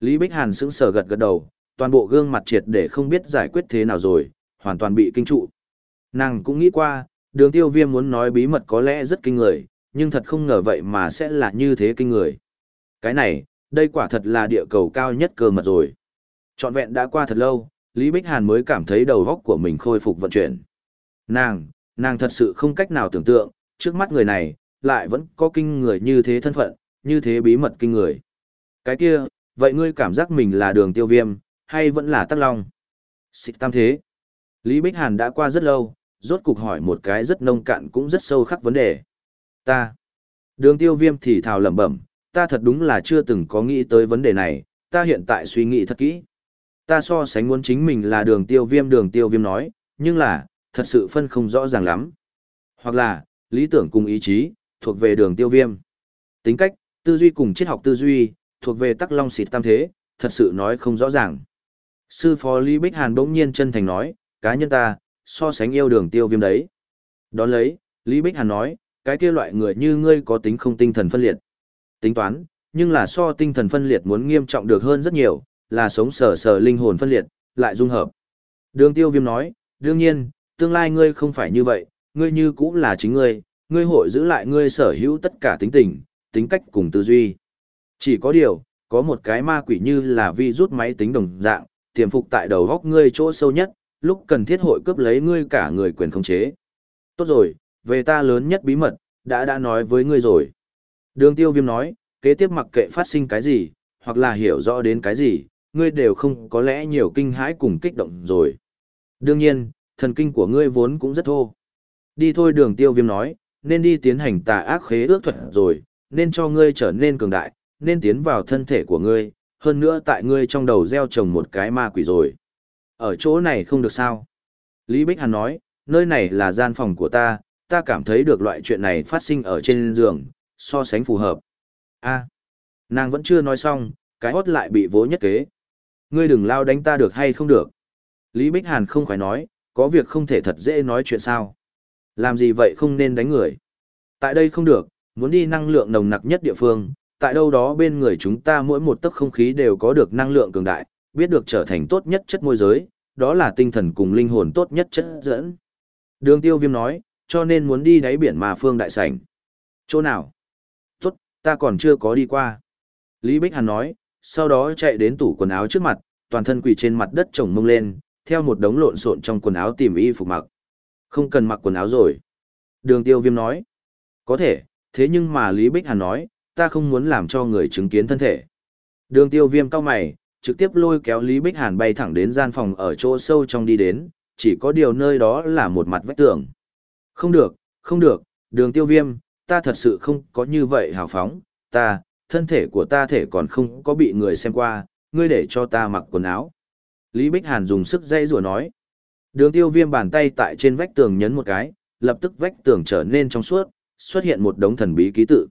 Lý Bích Hàn sững sờ gật gật đầu, toàn bộ gương mặt triệt để không biết giải quyết thế nào rồi, hoàn toàn bị kinh trụ. Nàng cũng nghĩ qua, đường tiêu viêm muốn nói bí mật có lẽ rất kinh người, nhưng thật không ngờ vậy mà sẽ là như thế kinh người. Cái này, đây quả thật là địa cầu cao nhất cơ mật rồi. Trọn vẹn đã qua thật lâu, Lý Bích Hàn mới cảm thấy đầu góc của mình khôi phục vận chuyển. Nàng, nàng thật sự không cách nào tưởng tượng, trước mắt người này, lại vẫn có kinh người như thế thân phận, như thế bí mật kinh người. Cái kia, vậy ngươi cảm giác mình là đường tiêu viêm, hay vẫn là tắc long? Xịt tam thế. Lý Bích Hàn đã qua rất lâu, rốt cục hỏi một cái rất nông cạn cũng rất sâu khắc vấn đề. Ta. Đường tiêu viêm thì thào lẩm bẩm, ta thật đúng là chưa từng có nghĩ tới vấn đề này, ta hiện tại suy nghĩ thật kỹ. Ta so sánh muốn chính mình là đường tiêu viêm đường tiêu viêm nói, nhưng là, thật sự phân không rõ ràng lắm. Hoặc là, lý tưởng cùng ý chí, thuộc về đường tiêu viêm. Tính cách, tư duy cùng triết học tư duy, thuộc về tắc long xịt tam thế, thật sự nói không rõ ràng. Sư phó Lý Bích Hàn bỗng nhiên chân thành nói, cá nhân ta, so sánh yêu đường tiêu viêm đấy. Đón lấy, Lý Bích Hàn nói, cái kia loại người như ngươi có tính không tinh thần phân liệt. Tính toán, nhưng là so tinh thần phân liệt muốn nghiêm trọng được hơn rất nhiều, là sống sờ sờ linh hồn phân liệt, lại dung hợp. Đường tiêu viêm nói, đương nhiên, tương lai ngươi không phải như vậy, ngươi như cũng là chính ngươi, ngươi hội giữ lại ngươi sở hữu tất cả tính tình, tính cách cùng tư duy. Chỉ có điều, có một cái ma quỷ như là vi rút máy tính đồng dạng, tiềm phục tại đầu góc ngươi chỗ sâu nhất, lúc cần thiết hội cướp lấy ngươi cả người quyền khống chế. Tốt rồi, về ta lớn nhất bí mật, đã đã nói với ngươi rồi. Đường tiêu viêm nói, kế tiếp mặc kệ phát sinh cái gì, hoặc là hiểu rõ đến cái gì, ngươi đều không có lẽ nhiều kinh hãi cùng kích động rồi. Đương nhiên, thần kinh của ngươi vốn cũng rất thô. Đi thôi đường tiêu viêm nói, nên đi tiến hành tà ác khế ước thuật rồi, nên cho ngươi trở nên cường đại, nên tiến vào thân thể của ngươi, hơn nữa tại ngươi trong đầu gieo trồng một cái ma quỷ rồi. Ở chỗ này không được sao. Lý Bích Hàn nói, nơi này là gian phòng của ta, ta cảm thấy được loại chuyện này phát sinh ở trên giường, so sánh phù hợp. a nàng vẫn chưa nói xong, cái hốt lại bị vỗ nhất kế. Ngươi đừng lao đánh ta được hay không được. Lý Bích Hàn không khỏi nói, có việc không thể thật dễ nói chuyện sao. Làm gì vậy không nên đánh người. Tại đây không được, muốn đi năng lượng nồng nặc nhất địa phương, tại đâu đó bên người chúng ta mỗi một tấc không khí đều có được năng lượng cường đại, biết được trở thành tốt nhất chất môi giới, đó là tinh thần cùng linh hồn tốt nhất chất dẫn. Đường tiêu viêm nói, cho nên muốn đi đáy biển mà phương đại sảnh. Chỗ nào? Tốt, ta còn chưa có đi qua. Lý Bích Hàn nói, sau đó chạy đến tủ quần áo trước mặt, toàn thân quỳ trên mặt đất trồng mông lên, theo một đống lộn xộn trong quần áo tìm y phục mặc. Không cần mặc quần áo rồi. Đường tiêu viêm nói. Có thể, thế nhưng mà Lý Bích Hàn nói, ta không muốn làm cho người chứng kiến thân thể. Đường tiêu viêm cao mày, trực tiếp lôi kéo Lý Bích Hàn bay thẳng đến gian phòng ở chỗ sâu trong đi đến, chỉ có điều nơi đó là một mặt vách tường. Không được, không được, đường tiêu viêm, ta thật sự không có như vậy hào phóng, ta, thân thể của ta thể còn không có bị người xem qua, ngươi để cho ta mặc quần áo. Lý Bích Hàn dùng sức dây rùa nói. Đường tiêu viêm bàn tay tại trên vách tường nhấn một cái, lập tức vách tường trở nên trong suốt, xuất hiện một đống thần bí ký tự.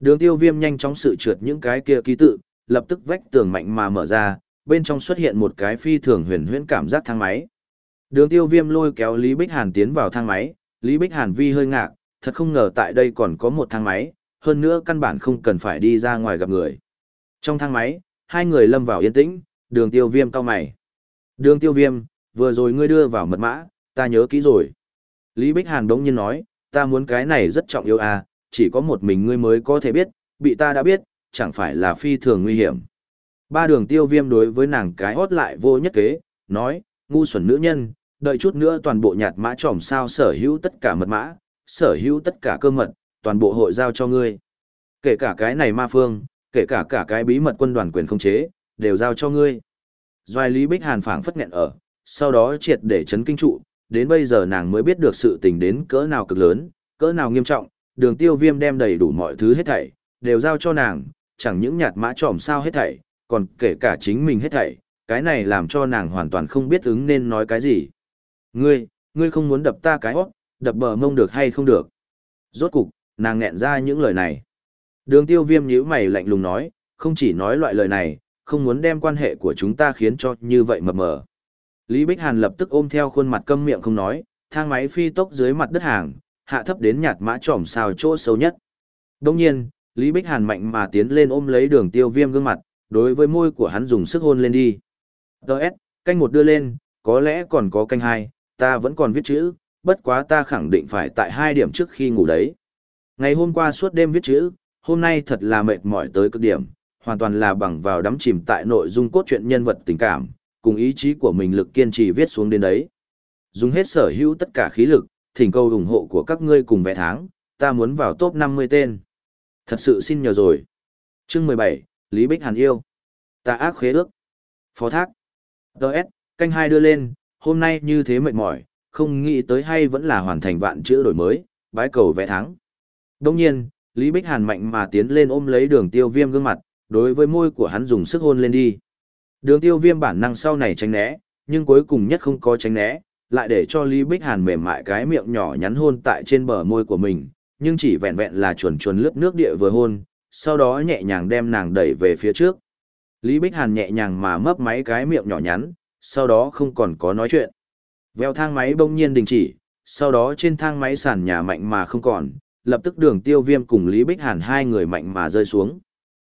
Đường tiêu viêm nhanh chóng sự trượt những cái kia ký tự, lập tức vách tường mạnh mà mở ra, bên trong xuất hiện một cái phi thường huyền huyễn cảm giác thang máy. Đường tiêu viêm lôi kéo Lý Bích Hàn tiến vào thang máy, Lý Bích Hàn vi hơi ngạc, thật không ngờ tại đây còn có một thang máy, hơn nữa căn bản không cần phải đi ra ngoài gặp người. Trong thang máy, hai người lâm vào yên tĩnh, đường tiêu viêm cao mày. Đường tiêu viêm, vừa rồi ngươi đưa vào mật mã, ta nhớ kỹ rồi. Lý Bích Hàn đống nhiên nói, ta muốn cái này rất trọng yếu à, chỉ có một mình ngươi mới có thể biết, bị ta đã biết, chẳng phải là phi thường nguy hiểm. Ba đường tiêu viêm đối với nàng cái hót lại vô nhất kế, nói, ngu xuẩn nữ nhân, đợi chút nữa toàn bộ nhạt mã tròm sao sở hữu tất cả mật mã, sở hữu tất cả cơ mật, toàn bộ hội giao cho ngươi. Kể cả cái này ma phương, kể cả cả cái bí mật quân đoàn quyền không chế, đều giao cho ngươi. Doài Lý Bích Hàn phảng phất nghẹn ở, sau đó triệt để chấn kinh trụ, đến bây giờ nàng mới biết được sự tình đến cỡ nào cực lớn, cỡ nào nghiêm trọng, đường tiêu viêm đem đầy đủ mọi thứ hết thảy, đều giao cho nàng, chẳng những nhạt mã tròm sao hết thảy, còn kể cả chính mình hết thảy, cái này làm cho nàng hoàn toàn không biết ứng nên nói cái gì. Ngươi, ngươi không muốn đập ta cái hót, đập bờ mông được hay không được. Rốt cục, nàng nghẹn ra những lời này. Đường tiêu viêm nhíu mày lạnh lùng nói, không chỉ nói loại lời này, không muốn đem quan hệ của chúng ta khiến cho như vậy mập mờ. Lý Bích Hàn lập tức ôm theo khuôn mặt câm miệng không nói, thang máy phi tốc dưới mặt đất hàng, hạ thấp đến nhạt mã trỏm xào chỗ sâu nhất. Đồng nhiên, Lý Bích Hàn mạnh mà tiến lên ôm lấy đường tiêu viêm gương mặt, đối với môi của hắn dùng sức hôn lên đi. Đợt, canh một đưa lên, có lẽ còn có canh hai, ta vẫn còn viết chữ, bất quá ta khẳng định phải tại hai điểm trước khi ngủ đấy. Ngày hôm qua suốt đêm viết chữ, hôm nay thật là mệt mỏi tới cực điểm, hoàn toàn là bằng vào đắm chìm tại nội dung cốt truyện nhân vật tình cảm, cùng ý chí của mình lực kiên trì viết xuống đến đấy. Dùng hết sở hữu tất cả khí lực, thỉnh cầu ủng hộ của các ngươi cùng vẽ tháng, ta muốn vào top 50 tên. Thật sự xin nhờ rồi. Chương 17, Lý Bích Hàn yêu. Ta ác khế ước. Phó thác. Đợt, canh hai đưa lên, hôm nay như thế mệt mỏi, không nghĩ tới hay vẫn là hoàn thành vạn chữ đổi mới, bái cầu vẽ thắng. Đồng nhiên, Lý Bích Hàn mạnh mà tiến lên ôm lấy đường tiêu viêm gương mặt, đối với môi của hắn dùng sức hôn lên đi. Đường tiêu viêm bản năng sau này tránh né, nhưng cuối cùng nhất không có tránh né, lại để cho Lý Bích Hàn mềm mại cái miệng nhỏ nhắn hôn tại trên bờ môi của mình, nhưng chỉ vẹn vẹn là chuồn chuồn lướt nước địa vừa hôn, sau đó nhẹ nhàng đem nàng đẩy về phía trước. Lý Bích Hàn nhẹ nhàng mà mấp máy cái miệng nhỏ nhắn, sau đó không còn có nói chuyện. Vèo thang máy bỗng nhiên đình chỉ, sau đó trên thang máy sàn nhà mạnh mà không còn, lập tức đường tiêu viêm cùng Lý Bích Hàn hai người mạnh mà rơi xuống.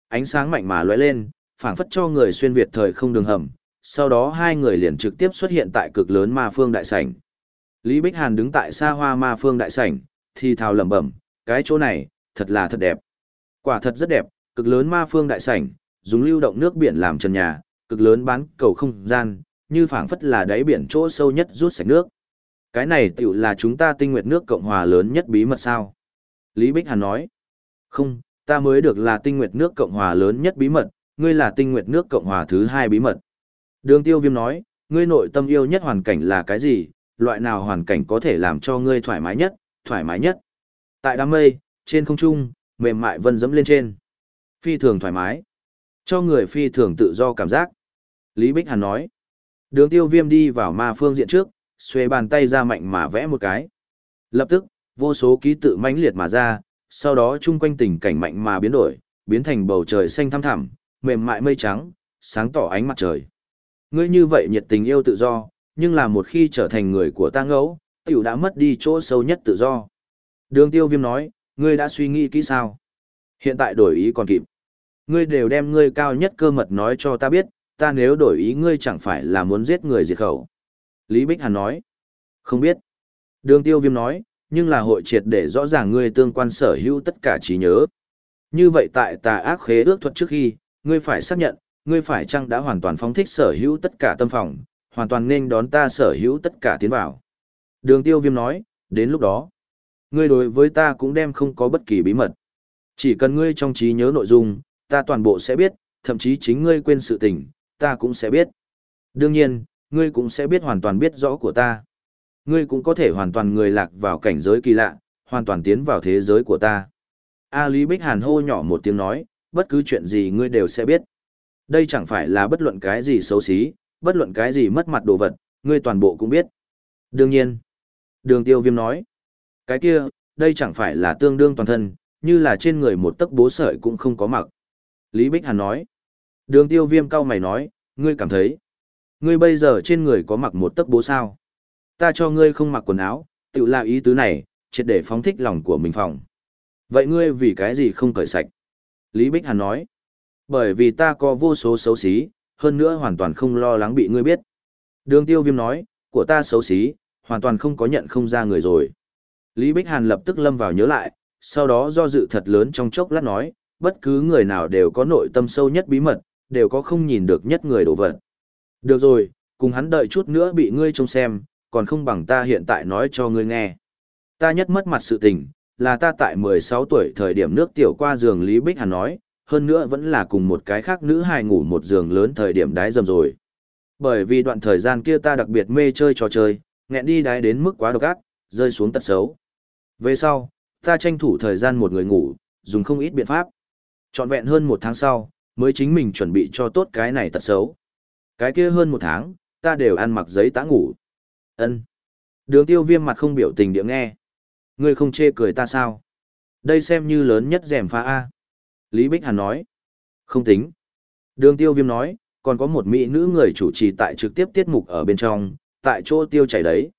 Ánh sáng mạnh mà lóe lên, phảng phất cho người xuyên Việt thời không đường hầm, sau đó hai người liền trực tiếp xuất hiện tại cực lớn ma phương đại sảnh. Lý Bích Hàn đứng tại xa hoa ma phương đại sảnh, thì thào lẩm bẩm, cái chỗ này, thật là thật đẹp. Quả thật rất đẹp, cực lớn ma phương đại sảnh, dùng lưu động nước biển làm trần nhà, cực lớn bán cầu không gian, như phảng phất là đáy biển chỗ sâu nhất rút sạch nước. Cái này tiểu là chúng ta tinh nguyệt nước Cộng hòa lớn nhất bí mật sao? Lý Bích Hàn nói. Không, ta mới được là tinh nguyệt nước Cộng hòa lớn nhất bí mật, ngươi là tinh nguyệt nước Cộng hòa thứ hai bí mật. Đường tiêu viêm nói, ngươi nội tâm yêu nhất hoàn cảnh là cái gì, loại nào hoàn cảnh có thể làm cho ngươi thoải mái nhất, thoải mái nhất. Tại đám mây, trên không trung, mềm mại vân dẫm lên trên. Phi thường thoải mái. Cho người phi thường tự do cảm giác. Lý Bích Hàn nói. Đường tiêu viêm đi vào ma phương diện trước, xuê bàn tay ra mạnh mà vẽ một cái. Lập tức, vô số ký tự mãnh liệt mà ra, sau đó chung quanh tình cảnh mạnh mà biến đổi, biến thành bầu trời xanh thăm thẳm, mềm mại mây trắng, sáng tỏ ánh mặt trời. Ngươi như vậy nhiệt tình yêu tự do, nhưng là một khi trở thành người của ta ngẫu, tiểu đã mất đi chỗ sâu nhất tự do. Đường tiêu viêm nói, ngươi đã suy nghĩ kỹ sao? Hiện tại đổi ý còn kịp. Ngươi đều đem ngươi cao nhất cơ mật nói cho ta biết, ta nếu đổi ý ngươi chẳng phải là muốn giết người diệt khẩu. Lý Bích Hàn nói, không biết. Đường tiêu viêm nói, nhưng là hội triệt để rõ ràng ngươi tương quan sở hữu tất cả trí nhớ. Như vậy tại tà ác khế ước thuật trước khi, ngươi phải xác nhận, ngươi phải chăng đã hoàn toàn phóng thích sở hữu tất cả tâm phòng, hoàn toàn nên đón ta sở hữu tất cả tiến vào. Đường tiêu viêm nói, đến lúc đó, ngươi đối với ta cũng đem không có bất kỳ bí mật. Chỉ cần ngươi trong trí nhớ nội dung, ta toàn bộ sẽ biết, thậm chí chính ngươi quên sự tình, ta cũng sẽ biết. Đương nhiên, ngươi cũng sẽ biết hoàn toàn biết rõ của ta. Ngươi cũng có thể hoàn toàn người lạc vào cảnh giới kỳ lạ, hoàn toàn tiến vào thế giới của ta. A Lý Bích Hàn hô nhỏ một tiếng nói, bất cứ chuyện gì ngươi đều sẽ biết. Đây chẳng phải là bất luận cái gì xấu xí, bất luận cái gì mất mặt đồ vật, ngươi toàn bộ cũng biết. Đương nhiên. Đường tiêu viêm nói. Cái kia, đây chẳng phải là tương đương toàn thân, như là trên người một tấc bố sợi cũng không có mặc. Lý Bích Hàn nói. Đường tiêu viêm cao mày nói, ngươi cảm thấy. Ngươi bây giờ trên người có mặc một tấc bố sao. Ta cho ngươi không mặc quần áo, tự là ý tứ này, triệt để phóng thích lòng của mình phòng. Vậy ngươi vì cái gì không cởi sạch? Lý Bích Hàn nói. Bởi vì ta có vô số xấu xí, hơn nữa hoàn toàn không lo lắng bị ngươi biết. Đường tiêu viêm nói, của ta xấu xí, hoàn toàn không có nhận không ra người rồi. Lý Bích Hàn lập tức lâm vào nhớ lại, sau đó do dự thật lớn trong chốc lát nói, bất cứ người nào đều có nội tâm sâu nhất bí mật, đều có không nhìn được nhất người đổ vật. Được rồi, cùng hắn đợi chút nữa bị ngươi trông xem, còn không bằng ta hiện tại nói cho ngươi nghe. Ta nhất mất mặt sự tình, là ta tại 16 tuổi thời điểm nước tiểu qua giường Lý Bích Hàn nói, hơn nữa vẫn là cùng một cái khác nữ hài ngủ một giường lớn thời điểm đái dầm rồi. Bởi vì đoạn thời gian kia ta đặc biệt mê chơi trò chơi, nghẹn đi đái đến mức quá độc ác, rơi xuống tật xấu. Về sau, ta tranh thủ thời gian một người ngủ, dùng không ít biện pháp. Trọn vẹn hơn một tháng sau, mới chính mình chuẩn bị cho tốt cái này tật xấu. Cái kia hơn một tháng, ta đều ăn mặc giấy tã ngủ. ân Đường tiêu viêm mặt không biểu tình địa nghe. Ngươi không chê cười ta sao? Đây xem như lớn nhất rèm pha A. Lý Bích Hàn nói. Không tính. Đường tiêu viêm nói, còn có một mỹ nữ người chủ trì tại trực tiếp tiết mục ở bên trong, tại chỗ tiêu chảy đấy.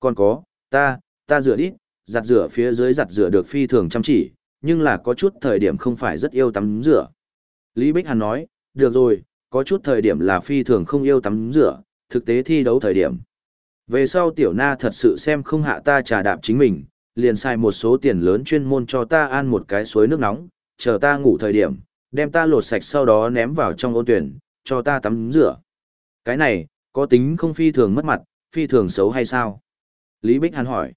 Còn có, ta, ta rửa đi. giặt rửa phía dưới giặt rửa được phi thường chăm chỉ, nhưng là có chút thời điểm không phải rất yêu tắm rửa. Lý Bích Hàn nói, được rồi, có chút thời điểm là phi thường không yêu tắm rửa, thực tế thi đấu thời điểm. Về sau tiểu na thật sự xem không hạ ta trà đạp chính mình, liền sai một số tiền lớn chuyên môn cho ta ăn một cái suối nước nóng, chờ ta ngủ thời điểm, đem ta lột sạch sau đó ném vào trong ôn tuyển, cho ta tắm rửa. Cái này, có tính không phi thường mất mặt, phi thường xấu hay sao? Lý Bích Hàn hỏi.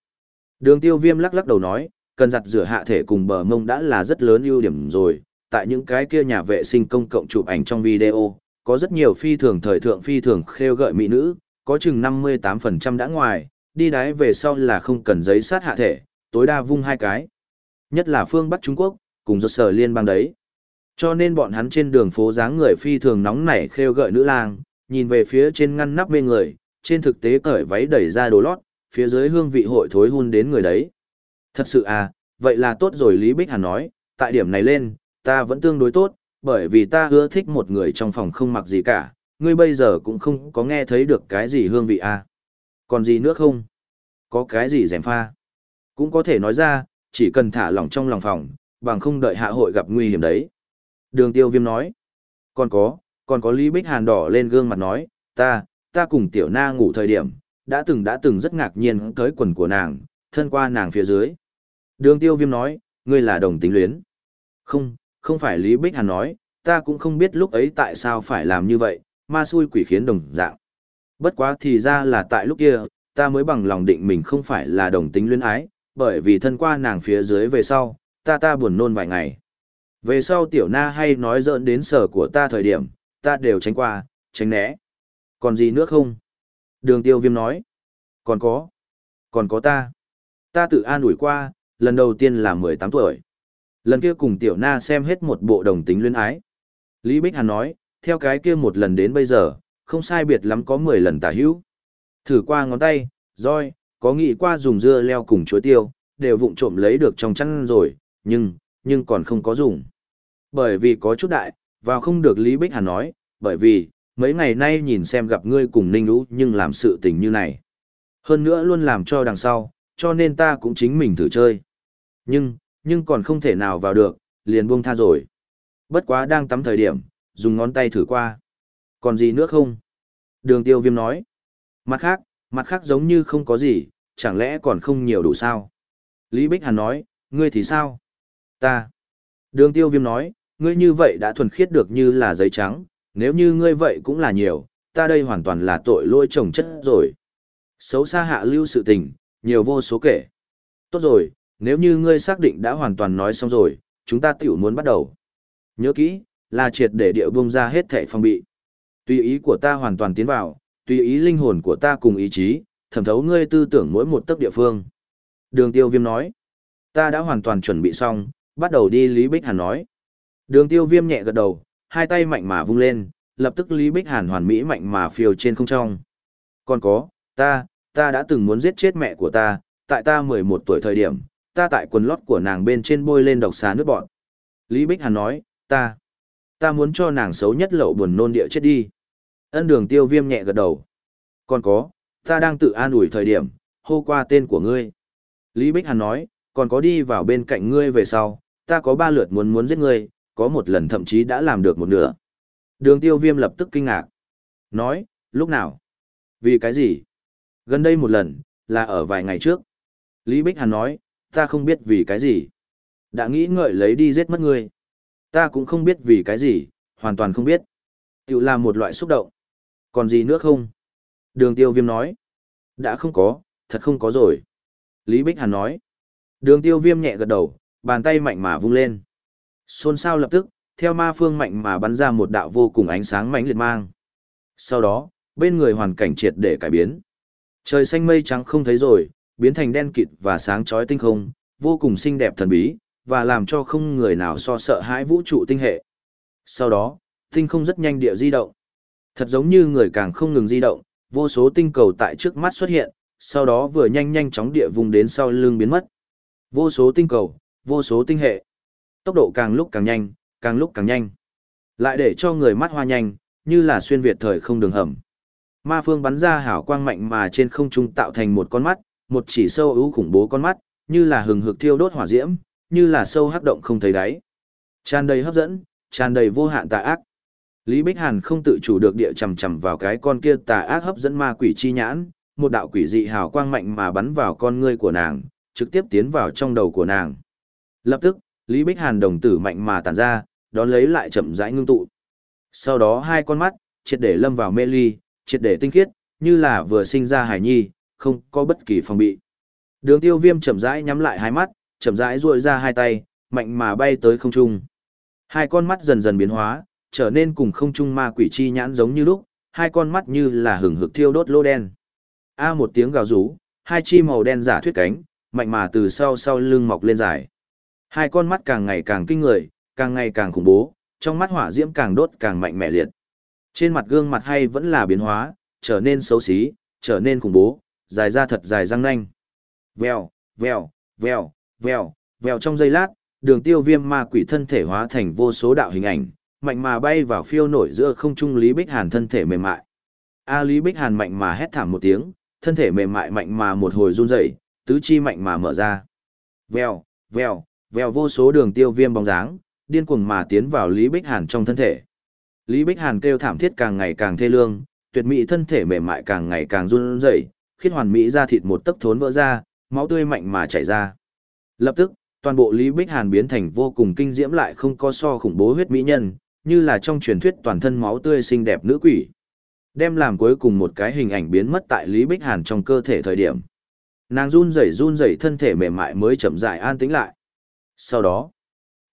Đường tiêu viêm lắc lắc đầu nói, cần giặt rửa hạ thể cùng bờ mông đã là rất lớn ưu điểm rồi. Tại những cái kia nhà vệ sinh công cộng chụp ảnh trong video, có rất nhiều phi thường thời thượng phi thường khêu gợi mỹ nữ, có chừng 58% đã ngoài, đi đáy về sau là không cần giấy sát hạ thể, tối đa vung hai cái. Nhất là phương Bắc Trung Quốc, cùng do sở liên bang đấy. Cho nên bọn hắn trên đường phố dáng người phi thường nóng nảy khêu gợi nữ lang, nhìn về phía trên ngăn nắp mê người, trên thực tế cởi váy đẩy ra đồ lót, phía dưới hương vị hội thối hun đến người đấy. Thật sự à, vậy là tốt rồi Lý Bích Hàn nói, tại điểm này lên, ta vẫn tương đối tốt, bởi vì ta ưa thích một người trong phòng không mặc gì cả, ngươi bây giờ cũng không có nghe thấy được cái gì hương vị à. Còn gì nữa không? Có cái gì rèm pha? Cũng có thể nói ra, chỉ cần thả lỏng trong lòng phòng, bằng không đợi hạ hội gặp nguy hiểm đấy. Đường tiêu viêm nói. Còn có, còn có Lý Bích Hàn đỏ lên gương mặt nói, ta, ta cùng tiểu na ngủ thời điểm, đã từng đã từng rất ngạc nhiên tới quần của nàng, thân qua nàng phía dưới. Đường tiêu viêm nói, ngươi là đồng tính luyến. Không, không phải Lý Bích Hàn nói, ta cũng không biết lúc ấy tại sao phải làm như vậy, ma xui quỷ khiến đồng dạng. Bất quá thì ra là tại lúc kia, ta mới bằng lòng định mình không phải là đồng tính luyến ái, bởi vì thân qua nàng phía dưới về sau, ta ta buồn nôn vài ngày. Về sau tiểu na hay nói dỡn đến sở của ta thời điểm, ta đều tránh qua, tránh né. Còn gì nữa không? Đường tiêu viêm nói. Còn có. Còn có ta. Ta tự an ủi qua, lần đầu tiên là 18 tuổi. Lần kia cùng tiểu na xem hết một bộ đồng tính luyến ái. Lý Bích Hàn nói, theo cái kia một lần đến bây giờ, không sai biệt lắm có 10 lần tả hữu. Thử qua ngón tay, roi, có nghĩ qua dùng dưa leo cùng chuối tiêu, đều vụng trộm lấy được trong chăn rồi, nhưng, nhưng còn không có dùng. Bởi vì có chút đại, vào không được Lý Bích Hàn nói, bởi vì, mấy ngày nay nhìn xem gặp ngươi cùng Ninh Lũ nhưng làm sự tình như này. Hơn nữa luôn làm cho đằng sau, cho nên ta cũng chính mình thử chơi. Nhưng, nhưng còn không thể nào vào được, liền buông tha rồi. Bất quá đang tắm thời điểm, dùng ngón tay thử qua. Còn gì nữa không? Đường tiêu viêm nói. Mặt khác, mặt khác giống như không có gì, chẳng lẽ còn không nhiều đủ sao? Lý Bích Hàn nói, ngươi thì sao? Ta. Đường tiêu viêm nói, ngươi như vậy đã thuần khiết được như là giấy trắng, nếu như ngươi vậy cũng là nhiều, ta đây hoàn toàn là tội lỗi chồng chất rồi. Xấu xa hạ lưu sự tình, nhiều vô số kể. Tốt rồi, nếu như ngươi xác định đã hoàn toàn nói xong rồi, chúng ta tiểu muốn bắt đầu. Nhớ kỹ, là triệt để địa bông ra hết thể phong bị. Tùy ý của ta hoàn toàn tiến vào, tùy ý linh hồn của ta cùng ý chí, thẩm thấu ngươi tư tưởng mỗi một tấc địa phương. Đường tiêu viêm nói, ta đã hoàn toàn chuẩn bị xong, bắt đầu đi Lý Bích Hàn nói. Đường tiêu viêm nhẹ gật đầu, hai tay mạnh mà vung lên, lập tức Lý Bích Hàn hoàn mỹ mạnh mà phiêu trên không trong. Còn có, ta, ta đã từng muốn giết chết mẹ của ta, tại ta 11 tuổi thời điểm, ta tại quần lót của nàng bên trên bôi lên độc xà nước bọn. Lý Bích Hàn nói, ta, ta muốn cho nàng xấu nhất lậu buồn nôn địa chết đi. Ân đường tiêu viêm nhẹ gật đầu. Còn có, ta đang tự an ủi thời điểm, hô qua tên của ngươi. Lý Bích Hàn nói, còn có đi vào bên cạnh ngươi về sau, ta có ba lượt muốn muốn giết ngươi, có một lần thậm chí đã làm được một nửa. Đường tiêu viêm lập tức kinh ngạc. Nói, lúc nào? Vì cái gì? Gần đây một lần, là ở vài ngày trước. Lý Bích Hàn nói, ta không biết vì cái gì. Đã nghĩ ngợi lấy đi giết mất ngươi. Ta cũng không biết vì cái gì, hoàn toàn không biết. Tiểu là một loại xúc động. Còn gì nữa không? Đường tiêu viêm nói. Đã không có, thật không có rồi. Lý Bích Hàn nói. Đường tiêu viêm nhẹ gật đầu, bàn tay mạnh mà vung lên. Xôn xao lập tức, theo ma phương mạnh mà bắn ra một đạo vô cùng ánh sáng mãnh liệt mang. Sau đó, bên người hoàn cảnh triệt để cải biến. Trời xanh mây trắng không thấy rồi, biến thành đen kịt và sáng chói tinh không, vô cùng xinh đẹp thần bí, và làm cho không người nào so sợ hãi vũ trụ tinh hệ. Sau đó, tinh không rất nhanh địa di động. Thật giống như người càng không ngừng di động, vô số tinh cầu tại trước mắt xuất hiện, sau đó vừa nhanh nhanh chóng địa vùng đến sau lưng biến mất. Vô số tinh cầu, vô số tinh hệ. Tốc độ càng lúc càng nhanh, càng lúc càng nhanh. Lại để cho người mắt hoa nhanh, như là xuyên việt thời không đường hầm. Ma phương bắn ra hảo quang mạnh mà trên không trung tạo thành một con mắt, một chỉ sâu ưu khủng bố con mắt, như là hừng hực thiêu đốt hỏa diễm, như là sâu hắc động không thấy đáy. Tràn đầy hấp dẫn, tràn đầy vô hạn tà ác. Lý Bích Hàn không tự chủ được địa chầm chầm vào cái con kia tà ác hấp dẫn ma quỷ chi nhãn, một đạo quỷ dị hào quang mạnh mà bắn vào con ngươi của nàng, trực tiếp tiến vào trong đầu của nàng. Lập tức, Lý Bích Hàn đồng tử mạnh mà tản ra, đón lấy lại chậm rãi ngưng tụ. Sau đó hai con mắt, triệt để lâm vào mê ly, triệt để tinh khiết, như là vừa sinh ra hải nhi, không có bất kỳ phòng bị. Đường tiêu viêm chậm rãi nhắm lại hai mắt, chậm rãi ruội ra hai tay, mạnh mà bay tới không trung. Hai con mắt dần dần biến hóa, trở nên cùng không trung ma quỷ chi nhãn giống như lúc, hai con mắt như là hừng hực thiêu đốt lô đen. A một tiếng gào rú, hai chi màu đen giả thuyết cánh, mạnh mà từ sau sau lưng mọc lên dài. Hai con mắt càng ngày càng kinh người, càng ngày càng khủng bố, trong mắt hỏa diễm càng đốt càng mạnh mẽ liệt. Trên mặt gương mặt hay vẫn là biến hóa, trở nên xấu xí, trở nên khủng bố, dài ra thật dài răng nanh. Vèo, vèo, vèo, vèo, vèo trong giây lát, đường tiêu viêm ma quỷ thân thể hóa thành vô số đạo hình ảnh, mạnh mà bay vào phiêu nổi giữa không trung Lý Bích Hàn thân thể mềm mại. A Lý Bích Hàn mạnh mà hét thảm một tiếng, thân thể mềm mại mạnh mà một hồi run rẩy, tứ chi mạnh mà mở ra. Vèo, vèo, vèo vô số đường tiêu viêm bóng dáng, điên cuồng mà tiến vào Lý Bích Hàn trong thân thể. Lý Bích Hàn kêu thảm thiết càng ngày càng thê lương, tuyệt mỹ thân thể mềm mại càng ngày càng run rẩy, khiến hoàn mỹ ra thịt một tấc thốn vỡ ra, máu tươi mạnh mà chảy ra. Lập tức, toàn bộ Lý Bích Hàn biến thành vô cùng kinh diễm lại không có so khủng bố huyết mỹ nhân, như là trong truyền thuyết toàn thân máu tươi xinh đẹp nữ quỷ. Đem làm cuối cùng một cái hình ảnh biến mất tại Lý Bích Hàn trong cơ thể thời điểm. Nàng run rẩy run rẩy thân thể mềm mại mới chậm rãi an tĩnh lại. Sau đó,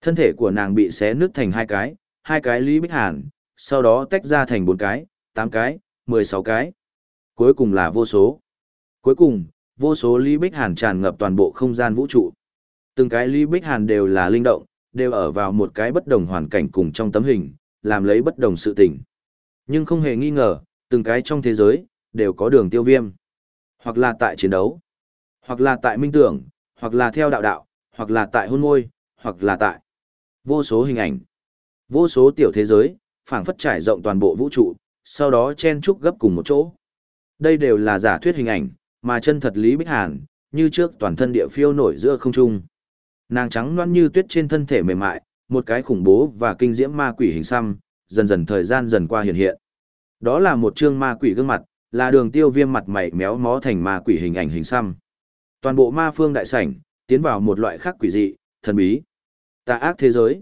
thân thể của nàng bị xé nứt thành hai cái, hai cái Lý Bích Hàn, sau đó tách ra thành bốn cái, tám cái, mười sáu cái. Cuối cùng là vô số. Cuối cùng, vô số Lý Bích Hàn tràn ngập toàn bộ không gian vũ trụ. Từng cái Lý Bích Hàn đều là linh động, đều ở vào một cái bất đồng hoàn cảnh cùng trong tấm hình, làm lấy bất đồng sự tình. Nhưng không hề nghi ngờ, từng cái trong thế giới, đều có đường tiêu viêm. Hoặc là tại chiến đấu, hoặc là tại minh tưởng, hoặc là theo đạo đạo, hoặc là tại hôn môi, hoặc là tại vô số hình ảnh, vô số tiểu thế giới, phảng phất trải rộng toàn bộ vũ trụ, sau đó chen chúc gấp cùng một chỗ. Đây đều là giả thuyết hình ảnh, mà chân thật Lý Bích Hàn, như trước toàn thân địa phiêu nổi giữa không trung. Nàng trắng loan như tuyết trên thân thể mềm mại, một cái khủng bố và kinh diễm ma quỷ hình xăm, dần dần thời gian dần qua hiện hiện. Đó là một chương ma quỷ gương mặt, là đường tiêu viêm mặt mày méo mó thành ma quỷ hình ảnh hình xăm. Toàn bộ ma phương đại sảnh, tiến vào một loại khác quỷ dị, thần bí. Tà ác thế giới.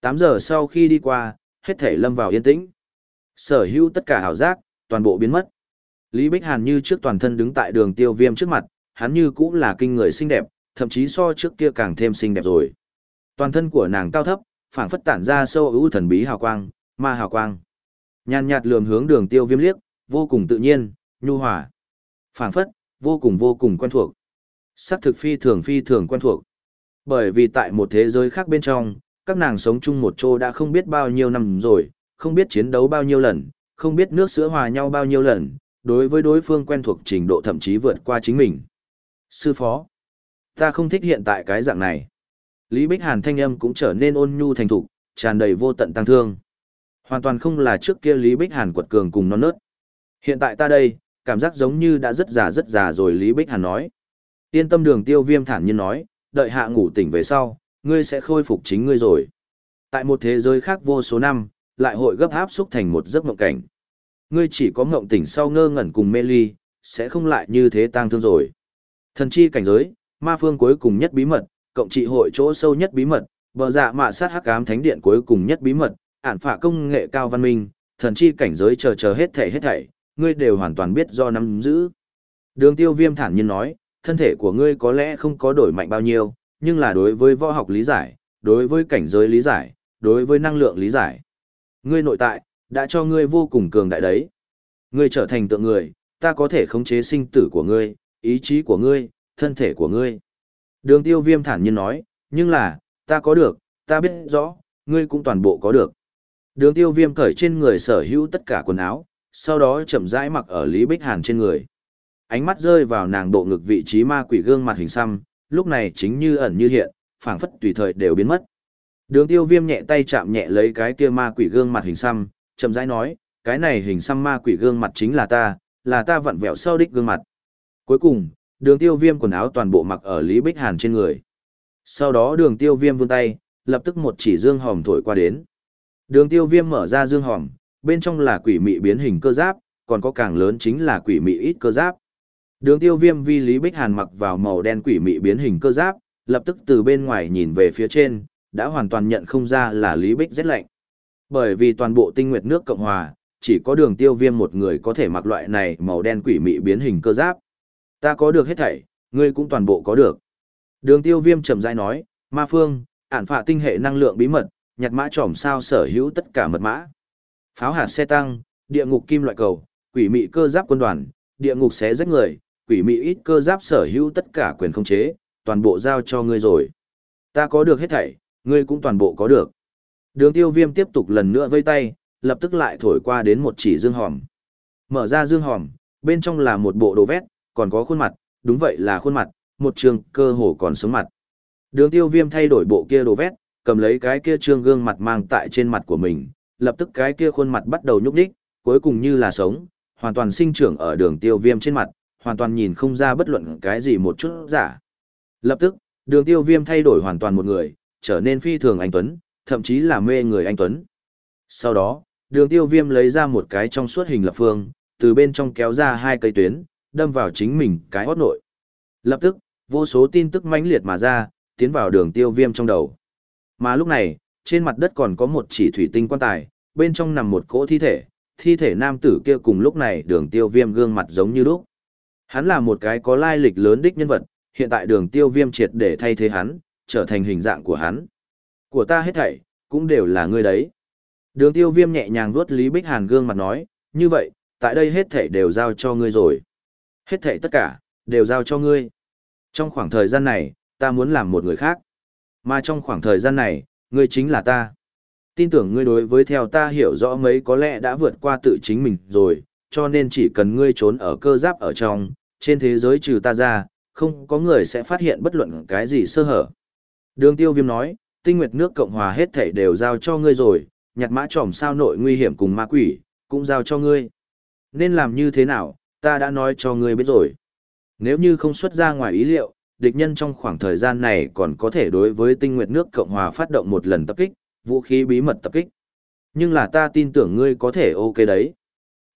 8 giờ sau khi đi qua, hết thể lâm vào yên tĩnh. Sở hữu tất cả hảo giác, toàn bộ biến mất. Lý Bích Hàn như trước toàn thân đứng tại đường tiêu viêm trước mặt, hắn như cũng là kinh người xinh đẹp, thậm chí so trước kia càng thêm xinh đẹp rồi. Toàn thân của nàng cao thấp, phảng phất tản ra sâu ưu thần bí hào quang, ma hào quang. Nhàn nhạt lườm hướng đường tiêu viêm liếc, vô cùng tự nhiên, nhu hòa. phảng phất, vô cùng vô cùng quen thuộc. Sắc thực phi thường phi thường quen thuộc. Bởi vì tại một thế giới khác bên trong, các nàng sống chung một chỗ đã không biết bao nhiêu năm rồi, không biết chiến đấu bao nhiêu lần, không biết nước sữa hòa nhau bao nhiêu lần, đối với đối phương quen thuộc trình độ thậm chí vượt qua chính mình. Sư phó, ta không thích hiện tại cái dạng này. Lý Bích Hàn thanh âm cũng trở nên ôn nhu thành thục, tràn đầy vô tận tăng thương. Hoàn toàn không là trước kia Lý Bích Hàn quật cường cùng non nớt. Hiện tại ta đây, cảm giác giống như đã rất già rất già rồi Lý Bích Hàn nói. Yên tâm đường tiêu viêm thản nhiên nói, đợi hạ ngủ tỉnh về sau, ngươi sẽ khôi phục chính ngươi rồi. Tại một thế giới khác vô số năm, lại hội gấp áp xúc thành một giấc mộng cảnh. Ngươi chỉ có mộng tỉnh sau ngơ ngẩn cùng mê ly, sẽ không lại như thế tang thương rồi. Thần chi cảnh giới, ma phương cuối cùng nhất bí mật, cộng trị hội chỗ sâu nhất bí mật, bờ dạ mạ sát hắc ám thánh điện cuối cùng nhất bí mật, ản phạ công nghệ cao văn minh, thần chi cảnh giới chờ chờ hết thảy hết thảy, ngươi đều hoàn toàn biết do nắm giữ. Đường tiêu viêm thản nhiên nói, thân thể của ngươi có lẽ không có đổi mạnh bao nhiêu, nhưng là đối với võ học lý giải, đối với cảnh giới lý giải, đối với năng lượng lý giải. Ngươi nội tại, đã cho ngươi vô cùng cường đại đấy. Ngươi trở thành tượng người, ta có thể khống chế sinh tử của ngươi, ý chí của ngươi, thân thể của ngươi. Đường tiêu viêm thản nhiên nói, nhưng là, ta có được, ta biết rõ, ngươi cũng toàn bộ có được. Đường tiêu viêm cởi trên người sở hữu tất cả quần áo, sau đó chậm rãi mặc ở Lý Bích Hàn trên người. Ánh mắt rơi vào nàng bộ ngực vị trí ma quỷ gương mặt hình xăm, lúc này chính như ẩn như hiện, phảng phất tùy thời đều biến mất. Đường tiêu viêm nhẹ tay chạm nhẹ lấy cái kia ma quỷ gương mặt hình xăm, chậm rãi nói, cái này hình xăm ma quỷ gương mặt chính là ta, là ta vặn vẹo sau đích gương mặt. Cuối cùng, đường tiêu viêm quần áo toàn bộ mặc ở Lý Bích Hàn trên người. Sau đó đường tiêu viêm vươn tay, lập tức một chỉ dương hòm thổi qua đến. Đường tiêu viêm mở ra dương hòm, bên trong là quỷ mị biến hình cơ giáp, còn có càng lớn chính là quỷ mị ít cơ giáp. Đường tiêu viêm vi Lý Bích Hàn mặc vào màu đen quỷ mị biến hình cơ giáp, lập tức từ bên ngoài nhìn về phía trên, đã hoàn toàn nhận không ra là Lý Bích rét lạnh. Bởi vì toàn bộ tinh nguyệt nước Cộng Hòa, chỉ có đường tiêu viêm một người có thể mặc loại này màu đen quỷ mị biến hình cơ giáp. Ta có được hết thảy, ngươi cũng toàn bộ có được. Đường tiêu viêm chậm rãi nói, ma phương, ản phạ tinh hệ năng lượng bí mật, nhặt mã trỏm sao sở hữu tất cả mật mã. Pháo hạt xe tăng, địa ngục kim loại cầu, quỷ mị cơ giáp quân đoàn, địa ngục xé rách người, quỷ mị ít cơ giáp sở hữu tất cả quyền không chế, toàn bộ giao cho ngươi rồi. Ta có được hết thảy, ngươi cũng toàn bộ có được. Đường tiêu viêm tiếp tục lần nữa vây tay, lập tức lại thổi qua đến một chỉ dương hòm. Mở ra dương hòm, bên trong là một bộ đồ vét, còn có khuôn mặt, đúng vậy là khuôn mặt, một trường cơ hồ còn sống mặt. Đường tiêu viêm thay đổi bộ kia đồ vét, cầm lấy cái kia trương gương mặt mang tại trên mặt của mình, lập tức cái kia khuôn mặt bắt đầu nhúc nhích, cuối cùng như là sống, hoàn toàn sinh trưởng ở đường tiêu viêm trên mặt, hoàn toàn nhìn không ra bất luận cái gì một chút giả. Lập tức, đường tiêu viêm thay đổi hoàn toàn một người, trở nên phi thường anh Tuấn, thậm chí là mê người anh Tuấn. Sau đó, đường tiêu viêm lấy ra một cái trong suốt hình lập phương, từ bên trong kéo ra hai cây tuyến, đâm vào chính mình cái hót nội. Lập tức, vô số tin tức mãnh liệt mà ra, tiến vào đường tiêu viêm trong đầu. Mà lúc này, trên mặt đất còn có một chỉ thủy tinh quan tài, bên trong nằm một cỗ thi thể, thi thể nam tử kia cùng lúc này đường tiêu viêm gương mặt giống như lúc. Hắn là một cái có lai lịch lớn đích nhân vật, hiện tại đường tiêu viêm triệt để thay thế hắn, trở thành hình dạng của hắn. Của ta hết thảy, cũng đều là ngươi đấy. Đường tiêu viêm nhẹ nhàng vuốt Lý Bích Hàn gương mặt nói, như vậy, tại đây hết thảy đều giao cho ngươi rồi. Hết thảy tất cả, đều giao cho ngươi. Trong khoảng thời gian này, ta muốn làm một người khác. Mà trong khoảng thời gian này, ngươi chính là ta. Tin tưởng ngươi đối với theo ta hiểu rõ mấy có lẽ đã vượt qua tự chính mình rồi, cho nên chỉ cần ngươi trốn ở cơ giáp ở trong, trên thế giới trừ ta ra, không có người sẽ phát hiện bất luận cái gì sơ hở. Đường tiêu viêm nói, tinh nguyệt nước Cộng Hòa hết thảy đều giao cho ngươi rồi, nhặt mã tròm sao nội nguy hiểm cùng ma quỷ, cũng giao cho ngươi. Nên làm như thế nào, ta đã nói cho ngươi biết rồi. Nếu như không xuất ra ngoài ý liệu, địch nhân trong khoảng thời gian này còn có thể đối với tinh nguyệt nước Cộng Hòa phát động một lần tập kích, vũ khí bí mật tập kích. Nhưng là ta tin tưởng ngươi có thể ok đấy.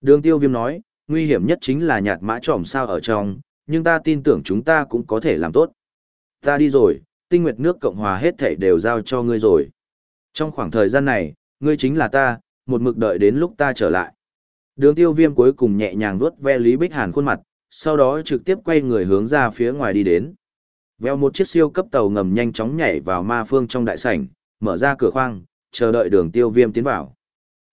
Đường tiêu viêm nói, nguy hiểm nhất chính là nhạt mã tròm sao ở trong, nhưng ta tin tưởng chúng ta cũng có thể làm tốt. Ta đi rồi, tinh nguyệt nước Cộng Hòa hết thảy đều giao cho ngươi rồi. Trong khoảng thời gian này, ngươi chính là ta, một mực đợi đến lúc ta trở lại. Đường tiêu viêm cuối cùng nhẹ nhàng vuốt ve Lý Bích Hàn khuôn mặt, sau đó trực tiếp quay người hướng ra phía ngoài đi đến. Veo một chiếc siêu cấp tàu ngầm nhanh chóng nhảy vào ma phương trong đại sảnh, mở ra cửa khoang, chờ đợi đường tiêu viêm tiến vào.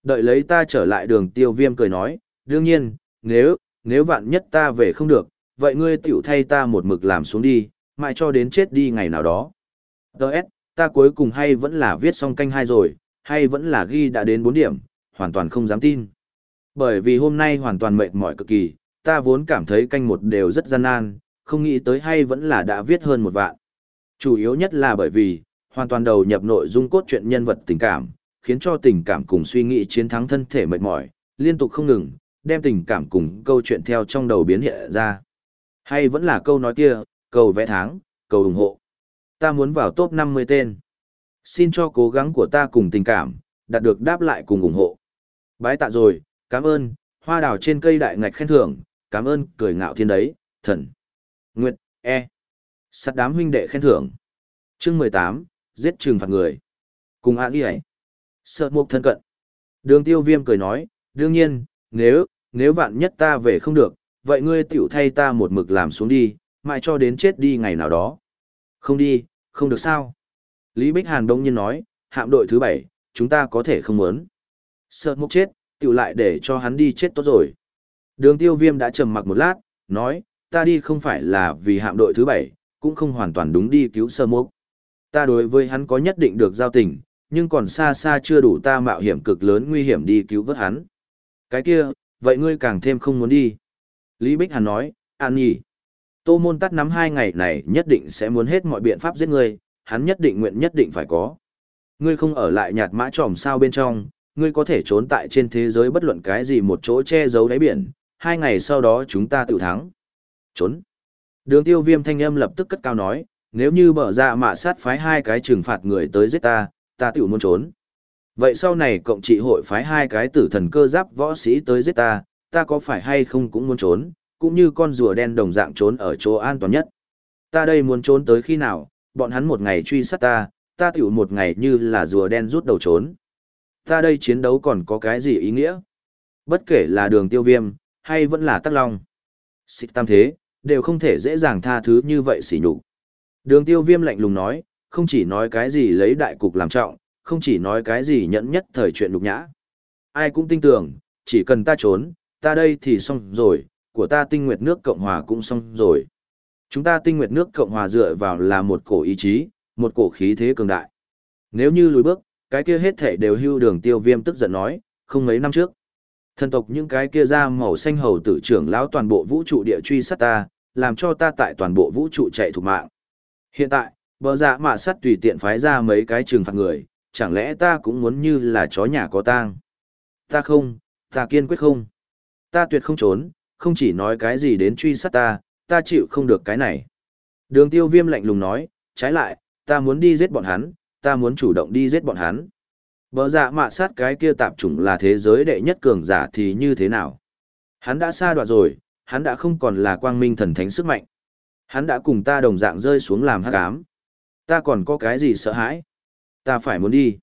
Đợi lấy ta trở lại đường tiêu viêm cười nói, đương nhiên, nếu, nếu vạn nhất ta về không được, vậy ngươi tiểu thay ta một mực làm xuống đi, mãi cho đến chết đi ngày nào đó. Đợt, ta cuối cùng hay vẫn là viết xong canh hai rồi, hay vẫn là ghi đã đến 4 điểm, hoàn toàn không dám tin. Bởi vì hôm nay hoàn toàn mệt mỏi cực kỳ, ta vốn cảm thấy canh một đều rất gian nan, không nghĩ tới hay vẫn là đã viết hơn một vạn. Chủ yếu nhất là bởi vì, hoàn toàn đầu nhập nội dung cốt truyện nhân vật tình cảm, khiến cho tình cảm cùng suy nghĩ chiến thắng thân thể mệt mỏi, liên tục không ngừng, đem tình cảm cùng câu chuyện theo trong đầu biến hiện ra. Hay vẫn là câu nói kia, cầu vẽ tháng, cầu ủng hộ. Ta muốn vào top 50 tên. Xin cho cố gắng của ta cùng tình cảm, đạt được đáp lại cùng ủng hộ. Bái tạ rồi, cảm ơn, hoa đào trên cây đại ngạch khen thưởng, cảm ơn cười ngạo thiên đấy, thần. Nguyệt, E. Sắt đám huynh đệ khen thưởng. Chương 18, giết trừng phạt người. Cùng A Di ấy. Sợ mục thân cận. Đường tiêu viêm cười nói, đương nhiên, nếu, nếu vạn nhất ta về không được, vậy ngươi tiểu thay ta một mực làm xuống đi, mãi cho đến chết đi ngày nào đó. Không đi, không được sao. Lý Bích Hàn đông nhiên nói, hạm đội thứ bảy, chúng ta có thể không muốn. Sợ mục chết, tiểu lại để cho hắn đi chết tốt rồi. Đường tiêu viêm đã trầm mặc một lát, nói, ta đi không phải là vì hạm đội thứ bảy, cũng không hoàn toàn đúng đi cứu sơ mục. Ta đối với hắn có nhất định được giao tình, nhưng còn xa xa chưa đủ ta mạo hiểm cực lớn nguy hiểm đi cứu vớt hắn. Cái kia, vậy ngươi càng thêm không muốn đi. Lý Bích Hàn nói, An nhỉ. Tô môn tắt nắm hai ngày này nhất định sẽ muốn hết mọi biện pháp giết ngươi, hắn nhất định nguyện nhất định phải có. Ngươi không ở lại nhạt mã tròm sao bên trong, ngươi có thể trốn tại trên thế giới bất luận cái gì một chỗ che giấu đáy biển, hai ngày sau đó chúng ta tự thắng. Trốn. Đường tiêu viêm thanh âm lập tức cất cao nói, nếu như bở ra mạ sát phái hai cái trừng phạt người tới giết ta, ta tiểu muốn trốn. Vậy sau này cộng trị hội phái hai cái tử thần cơ giáp võ sĩ tới giết ta, ta có phải hay không cũng muốn trốn, cũng như con rùa đen đồng dạng trốn ở chỗ an toàn nhất. Ta đây muốn trốn tới khi nào, bọn hắn một ngày truy sát ta, ta tiểu một ngày như là rùa đen rút đầu trốn. Ta đây chiến đấu còn có cái gì ý nghĩa? Bất kể là đường tiêu viêm, hay vẫn là tắc long. Xích tam thế, đều không thể dễ dàng tha thứ như vậy xỉ nhục. Đường tiêu viêm lạnh lùng nói, không chỉ nói cái gì lấy đại cục làm trọng, không chỉ nói cái gì nhẫn nhất thời chuyện lục nhã. Ai cũng tin tưởng, chỉ cần ta trốn, ta đây thì xong rồi, của ta tinh nguyệt nước Cộng Hòa cũng xong rồi. Chúng ta tinh nguyệt nước Cộng Hòa dựa vào là một cổ ý chí, một cổ khí thế cường đại. Nếu như lùi bước, cái kia hết thể đều hưu đường tiêu viêm tức giận nói, không mấy năm trước. Thần tộc những cái kia ra màu xanh hầu tử trưởng lão toàn bộ vũ trụ địa truy sát ta, làm cho ta tại toàn bộ vũ trụ chạy thủ mạng. Hiện tại, bờ dạ mạ sắt tùy tiện phái ra mấy cái trừng phạt người, chẳng lẽ ta cũng muốn như là chó nhà có tang? Ta không, ta kiên quyết không. Ta tuyệt không trốn, không chỉ nói cái gì đến truy sát ta, ta chịu không được cái này. Đường tiêu viêm lạnh lùng nói, trái lại, ta muốn đi giết bọn hắn, ta muốn chủ động đi giết bọn hắn. Bờ dạ mạ sát cái kia tạp chủng là thế giới đệ nhất cường giả thì như thế nào? Hắn đã xa đoạn rồi, hắn đã không còn là quang minh thần thánh sức mạnh. Hắn đã cùng ta đồng dạng rơi xuống làm hắc ám. Ta còn có cái gì sợ hãi? Ta phải muốn đi.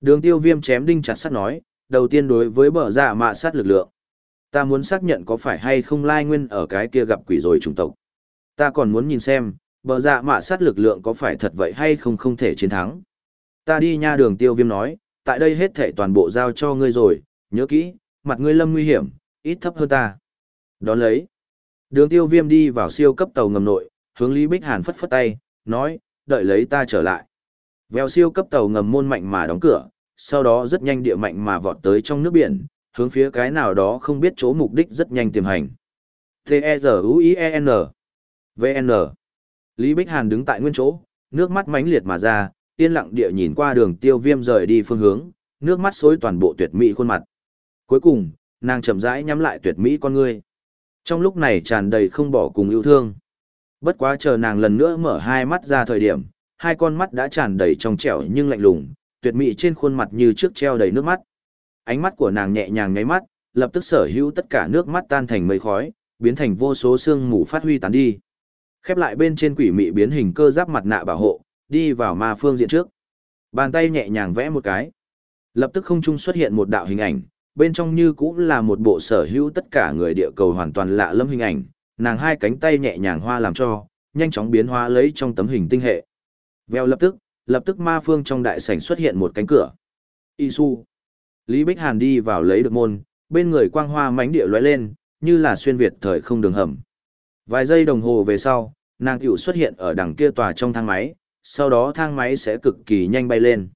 Đường tiêu viêm chém đinh chặt sắt nói, đầu tiên đối với bờ dạ mạ sát lực lượng. Ta muốn xác nhận có phải hay không lai nguyên ở cái kia gặp quỷ rồi chủng tộc. Ta còn muốn nhìn xem, bờ dạ mạ sát lực lượng có phải thật vậy hay không không thể chiến thắng. Ta đi nha đường tiêu viêm nói, tại đây hết thể toàn bộ giao cho ngươi rồi, nhớ kỹ, mặt ngươi lâm nguy hiểm, ít thấp hơn ta. Đón lấy. Đường tiêu viêm đi vào siêu cấp tàu ngầm nội, hướng Lý Bích Hàn phất phất tay, nói, đợi lấy ta trở lại. Vèo siêu cấp tàu ngầm môn mạnh mà đóng cửa, sau đó rất nhanh địa mạnh mà vọt tới trong nước biển, hướng phía cái nào đó không biết chỗ mục đích rất nhanh tiềm hành. T-E-Z-U-I-E-N V-N Lý Bích Hàn đứng tại nguyên chỗ, nước mắt mãnh liệt mà ra, yên lặng địa nhìn qua đường tiêu viêm rời đi phương hướng, nước mắt xối toàn bộ tuyệt mỹ khuôn mặt. Cuối cùng, nàng chậm rãi nhắm lại tuyệt mỹ con ngươi. Trong lúc này tràn đầy không bỏ cùng yêu thương. Bất quá chờ nàng lần nữa mở hai mắt ra thời điểm, hai con mắt đã tràn đầy trong trẻo nhưng lạnh lùng, tuyệt mỹ trên khuôn mặt như trước treo đầy nước mắt. Ánh mắt của nàng nhẹ nhàng nháy mắt, lập tức sở hữu tất cả nước mắt tan thành mây khói, biến thành vô số xương mù phát huy tán đi. Khép lại bên trên quỷ mị biến hình cơ giáp mặt nạ bảo hộ, đi vào ma phương diện trước. Bàn tay nhẹ nhàng vẽ một cái. Lập tức không trung xuất hiện một đạo hình ảnh, bên trong như cũng là một bộ sở hữu tất cả người địa cầu hoàn toàn lạ lâm hình ảnh, nàng hai cánh tay nhẹ nhàng hoa làm cho, nhanh chóng biến hóa lấy trong tấm hình tinh hệ. Vèo lập tức, lập tức ma phương trong đại sảnh xuất hiện một cánh cửa. Isu. Lý Bích Hàn đi vào lấy được môn, bên người quang hoa mánh địa lóe lên, như là xuyên việt thời không đường hầm. Vài giây đồng hồ về sau, nàng tiểu xuất hiện ở đằng kia tòa trong thang máy, sau đó thang máy sẽ cực kỳ nhanh bay lên.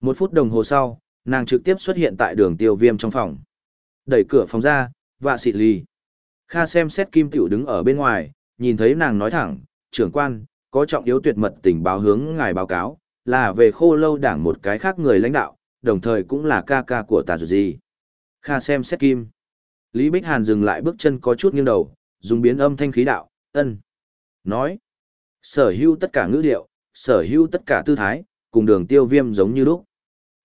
Một phút đồng hồ sau, nàng trực tiếp xuất hiện tại đường tiêu viêm trong phòng. Đẩy cửa phòng ra, vạ xịt lì. Kha xem xét kim tiểu đứng ở bên ngoài, nhìn thấy nàng nói thẳng, trưởng quan, có trọng yếu tuyệt mật tình báo hướng ngài báo cáo, là về khô lâu đảng một cái khác người lãnh đạo, đồng thời cũng là ca ca của tà dù gì. Kha xem xét kim. Lý Bích Hàn dừng lại bước chân có chút nghiêng đầu, dùng biến âm thanh khí đạo, ân. Nói, sở hữu tất cả ngữ điệu, sở hữu tất cả tư thái, cùng đường tiêu viêm giống như lúc.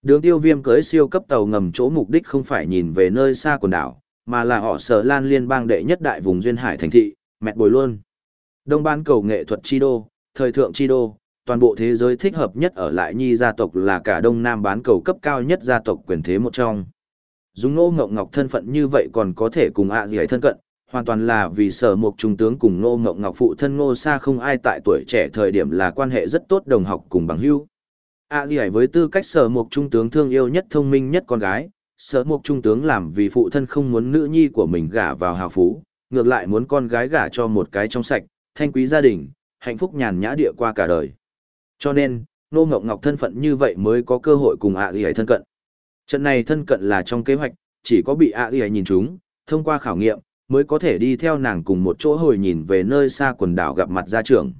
Đường tiêu viêm cưới siêu cấp tàu ngầm chỗ mục đích không phải nhìn về nơi xa quần đảo, mà là họ sở lan liên bang đệ nhất đại vùng duyên hải thành thị, mẹt bồi luôn. Đông ban cầu nghệ thuật chi đô, thời thượng chi đô, toàn bộ thế giới thích hợp nhất ở lại nhi gia tộc là cả đông nam bán cầu cấp cao nhất gia tộc quyền thế một trong. Dùng nô ngọc ngọc thân phận như vậy còn có thể cùng ạ gì ấy thân cận, hoàn toàn là vì sở mục trung tướng cùng nô ngọc ngọc phụ thân ngô xa không ai tại tuổi trẻ thời điểm là quan hệ rất tốt đồng học cùng bằng hữu. ạ gì ấy với tư cách sở mục trung tướng thương yêu nhất thông minh nhất con gái, sở mục trung tướng làm vì phụ thân không muốn nữ nhi của mình gả vào hào phú, ngược lại muốn con gái gả cho một cái trong sạch, thanh quý gia đình, hạnh phúc nhàn nhã địa qua cả đời. Cho nên, Nô Ngọc Ngọc thân phận như vậy mới có cơ hội cùng ạ à thân cận. Trận này thân cận là trong kế hoạch, chỉ có bị ạ à nhìn chúng, thông qua khảo nghiệm, mới có thể đi theo nàng cùng một chỗ hồi nhìn về nơi xa quần đảo gặp mặt gia trưởng.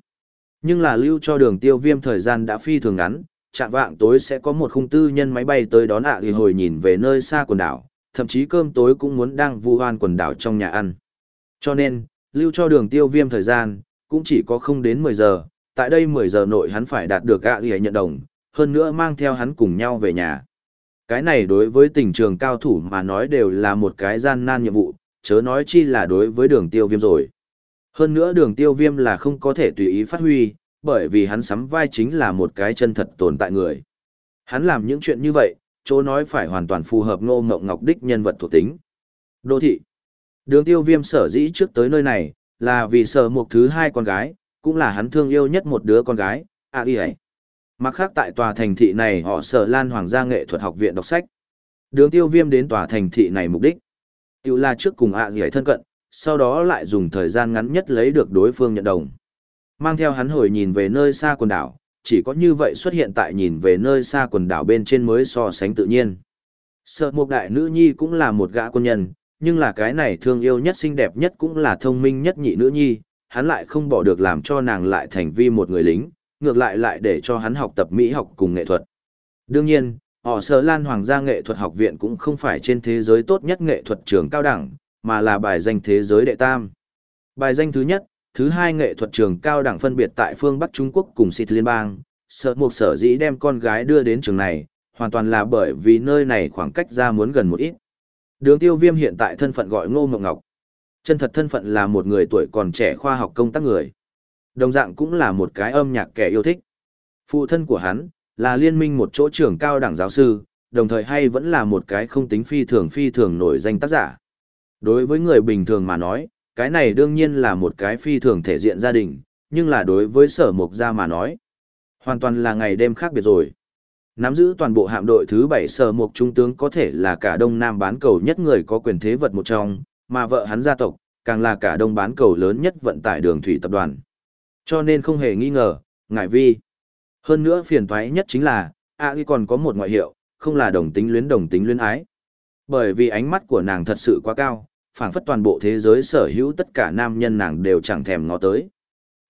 Nhưng là lưu cho đường tiêu viêm thời gian đã phi thường ngắn, chạm vạng tối sẽ có một khung tư nhân máy bay tới đón ạ à hồi nhìn về nơi xa quần đảo, thậm chí cơm tối cũng muốn đang vu hoan quần đảo trong nhà ăn. Cho nên, lưu cho đường tiêu viêm thời gian, cũng chỉ có không đến 10 giờ, tại đây 10 giờ nội hắn phải đạt được ạ gì nhận đồng, hơn nữa mang theo hắn cùng nhau về nhà. Cái này đối với tình trường cao thủ mà nói đều là một cái gian nan nhiệm vụ, chớ nói chi là đối với đường tiêu viêm rồi. Hơn nữa đường tiêu viêm là không có thể tùy ý phát huy, bởi vì hắn sắm vai chính là một cái chân thật tồn tại người. Hắn làm những chuyện như vậy, chỗ nói phải hoàn toàn phù hợp ngô ngọc ngọc đích nhân vật thuộc tính. Đô thị Đường tiêu viêm sở dĩ trước tới nơi này, là vì sở một thứ hai con gái, cũng là hắn thương yêu nhất một đứa con gái, à y ấy. Mặt khác tại tòa thành thị này họ sở lan hoàng gia nghệ thuật học viện đọc sách. Đường tiêu viêm đến tòa thành thị này mục đích. Tiểu là trước cùng ạ à gì ấy thân cận, sau đó lại dùng thời gian ngắn nhất lấy được đối phương nhận đồng. Mang theo hắn hồi nhìn về nơi xa quần đảo, chỉ có như vậy xuất hiện tại nhìn về nơi xa quần đảo bên trên mới so sánh tự nhiên. Sợ một đại nữ nhi cũng là một gã quân nhân, nhưng là cái này thương yêu nhất xinh đẹp nhất cũng là thông minh nhất nhị nữ nhi, hắn lại không bỏ được làm cho nàng lại thành vi một người lính, ngược lại lại để cho hắn học tập mỹ học cùng nghệ thuật. Đương nhiên, họ sở lan hoàng gia nghệ thuật học viện cũng không phải trên thế giới tốt nhất nghệ thuật trường cao đẳng, mà là bài danh thế giới đệ tam. Bài danh thứ nhất, thứ hai nghệ thuật trường cao đẳng phân biệt tại phương Bắc Trung Quốc cùng Xịt Liên bang, sợ một sở dĩ đem con gái đưa đến trường này, hoàn toàn là bởi vì nơi này khoảng cách ra muốn gần một ít. Đường tiêu viêm hiện tại thân phận gọi Ngô Mộng Ngọc. Chân thật thân phận là một người tuổi còn trẻ khoa học công tác người. Đồng dạng cũng là một cái âm nhạc kẻ yêu thích. Phụ thân của hắn, là liên minh một chỗ trưởng cao đẳng giáo sư, đồng thời hay vẫn là một cái không tính phi thường phi thường nổi danh tác giả. Đối với người bình thường mà nói, cái này đương nhiên là một cái phi thường thể diện gia đình, nhưng là đối với sở mục gia mà nói, hoàn toàn là ngày đêm khác biệt rồi. Nắm giữ toàn bộ hạm đội thứ bảy sở mục trung tướng có thể là cả đông nam bán cầu nhất người có quyền thế vật một trong, mà vợ hắn gia tộc, càng là cả đông bán cầu lớn nhất vận tải đường thủy tập đoàn. Cho nên không hề nghi ngờ, ngại vi. Hơn nữa phiền toái nhất chính là, A à còn có một ngoại hiệu, không là đồng tính luyến đồng tính luyến ái. Bởi vì ánh mắt của nàng thật sự quá cao, phảng phất toàn bộ thế giới sở hữu tất cả nam nhân nàng đều chẳng thèm ngó tới.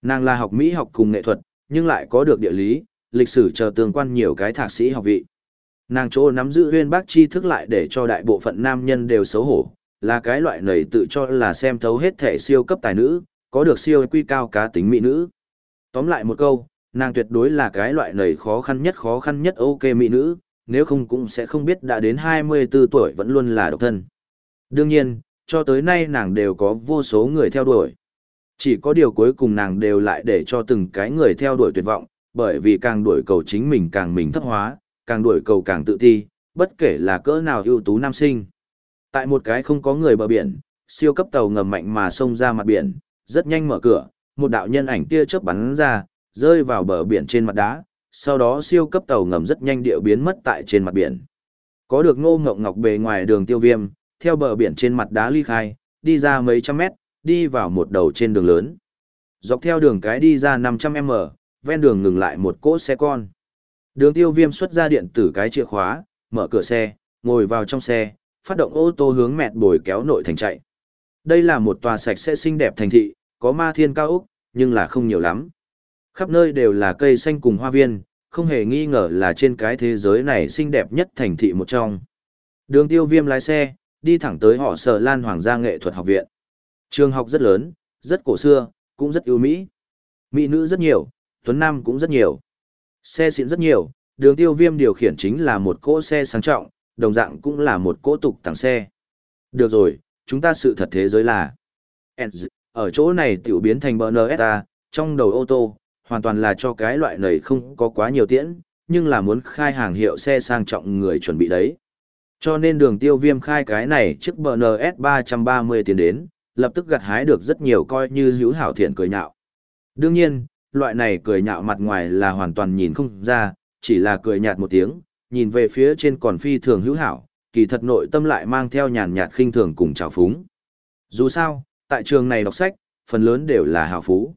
Nàng là học mỹ học cùng nghệ thuật, nhưng lại có được địa lý, lịch sử chờ tương quan nhiều cái thạc sĩ học vị. Nàng chỗ nắm giữ huyên bác tri thức lại để cho đại bộ phận nam nhân đều xấu hổ, là cái loại này tự cho là xem thấu hết thể siêu cấp tài nữ, có được siêu quy cao cá tính mỹ nữ. Tóm lại một câu, nàng tuyệt đối là cái loại này khó khăn nhất khó khăn nhất ok mỹ nữ, nếu không cũng sẽ không biết đã đến 24 tuổi vẫn luôn là độc thân. Đương nhiên, cho tới nay nàng đều có vô số người theo đuổi. Chỉ có điều cuối cùng nàng đều lại để cho từng cái người theo đuổi tuyệt vọng, bởi vì càng đuổi cầu chính mình càng mình thấp hóa, càng đuổi cầu càng tự ti, bất kể là cỡ nào ưu tú nam sinh. Tại một cái không có người bờ biển, siêu cấp tàu ngầm mạnh mà xông ra mặt biển, rất nhanh mở cửa, một đạo nhân ảnh tia chớp bắn ra, rơi vào bờ biển trên mặt đá, sau đó siêu cấp tàu ngầm rất nhanh điệu biến mất tại trên mặt biển. Có được ngô ngọc ngọc bề ngoài đường tiêu viêm, theo bờ biển trên mặt đá ly khai, đi ra mấy trăm mét, đi vào một đầu trên đường lớn. Dọc theo đường cái đi ra 500m, ven đường ngừng lại một cỗ xe con. Đường tiêu viêm xuất ra điện tử cái chìa khóa, mở cửa xe, ngồi vào trong xe, phát động ô tô hướng mẹt bồi kéo nội thành chạy. Đây là một tòa sạch sẽ xinh đẹp thành thị, có ma thiên cao úc, nhưng là không nhiều lắm. Khắp nơi đều là cây xanh cùng hoa viên, không hề nghi ngờ là trên cái thế giới này xinh đẹp nhất thành thị một trong. Đường tiêu viêm lái xe, đi thẳng tới họ sở lan hoàng gia nghệ thuật học viện. Trường học rất lớn, rất cổ xưa, cũng rất ưu mỹ. Mỹ nữ rất nhiều, tuấn nam cũng rất nhiều. Xe xịn rất nhiều, đường tiêu viêm điều khiển chính là một cỗ xe sang trọng, đồng dạng cũng là một cỗ tục tặng xe. Được rồi, chúng ta sự thật thế giới là ở chỗ này tiểu biến thành BNSA, trong đầu ô tô, hoàn toàn là cho cái loại này không có quá nhiều tiễn, nhưng là muốn khai hàng hiệu xe sang trọng người chuẩn bị đấy. Cho nên đường tiêu viêm khai cái này chiếc BNS 330 tiền đến, lập tức gặt hái được rất nhiều coi như hữu hảo thiện cười nhạo. Đương nhiên, loại này cười nhạo mặt ngoài là hoàn toàn nhìn không ra, chỉ là cười nhạt một tiếng, nhìn về phía trên còn phi thường hữu hảo, kỳ thật nội tâm lại mang theo nhàn nhạt khinh thường cùng trào phúng. Dù sao, tại trường này đọc sách, phần lớn đều là hào phú.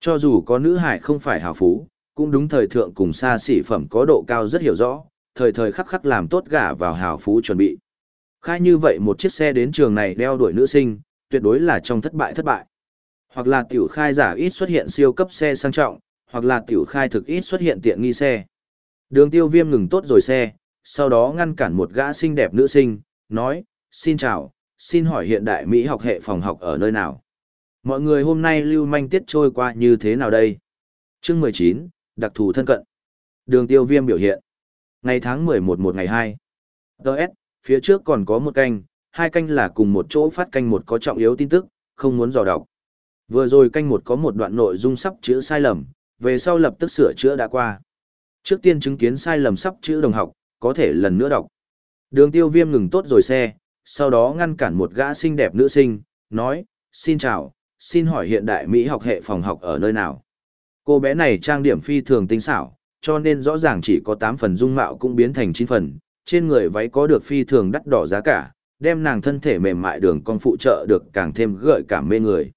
Cho dù có nữ hải không phải hào phú, cũng đúng thời thượng cùng xa xỉ phẩm có độ cao rất hiểu rõ, thời thời khắc khắc làm tốt gả vào hào phú chuẩn bị. Khai như vậy một chiếc xe đến trường này đeo đuổi nữ sinh, tuyệt đối là trong thất bại thất bại. Hoặc là tiểu khai giả ít xuất hiện siêu cấp xe sang trọng, hoặc là tiểu khai thực ít xuất hiện tiện nghi xe. Đường tiêu viêm ngừng tốt rồi xe, sau đó ngăn cản một gã xinh đẹp nữ sinh, nói, xin chào, xin hỏi hiện đại Mỹ học hệ phòng học ở nơi nào? Mọi người hôm nay lưu manh tiết trôi qua như thế nào đây? chương 19, đặc thù thân cận. Đường tiêu viêm biểu hiện. Ngày tháng 11 một ngày 2. Đợt, phía trước còn có một canh, hai canh là cùng một chỗ phát canh một có trọng yếu tin tức, không muốn dò đọc. Vừa rồi canh một có một đoạn nội dung sắp chữa sai lầm, về sau lập tức sửa chữa đã qua. Trước tiên chứng kiến sai lầm sắp chữ đồng học, có thể lần nữa đọc. Đường tiêu viêm ngừng tốt rồi xe, sau đó ngăn cản một gã xinh đẹp nữ sinh, nói, xin chào, xin hỏi hiện đại Mỹ học hệ phòng học ở nơi nào? Cô bé này trang điểm phi thường tinh xảo, cho nên rõ ràng chỉ có 8 phần dung mạo cũng biến thành 9 phần, trên người váy có được phi thường đắt đỏ giá cả, đem nàng thân thể mềm mại đường con phụ trợ được càng thêm gợi cảm mê người.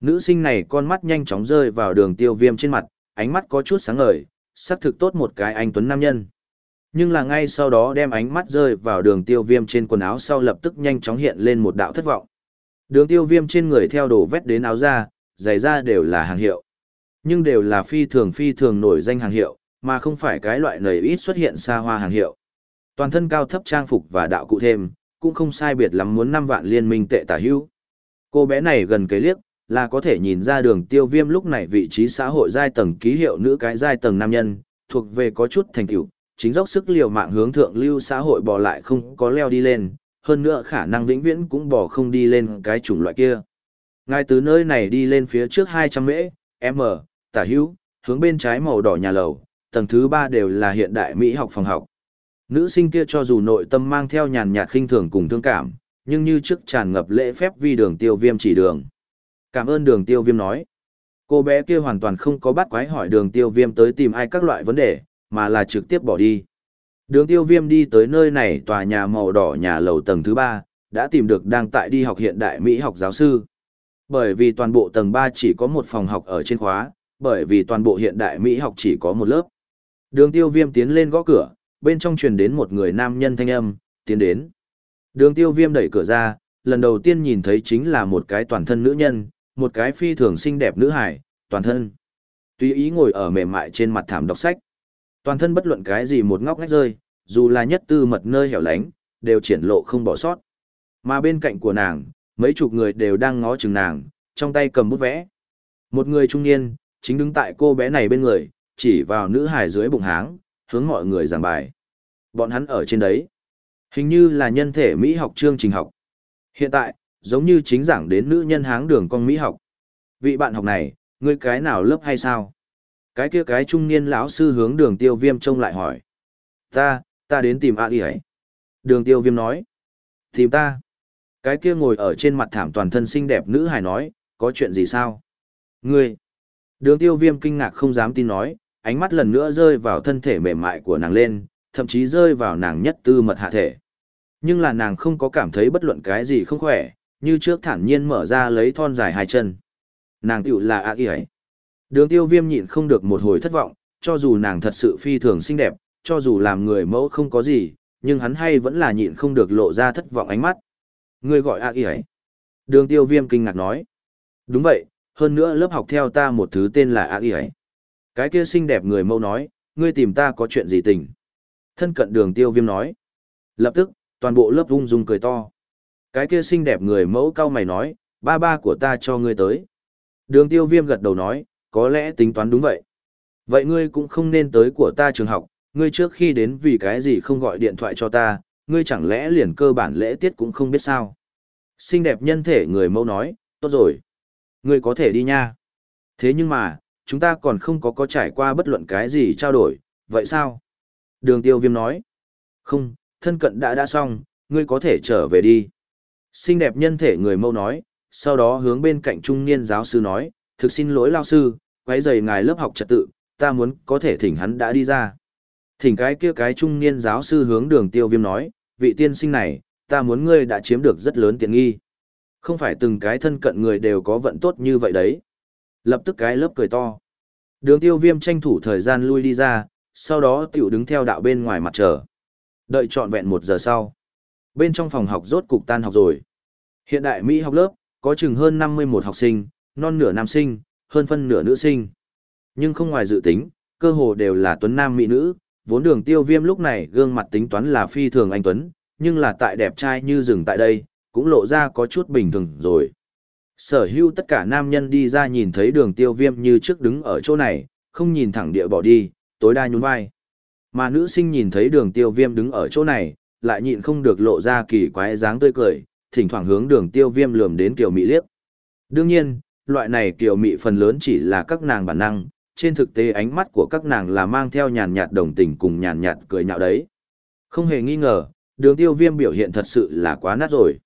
Nữ sinh này con mắt nhanh chóng rơi vào đường tiêu viêm trên mặt, ánh mắt có chút sáng ngời, sắc thực tốt một cái anh tuấn nam nhân. Nhưng là ngay sau đó đem ánh mắt rơi vào đường tiêu viêm trên quần áo sau lập tức nhanh chóng hiện lên một đạo thất vọng. Đường tiêu viêm trên người theo đồ vét đến áo ra, giày ra đều là hàng hiệu. Nhưng đều là phi thường phi thường nổi danh hàng hiệu, mà không phải cái loại nầy ít xuất hiện xa hoa hàng hiệu. Toàn thân cao thấp trang phục và đạo cụ thêm, cũng không sai biệt lắm muốn 5 vạn liên minh tệ tả hữu. Cô bé này gần cái liếc, là có thể nhìn ra đường tiêu viêm lúc này vị trí xã hội giai tầng ký hiệu nữ cái giai tầng nam nhân, thuộc về có chút thành tựu chính dốc sức liều mạng hướng thượng lưu xã hội bò lại không có leo đi lên, hơn nữa khả năng vĩnh viễn cũng bò không đi lên cái chủng loại kia. Ngay từ nơi này đi lên phía trước 200 mễ, m, tả hữu, hướng bên trái màu đỏ nhà lầu, tầng thứ ba đều là hiện đại Mỹ học phòng học. Nữ sinh kia cho dù nội tâm mang theo nhàn nhạt khinh thường cùng thương cảm, nhưng như trước tràn ngập lễ phép vì đường tiêu viêm chỉ đường. Cảm ơn đường tiêu viêm nói. Cô bé kia hoàn toàn không có bắt quái hỏi đường tiêu viêm tới tìm ai các loại vấn đề, mà là trực tiếp bỏ đi. Đường tiêu viêm đi tới nơi này tòa nhà màu đỏ nhà lầu tầng thứ 3, đã tìm được đang tại đi học hiện đại Mỹ học giáo sư. Bởi vì toàn bộ tầng 3 chỉ có một phòng học ở trên khóa, bởi vì toàn bộ hiện đại Mỹ học chỉ có một lớp. Đường tiêu viêm tiến lên gõ cửa, bên trong truyền đến một người nam nhân thanh âm, tiến đến. Đường tiêu viêm đẩy cửa ra, lần đầu tiên nhìn thấy chính là một cái toàn thân nữ nhân, một cái phi thường xinh đẹp nữ hải, toàn thân. Tùy ý ngồi ở mềm mại trên mặt thảm đọc sách. Toàn thân bất luận cái gì một ngóc ngách rơi, dù là nhất tư mật nơi hẻo lánh, đều triển lộ không bỏ sót. Mà bên cạnh của nàng, mấy chục người đều đang ngó chừng nàng, trong tay cầm bút vẽ. Một người trung niên, chính đứng tại cô bé này bên người, chỉ vào nữ hài dưới bụng háng, hướng mọi người giảng bài. Bọn hắn ở trên đấy. Hình như là nhân thể Mỹ học chương trình học. Hiện tại, giống như chính giảng đến nữ nhân háng đường con Mỹ học. Vị bạn học này, ngươi cái nào lớp hay sao? Cái kia cái trung niên lão sư hướng đường tiêu viêm trông lại hỏi. Ta, ta đến tìm A Y ấy. Đường tiêu viêm nói. Tìm ta. Cái kia ngồi ở trên mặt thảm toàn thân xinh đẹp nữ hài nói, có chuyện gì sao? Ngươi. Đường tiêu viêm kinh ngạc không dám tin nói, ánh mắt lần nữa rơi vào thân thể mềm mại của nàng lên, thậm chí rơi vào nàng nhất tư mật hạ thể. Nhưng là nàng không có cảm thấy bất luận cái gì không khỏe, như trước thản nhiên mở ra lấy thon dài hai chân. Nàng tiểu là A Y ấy. Đường tiêu viêm nhịn không được một hồi thất vọng, cho dù nàng thật sự phi thường xinh đẹp, cho dù làm người mẫu không có gì, nhưng hắn hay vẫn là nhịn không được lộ ra thất vọng ánh mắt. Người gọi A Y ấy. Đường tiêu viêm kinh ngạc nói. Đúng vậy, hơn nữa lớp học theo ta một thứ tên là A Y ấy. Cái kia xinh đẹp người mẫu nói, ngươi tìm ta có chuyện gì tình. Thân cận đường tiêu viêm nói. Lập tức, toàn bộ lớp ung dung cười to. Cái kia xinh đẹp người mẫu cao mày nói, ba ba của ta cho ngươi tới. Đường tiêu viêm gật đầu nói, có lẽ tính toán đúng vậy. Vậy ngươi cũng không nên tới của ta trường học, ngươi trước khi đến vì cái gì không gọi điện thoại cho ta, ngươi chẳng lẽ liền cơ bản lễ tiết cũng không biết sao. Xinh đẹp nhân thể người mẫu nói, tốt rồi. Ngươi có thể đi nha. Thế nhưng mà, chúng ta còn không có có trải qua bất luận cái gì trao đổi, vậy sao? Đường tiêu viêm nói. Không, thân cận đã đã xong, ngươi có thể trở về đi. Xinh đẹp nhân thể người mâu nói, sau đó hướng bên cạnh trung niên giáo sư nói, thực xin lỗi lao sư, quấy rầy ngài lớp học trật tự, ta muốn có thể thỉnh hắn đã đi ra. Thỉnh cái kia cái trung niên giáo sư hướng đường tiêu viêm nói, vị tiên sinh này, ta muốn ngươi đã chiếm được rất lớn tiện nghi. Không phải từng cái thân cận người đều có vận tốt như vậy đấy. Lập tức cái lớp cười to. Đường tiêu viêm tranh thủ thời gian lui đi ra, sau đó tiểu đứng theo đạo bên ngoài mặt chờ. Đợi trọn vẹn một giờ sau. Bên trong phòng học rốt cục tan học rồi. Hiện đại Mỹ học lớp, có chừng hơn 51 học sinh, non nửa nam sinh, hơn phân nửa nữ sinh. Nhưng không ngoài dự tính, cơ hồ đều là tuấn nam mỹ nữ, vốn đường tiêu viêm lúc này gương mặt tính toán là phi thường anh tuấn, nhưng là tại đẹp trai như rừng tại đây, cũng lộ ra có chút bình thường rồi. Sở hữu tất cả nam nhân đi ra nhìn thấy đường tiêu viêm như trước đứng ở chỗ này, không nhìn thẳng địa bỏ đi, tối đa nhún vai. Mà nữ sinh nhìn thấy đường tiêu viêm đứng ở chỗ này, lại nhịn không được lộ ra kỳ quái dáng tươi cười, thỉnh thoảng hướng đường tiêu viêm lườm đến kiểu mị liếc. Đương nhiên, loại này kiểu mị phần lớn chỉ là các nàng bản năng, trên thực tế ánh mắt của các nàng là mang theo nhàn nhạt đồng tình cùng nhàn nhạt cười nhạo đấy. Không hề nghi ngờ, đường tiêu viêm biểu hiện thật sự là quá nát rồi.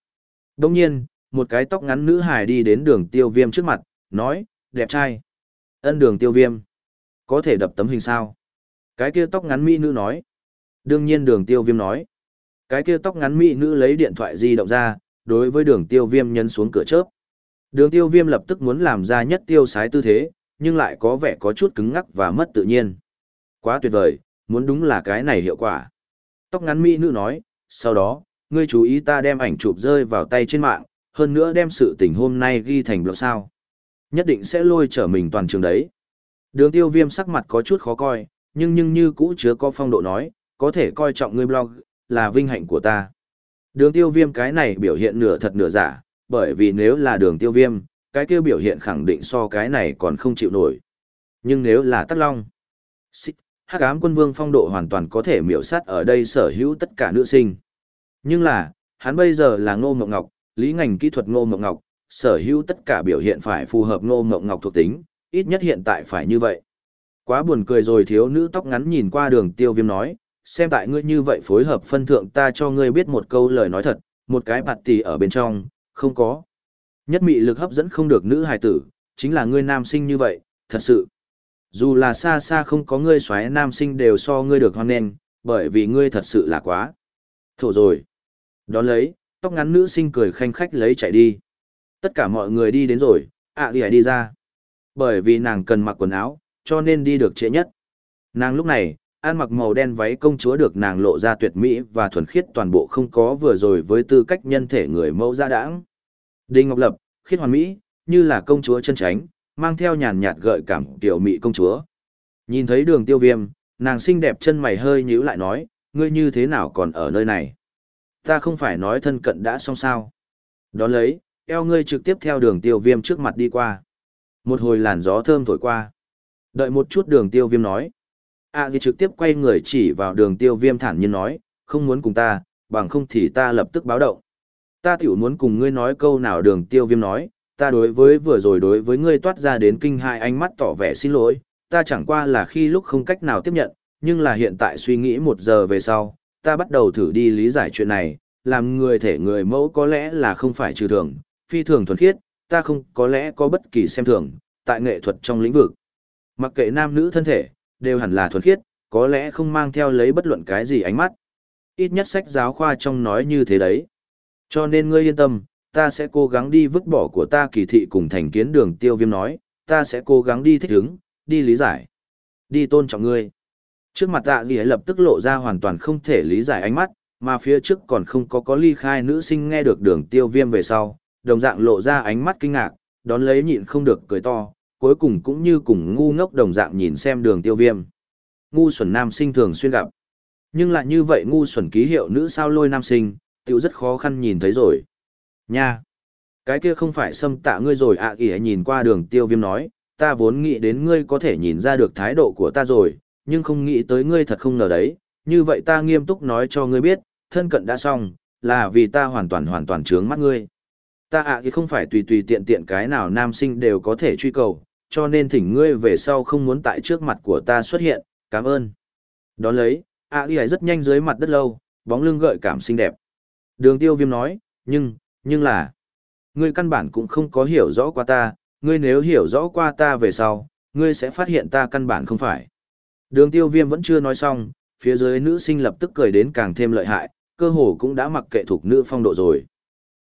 Đồng nhiên, một cái tóc ngắn nữ hài đi đến đường tiêu viêm trước mặt, nói, đẹp trai. Ân đường tiêu viêm. Có thể đập tấm hình sao? Cái kia tóc ngắn mỹ nữ nói. Đương nhiên đường tiêu viêm nói. Cái kia tóc ngắn mỹ nữ lấy điện thoại di động ra, đối với đường tiêu viêm nhấn xuống cửa chớp. Đường tiêu viêm lập tức muốn làm ra nhất tiêu sái tư thế, nhưng lại có vẻ có chút cứng ngắc và mất tự nhiên. Quá tuyệt vời, muốn đúng là cái này hiệu quả. Tóc ngắn mỹ nữ nói, sau đó, ngươi chú ý ta đem ảnh chụp rơi vào tay trên mạng, hơn nữa đem sự tình hôm nay ghi thành blog sao. Nhất định sẽ lôi trở mình toàn trường đấy. Đường tiêu viêm sắc mặt có chút khó coi, nhưng nhưng như cũ chứa có phong độ nói, có thể coi trọng ngươi blog, là vinh hạnh của ta. Đường tiêu viêm cái này biểu hiện nửa thật nửa giả, bởi vì nếu là đường tiêu viêm, cái kia biểu hiện khẳng định so cái này còn không chịu nổi. Nhưng nếu là tắc long, xích, hắc ám quân vương phong độ hoàn toàn có thể miểu sát ở đây sở hữu tất cả nữ sinh. Nhưng là, hắn bây giờ là ngô mộng ngọc, lý ngành kỹ thuật ngô mộng ngọc, sở hữu tất cả biểu hiện phải phù hợp ngô mộng ngọc thuộc tính, ít nhất hiện tại phải như vậy. Quá buồn cười rồi thiếu nữ tóc ngắn nhìn qua đường tiêu viêm nói, xem tại ngươi như vậy phối hợp phân thượng ta cho ngươi biết một câu lời nói thật, một cái bạt tỷ ở bên trong, không có. Nhất mị lực hấp dẫn không được nữ hài tử, chính là ngươi nam sinh như vậy, thật sự. Dù là xa xa không có ngươi xoáy nam sinh đều so ngươi được hoan nghênh, bởi vì ngươi thật sự là quá. Thổ rồi. Đón lấy, tóc ngắn nữ sinh cười khanh khách lấy chạy đi. Tất cả mọi người đi đến rồi, ạ à, đi ra. Bởi vì nàng cần mặc quần áo, cho nên đi được trễ nhất. Nàng lúc này, ăn mặc màu đen váy công chúa được nàng lộ ra tuyệt mỹ và thuần khiết toàn bộ không có vừa rồi với tư cách nhân thể người mẫu gia đãng. Đinh Ngọc Lập, khiết hoàn mỹ, như là công chúa chân tránh, mang theo nhàn nhạt gợi cảm tiểu mỹ công chúa. Nhìn thấy đường tiêu viêm, nàng xinh đẹp chân mày hơi nhíu lại nói, ngươi như thế nào còn ở nơi này? Ta không phải nói thân cận đã xong sao. Đón lấy, eo ngươi trực tiếp theo đường tiêu viêm trước mặt đi qua. Một hồi làn gió thơm thổi qua. Đợi một chút đường tiêu viêm nói. À gì trực tiếp quay người chỉ vào đường tiêu viêm thản nhiên nói, không muốn cùng ta, bằng không thì ta lập tức báo động. Ta tiểu muốn cùng ngươi nói câu nào đường tiêu viêm nói, ta đối với vừa rồi đối với ngươi toát ra đến kinh hai ánh mắt tỏ vẻ xin lỗi, ta chẳng qua là khi lúc không cách nào tiếp nhận, nhưng là hiện tại suy nghĩ một giờ về sau, ta bắt đầu thử đi lý giải chuyện này, làm người thể người mẫu có lẽ là không phải trừ thường, phi thường thuần khiết, ta không có lẽ có bất kỳ xem thường, tại nghệ thuật trong lĩnh vực. Mặc kệ nam nữ thân thể, đều hẳn là thuần khiết, có lẽ không mang theo lấy bất luận cái gì ánh mắt. Ít nhất sách giáo khoa trong nói như thế đấy. Cho nên ngươi yên tâm, ta sẽ cố gắng đi vứt bỏ của ta kỳ thị cùng thành kiến đường tiêu viêm nói, ta sẽ cố gắng đi thích ứng, đi lý giải, đi tôn trọng ngươi. Trước mặt tạ gì ấy lập tức lộ ra hoàn toàn không thể lý giải ánh mắt, mà phía trước còn không có có ly khai nữ sinh nghe được đường tiêu viêm về sau, đồng dạng lộ ra ánh mắt kinh ngạc, đón lấy nhịn không được cười to, cuối cùng cũng như cùng ngu ngốc đồng dạng nhìn xem đường tiêu viêm. Ngu xuẩn nam sinh thường xuyên gặp. Nhưng lại như vậy ngu xuẩn ký hiệu nữ sao lôi nam sinh, tiểu rất khó khăn nhìn thấy rồi. Nha! Cái kia không phải xâm tạ ngươi rồi ạ à, kìa nhìn qua đường tiêu viêm nói, ta vốn nghĩ đến ngươi có thể nhìn ra được thái độ của ta rồi, nhưng không nghĩ tới ngươi thật không ngờ đấy, như vậy ta nghiêm túc nói cho ngươi biết, thân cận đã xong, là vì ta hoàn toàn hoàn toàn trướng mắt ngươi. Ta ạ à không phải tùy tùy tiện tiện cái nào nam sinh đều có thể truy cầu, cho nên thỉnh ngươi về sau không muốn tại trước mặt của ta xuất hiện, cảm ơn. Đón lấy, ạ à rất nhanh dưới mặt đất lâu, bóng lưng gợi cảm xinh đẹp. Đường tiêu viêm nói, nhưng, nhưng là, ngươi căn bản cũng không có hiểu rõ qua ta, ngươi nếu hiểu rõ qua ta về sau, ngươi sẽ phát hiện ta căn bản không phải. Đường tiêu viêm vẫn chưa nói xong, phía dưới nữ sinh lập tức cười đến càng thêm lợi hại, cơ hồ cũng đã mặc kệ thuộc nữ phong độ rồi.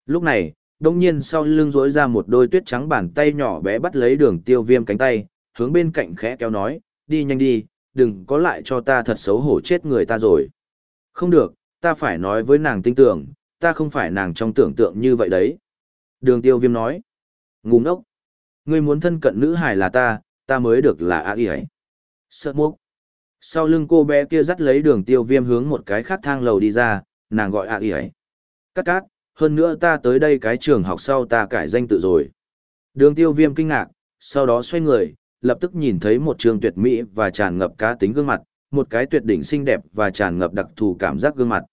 Lúc này, đông nhiên sau lưng rối ra một đôi tuyết trắng bàn tay nhỏ bé bắt lấy đường tiêu viêm cánh tay, hướng bên cạnh khẽ kéo nói, đi nhanh đi, đừng có lại cho ta thật xấu hổ chết người ta rồi. Không được, ta phải nói với nàng tinh tưởng, ta không phải nàng trong tưởng tượng như vậy đấy. Đường tiêu viêm nói, ngu ngốc, ngươi muốn thân cận nữ hài là ta, ta mới được là á ý ấy. Sợ mốc. Sau lưng cô bé kia dắt lấy đường tiêu viêm hướng một cái khác thang lầu đi ra, nàng gọi á ỉ ấy. Cắt cát, hơn nữa ta tới đây cái trường học sau ta cải danh tự rồi. Đường tiêu viêm kinh ngạc, sau đó xoay người, lập tức nhìn thấy một trường tuyệt mỹ và tràn ngập cá tính gương mặt, một cái tuyệt đỉnh xinh đẹp và tràn ngập đặc thù cảm giác gương mặt.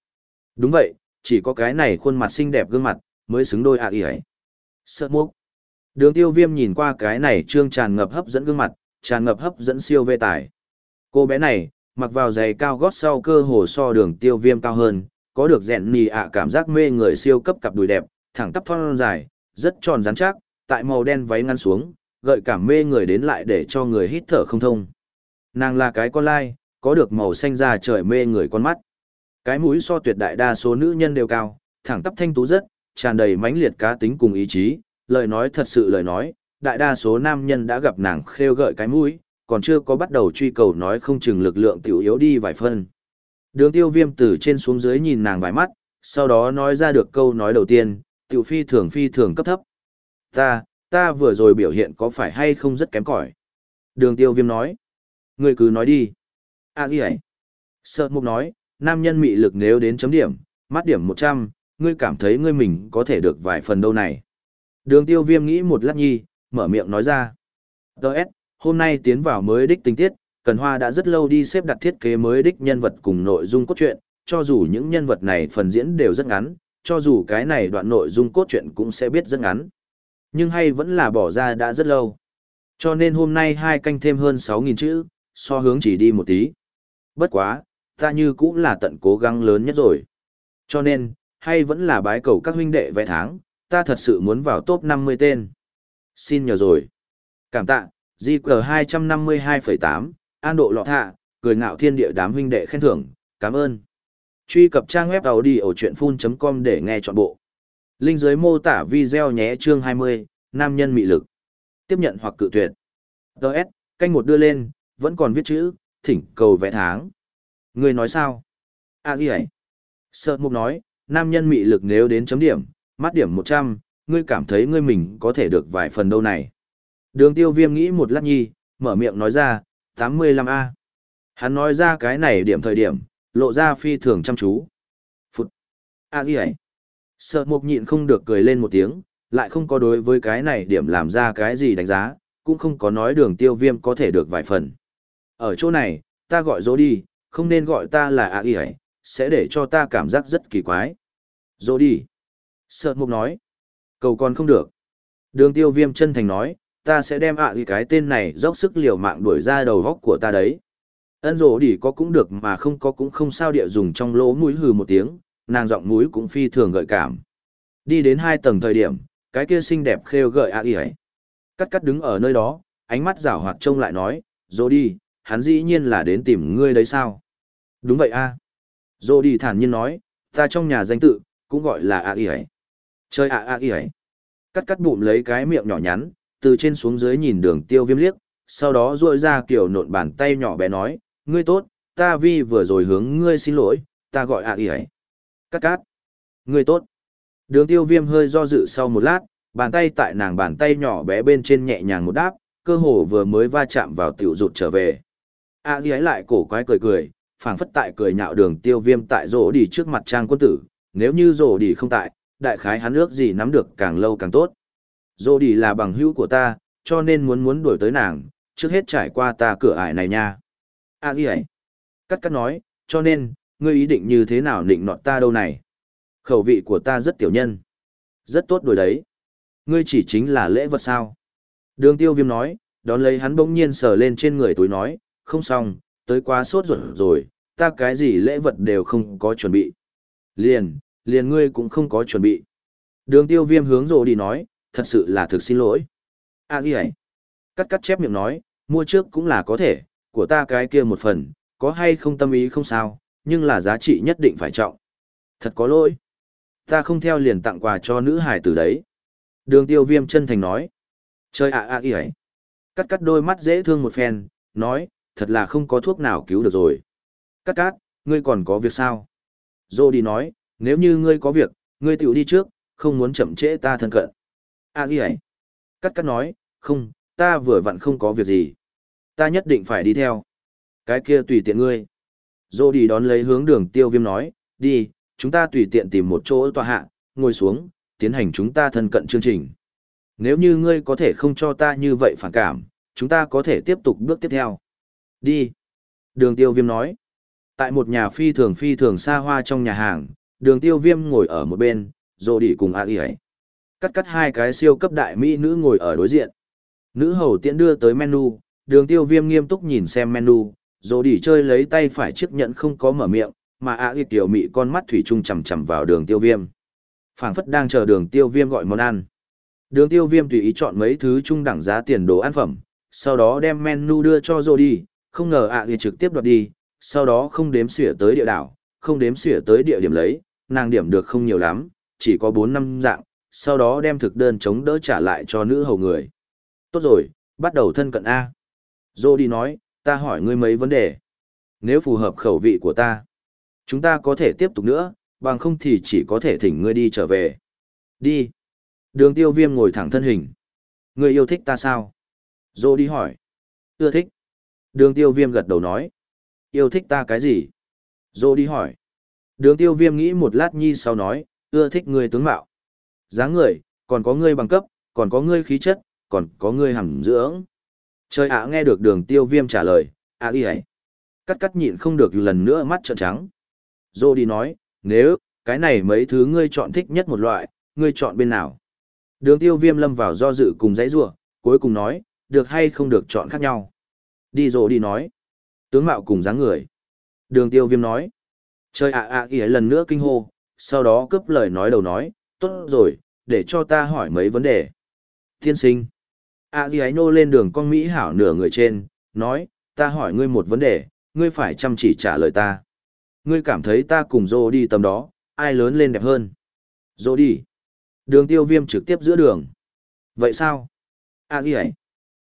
Đúng vậy, chỉ có cái này khuôn mặt xinh đẹp gương mặt, mới xứng đôi ạ à ấy. Sợ mốc. Đường tiêu viêm nhìn qua cái này trương tràn ngập hấp dẫn gương mặt, tràn ngập hấp dẫn siêu vê tải. Cô bé này, mặc vào giày cao gót sau cơ hồ so đường tiêu viêm cao hơn, có được rèn nì ạ cảm giác mê người siêu cấp cặp đùi đẹp, thẳng tắp thon dài, rất tròn rắn chắc, tại màu đen váy ngăn xuống, gợi cảm mê người đến lại để cho người hít thở không thông. Nàng là cái con lai, có được màu xanh da trời mê người con mắt. Cái mũi so tuyệt đại đa số nữ nhân đều cao, thẳng tắp thanh tú rất, tràn đầy mãnh liệt cá tính cùng ý chí, lời nói thật sự lời nói, đại đa số nam nhân đã gặp nàng khêu gợi cái mũi, còn chưa có bắt đầu truy cầu nói không chừng lực lượng tiểu yếu đi vài phân. Đường tiêu viêm từ trên xuống dưới nhìn nàng vài mắt, sau đó nói ra được câu nói đầu tiên, tiểu phi thường phi thường cấp thấp. Ta, ta vừa rồi biểu hiện có phải hay không rất kém cỏi Đường tiêu viêm nói. Người cứ nói đi. À gì ấy? Sợ mục nói, nam nhân mị lực nếu đến chấm điểm, mắt điểm 100, ngươi cảm thấy ngươi mình có thể được vài phần đâu này. Đường tiêu viêm nghĩ một lát nhi, mở miệng nói ra. Đợt, hôm nay tiến vào mới đích tình tiết, Cần Hoa đã rất lâu đi xếp đặt thiết kế mới đích nhân vật cùng nội dung cốt truyện, cho dù những nhân vật này phần diễn đều rất ngắn, cho dù cái này đoạn nội dung cốt truyện cũng sẽ biết rất ngắn. Nhưng hay vẫn là bỏ ra đã rất lâu. Cho nên hôm nay hai canh thêm hơn 6.000 chữ, so hướng chỉ đi một tí. Bất quá, ta như cũng là tận cố gắng lớn nhất rồi. Cho nên, hay vẫn là bái cầu các huynh đệ vẽ tháng, ta thật sự muốn vào top 50 tên. Xin nhờ rồi. Cảm tạ, GQ 252,8, An độ lọ thạ, cười ngạo thiên địa đám huynh đệ khen thưởng, cảm ơn. Truy cập trang web đầu đi ở chuyện full.com để nghe trọn bộ. Linh dưới mô tả video nhé chương 20, nam nhân mị lực. Tiếp nhận hoặc cự tuyệt. Đợt, canh một đưa lên, vẫn còn viết chữ, thỉnh cầu vẽ tháng. Người nói sao? À gì ấy? Sợ mục nói, nam nhân mị lực nếu đến chấm điểm, mắt điểm 100, ngươi cảm thấy ngươi mình có thể được vài phần đâu này. Đường tiêu viêm nghĩ một lát nhi, mở miệng nói ra, 85A. Hắn nói ra cái này điểm thời điểm, lộ ra phi thường chăm chú. Phụt. À gì ấy? Sợ mục nhịn không được cười lên một tiếng, lại không có đối với cái này điểm làm ra cái gì đánh giá, cũng không có nói đường tiêu viêm có thể được vài phần. Ở chỗ này, ta gọi dỗ đi, không nên gọi ta là à gì ấy, sẽ để cho ta cảm giác rất kỳ quái. Dỗ đi. Sợ mục nói. Cầu còn không được. Đường tiêu viêm chân thành nói, ta sẽ đem ạ à cái tên này dốc sức liều mạng đuổi ra đầu góc của ta đấy. Ân rổ đi có cũng được mà không có cũng không sao địa dùng trong lỗ mũi hừ một tiếng, nàng giọng mũi cũng phi thường gợi cảm. Đi đến hai tầng thời điểm, cái kia xinh đẹp khêu gợi ạ à ấy. Cắt cắt đứng ở nơi đó, ánh mắt rảo hoạt trông lại nói, rổ đi, hắn dĩ nhiên là đến tìm ngươi đấy sao? Đúng vậy a. À. Đi thản nhiên nói, ta trong nhà danh tự, cũng gọi là ạ à ấy. Chơi ạ ạ ấy. Cắt cắt bụm lấy cái miệng nhỏ nhắn, từ trên xuống dưới nhìn đường tiêu viêm liếc, sau đó duỗi ra kiểu nộn bàn tay nhỏ bé nói, ngươi tốt, ta vi vừa rồi hướng ngươi xin lỗi, ta gọi ạ à ấy. Cắt cắt. Ngươi tốt. Đường tiêu viêm hơi do dự sau một lát, bàn tay tại nàng bàn tay nhỏ bé bên trên nhẹ nhàng một đáp, cơ hồ vừa mới va chạm vào tiểu rụt trở về. A ý ấy lại cổ quái cười cười, phảng phất tại cười nhạo đường tiêu viêm tại rổ đi trước mặt trang quân tử, nếu như rổ đi không tại, đại khái hắn ước gì nắm được càng lâu càng tốt dô đi là bằng hữu của ta, cho nên muốn muốn đuổi tới nàng, trước hết trải qua ta cửa ải này nha. A Di ấy. Cắt cắt nói, cho nên, ngươi ý định như thế nào định nọt ta đâu này. Khẩu vị của ta rất tiểu nhân. Rất tốt đuổi đấy. Ngươi chỉ chính là lễ vật sao. Đường tiêu viêm nói, đón lấy hắn bỗng nhiên sờ lên trên người túi nói, không xong, tới quá sốt ruột rồi, ta cái gì lễ vật đều không có chuẩn bị. Liền, liền ngươi cũng không có chuẩn bị. Đường tiêu viêm hướng rộ đi nói, thật sự là thực xin lỗi. À gì ấy? Cắt cắt chép miệng nói, mua trước cũng là có thể, của ta cái kia một phần, có hay không tâm ý không sao, nhưng là giá trị nhất định phải trọng. Thật có lỗi. Ta không theo liền tặng quà cho nữ hải tử đấy. Đường tiêu viêm chân thành nói. Chơi ạ ạ à ấy. Cắt cắt đôi mắt dễ thương một phen, nói, thật là không có thuốc nào cứu được rồi. Cắt cắt, ngươi còn có việc sao? Dô đi nói, nếu như ngươi có việc, ngươi tiểu đi trước, không muốn chậm trễ ta thân cận a di ấy? Cắt cắt nói, không, ta vừa vặn không có việc gì. Ta nhất định phải đi theo. Cái kia tùy tiện ngươi. Dô đi đón lấy hướng đường tiêu viêm nói, đi, chúng ta tùy tiện tìm một chỗ tòa hạ, ngồi xuống, tiến hành chúng ta thân cận chương trình. Nếu như ngươi có thể không cho ta như vậy phản cảm, chúng ta có thể tiếp tục bước tiếp theo. Đi. Đường tiêu viêm nói. Tại một nhà phi thường phi thường xa hoa trong nhà hàng, Đường tiêu viêm ngồi ở một bên, dô đi cùng a y ấy. Cắt cắt hai cái siêu cấp đại mỹ nữ ngồi ở đối diện. Nữ hầu tiễn đưa tới menu, đường tiêu viêm nghiêm túc nhìn xem menu, rồi đi chơi lấy tay phải chiếc nhẫn không có mở miệng, mà ạ ghi tiểu mị con mắt thủy chung chầm chầm vào đường tiêu viêm. phảng phất đang chờ đường tiêu viêm gọi món ăn. Đường tiêu viêm tùy ý chọn mấy thứ trung đẳng giá tiền đồ ăn phẩm, sau đó đem menu đưa cho rồi đi, không ngờ ạ à trực tiếp đoạt đi, sau đó không đếm xỉa tới địa đảo, không đếm xỉa tới địa điểm lấy, nàng điểm được không nhiều lắm, chỉ có 4 năm dạng, sau đó đem thực đơn chống đỡ trả lại cho nữ hầu người. Tốt rồi, bắt đầu thân cận A. Dô đi nói, ta hỏi ngươi mấy vấn đề. Nếu phù hợp khẩu vị của ta, chúng ta có thể tiếp tục nữa, bằng không thì chỉ có thể thỉnh ngươi đi trở về. Đi. Đường tiêu viêm ngồi thẳng thân hình. Ngươi yêu thích ta sao? Dô đi hỏi. Ưa thích. Đường tiêu viêm gật đầu nói. Yêu thích ta cái gì? Dô đi hỏi. Đường tiêu viêm nghĩ một lát nhi sau nói, ưa thích người tướng mạo dáng người, còn có ngươi bằng cấp, còn có ngươi khí chất, còn có ngươi hẳn dưỡng. Trời ạ nghe được đường tiêu viêm trả lời, à gì ấy. Cắt cắt nhịn không được lần nữa mắt trợn trắng. Dô đi nói, nếu, cái này mấy thứ ngươi chọn thích nhất một loại, ngươi chọn bên nào? Đường tiêu viêm lâm vào do dự cùng dãy rua, cuối cùng nói, được hay không được chọn khác nhau. Đi dô đi nói. Tướng mạo cùng dáng người. Đường tiêu viêm nói. Trời ạ ạ à lần nữa kinh hô, sau đó cướp lời nói đầu nói, tốt rồi, để cho ta hỏi mấy vấn đề. Tiên sinh. ạ gì ấy nô lên đường con Mỹ hảo nửa người trên, nói, ta hỏi ngươi một vấn đề, ngươi phải chăm chỉ trả lời ta. Ngươi cảm thấy ta cùng dô đi tầm đó, ai lớn lên đẹp hơn? Dô đi. Đường tiêu viêm trực tiếp giữa đường. Vậy sao? À gì ấy?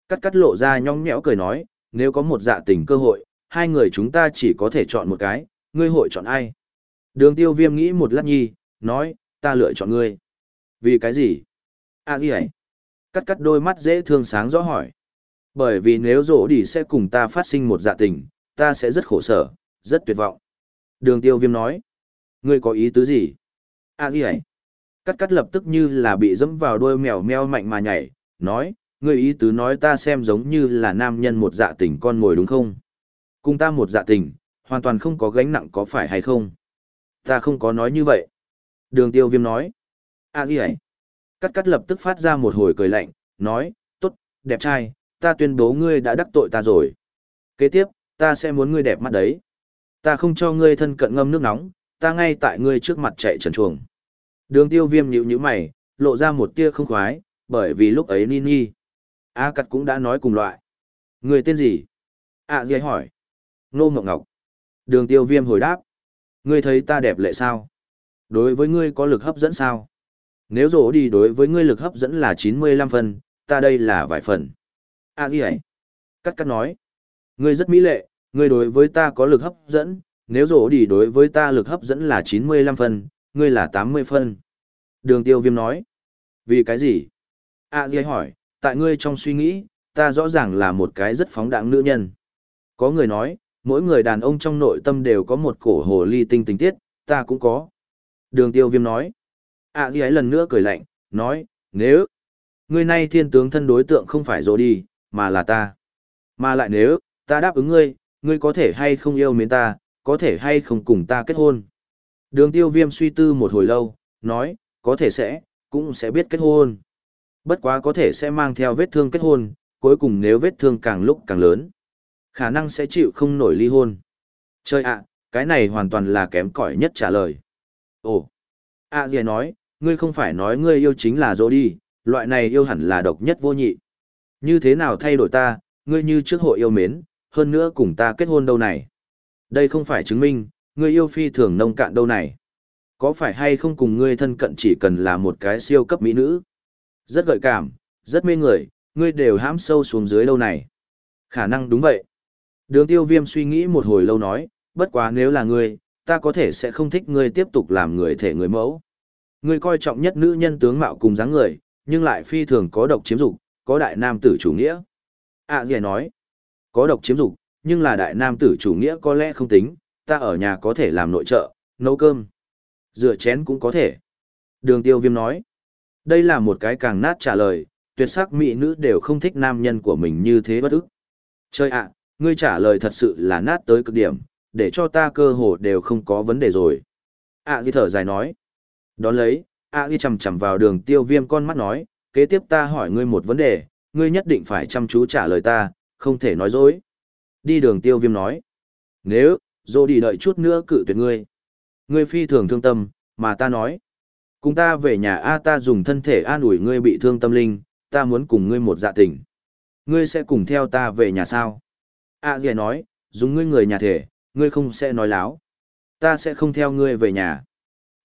Cắt cắt lộ ra nhong nhẽo cười nói, nếu có một dạ tình cơ hội, hai người chúng ta chỉ có thể chọn một cái, ngươi hội chọn ai? Đường tiêu viêm nghĩ một lát nhi, nói, ta lựa chọn ngươi. Vì cái gì? À gì ấy? Cắt cắt đôi mắt dễ thương sáng rõ hỏi. Bởi vì nếu rổ đi sẽ cùng ta phát sinh một dạ tình, ta sẽ rất khổ sở, rất tuyệt vọng. Đường tiêu viêm nói. Ngươi có ý tứ gì? À gì ấy? Cắt cắt lập tức như là bị dẫm vào đôi mèo meo mạnh mà nhảy, nói, ngươi ý tứ nói ta xem giống như là nam nhân một dạ tình con ngồi đúng không? Cùng ta một dạ tình, hoàn toàn không có gánh nặng có phải hay không? Ta không có nói như vậy. Đường tiêu viêm nói. À gì ấy? Cắt cắt lập tức phát ra một hồi cười lạnh, nói, tốt, đẹp trai, ta tuyên bố ngươi đã đắc tội ta rồi. Kế tiếp, ta sẽ muốn ngươi đẹp mắt đấy. Ta không cho ngươi thân cận ngâm nước nóng, ta ngay tại ngươi trước mặt chạy trần chuồng. Đường tiêu viêm nhíu nhíu mày, lộ ra một tia không khoái, bởi vì lúc ấy Nini. A cắt cũng đã nói cùng loại. Người tên gì? A à, dì hỏi. Nô Ngọc Ngọc. Đường tiêu viêm hồi đáp. Ngươi thấy ta đẹp lệ sao? Đối với ngươi có lực hấp dẫn sao? Nếu rổ đi đối với ngươi lực hấp dẫn là 95 phần, ta đây là vài phần. A gì ấy? Cắt cắt nói. Ngươi rất mỹ lệ, ngươi đối với ta có lực hấp dẫn, nếu rổ đi đối với ta lực hấp dẫn là 95 phần, ngươi là 80 phần. Đường tiêu viêm nói. Vì cái gì? A gì ấy hỏi, tại ngươi trong suy nghĩ, ta rõ ràng là một cái rất phóng đẳng nữ nhân. Có người nói, mỗi người đàn ông trong nội tâm đều có một cổ hồ ly tinh tình tiết, ta cũng có. Đường tiêu viêm nói. À gì ấy lần nữa cười lạnh, nói, nếu, ngươi nay thiên tướng thân đối tượng không phải rồi đi, mà là ta. Mà lại nếu, ta đáp ứng ngươi, ngươi có thể hay không yêu mến ta, có thể hay không cùng ta kết hôn. Đường tiêu viêm suy tư một hồi lâu, nói, có thể sẽ, cũng sẽ biết kết hôn. Bất quá có thể sẽ mang theo vết thương kết hôn, cuối cùng nếu vết thương càng lúc càng lớn, khả năng sẽ chịu không nổi ly hôn. Chơi ạ, cái này hoàn toàn là kém cỏi nhất trả lời. Ồ, à, dì nói, ngươi không phải nói ngươi yêu chính là dỗ đi, loại này yêu hẳn là độc nhất vô nhị. Như thế nào thay đổi ta, ngươi như trước hội yêu mến, hơn nữa cùng ta kết hôn đâu này. Đây không phải chứng minh, ngươi yêu phi thường nông cạn đâu này. Có phải hay không cùng ngươi thân cận chỉ cần là một cái siêu cấp mỹ nữ? Rất gợi cảm, rất mê người, ngươi đều hãm sâu xuống dưới lâu này. Khả năng đúng vậy. Đường tiêu viêm suy nghĩ một hồi lâu nói, bất quá nếu là ngươi, ta có thể sẽ không thích ngươi tiếp tục làm người thể người mẫu. Ngươi coi trọng nhất nữ nhân tướng mạo cùng dáng người, nhưng lại phi thường có độc chiếm dục, có đại nam tử chủ nghĩa. À dì nói, có độc chiếm dục, nhưng là đại nam tử chủ nghĩa có lẽ không tính, ta ở nhà có thể làm nội trợ, nấu cơm, rửa chén cũng có thể. Đường tiêu viêm nói, đây là một cái càng nát trả lời, tuyệt sắc mỹ nữ đều không thích nam nhân của mình như thế bất ức. Chơi ạ, ngươi trả lời thật sự là nát tới cực điểm, để cho ta cơ hồ đều không có vấn đề rồi. A di thở dài nói. Đón lấy, A di chầm chầm vào đường tiêu viêm con mắt nói, kế tiếp ta hỏi ngươi một vấn đề, ngươi nhất định phải chăm chú trả lời ta, không thể nói dối. Đi đường tiêu viêm nói. Nếu, dô đi đợi chút nữa cự tuyệt ngươi. Ngươi phi thường thương tâm, mà ta nói. Cùng ta về nhà A ta dùng thân thể an ủi ngươi bị thương tâm linh, ta muốn cùng ngươi một dạ tình. Ngươi sẽ cùng theo ta về nhà sao? A dì nói, dùng ngươi người nhà thể, ngươi không sẽ nói láo. Ta sẽ không theo ngươi về nhà.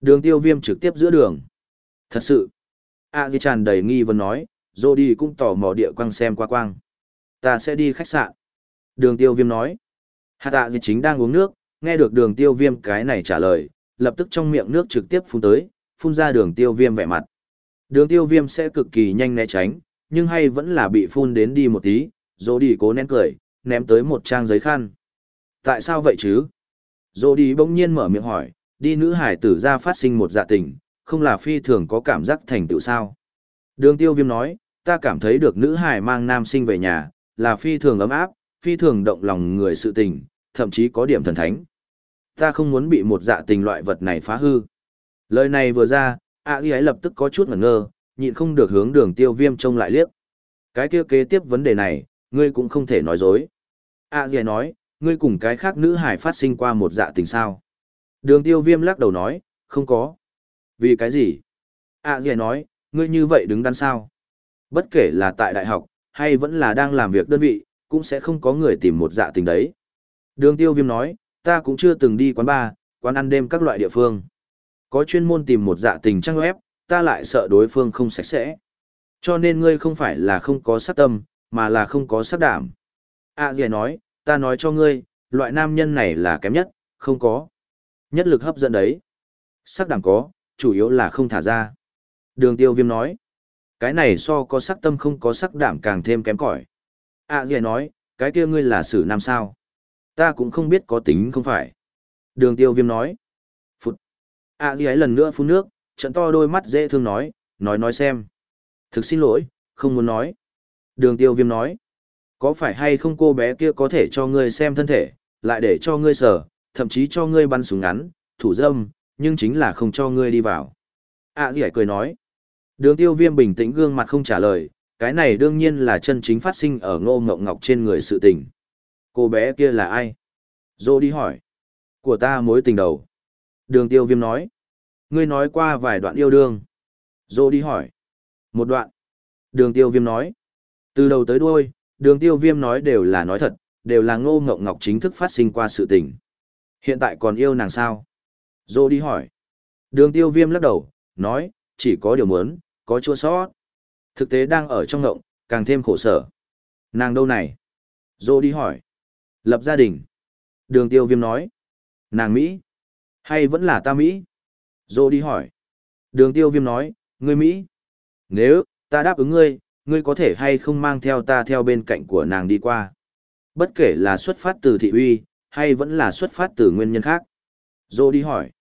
Đường tiêu viêm trực tiếp giữa đường. Thật sự. A Di tràn đầy nghi vấn nói, dô đi cũng tỏ mò địa quang xem qua quang. Ta sẽ đi khách sạn. Đường tiêu viêm nói. Hạ tạ Di chính đang uống nước, nghe được đường tiêu viêm cái này trả lời, lập tức trong miệng nước trực tiếp phun tới, phun ra đường tiêu viêm vẻ mặt. Đường tiêu viêm sẽ cực kỳ nhanh né tránh, nhưng hay vẫn là bị phun đến đi một tí, dô đi cố nén cười, ném tới một trang giấy khăn. Tại sao vậy chứ? Dô đi bỗng nhiên mở miệng hỏi, đi nữ hải tử ra phát sinh một dạ tình, không là phi thường có cảm giác thành tựu sao? Đường tiêu viêm nói, ta cảm thấy được nữ hải mang nam sinh về nhà, là phi thường ấm áp, phi thường động lòng người sự tình, thậm chí có điểm thần thánh. Ta không muốn bị một dạ tình loại vật này phá hư. Lời này vừa ra, ạ à ấy lập tức có chút ngẩn ngơ, nhịn không được hướng đường tiêu viêm trông lại liếc. Cái kia kế tiếp vấn đề này, ngươi cũng không thể nói dối. ạ à nói, ngươi cùng cái khác nữ hải phát sinh qua một dạ tình sao. Đường tiêu viêm lắc đầu nói, không có. Vì cái gì? À à nói, ngươi như vậy đứng đắn sao? Bất kể là tại đại học, hay vẫn là đang làm việc đơn vị, cũng sẽ không có người tìm một dạ tình đấy. Đường tiêu viêm nói, ta cũng chưa từng đi quán bar, quán ăn đêm các loại địa phương. Có chuyên môn tìm một dạ tình trang web, ta lại sợ đối phương không sạch sẽ. Cho nên ngươi không phải là không có sát tâm, mà là không có sát đảm. À dì nói, ta nói cho ngươi, loại nam nhân này là kém nhất, không có. Nhất lực hấp dẫn đấy. Sắc đảm có, chủ yếu là không thả ra. Đường tiêu viêm nói, cái này so có sắc tâm không có sắc đảm càng thêm kém cỏi. À dì nói, cái kia ngươi là sử nam sao. Ta cũng không biết có tính không phải. Đường tiêu viêm nói, À gì ấy lần nữa phun nước, trận to đôi mắt dễ thương nói, nói nói xem. Thực xin lỗi, không muốn nói. Đường tiêu viêm nói, có phải hay không cô bé kia có thể cho ngươi xem thân thể, lại để cho ngươi sở, thậm chí cho ngươi bắn súng ngắn, thủ dâm, nhưng chính là không cho ngươi đi vào. À gì cười nói. Đường tiêu viêm bình tĩnh gương mặt không trả lời, cái này đương nhiên là chân chính phát sinh ở ngô ngọc ngọc trên người sự tình. Cô bé kia là ai? Dô đi hỏi. Của ta mối tình đầu. Đường tiêu viêm nói. Ngươi nói qua vài đoạn yêu đương. Dô đi hỏi. Một đoạn. Đường tiêu viêm nói. Từ đầu tới đuôi, đường tiêu viêm nói đều là nói thật, đều là ngô ngọc ngọc chính thức phát sinh qua sự tình. Hiện tại còn yêu nàng sao? Dô đi hỏi. Đường tiêu viêm lắc đầu, nói, chỉ có điều muốn, có chua sót. Thực tế đang ở trong ngộng, càng thêm khổ sở. Nàng đâu này? Dô đi hỏi. Lập gia đình. Đường tiêu viêm nói. Nàng Mỹ. Hay vẫn là ta Mỹ? Dô đi hỏi. Đường tiêu viêm nói, ngươi Mỹ. Nếu, ta đáp ứng ngươi, ngươi có thể hay không mang theo ta theo bên cạnh của nàng đi qua. Bất kể là xuất phát từ thị uy, hay vẫn là xuất phát từ nguyên nhân khác. Dô đi hỏi.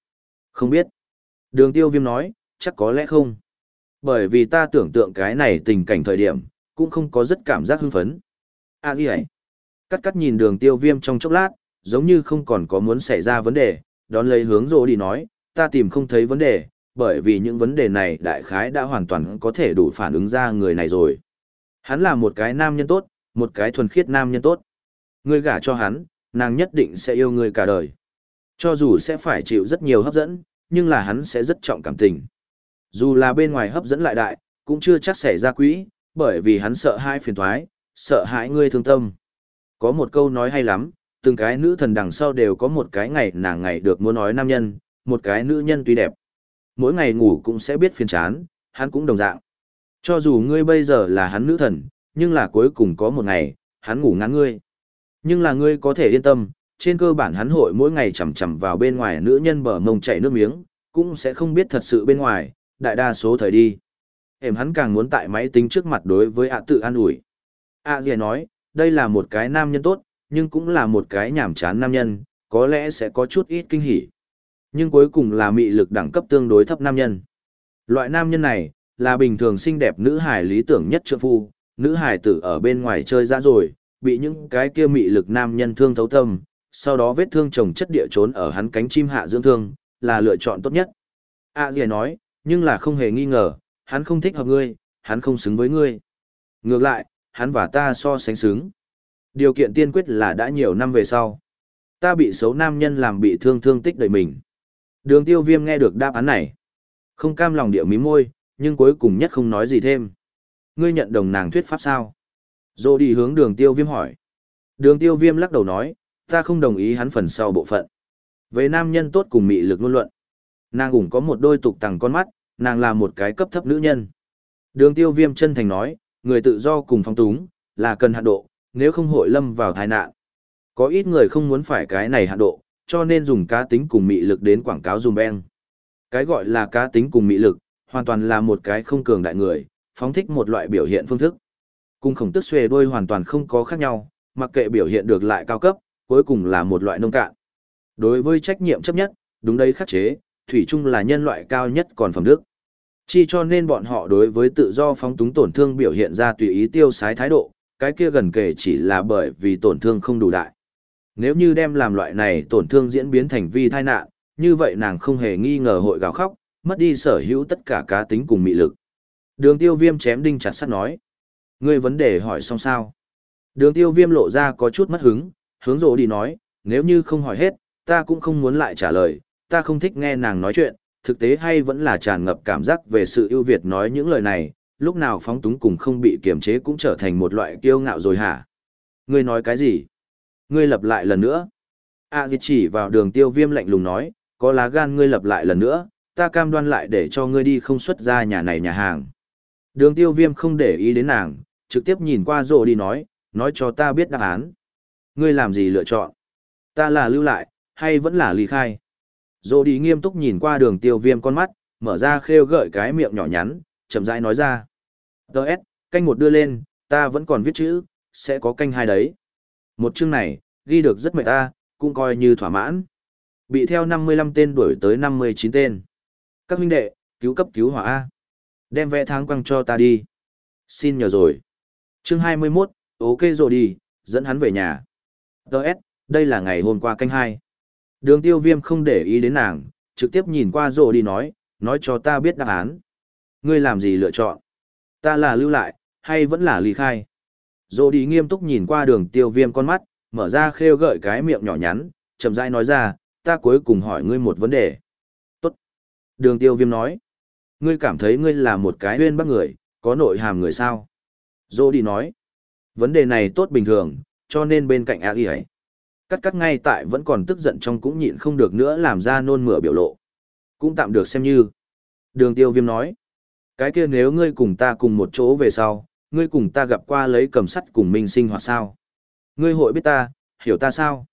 Không biết. Đường tiêu viêm nói, chắc có lẽ không. Bởi vì ta tưởng tượng cái này tình cảnh thời điểm, cũng không có rất cảm giác hưng phấn. À gì ấy? Cắt cắt nhìn đường tiêu viêm trong chốc lát, giống như không còn có muốn xảy ra vấn đề, đón lấy hướng dô đi nói, ta tìm không thấy vấn đề, bởi vì những vấn đề này đại khái đã hoàn toàn có thể đủ phản ứng ra người này rồi. Hắn là một cái nam nhân tốt, một cái thuần khiết nam nhân tốt. Ngươi gả cho hắn, nàng nhất định sẽ yêu ngươi cả đời. Cho dù sẽ phải chịu rất nhiều hấp dẫn, nhưng là hắn sẽ rất trọng cảm tình. Dù là bên ngoài hấp dẫn lại đại, cũng chưa chắc xảy ra quỹ, bởi vì hắn sợ hai phiền thoái, sợ hãi ngươi thương tâm. Có một câu nói hay lắm, từng cái nữ thần đằng sau đều có một cái ngày nàng ngày được muốn nói nam nhân, một cái nữ nhân tuy đẹp. Mỗi ngày ngủ cũng sẽ biết phiền chán, hắn cũng đồng dạng. Cho dù ngươi bây giờ là hắn nữ thần, nhưng là cuối cùng có một ngày, hắn ngủ ngắn ngươi. Nhưng là ngươi có thể yên tâm, trên cơ bản hắn hội mỗi ngày chầm chầm vào bên ngoài nữ nhân bờ mông chảy nước miếng, cũng sẽ không biết thật sự bên ngoài, đại đa số thời đi. Em hắn càng muốn tại máy tính trước mặt đối với ạ tự an ủi. ạ à nói, đây là một cái nam nhân tốt, nhưng cũng là một cái nhảm chán nam nhân, có lẽ sẽ có chút ít kinh hỉ. Nhưng cuối cùng là mị lực đẳng cấp tương đối thấp nam nhân. Loại nam nhân này, là bình thường xinh đẹp nữ hài lý tưởng nhất trượng phu, nữ hài tử ở bên ngoài chơi ra rồi, bị những cái kia mị lực nam nhân thương thấu tâm, sau đó vết thương chồng chất địa trốn ở hắn cánh chim hạ dưỡng thương, là lựa chọn tốt nhất. A Dì nói, nhưng là không hề nghi ngờ, hắn không thích hợp ngươi, hắn không xứng với ngươi. Ngược lại, hắn và ta so sánh xứng. Điều kiện tiên quyết là đã nhiều năm về sau. Ta bị xấu nam nhân làm bị thương thương tích đời mình. Đường tiêu viêm nghe được đáp án này. Không cam lòng điệu mí môi, nhưng cuối cùng nhất không nói gì thêm. Ngươi nhận đồng nàng thuyết pháp sao? Dô đi hướng đường tiêu viêm hỏi. Đường tiêu viêm lắc đầu nói, ta không đồng ý hắn phần sau bộ phận. Về nam nhân tốt cùng mị lực ngôn luận. Nàng cũng có một đôi tục tằng con mắt, nàng là một cái cấp thấp nữ nhân. Đường tiêu viêm chân thành nói, người tự do cùng phong túng, là cần hạn độ, nếu không hội lâm vào tai nạn. Có ít người không muốn phải cái này hạn độ, cho nên dùng cá tính cùng mị lực đến quảng cáo dùng beng. Cái gọi là cá tính cùng mị lực, hoàn toàn là một cái không cường đại người, phóng thích một loại biểu hiện phương thức. cùng khổng tức xuề đuôi hoàn toàn không có khác nhau, mặc kệ biểu hiện được lại cao cấp, cuối cùng là một loại nông cạn. Đối với trách nhiệm chấp nhất, đúng đấy khắc chế, thủy chung là nhân loại cao nhất còn phẩm đức. Chi cho nên bọn họ đối với tự do phóng túng tổn thương biểu hiện ra tùy ý tiêu sái thái độ, cái kia gần kể chỉ là bởi vì tổn thương không đủ đại. Nếu như đem làm loại này tổn thương diễn biến thành vi thai nạn, như vậy nàng không hề nghi ngờ hội gào khóc, mất đi sở hữu tất cả cá tính cùng mị lực. Đường tiêu viêm chém đinh chặt sắt nói. Ngươi vấn đề hỏi xong sao? Đường tiêu viêm lộ ra có chút mất hứng, hướng rộ đi nói, nếu như không hỏi hết, ta cũng không muốn lại trả lời, ta không thích nghe nàng nói chuyện, thực tế hay vẫn là tràn ngập cảm giác về sự ưu việt nói những lời này, lúc nào phóng túng cùng không bị kiềm chế cũng trở thành một loại kiêu ngạo rồi hả? Ngươi nói cái gì? Ngươi lập lại lần nữa. A à, chỉ vào đường tiêu viêm lạnh lùng nói, có lá gan ngươi lập lại lần nữa, ta cam đoan lại để cho ngươi đi không xuất ra nhà này nhà hàng. Đường tiêu viêm không để ý đến nàng, trực tiếp nhìn qua rồ đi nói, nói cho ta biết đáp án. Ngươi làm gì lựa chọn? Ta là lưu lại, hay vẫn là ly khai? Rồ đi nghiêm túc nhìn qua đường tiêu viêm con mắt, mở ra khêu gợi cái miệng nhỏ nhắn, chậm rãi nói ra. Đợt, canh một đưa lên, ta vẫn còn viết chữ, sẽ có canh hai đấy. Một chương này, ghi được rất mệt ta, cũng coi như thỏa mãn. Bị theo 55 tên đuổi tới 59 tên. Các huynh đệ, cứu cấp cứu hỏa A. Đem vẽ tháng quăng cho ta đi. Xin nhờ rồi. Chương 21, ok rồi đi, dẫn hắn về nhà. Đợt, đây là ngày hôm qua canh hai. Đường tiêu viêm không để ý đến nàng, trực tiếp nhìn qua rồi đi nói, nói cho ta biết đáp án. Ngươi làm gì lựa chọn? Ta là lưu lại, hay vẫn là ly khai? Dô đi nghiêm túc nhìn qua đường tiêu viêm con mắt, mở ra khêu gợi cái miệng nhỏ nhắn, chậm rãi nói ra, ta cuối cùng hỏi ngươi một vấn đề. Tốt. Đường tiêu viêm nói, ngươi cảm thấy ngươi là một cái huyên bác người, có nội hàm người sao? Dô đi nói, vấn đề này tốt bình thường, cho nên bên cạnh A gì ấy. Cắt cắt ngay tại vẫn còn tức giận trong cũng nhịn không được nữa làm ra nôn mửa biểu lộ. Cũng tạm được xem như. Đường tiêu viêm nói, cái kia nếu ngươi cùng ta cùng một chỗ về sau, ngươi cùng ta gặp qua lấy cầm sắt cùng minh sinh hoạt sao? Ngươi hội biết ta, hiểu ta sao?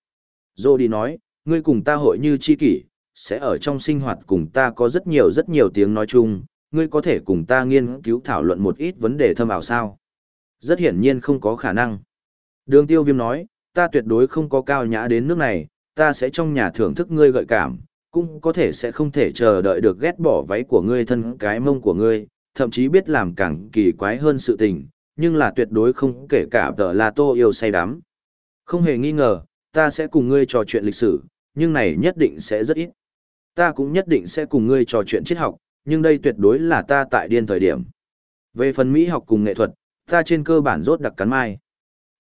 Dô đi nói, ngươi cùng ta hội như chi kỷ, sẽ ở trong sinh hoạt cùng ta có rất nhiều rất nhiều tiếng nói chung, ngươi có thể cùng ta nghiên cứu thảo luận một ít vấn đề thâm ảo sao? Rất hiển nhiên không có khả năng. Đường tiêu viêm nói, ta tuyệt đối không có cao nhã đến nước này, ta sẽ trong nhà thưởng thức ngươi gợi cảm, cũng có thể sẽ không thể chờ đợi được ghét bỏ váy của ngươi thân cái mông của ngươi, thậm chí biết làm càng kỳ quái hơn sự tình, nhưng là tuyệt đối không kể cả tờ là tô yêu say đắm. Không hề nghi ngờ, ta sẽ cùng ngươi trò chuyện lịch sử, nhưng này nhất định sẽ rất ít. Ta cũng nhất định sẽ cùng ngươi trò chuyện triết học, nhưng đây tuyệt đối là ta tại điên thời điểm. Về phần Mỹ học cùng nghệ thuật, ta trên cơ bản rốt đặc cắn mai.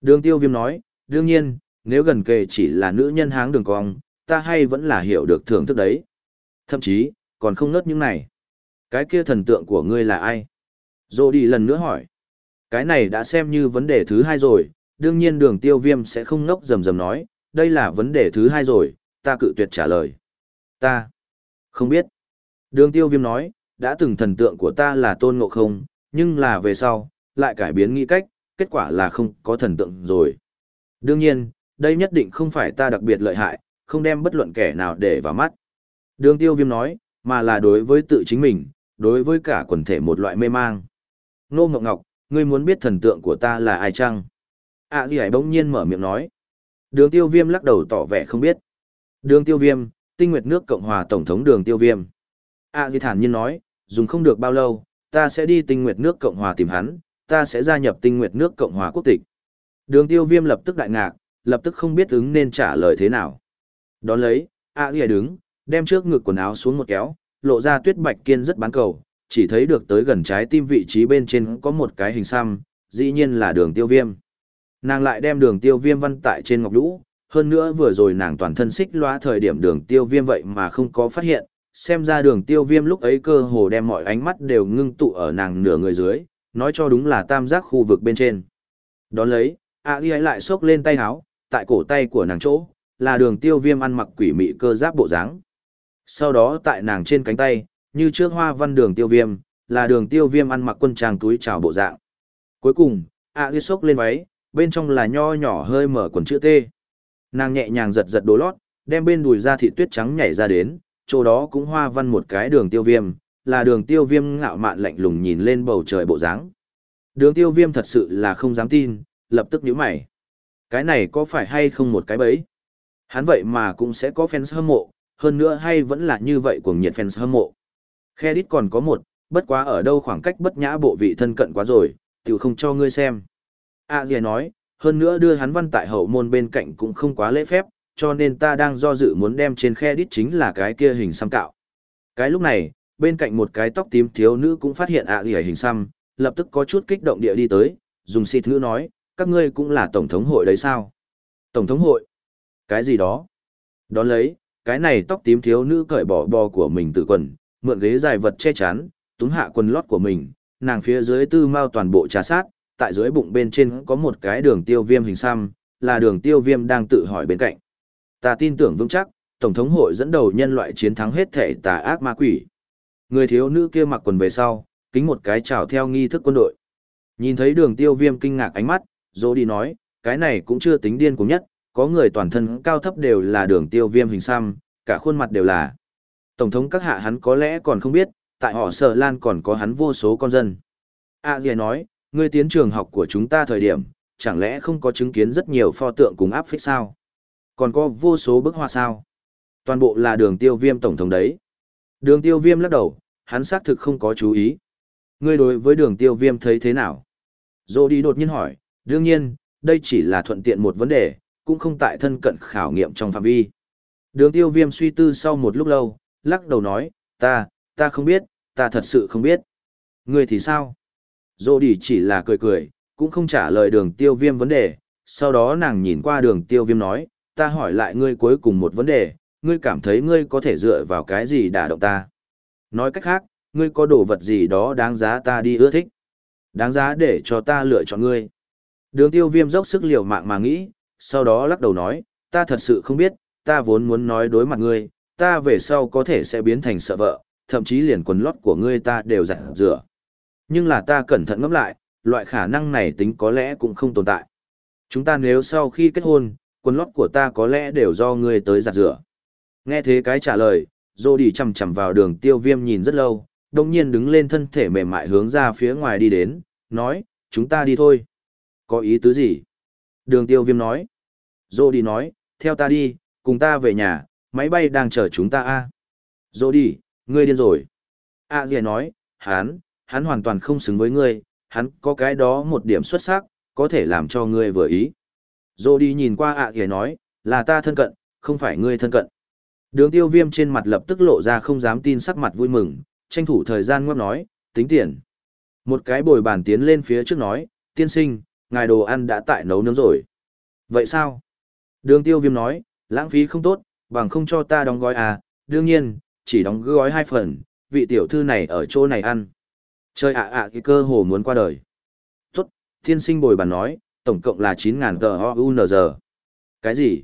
Đường tiêu viêm nói, đương nhiên, nếu gần kề chỉ là nữ nhân háng đường cong, ta hay vẫn là hiểu được thưởng thức đấy. Thậm chí, còn không ngớt những này. Cái kia thần tượng của ngươi là ai? Dô đi lần nữa hỏi. Cái này đã xem như vấn đề thứ hai rồi, đương nhiên đường tiêu viêm sẽ không ngốc rầm rầm nói, đây là vấn đề thứ hai rồi, ta cự tuyệt trả lời. Ta không biết. Đường tiêu viêm nói, đã từng thần tượng của ta là tôn ngộ không, nhưng là về sau, lại cải biến nghĩ cách, kết quả là không có thần tượng rồi. Đương nhiên, đây nhất định không phải ta đặc biệt lợi hại, không đem bất luận kẻ nào để vào mắt. Đường tiêu viêm nói, mà là đối với tự chính mình, đối với cả quần thể một loại mê mang. Nô Ngọc Ngọc, ngươi muốn biết thần tượng của ta là ai chăng? À gì hải bỗng nhiên mở miệng nói. Đường tiêu viêm lắc đầu tỏ vẻ không biết. Đường tiêu viêm, tinh nguyệt nước Cộng hòa Tổng thống đường tiêu viêm. À gì thản nhiên nói, dùng không được bao lâu, ta sẽ đi tinh nguyệt nước Cộng hòa tìm hắn, ta sẽ gia nhập tinh nguyệt nước Cộng hòa quốc tịch. Đường tiêu viêm lập tức đại ngạc, lập tức không biết ứng nên trả lời thế nào. Đón lấy, à gì đứng, đem trước ngực quần áo xuống một kéo, lộ ra tuyết bạch kiên rất bán cầu, chỉ thấy được tới gần trái tim vị trí bên trên có một cái hình xăm, dĩ nhiên là đường tiêu viêm. Nàng lại đem đường tiêu viêm văn tại trên ngọc lũ, hơn nữa vừa rồi nàng toàn thân xích loa thời điểm đường tiêu viêm vậy mà không có phát hiện, xem ra đường tiêu viêm lúc ấy cơ hồ đem mọi ánh mắt đều ngưng tụ ở nàng nửa người dưới, nói cho đúng là tam giác khu vực bên trên. Đón lấy, a ghi lại xốc lên tay háo, tại cổ tay của nàng chỗ, là đường tiêu viêm ăn mặc quỷ mị cơ giáp bộ dáng sau đó tại nàng trên cánh tay, như trước hoa văn đường tiêu viêm, là đường tiêu viêm ăn mặc quân trang túi trào bộ dạng. Cuối cùng, a ghi sốc lên váy, bên trong là nho nhỏ hơi mở quần chữ T. Nàng nhẹ nhàng giật giật đồ lót, đem bên đùi ra thịt tuyết trắng nhảy ra đến, chỗ đó cũng hoa văn một cái đường tiêu viêm, là đường tiêu viêm ngạo mạn lạnh lùng nhìn lên bầu trời bộ dáng. Đường tiêu viêm thật sự là không dám tin, lập tức nhíu mày. Cái này có phải hay không một cái bẫy? Hắn vậy mà cũng sẽ có fans hâm mộ, hơn nữa hay vẫn là như vậy cuồng nhiệt fans hâm mộ. Khe đít còn có một, bất quá ở đâu khoảng cách bất nhã bộ vị thân cận quá rồi, tiểu không cho ngươi xem. A à, nói, hơn nữa đưa hắn văn tại hậu môn bên cạnh cũng không quá lễ phép, cho nên ta đang do dự muốn đem trên khe đít chính là cái kia hình xăm cạo. Cái lúc này, bên cạnh một cái tóc tím thiếu nữ cũng phát hiện ạ gì hình xăm, lập tức có chút kích động địa đi tới, dùng xịt ngữ nói, các ngươi cũng là tổng thống hội đấy sao? Tổng thống hội? Cái gì đó? Đón lấy, cái này tóc tím thiếu nữ cởi bỏ bò của mình tự quần, mượn ghế dài vật che chắn, túm hạ quần lót của mình, nàng phía dưới tư mau toàn bộ trà sát, tại dưới bụng bên trên có một cái đường tiêu viêm hình xăm, là đường tiêu viêm đang tự hỏi bên cạnh. Ta tin tưởng vững chắc, Tổng thống hội dẫn đầu nhân loại chiến thắng hết thể tà ác ma quỷ. Người thiếu nữ kia mặc quần về sau, kính một cái chào theo nghi thức quân đội. Nhìn thấy đường tiêu viêm kinh ngạc ánh mắt, dỗ đi nói, cái này cũng chưa tính điên cùng nhất, có người toàn thân cao thấp đều là đường tiêu viêm hình xăm, cả khuôn mặt đều là. Tổng thống các hạ hắn có lẽ còn không biết, tại họ sở lan còn có hắn vô số con dân. A dìa nói, ngươi tiến trường học của chúng ta thời điểm, chẳng lẽ không có chứng kiến rất nhiều pho tượng cùng áp phích sao? Còn có vô số bức hoa sao? Toàn bộ là đường tiêu viêm tổng thống đấy. Đường tiêu viêm lắc đầu, hắn xác thực không có chú ý. Ngươi đối với đường tiêu viêm thấy thế nào? Dô đi đột nhiên hỏi, đương nhiên, đây chỉ là thuận tiện một vấn đề, cũng không tại thân cận khảo nghiệm trong phạm vi. Đường tiêu viêm suy tư sau một lúc lâu, lắc đầu nói, ta, ta không biết, ta thật sự không biết. Ngươi thì sao? Dô đi chỉ là cười cười, cũng không trả lời đường tiêu viêm vấn đề, sau đó nàng nhìn qua đường tiêu viêm nói, ta hỏi lại ngươi cuối cùng một vấn đề, ngươi cảm thấy ngươi có thể dựa vào cái gì đả động ta. Nói cách khác, ngươi có đồ vật gì đó đáng giá ta đi ưa thích. Đáng giá để cho ta lựa chọn ngươi. Đường tiêu viêm dốc sức liều mạng mà nghĩ, sau đó lắc đầu nói, ta thật sự không biết, ta vốn muốn nói đối mặt ngươi, ta về sau có thể sẽ biến thành sợ vợ, thậm chí liền quần lót của ngươi ta đều giặt rửa. Nhưng là ta cẩn thận ngẫm lại, loại khả năng này tính có lẽ cũng không tồn tại. Chúng ta nếu sau khi kết hôn, quần lót của ta có lẽ đều do ngươi tới giặt rửa. Nghe thế cái trả lời, Dô đi chầm chầm vào đường tiêu viêm nhìn rất lâu, đồng nhiên đứng lên thân thể mềm mại hướng ra phía ngoài đi đến, nói, chúng ta đi thôi. Có ý tứ gì? Đường tiêu viêm nói. Dô đi nói, theo ta đi, cùng ta về nhà, máy bay đang chờ chúng ta a Dô đi, ngươi điên rồi. A à, nói, hắn, hắn hoàn toàn không xứng với ngươi, hắn có cái đó một điểm xuất sắc, có thể làm cho ngươi vừa ý. Dô đi nhìn qua A à nói, là ta thân cận, không phải ngươi thân cận. Đường tiêu viêm trên mặt lập tức lộ ra không dám tin sắc mặt vui mừng, tranh thủ thời gian ngốc nói, tính tiền. Một cái bồi bàn tiến lên phía trước nói, tiên sinh, ngài đồ ăn đã tại nấu nướng rồi. Vậy sao? Đường tiêu viêm nói, lãng phí không tốt, bằng không cho ta đóng gói à, đương nhiên, chỉ đóng gói hai phần, vị tiểu thư này ở chỗ này ăn. Chơi ạ ạ cái cơ hồ muốn qua đời. Tốt, Thiên sinh bồi bàn nói, tổng cộng là 9.000 tờ HUNG. Cái gì?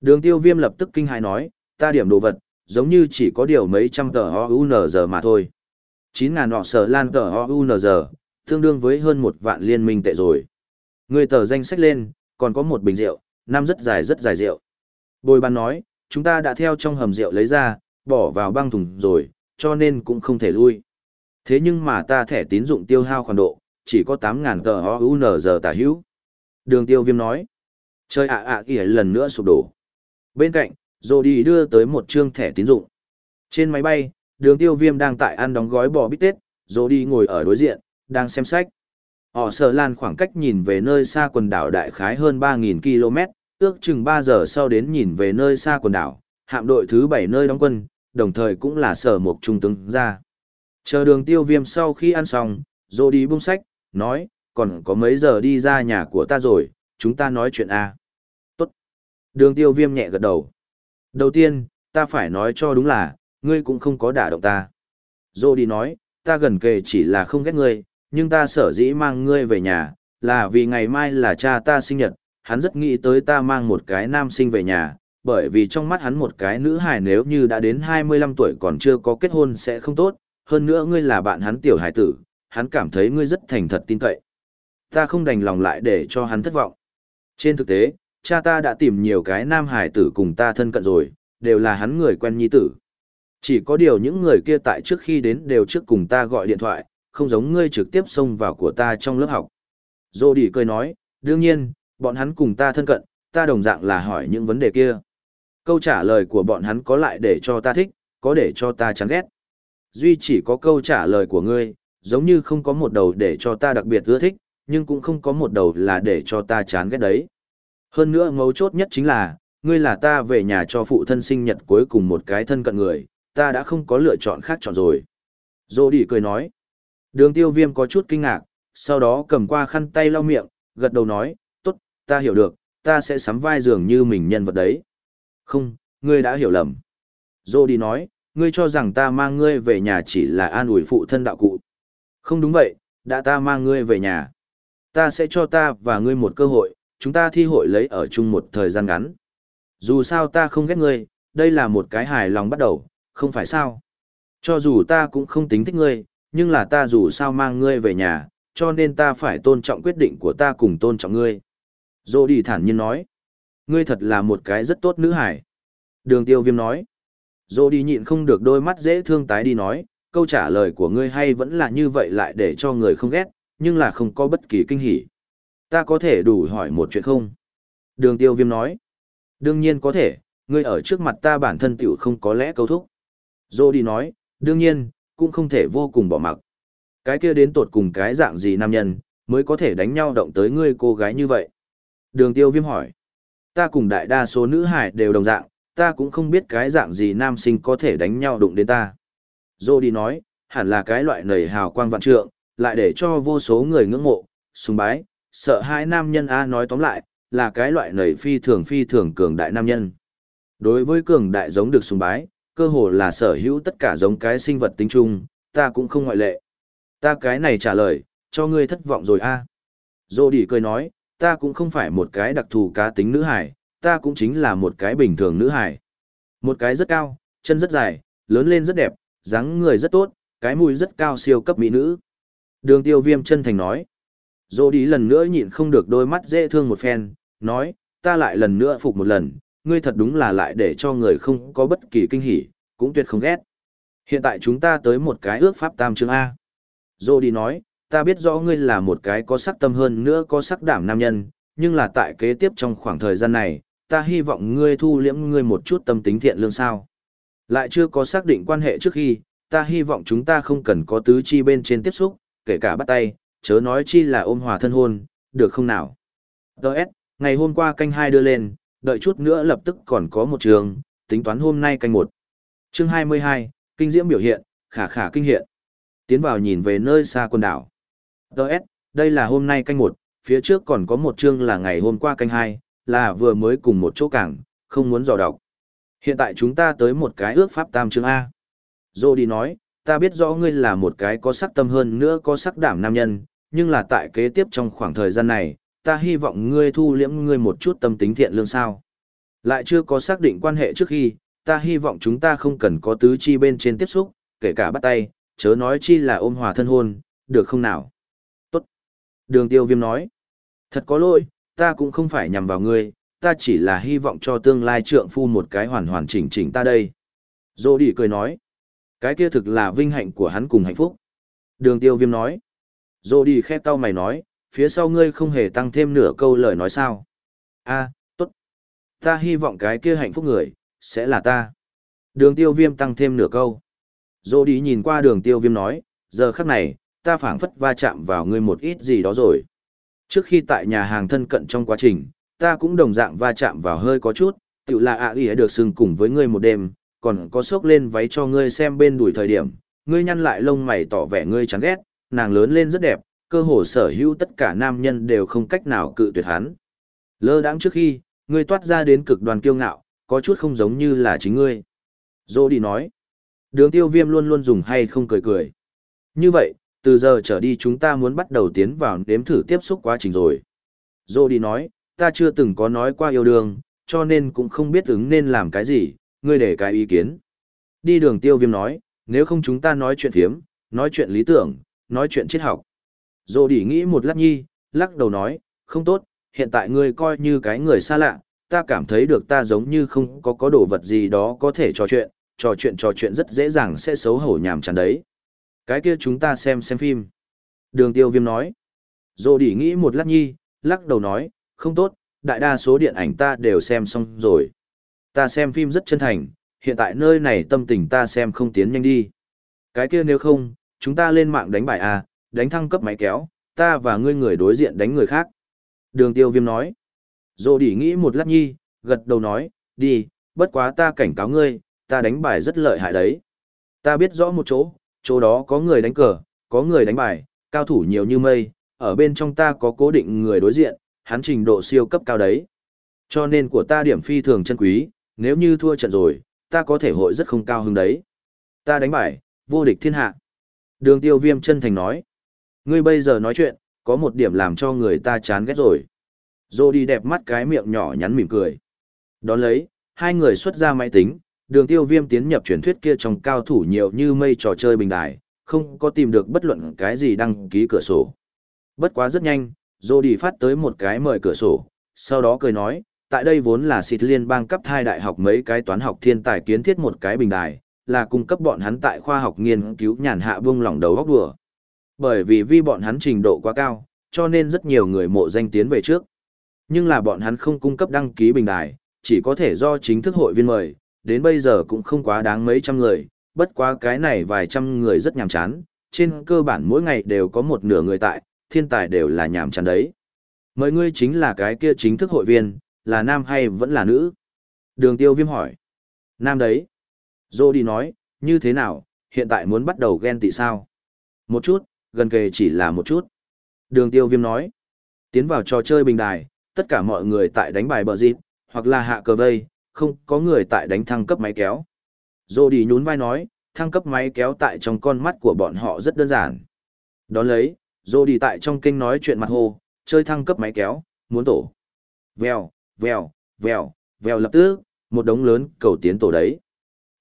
Đường tiêu viêm lập tức kinh hài nói, ta điểm đồ vật, giống như chỉ có điều mấy trăm tờ HUNG mà thôi. 9.000 họ sở lan tờ HUNG, tương đương với hơn một vạn liên minh tệ rồi. Người tờ danh sách lên, còn có một bình rượu, năm rất dài rất dài rượu. Bồi bàn nói, chúng ta đã theo trong hầm rượu lấy ra, bỏ vào băng thùng rồi, cho nên cũng không thể lui. Thế nhưng mà ta thẻ tín dụng tiêu hao khoản độ, chỉ có 8.000 tờ OUNZ tả hữu. Đường tiêu viêm nói. Chơi ạ ạ kìa lần nữa sụp đổ. Bên cạnh, rồi đi đưa tới một trương thẻ tín dụng. Trên máy bay, đường tiêu viêm đang tại ăn đóng gói bò bít tết, rồi đi ngồi ở đối diện, đang xem sách. Họ sở lan khoảng cách nhìn về nơi xa quần đảo đại khái hơn 3.000 km, ước chừng 3 giờ sau đến nhìn về nơi xa quần đảo, hạm đội thứ bảy nơi đóng quân, đồng thời cũng là sở mục trung tướng ra. Chờ đường tiêu viêm sau khi ăn xong, rô đi bung sách, nói, còn có mấy giờ đi ra nhà của ta rồi, chúng ta nói chuyện A. Tốt. Đường tiêu viêm nhẹ gật đầu. Đầu tiên, ta phải nói cho đúng là, ngươi cũng không có đả động ta. rô đi nói, ta gần kề chỉ là không ghét ngươi, nhưng ta sở dĩ mang ngươi về nhà, là vì ngày mai là cha ta sinh nhật, hắn rất nghĩ tới ta mang một cái nam sinh về nhà, bởi vì trong mắt hắn một cái nữ hài nếu như đã đến 25 tuổi còn chưa có kết hôn sẽ không tốt, hơn nữa ngươi là bạn hắn tiểu hài tử, hắn cảm thấy ngươi rất thành thật tin cậy. Ta không đành lòng lại để cho hắn thất vọng. Trên thực tế, cha ta đã tìm nhiều cái nam hài tử cùng ta thân cận rồi, đều là hắn người quen nhi tử. Chỉ có điều những người kia tại trước khi đến đều trước cùng ta gọi điện thoại, không giống ngươi trực tiếp xông vào của ta trong lớp học. Dô đi cười nói, đương nhiên, bọn hắn cùng ta thân cận, ta đồng dạng là hỏi những vấn đề kia. Câu trả lời của bọn hắn có lại để cho ta thích, có để cho ta chán ghét. Duy chỉ có câu trả lời của ngươi, giống như không có một đầu để cho ta đặc biệt ưa thích, nhưng cũng không có một đầu là để cho ta chán ghét đấy. Hơn nữa mấu chốt nhất chính là, ngươi là ta về nhà cho phụ thân sinh nhật cuối cùng một cái thân cận người, ta đã không có lựa chọn khác chọn rồi. Dô đi cười nói. Đường tiêu viêm có chút kinh ngạc, sau đó cầm qua khăn tay lau miệng, gật đầu nói, ta hiểu được, ta sẽ sắm vai dường như mình nhân vật đấy. Không, ngươi đã hiểu lầm. Dô đi nói, ngươi cho rằng ta mang ngươi về nhà chỉ là an ủi phụ thân đạo cụ. Không đúng vậy, đã ta mang ngươi về nhà. Ta sẽ cho ta và ngươi một cơ hội, chúng ta thi hội lấy ở chung một thời gian ngắn. Dù sao ta không ghét ngươi, đây là một cái hài lòng bắt đầu, không phải sao. Cho dù ta cũng không tính thích ngươi, nhưng là ta dù sao mang ngươi về nhà, cho nên ta phải tôn trọng quyết định của ta cùng tôn trọng ngươi. Dô đi thản nhiên nói. Ngươi thật là một cái rất tốt nữ hải. Đường tiêu viêm nói. Dô đi nhịn không được đôi mắt dễ thương tái đi nói, câu trả lời của ngươi hay vẫn là như vậy lại để cho người không ghét, nhưng là không có bất kỳ kinh hỉ. Ta có thể đủ hỏi một chuyện không? Đường tiêu viêm nói. Đương nhiên có thể, ngươi ở trước mặt ta bản thân tiểu không có lẽ câu thúc. Dô đi nói, đương nhiên, cũng không thể vô cùng bỏ mặc. Cái kia đến tột cùng cái dạng gì nam nhân, mới có thể đánh nhau động tới ngươi cô gái như vậy. Đường tiêu viêm hỏi. Ta cùng đại đa số nữ hải đều đồng dạng, ta cũng không biết cái dạng gì nam sinh có thể đánh nhau đụng đến ta. Dô đi nói, hẳn là cái loại nầy hào quang vạn trượng, lại để cho vô số người ngưỡng mộ, sùng bái, sợ hai nam nhân A nói tóm lại, là cái loại nầy phi thường phi thường cường đại nam nhân. Đối với cường đại giống được sùng bái, cơ hồ là sở hữu tất cả giống cái sinh vật tính chung, ta cũng không ngoại lệ. Ta cái này trả lời, cho ngươi thất vọng rồi a. Dô đi cười nói, ta cũng không phải một cái đặc thù cá tính nữ hải, ta cũng chính là một cái bình thường nữ hải. Một cái rất cao, chân rất dài, lớn lên rất đẹp, dáng người rất tốt, cái mũi rất cao siêu cấp mỹ nữ. Đường tiêu viêm chân thành nói. Dô đi lần nữa nhịn không được đôi mắt dễ thương một phen, nói, ta lại lần nữa phục một lần, ngươi thật đúng là lại để cho người không có bất kỳ kinh hỉ, cũng tuyệt không ghét. Hiện tại chúng ta tới một cái ước pháp tam chương A. Dô đi nói, ta biết rõ ngươi là một cái có sắc tâm hơn nữa có sắc đảm nam nhân, nhưng là tại kế tiếp trong khoảng thời gian này, ta hy vọng ngươi thu liễm ngươi một chút tâm tính thiện lương sao. Lại chưa có xác định quan hệ trước khi, ta hy vọng chúng ta không cần có tứ chi bên trên tiếp xúc, kể cả bắt tay, chớ nói chi là ôm hòa thân hôn, được không nào? Đợt, ngày hôm qua canh hai đưa lên, đợi chút nữa lập tức còn có một trường, tính toán hôm nay canh một. Chương 22, kinh diễm biểu hiện, khả khả kinh hiện. Tiến vào nhìn về nơi xa quần đảo. Đợt, đây là hôm nay canh một, phía trước còn có một chương là ngày hôm qua canh hai, là vừa mới cùng một chỗ cảng, không muốn dò đọc. Hiện tại chúng ta tới một cái ước pháp tam chương A. Dô đi nói, ta biết rõ ngươi là một cái có sắc tâm hơn nữa có sắc đảm nam nhân, nhưng là tại kế tiếp trong khoảng thời gian này, ta hy vọng ngươi thu liễm ngươi một chút tâm tính thiện lương sao. Lại chưa có xác định quan hệ trước khi, ta hy vọng chúng ta không cần có tứ chi bên trên tiếp xúc, kể cả bắt tay, chớ nói chi là ôm hòa thân hôn, được không nào? Đường tiêu viêm nói. Thật có lỗi, ta cũng không phải nhằm vào ngươi, ta chỉ là hy vọng cho tương lai trượng phu một cái hoàn hoàn chỉnh chỉnh ta đây. Dô đi cười nói. Cái kia thực là vinh hạnh của hắn cùng hạnh phúc. Đường tiêu viêm nói. Dô đi khép tao mày nói, phía sau ngươi không hề tăng thêm nửa câu lời nói sao. a tốt. Ta hy vọng cái kia hạnh phúc người, sẽ là ta. Đường tiêu viêm tăng thêm nửa câu. Dô đi nhìn qua đường tiêu viêm nói, giờ khắc này, ta phảng phất va chạm vào ngươi một ít gì đó rồi. Trước khi tại nhà hàng thân cận trong quá trình, ta cũng đồng dạng va chạm vào hơi có chút, tự là ạ à được sừng cùng với ngươi một đêm, còn có sốc lên váy cho ngươi xem bên đuổi thời điểm, ngươi nhăn lại lông mày tỏ vẻ ngươi chán ghét, nàng lớn lên rất đẹp, cơ hồ sở hữu tất cả nam nhân đều không cách nào cự tuyệt hắn. Lơ đãng trước khi, ngươi toát ra đến cực đoàn kiêu ngạo, có chút không giống như là chính ngươi. Dô đi nói, đường tiêu viêm luôn luôn dùng hay không cười cười. Như vậy, từ giờ trở đi chúng ta muốn bắt đầu tiến vào đếm thử tiếp xúc quá trình rồi. Dô đi nói, ta chưa từng có nói qua yêu đương, cho nên cũng không biết ứng nên làm cái gì, ngươi để cái ý kiến. Đi đường tiêu viêm nói, nếu không chúng ta nói chuyện phiếm, nói chuyện lý tưởng, nói chuyện triết học. Dô đi nghĩ một lát nhi, lắc đầu nói, không tốt, hiện tại ngươi coi như cái người xa lạ, ta cảm thấy được ta giống như không có có đồ vật gì đó có thể trò chuyện, trò chuyện trò chuyện rất dễ dàng sẽ xấu hổ nhàm chán đấy. Cái kia chúng ta xem xem phim. Đường tiêu viêm nói. Dô đỉ nghĩ một lát nhi, lắc đầu nói, không tốt, đại đa số điện ảnh ta đều xem xong rồi. Ta xem phim rất chân thành, hiện tại nơi này tâm tình ta xem không tiến nhanh đi. Cái kia nếu không, chúng ta lên mạng đánh bài à, đánh thăng cấp máy kéo, ta và ngươi người đối diện đánh người khác. Đường tiêu viêm nói. Dô đỉ nghĩ một lát nhi, gật đầu nói, đi, bất quá ta cảnh cáo ngươi, ta đánh bài rất lợi hại đấy. Ta biết rõ một chỗ, chỗ đó có người đánh cờ, có người đánh bài, cao thủ nhiều như mây, ở bên trong ta có cố định người đối diện, hắn trình độ siêu cấp cao đấy. Cho nên của ta điểm phi thường chân quý, nếu như thua trận rồi, ta có thể hội rất không cao hứng đấy. Ta đánh bài, vô địch thiên hạ. Đường tiêu viêm chân thành nói. Ngươi bây giờ nói chuyện, có một điểm làm cho người ta chán ghét rồi. Dô đi đẹp mắt cái miệng nhỏ nhắn mỉm cười. Đón lấy, hai người xuất ra máy tính, đường tiêu viêm tiến nhập truyền thuyết kia trong cao thủ nhiều như mây trò chơi bình đài, không có tìm được bất luận cái gì đăng ký cửa sổ. Bất quá rất nhanh, Dô đi phát tới một cái mời cửa sổ, sau đó cười nói, tại đây vốn là xịt liên bang cấp hai đại học mấy cái toán học thiên tài kiến thiết một cái bình đài, là cung cấp bọn hắn tại khoa học nghiên cứu nhàn hạ vương lỏng đầu góc đùa. Bởi vì vì bọn hắn trình độ quá cao, cho nên rất nhiều người mộ danh tiến về trước. Nhưng là bọn hắn không cung cấp đăng ký bình đài, chỉ có thể do chính thức hội viên mời, đến bây giờ cũng không quá đáng mấy trăm người, bất quá cái này vài trăm người rất nhàm chán, trên cơ bản mỗi ngày đều có một nửa người tại, thiên tài đều là nhàm chán đấy. Mời ngươi chính là cái kia chính thức hội viên, là nam hay vẫn là nữ? Đường tiêu viêm hỏi. Nam đấy. Dô đi nói, như thế nào, hiện tại muốn bắt đầu ghen tị sao? Một chút, gần kề chỉ là một chút. Đường tiêu viêm nói. Tiến vào trò chơi bình đài, tất cả mọi người tại đánh bài bờ dịp, hoặc là hạ cờ vây, không có người tại đánh thăng cấp máy kéo. Dô đi nhún vai nói, thăng cấp máy kéo tại trong con mắt của bọn họ rất đơn giản. Đón lấy, Dô đi tại trong kênh nói chuyện mặt hồ, chơi thăng cấp máy kéo, muốn tổ. Vèo, vèo, vèo, vèo lập tức, một đống lớn cầu tiến tổ đấy.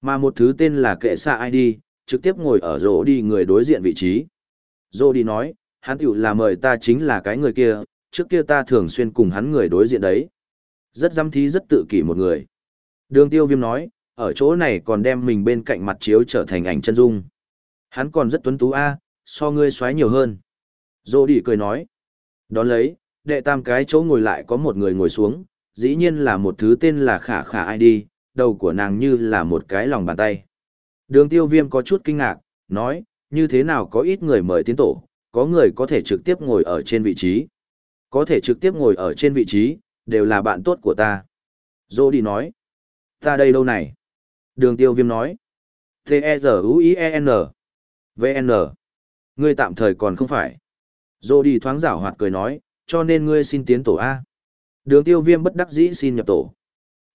Mà một thứ tên là kệ xa ID, trực tiếp ngồi ở rổ đi người đối diện vị trí. Dô đi nói, hắn tiểu là mời ta chính là cái người kia, trước kia ta thường xuyên cùng hắn người đối diện đấy. Rất dám thí rất tự kỷ một người. Đường tiêu viêm nói, ở chỗ này còn đem mình bên cạnh mặt chiếu trở thành ảnh chân dung. Hắn còn rất tuấn tú a so ngươi xoáy nhiều hơn. Dô đi cười nói. Đón lấy, đệ tam cái chỗ ngồi lại có một người ngồi xuống, dĩ nhiên là một thứ tên là khả khả ID, đầu của nàng như là một cái lòng bàn tay. Đường tiêu viêm có chút kinh ngạc, nói, như thế nào có ít người mời tiến tổ, có người có thể trực tiếp ngồi ở trên vị trí. Có thể trực tiếp ngồi ở trên vị trí, đều là bạn tốt của ta. Dô đi nói, ta đây đâu này? Đường tiêu viêm nói, T-E-Z-U-I-E-N, V-N, ngươi tạm thời còn không phải. Dô đi thoáng giảo hoạt cười nói, cho nên ngươi xin tiến tổ A. Đường tiêu viêm bất đắc dĩ xin nhập tổ.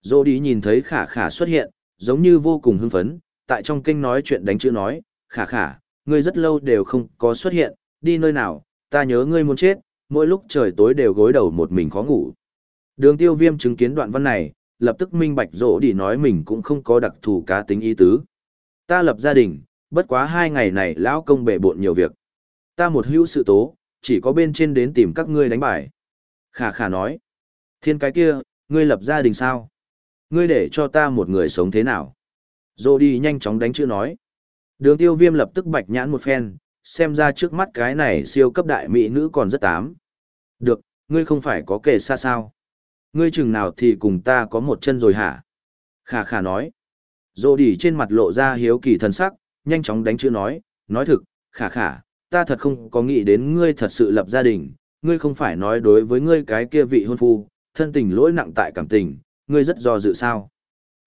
Dô đi nhìn thấy khả khả xuất hiện, giống như vô cùng hưng phấn, tại trong kinh nói chuyện đánh chữ nói, khả khả, ngươi rất lâu đều không có xuất hiện, đi nơi nào, ta nhớ ngươi muốn chết, mỗi lúc trời tối đều gối đầu một mình khó ngủ. Đường tiêu viêm chứng kiến đoạn văn này, lập tức minh bạch rỗ đi nói mình cũng không có đặc thù cá tính ý tứ. Ta lập gia đình, bất quá hai ngày này lão công bể bộn nhiều việc. Ta một hữu sự tố, chỉ có bên trên đến tìm các ngươi đánh bài. Khả khả nói, thiên cái kia, ngươi lập gia đình sao? Ngươi để cho ta một người sống thế nào? Rỗ đi nhanh chóng đánh chữ nói. Đường tiêu viêm lập tức bạch nhãn một phen, xem ra trước mắt cái này siêu cấp đại mỹ nữ còn rất tám. Được, ngươi không phải có kể xa sao? Ngươi chừng nào thì cùng ta có một chân rồi hả? Khả khả nói. Dô đỉ trên mặt lộ ra hiếu kỳ thần sắc, nhanh chóng đánh chữ nói, nói thực, khả khả, ta thật không có nghĩ đến ngươi thật sự lập gia đình, ngươi không phải nói đối với ngươi cái kia vị hôn phu, thân tình lỗi nặng tại cảm tình, ngươi rất do dự sao.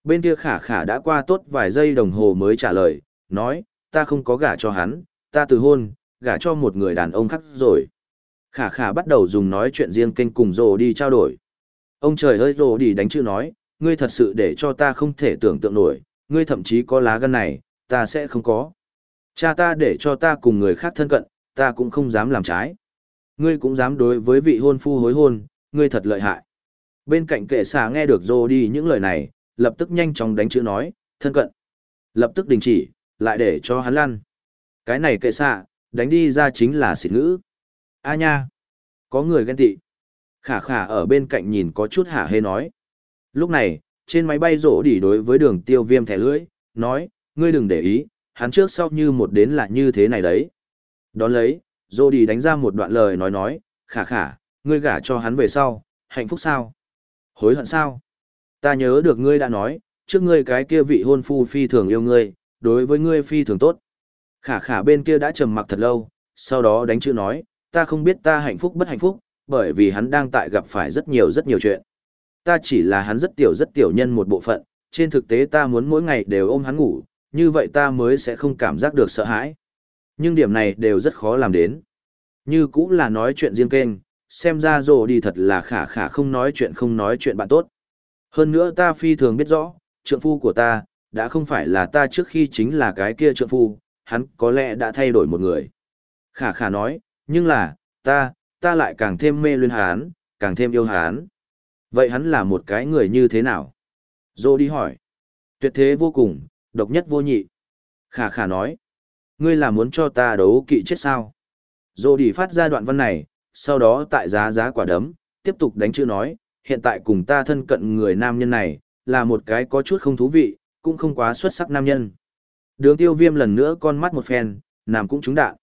Bên kia khả khả đã qua tốt vài giây đồng hồ mới trả lời, nói, ta không có gả cho hắn, ta từ hôn, gả cho một người đàn ông khác rồi. Khả khả bắt đầu dùng nói chuyện riêng kênh cùng rồ đi trao đổi. Ông trời ơi rồ đi đánh chữ nói, ngươi thật sự để cho ta không thể tưởng tượng nổi, ngươi thậm chí có lá gan này, ta sẽ không có. Cha ta để cho ta cùng người khác thân cận, ta cũng không dám làm trái. Ngươi cũng dám đối với vị hôn phu hối hôn, ngươi thật lợi hại. Bên cạnh kệ xà nghe được rồ đi những lời này, lập tức nhanh chóng đánh chữ nói, thân cận. Lập tức đình chỉ, lại để cho hắn lăn. Cái này kệ xạ, đánh đi ra chính là xịt ngữ. A nha, có người ghen tị. Khả khả ở bên cạnh nhìn có chút hả hê nói. Lúc này, trên máy bay rổ đỉ đối với đường tiêu viêm thẻ lưỡi, nói, ngươi đừng để ý, hắn trước sau như một đến là như thế này đấy. Đón lấy, rổ đỉ đánh ra một đoạn lời nói nói, khả khả, ngươi gả cho hắn về sau, hạnh phúc sao? Hối hận sao? Ta nhớ được ngươi đã nói, trước ngươi cái kia vị hôn phu phi thường yêu ngươi, đối với ngươi phi thường tốt. Khả khả bên kia đã trầm mặc thật lâu, sau đó đánh chữ nói, ta không biết ta hạnh phúc bất hạnh phúc, bởi vì hắn đang tại gặp phải rất nhiều rất nhiều chuyện. Ta chỉ là hắn rất tiểu rất tiểu nhân một bộ phận, trên thực tế ta muốn mỗi ngày đều ôm hắn ngủ, như vậy ta mới sẽ không cảm giác được sợ hãi. Nhưng điểm này đều rất khó làm đến. Như cũng là nói chuyện riêng kênh, xem ra rồ đi thật là khả khả không nói chuyện không nói chuyện bạn tốt. Hơn nữa ta phi thường biết rõ, trượng phu của ta, đã không phải là ta trước khi chính là cái kia trượng phu, hắn có lẽ đã thay đổi một người. Khả khả nói, nhưng là, ta, ta lại càng thêm mê luyên hán, càng thêm yêu hán. Vậy hắn là một cái người như thế nào? Dô đi hỏi. Tuyệt thế vô cùng, độc nhất vô nhị. Khả khả nói, ngươi là muốn cho ta đấu kỵ chết sao? Dô đi phát ra đoạn văn này, sau đó tại giá giá quả đấm, tiếp tục đánh chữ nói, hiện tại cùng ta thân cận người nam nhân này, là một cái có chút không thú vị, cũng không quá xuất sắc nam nhân. Đường tiêu viêm lần nữa con mắt một phen, nằm cũng trúng đạn.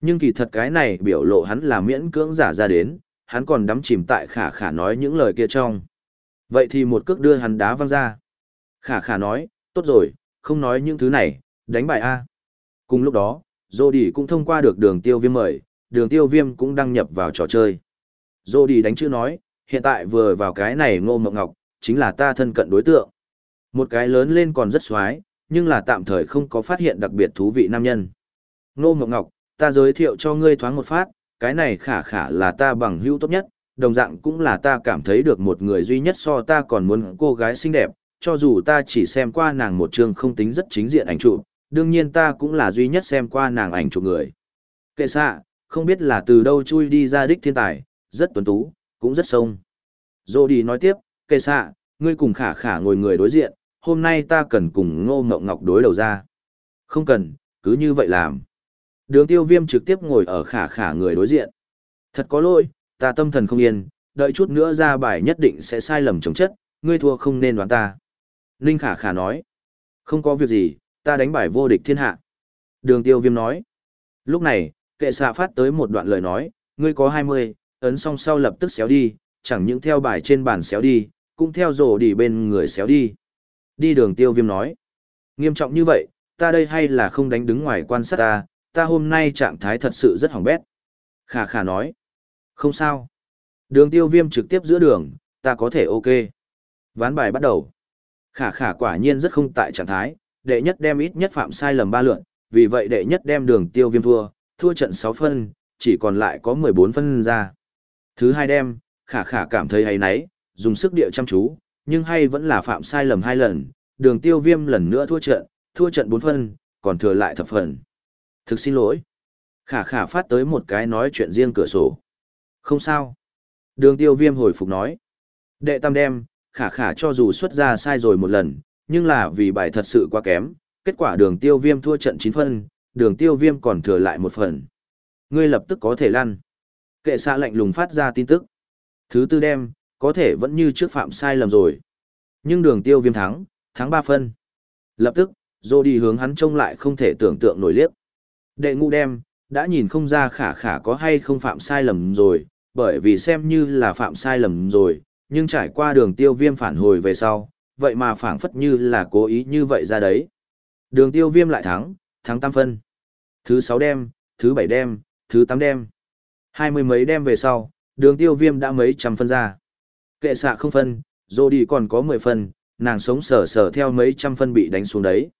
Nhưng kỳ thật cái này biểu lộ hắn là miễn cưỡng giả ra đến, hắn còn đắm chìm tại khả khả nói những lời kia trong. Vậy thì một cước đưa hắn đá văng ra. Khả khả nói, tốt rồi, không nói những thứ này, đánh bài A. Cùng lúc đó, Dô Đi cũng thông qua được đường tiêu viêm mời, đường tiêu viêm cũng đăng nhập vào trò chơi. Dô Đi đánh chữ nói, hiện tại vừa vào cái này ngô mộng ngọc, chính là ta thân cận đối tượng. Một cái lớn lên còn rất xoái, nhưng là tạm thời không có phát hiện đặc biệt thú vị nam nhân. Ngô Mộng Ngọc, ta giới thiệu cho ngươi thoáng một phát, cái này khả khả là ta bằng hữu tốt nhất, đồng dạng cũng là ta cảm thấy được một người duy nhất so ta còn muốn cô gái xinh đẹp, cho dù ta chỉ xem qua nàng một chương không tính rất chính diện ảnh chụp, đương nhiên ta cũng là duy nhất xem qua nàng ảnh chụp người. Kệ xạ, không biết là từ đâu chui đi ra đích thiên tài, rất tuấn tú, cũng rất sông. Dô đi nói tiếp, kệ xạ, ngươi cùng khả khả ngồi người đối diện, hôm nay ta cần cùng ngô ngọc ngọc đối đầu ra. Không cần, cứ như vậy làm. Đường tiêu viêm trực tiếp ngồi ở khả khả người đối diện. Thật có lỗi, ta tâm thần không yên, đợi chút nữa ra bài nhất định sẽ sai lầm chống chất, ngươi thua không nên đoán ta. Ninh khả khả nói. Không có việc gì, ta đánh bài vô địch thiên hạ. Đường tiêu viêm nói. Lúc này, kệ xạ phát tới một đoạn lời nói, ngươi có 20, ấn xong sau lập tức xéo đi, chẳng những theo bài trên bàn xéo đi, cũng theo rổ đi bên người xéo đi. Đi đường tiêu viêm nói. Nghiêm trọng như vậy, ta đây hay là không đánh đứng ngoài quan sát ta, ta hôm nay trạng thái thật sự rất hỏng bét. Khả khả nói. Không sao. Đường tiêu viêm trực tiếp giữa đường, ta có thể ok. Ván bài bắt đầu. Khả khả quả nhiên rất không tại trạng thái, đệ nhất đem ít nhất phạm sai lầm ba lượn, vì vậy đệ nhất đem đường tiêu viêm thua, thua trận 6 phân, chỉ còn lại có 14 phân ra. Thứ hai đem, khả khả cảm thấy hay nấy, dùng sức địa chăm chú, nhưng hay vẫn là phạm sai lầm hai lần, đường tiêu viêm lần nữa thua trận, thua trận 4 phân, còn thừa lại thập phần. Thực xin lỗi. Khả khả phát tới một cái nói chuyện riêng cửa sổ. Không sao. Đường tiêu viêm hồi phục nói. Đệ tam đem, khả khả cho dù xuất ra sai rồi một lần, nhưng là vì bài thật sự quá kém, kết quả đường tiêu viêm thua trận 9 phân, đường tiêu viêm còn thừa lại một phần. Ngươi lập tức có thể lăn. Kệ xã lạnh lùng phát ra tin tức. Thứ tư đem, có thể vẫn như trước phạm sai lầm rồi. Nhưng đường tiêu viêm thắng, thắng 3 phân. Lập tức, dô đi hướng hắn trông lại không thể tưởng tượng nổi liếc. Đệ ngũ đem, đã nhìn không ra khả khả có hay không phạm sai lầm rồi, bởi vì xem như là phạm sai lầm rồi, nhưng trải qua đường tiêu viêm phản hồi về sau, vậy mà phản phất như là cố ý như vậy ra đấy. Đường tiêu viêm lại thắng, thắng tam phân. Thứ 6 đem, thứ 7 đem, thứ 8 đem. Hai mươi mấy đem về sau, đường tiêu viêm đã mấy trăm phân ra. Kệ xạ không phân, Dô đi còn có 10 phân, nàng sống sờ sờ theo mấy trăm phân bị đánh xuống đấy.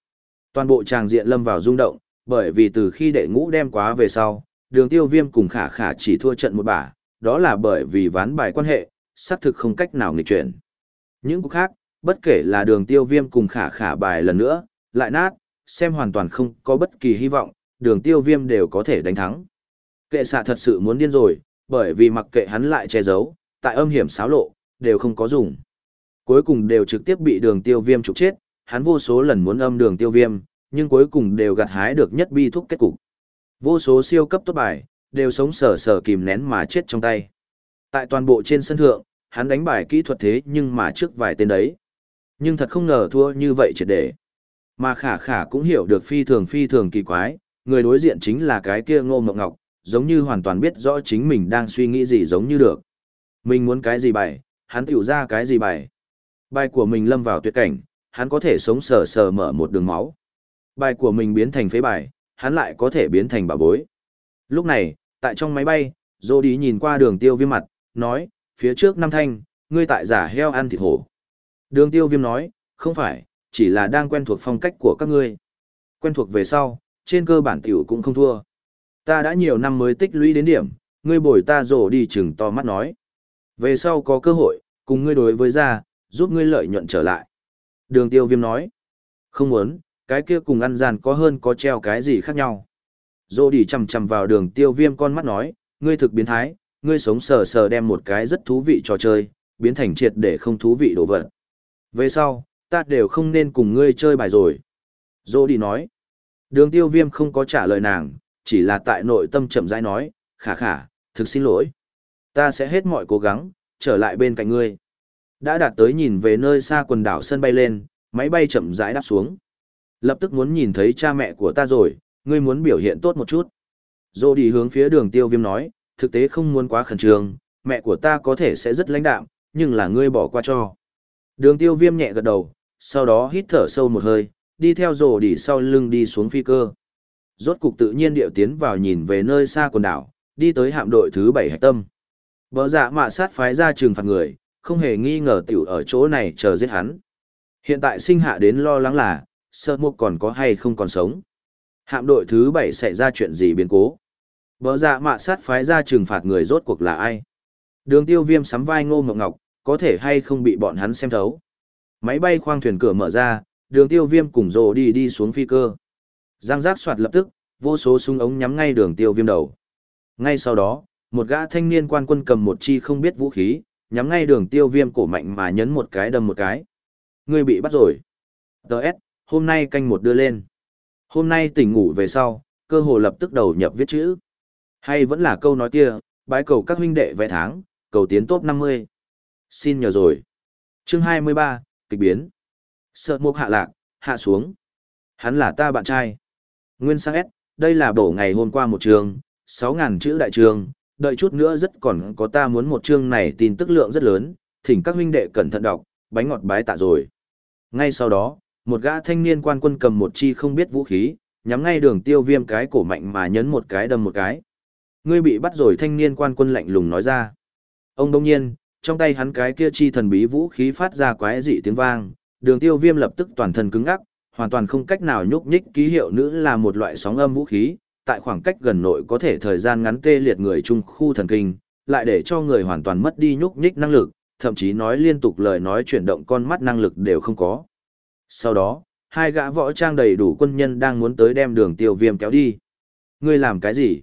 Toàn bộ tràng diện lâm vào rung động, bởi vì từ khi đệ ngũ đem quá về sau, đường tiêu viêm cùng khả khả chỉ thua trận một bả, đó là bởi vì ván bài quan hệ, xác thực không cách nào nghịch chuyển. Những cuộc khác, bất kể là đường tiêu viêm cùng khả khả bài lần nữa, lại nát, xem hoàn toàn không có bất kỳ hy vọng, đường tiêu viêm đều có thể đánh thắng. Kệ xạ thật sự muốn điên rồi, bởi vì mặc kệ hắn lại che giấu, tại âm hiểm xáo lộ, đều không có dùng. Cuối cùng đều trực tiếp bị đường tiêu viêm trục chết, hắn vô số lần muốn âm đường tiêu viêm, nhưng cuối cùng đều gặt hái được nhất bi thúc kết cục. Vô số siêu cấp tốt bài, đều sống sờ sờ kìm nén mà chết trong tay. Tại toàn bộ trên sân thượng, hắn đánh bài kỹ thuật thế nhưng mà trước vài tên đấy. Nhưng thật không ngờ thua như vậy triệt để. Mà khả khả cũng hiểu được phi thường phi thường kỳ quái, người đối diện chính là cái kia ngô mộng ngọc, giống như hoàn toàn biết rõ chính mình đang suy nghĩ gì giống như được. Mình muốn cái gì bài, hắn tiểu ra cái gì bài. Bài của mình lâm vào tuyệt cảnh, hắn có thể sống sờ sờ mở một đường máu. Bài của mình biến thành phế bài, hắn lại có thể biến thành bảo bối. Lúc này, tại trong máy bay, Dô đi nhìn qua đường tiêu viêm mặt, nói, phía trước năm thanh, ngươi tại giả heo ăn thịt hổ. Đường tiêu viêm nói, không phải, chỉ là đang quen thuộc phong cách của các ngươi. Quen thuộc về sau, trên cơ bản tiểu cũng không thua. Ta đã nhiều năm mới tích lũy đến điểm, ngươi bồi ta rổ đi chừng to mắt nói. Về sau có cơ hội, cùng ngươi đối với ra, giúp ngươi lợi nhuận trở lại. Đường tiêu viêm nói, không muốn, cái kia cùng ăn gian có hơn có treo cái gì khác nhau. Dô đi chầm chầm vào đường tiêu viêm con mắt nói, ngươi thực biến thái, ngươi sống sờ sờ đem một cái rất thú vị trò chơi, biến thành triệt để không thú vị đồ vật. Về sau, ta đều không nên cùng ngươi chơi bài rồi. Dô đi nói. Đường tiêu viêm không có trả lời nàng, chỉ là tại nội tâm chậm rãi nói, khả khả, thực xin lỗi. Ta sẽ hết mọi cố gắng, trở lại bên cạnh ngươi. Đã đạt tới nhìn về nơi xa quần đảo sân bay lên, máy bay chậm rãi đáp xuống. Lập tức muốn nhìn thấy cha mẹ của ta rồi, ngươi muốn biểu hiện tốt một chút. Dô đi hướng phía đường tiêu viêm nói, thực tế không muốn quá khẩn trương, mẹ của ta có thể sẽ rất lãnh đạm, nhưng là ngươi bỏ qua cho. Đường tiêu viêm nhẹ gật đầu, sau đó hít thở sâu một hơi, đi theo Dô đi sau lưng đi xuống phi cơ. Rốt cục tự nhiên điệu tiến vào nhìn về nơi xa quần đảo, đi tới hạm đội thứ bảy hạch tâm. Bờ dạ mạ sát phái ra trừng phạt người, không hề nghi ngờ tiểu ở chỗ này chờ giết hắn. Hiện tại sinh hạ đến lo lắng là, sơ mục còn có hay không còn sống. Hạm đội thứ bảy xảy ra chuyện gì biến cố. Bờ dạ mạ sát phái ra trừng phạt người rốt cuộc là ai? Đường tiêu viêm sắm vai ngô ngọc ngọc, có thể hay không bị bọn hắn xem thấu. Máy bay khoang thuyền cửa mở ra, đường tiêu viêm cùng rồ đi đi xuống phi cơ. Giang giác soạt lập tức, vô số súng ống nhắm ngay đường tiêu viêm đầu. Ngay sau đó, một gã thanh niên quan quân cầm một chi không biết vũ khí, nhắm ngay đường tiêu viêm cổ mạnh mà nhấn một cái đâm một cái. Người bị bắt rồi. Đợt, hôm nay canh một đưa lên. Hôm nay tỉnh ngủ về sau, cơ hồ lập tức đầu nhập viết chữ. Hay vẫn là câu nói kia, bái cầu các huynh đệ vẽ tháng, cầu tiến top 50. Xin nhờ rồi. Chương 23, kịch biến. Sợ mục hạ lạc, hạ xuống. Hắn là ta bạn trai. Nguyên sang S, đây là bổ ngày hôm qua một trường, 6.000 chữ đại trường, đợi chút nữa rất còn có ta muốn một chương này tin tức lượng rất lớn, thỉnh các huynh đệ cẩn thận đọc, bánh ngọt bái tạ rồi. Ngay sau đó, một gã thanh niên quan quân cầm một chi không biết vũ khí, nhắm ngay đường tiêu viêm cái cổ mạnh mà nhấn một cái đâm một cái. Ngươi bị bắt rồi thanh niên quan quân lạnh lùng nói ra. Ông đông nhiên, trong tay hắn cái kia chi thần bí vũ khí phát ra quái dị tiếng vang, đường tiêu viêm lập tức toàn thân cứng ngắc, hoàn toàn không cách nào nhúc nhích ký hiệu nữ là một loại sóng âm vũ khí, tại khoảng cách gần nội có thể thời gian ngắn tê liệt người trung khu thần kinh, lại để cho người hoàn toàn mất đi nhúc nhích năng lực, thậm chí nói liên tục lời nói chuyển động con mắt năng lực đều không có. Sau đó, hai gã võ trang đầy đủ quân nhân đang muốn tới đem đường tiêu viêm kéo đi. Ngươi làm cái gì?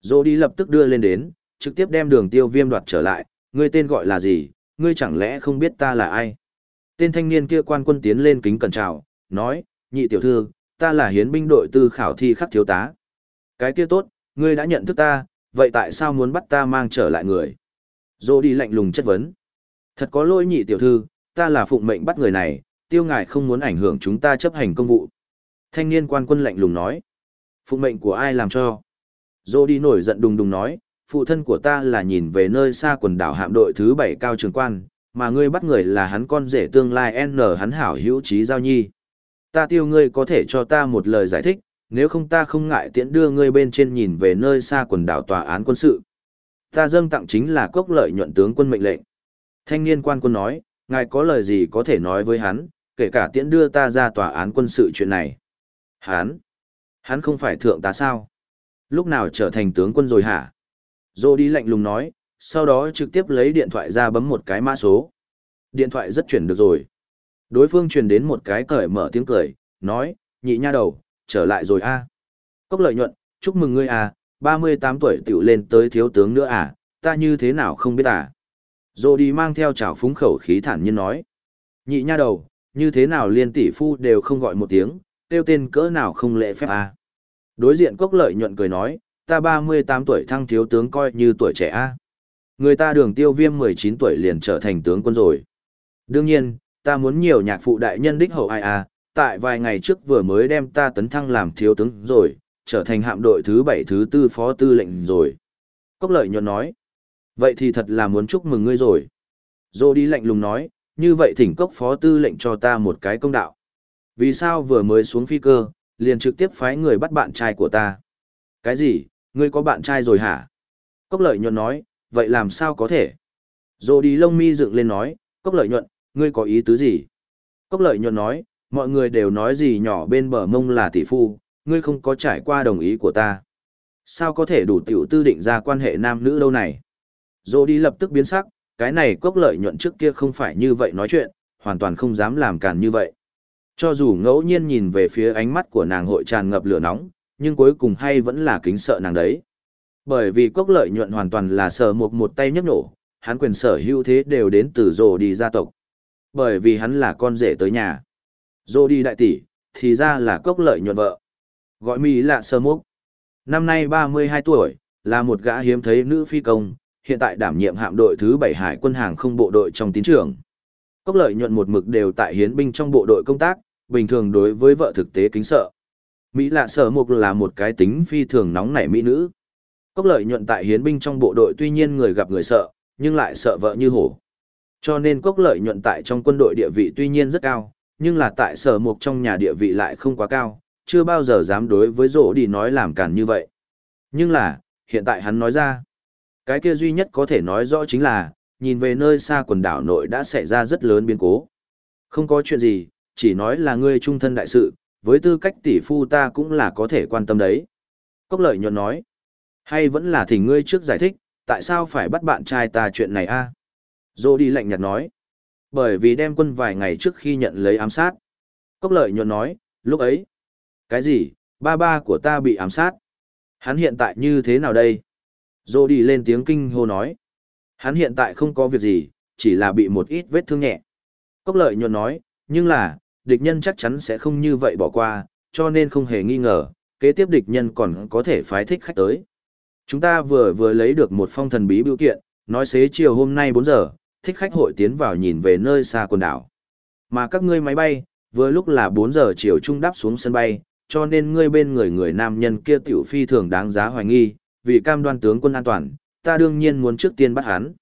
Dô đi lập tức đưa lên đến, trực tiếp đem đường tiêu viêm đoạt trở lại, ngươi tên gọi là gì, ngươi chẳng lẽ không biết ta là ai? Tên thanh niên kia quan quân tiến lên kính cẩn chào, nói, nhị tiểu thư, ta là hiến binh đội tư khảo thi khắc thiếu tá. Cái kia tốt, ngươi đã nhận thức ta, vậy tại sao muốn bắt ta mang trở lại người? Dô đi lạnh lùng chất vấn. Thật có lỗi nhị tiểu thư, ta là phụng mệnh bắt người này, tiêu ngài không muốn ảnh hưởng chúng ta chấp hành công vụ. Thanh niên quan quân lạnh lùng nói. Phụ mệnh của ai làm cho? Dô đi nổi giận đùng đùng nói, phụ thân của ta là nhìn về nơi xa quần đảo hạm đội thứ bảy cao trường quan, mà ngươi bắt người là hắn con rể tương lai N hắn hảo hữu trí giao nhi. Ta tiêu ngươi có thể cho ta một lời giải thích, nếu không ta không ngại tiễn đưa ngươi bên trên nhìn về nơi xa quần đảo tòa án quân sự. Ta dâng tặng chính là cốc lợi nhuận tướng quân mệnh lệnh. Thanh niên quan quân nói, ngài có lời gì có thể nói với hắn, kể cả tiễn đưa ta ra tòa án quân sự chuyện này. Hắn, hắn không phải thượng tá sao? Lúc nào trở thành tướng quân rồi hả? Dô đi lạnh lùng nói, sau đó trực tiếp lấy điện thoại ra bấm một cái mã số. Điện thoại rất chuyển được rồi. Đối phương truyền đến một cái cởi mở tiếng cười, nói, nhị nha đầu, trở lại rồi a. Cốc lợi nhuận, chúc mừng ngươi à, 38 tuổi tiểu lên tới thiếu tướng nữa à, ta như thế nào không biết à. Dô đi mang theo trào phúng khẩu khí thản nhiên nói. Nhị nha đầu, như thế nào liên tỷ phu đều không gọi một tiếng, tiêu tên cỡ nào không lễ phép à. Đối diện cốc lợi nhuận cười nói, ta 38 tuổi thăng thiếu tướng coi như tuổi trẻ à. Người ta đường tiêu viêm 19 tuổi liền trở thành tướng quân rồi. Đương nhiên, ta muốn nhiều nhạc phụ đại nhân đích hậu ai à, tại vài ngày trước vừa mới đem ta tấn thăng làm thiếu tướng rồi, trở thành hạm đội thứ bảy thứ tư phó tư lệnh rồi. Cốc lợi nhuận nói, vậy thì thật là muốn chúc mừng ngươi rồi. Dô đi lạnh lùng nói, như vậy thỉnh cốc phó tư lệnh cho ta một cái công đạo. Vì sao vừa mới xuống phi cơ, liền trực tiếp phái người bắt bạn trai của ta? Cái gì, ngươi có bạn trai rồi hả? Cốc lợi nhuận nói, vậy làm sao có thể? Dô đi lông mi dựng lên nói, cốc lợi nhuận, ngươi có ý tứ gì? Cốc lợi nhuận nói, mọi người đều nói gì nhỏ bên bờ mông là tỷ phu, ngươi không có trải qua đồng ý của ta. Sao có thể đủ tiểu tư định ra quan hệ nam nữ đâu này? Dô đi lập tức biến sắc, cái này cốc lợi nhuận trước kia không phải như vậy nói chuyện, hoàn toàn không dám làm càn như vậy. Cho dù ngẫu nhiên nhìn về phía ánh mắt của nàng hội tràn ngập lửa nóng, nhưng cuối cùng hay vẫn là kính sợ nàng đấy. Bởi vì cốc lợi nhuận hoàn toàn là sở một một tay nhấc nổ, hắn quyền sở hữu thế đều đến từ rồ đi gia tộc. Bởi vì hắn là con rể tới nhà. Rồ đi đại tỷ, thì ra là cốc lợi nhuận vợ. Gọi Mỹ là sơ mốc. Năm nay 32 tuổi, là một gã hiếm thấy nữ phi công, hiện tại đảm nhiệm hạm đội thứ 7 hải quân hàng không bộ đội trong tín trưởng. Cốc lợi nhuận một mực đều tại hiến binh trong bộ đội công tác, bình thường đối với vợ thực tế kính sợ. Mỹ lạ sở mục là một cái tính phi thường nóng nảy mỹ nữ. Cốc lợi nhuận tại hiến binh trong bộ đội tuy nhiên người gặp người sợ, nhưng lại sợ vợ như hổ. Cho nên cốc lợi nhuận tại trong quân đội địa vị tuy nhiên rất cao, nhưng là tại sở mục trong nhà địa vị lại không quá cao, chưa bao giờ dám đối với rỗ đi nói làm cản như vậy. Nhưng là, hiện tại hắn nói ra, cái kia duy nhất có thể nói rõ chính là, nhìn về nơi xa quần đảo nội đã xảy ra rất lớn biến cố. Không có chuyện gì, chỉ nói là ngươi trung thân đại sự, với tư cách tỷ phu ta cũng là có thể quan tâm đấy. Cốc lợi nhuận nói, hay vẫn là thỉnh ngươi trước giải thích, tại sao phải bắt bạn trai ta chuyện này a? Dô đi lạnh nhạt nói, bởi vì đem quân vài ngày trước khi nhận lấy ám sát. Cốc lợi nhuận nói, lúc ấy, cái gì, ba ba của ta bị ám sát. Hắn hiện tại như thế nào đây? Dô đi lên tiếng kinh hô nói. Hắn hiện tại không có việc gì, chỉ là bị một ít vết thương nhẹ. Cốc lợi nhuận nói, nhưng là, địch nhân chắc chắn sẽ không như vậy bỏ qua, cho nên không hề nghi ngờ, kế tiếp địch nhân còn có thể phái thích khách tới. Chúng ta vừa vừa lấy được một phong thần bí biểu kiện, nói xế chiều hôm nay 4 giờ, thích khách hội tiến vào nhìn về nơi xa quần đảo. Mà các ngươi máy bay, vừa lúc là 4 giờ chiều trung đáp xuống sân bay, cho nên ngươi bên người người nam nhân kia tiểu phi thường đáng giá hoài nghi, vì cam đoan tướng quân an toàn, ta đương nhiên muốn trước tiên bắt hắn.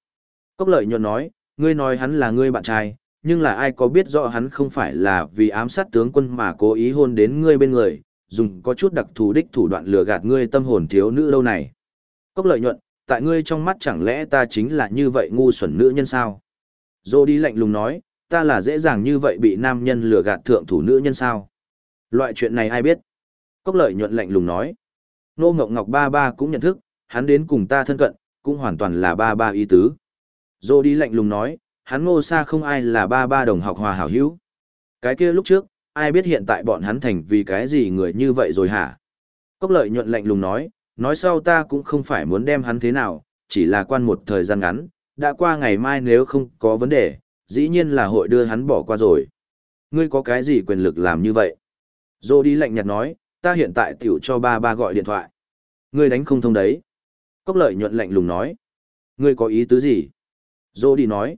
Cốc lợi nhuận nói, ngươi nói hắn là ngươi bạn trai, nhưng là ai có biết rõ hắn không phải là vì ám sát tướng quân mà cố ý hôn đến ngươi bên người, dùng có chút đặc thù đích thủ đoạn lừa gạt ngươi tâm hồn thiếu nữ lâu này. Cốc lợi nhuận, tại ngươi trong mắt chẳng lẽ ta chính là như vậy ngu xuẩn nữ nhân sao? Dô đi lạnh lùng nói, ta là dễ dàng như vậy bị nam nhân lừa gạt thượng thủ nữ nhân sao? Loại chuyện này ai biết? Cốc lợi nhuận lạnh lùng nói. Nô Ngọc Ngọc ba ba cũng nhận thức, hắn đến cùng ta thân cận, cũng hoàn toàn là ba ba ý tứ. Dô đi lạnh lùng nói, hắn ngô xa không ai là ba ba đồng học hòa hảo hữu. Cái kia lúc trước, ai biết hiện tại bọn hắn thành vì cái gì người như vậy rồi hả? Cốc lợi nhuận lạnh lùng nói, nói sau ta cũng không phải muốn đem hắn thế nào, chỉ là quan một thời gian ngắn, đã qua ngày mai nếu không có vấn đề, dĩ nhiên là hội đưa hắn bỏ qua rồi. Ngươi có cái gì quyền lực làm như vậy? Dô đi lạnh nhạt nói, ta hiện tại tiểu cho ba ba gọi điện thoại. Ngươi đánh không thông đấy. Cốc lợi nhuận lạnh lùng nói. Ngươi có ý tứ gì? Dô đi nói.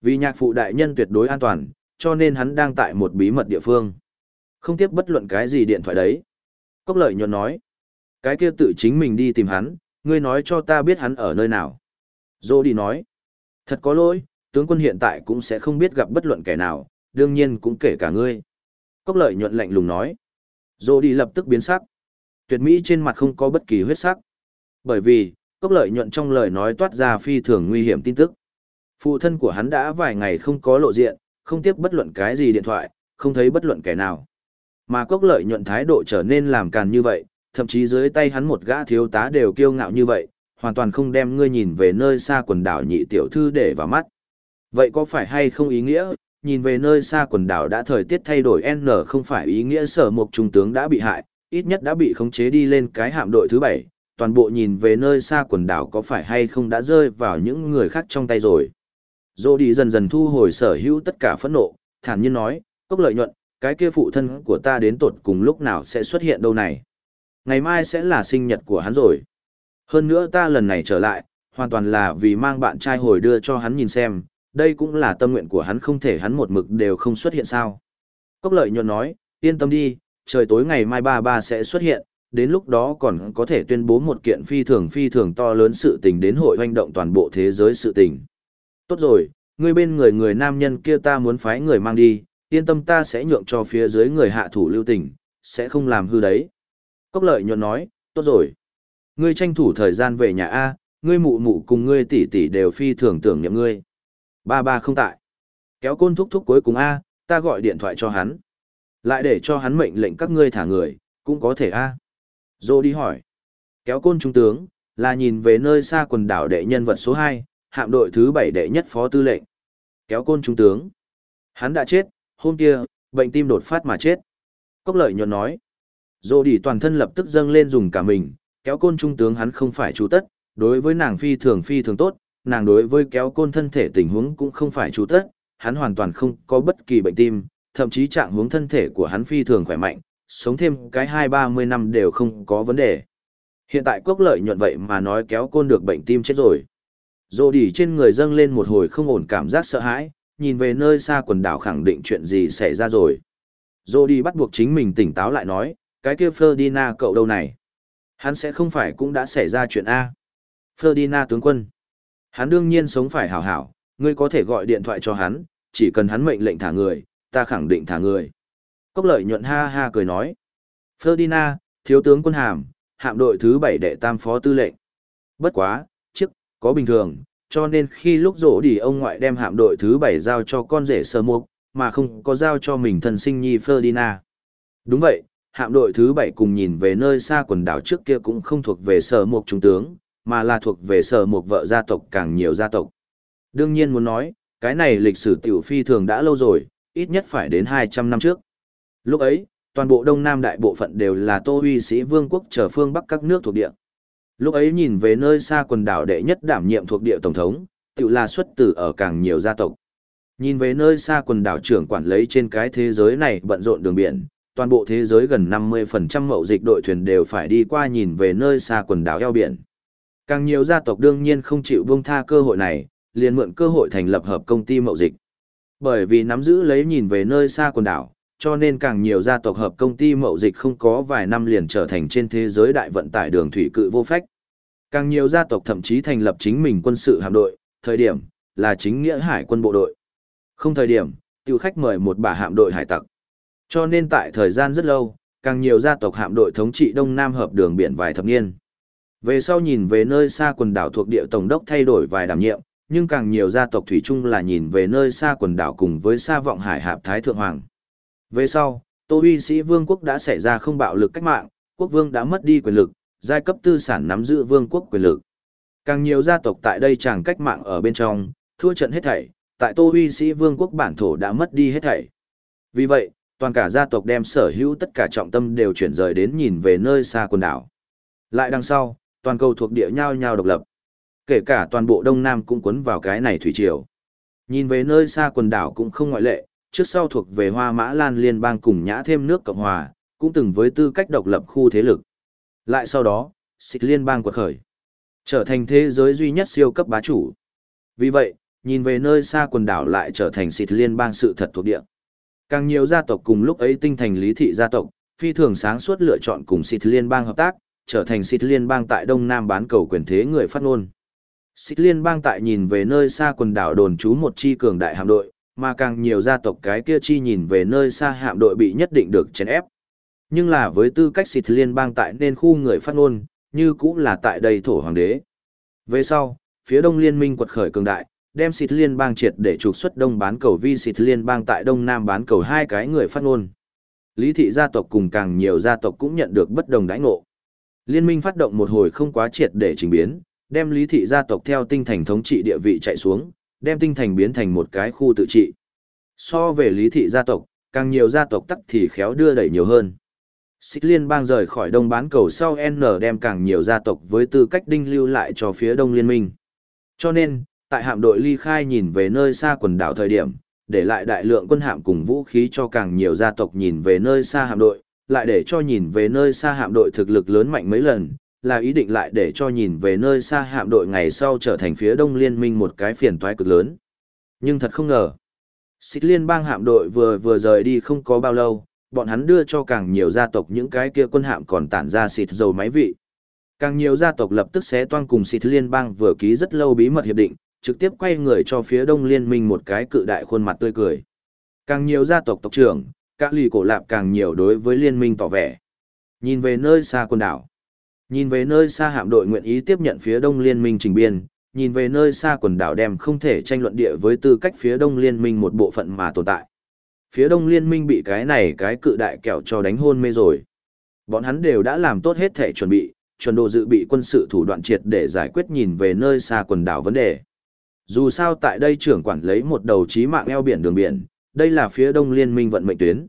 Vì nhạc phụ đại nhân tuyệt đối an toàn, cho nên hắn đang tại một bí mật địa phương. Không tiếp bất luận cái gì điện thoại đấy. Cốc lợi nhuận nói. Cái kia tự chính mình đi tìm hắn, ngươi nói cho ta biết hắn ở nơi nào. Dô đi nói. Thật có lỗi, tướng quân hiện tại cũng sẽ không biết gặp bất luận kẻ nào, đương nhiên cũng kể cả ngươi. Cốc lợi nhuận lạnh lùng nói. Dô đi lập tức biến sắc. Tuyệt mỹ trên mặt không có bất kỳ huyết sắc. Bởi vì, cốc lợi nhuận trong lời nói toát ra phi thường nguy hiểm tin tức. Phụ thân của hắn đã vài ngày không có lộ diện, không tiếp bất luận cái gì điện thoại, không thấy bất luận kẻ nào. Mà cốc lợi nhuận thái độ trở nên làm càn như vậy, thậm chí dưới tay hắn một gã thiếu tá đều kiêu ngạo như vậy, hoàn toàn không đem ngươi nhìn về nơi xa quần đảo nhị tiểu thư để vào mắt. Vậy có phải hay không ý nghĩa, nhìn về nơi xa quần đảo đã thời tiết thay đổi N không phải ý nghĩa sở mục trung tướng đã bị hại, ít nhất đã bị khống chế đi lên cái hạm đội thứ bảy, toàn bộ nhìn về nơi xa quần đảo có phải hay không đã rơi vào những người khác trong tay rồi. Dô đi dần dần thu hồi sở hữu tất cả phẫn nộ, thản nhiên nói, cốc lợi nhuận, cái kia phụ thân của ta đến tột cùng lúc nào sẽ xuất hiện đâu này. Ngày mai sẽ là sinh nhật của hắn rồi. Hơn nữa ta lần này trở lại, hoàn toàn là vì mang bạn trai hồi đưa cho hắn nhìn xem, đây cũng là tâm nguyện của hắn không thể hắn một mực đều không xuất hiện sao. Cốc lợi nhuận nói, yên tâm đi, trời tối ngày mai ba ba sẽ xuất hiện, đến lúc đó còn có thể tuyên bố một kiện phi thường phi thường to lớn sự tình đến hội hoành động toàn bộ thế giới sự tình. Tốt rồi, ngươi bên người người nam nhân kia ta muốn phái người mang đi, yên tâm ta sẽ nhượng cho phía dưới người hạ thủ lưu tình, sẽ không làm hư đấy. Cốc lợi nhuận nói, tốt rồi. Ngươi tranh thủ thời gian về nhà A, ngươi mụ mụ cùng ngươi tỷ tỷ đều phi thường tưởng niệm ngươi. Ba ba không tại. Kéo côn thúc thúc cuối cùng A, ta gọi điện thoại cho hắn. Lại để cho hắn mệnh lệnh các ngươi thả người, cũng có thể A. Dô đi hỏi. Kéo côn trung tướng, là nhìn về nơi xa quần đảo đệ nhân vật số 2, hạm đội thứ 7 đệ nhất phó tư lệnh. Kéo côn trung tướng. Hắn đã chết, hôm kia, bệnh tim đột phát mà chết. Cốc lợi nhuận nói. Dô đi toàn thân lập tức dâng lên dùng cả mình, kéo côn trung tướng hắn không phải chú tất, đối với nàng phi thường phi thường tốt, nàng đối với kéo côn thân thể tình huống cũng không phải chú tất, hắn hoàn toàn không có bất kỳ bệnh tim, thậm chí trạng huống thân thể của hắn phi thường khỏe mạnh, sống thêm cái hai ba mươi năm đều không có vấn đề. Hiện tại cốc lợi nhuận vậy mà nói kéo côn được bệnh tim chết rồi. Dô đi trên người dâng lên một hồi không ổn cảm giác sợ hãi, nhìn về nơi xa quần đảo khẳng định chuyện gì xảy ra rồi. Dô đi bắt buộc chính mình tỉnh táo lại nói, cái kia Ferdinand cậu đâu này? Hắn sẽ không phải cũng đã xảy ra chuyện A. Ferdinand tướng quân. Hắn đương nhiên sống phải hảo hảo, ngươi có thể gọi điện thoại cho hắn, chỉ cần hắn mệnh lệnh thả người, ta khẳng định thả người. Cốc lợi nhuận ha ha cười nói. Ferdinand, thiếu tướng quân hàm, hạm đội thứ bảy đệ tam phó tư lệnh. Bất quá, trước, có bình thường, cho nên khi lúc rỗ đi ông ngoại đem hạm đội thứ bảy giao cho con rể sơ mục, mà không có giao cho mình thân sinh nhi Ferdinand. Đúng vậy, hạm đội thứ bảy cùng nhìn về nơi xa quần đảo trước kia cũng không thuộc về sở mục trung tướng, mà là thuộc về sở một vợ gia tộc càng nhiều gia tộc. Đương nhiên muốn nói, cái này lịch sử tiểu phi thường đã lâu rồi, ít nhất phải đến 200 năm trước. Lúc ấy, toàn bộ Đông Nam đại bộ phận đều là Tô Huy sĩ vương quốc trở phương Bắc các nước thuộc địa. Lúc ấy nhìn về nơi xa quần đảo đệ nhất đảm nhiệm thuộc địa tổng thống, tự là xuất tử ở càng nhiều gia tộc. Nhìn về nơi xa quần đảo trưởng quản lấy trên cái thế giới này bận rộn đường biển, toàn bộ thế giới gần 50% mậu dịch đội thuyền đều phải đi qua nhìn về nơi xa quần đảo eo biển. Càng nhiều gia tộc đương nhiên không chịu buông tha cơ hội này, liền mượn cơ hội thành lập hợp công ty mậu dịch. Bởi vì nắm giữ lấy nhìn về nơi xa quần đảo, cho nên càng nhiều gia tộc hợp công ty mậu dịch không có vài năm liền trở thành trên thế giới đại vận tải đường thủy cự vô phách. Càng nhiều gia tộc thậm chí thành lập chính mình quân sự hạm đội, thời điểm là chính nghĩa hải quân bộ đội. Không thời điểm, tiêu khách mời một bà hạm đội hải tặc. Cho nên tại thời gian rất lâu, càng nhiều gia tộc hạm đội thống trị Đông Nam hợp đường biển vài thập niên. Về sau nhìn về nơi xa quần đảo thuộc địa tổng đốc thay đổi vài đảm nhiệm, nhưng càng nhiều gia tộc thủy chung là nhìn về nơi xa quần đảo cùng với xa vọng hải hạp Thái Thượng Hoàng. Về sau, Tô Uy sĩ vương quốc đã xảy ra không bạo lực cách mạng, quốc vương đã mất đi quyền lực, giai cấp tư sản nắm giữ vương quốc quyền lực. Càng nhiều gia tộc tại đây chẳng cách mạng ở bên trong, thua trận hết thảy, tại Tô Uy sĩ vương quốc bản thổ đã mất đi hết thảy. Vì vậy, toàn cả gia tộc đem sở hữu tất cả trọng tâm đều chuyển rời đến nhìn về nơi xa quần đảo. Lại đằng sau, toàn cầu thuộc địa nhau nhau độc lập. Kể cả toàn bộ Đông Nam cũng cuốn vào cái này thủy triều. Nhìn về nơi xa quần đảo cũng không ngoại lệ, trước sau thuộc về Hoa Mã Lan liên bang cùng nhã thêm nước Cộng Hòa, cũng từng với tư cách độc lập khu thế lực. Lại sau đó, xịt liên bang quật khởi, trở thành thế giới duy nhất siêu cấp bá chủ. Vì vậy, nhìn về nơi xa quần đảo lại trở thành xịt liên bang sự thật thuộc địa. Càng nhiều gia tộc cùng lúc ấy tinh thành lý thị gia tộc, phi thường sáng suốt lựa chọn cùng xịt liên bang hợp tác, trở thành xịt liên bang tại Đông Nam bán cầu quyền thế người phát ngôn. Xịt liên bang tại nhìn về nơi xa quần đảo đồn trú một chi cường đại hạm đội, mà càng nhiều gia tộc cái kia chi nhìn về nơi xa hạm đội bị nhất định được chèn ép. Nhưng là với tư cách xịt liên bang tại nên khu người phát ngôn, như cũng là tại đây thổ hoàng đế. Về sau, phía đông liên minh quật khởi cường đại, đem xịt liên bang triệt để trục xuất đông bán cầu vi xịt liên bang tại đông nam bán cầu hai cái người phát ngôn. Lý thị gia tộc cùng càng nhiều gia tộc cũng nhận được bất đồng đãi ngộ. Liên minh phát động một hồi không quá triệt để trình biến, đem lý thị gia tộc theo tinh thành thống trị địa vị chạy xuống, đem tinh thành biến thành một cái khu tự trị. So về lý thị gia tộc, càng nhiều gia tộc tắc thì khéo đưa đẩy nhiều hơn. Xích liên bang rời khỏi đông bán cầu sau N đem càng nhiều gia tộc với tư cách đinh lưu lại cho phía đông liên minh. Cho nên, tại hạm đội ly khai nhìn về nơi xa quần đảo thời điểm, để lại đại lượng quân hạm cùng vũ khí cho càng nhiều gia tộc nhìn về nơi xa hạm đội, lại để cho nhìn về nơi xa hạm đội thực lực lớn mạnh mấy lần, là ý định lại để cho nhìn về nơi xa hạm đội ngày sau trở thành phía đông liên minh một cái phiền toái cực lớn. Nhưng thật không ngờ, xích liên bang hạm đội vừa vừa rời đi không có bao lâu, bọn hắn đưa cho càng nhiều gia tộc những cái kia quân hạm còn tản ra xịt dầu máy vị. Càng nhiều gia tộc lập tức xé toan cùng xịt liên bang vừa ký rất lâu bí mật hiệp định, trực tiếp quay người cho phía đông liên minh một cái cự đại khuôn mặt tươi cười. Càng nhiều gia tộc tộc trưởng, cả lì cổ lạp càng nhiều đối với liên minh tỏ vẻ. Nhìn về nơi xa quần đảo. Nhìn về nơi xa hạm đội nguyện ý tiếp nhận phía đông liên minh trình biên, nhìn về nơi xa quần đảo đem không thể tranh luận địa với tư cách phía đông liên minh một bộ phận mà tồn tại. Phía đông liên minh bị cái này cái cự đại kẹo cho đánh hôn mê rồi. Bọn hắn đều đã làm tốt hết thể chuẩn bị, chuẩn đồ dự bị quân sự thủ đoạn triệt để giải quyết nhìn về nơi xa quần đảo vấn đề. Dù sao tại đây trưởng quản lấy một đầu chí mạng eo biển đường biển, đây là phía đông liên minh vận mệnh tuyến.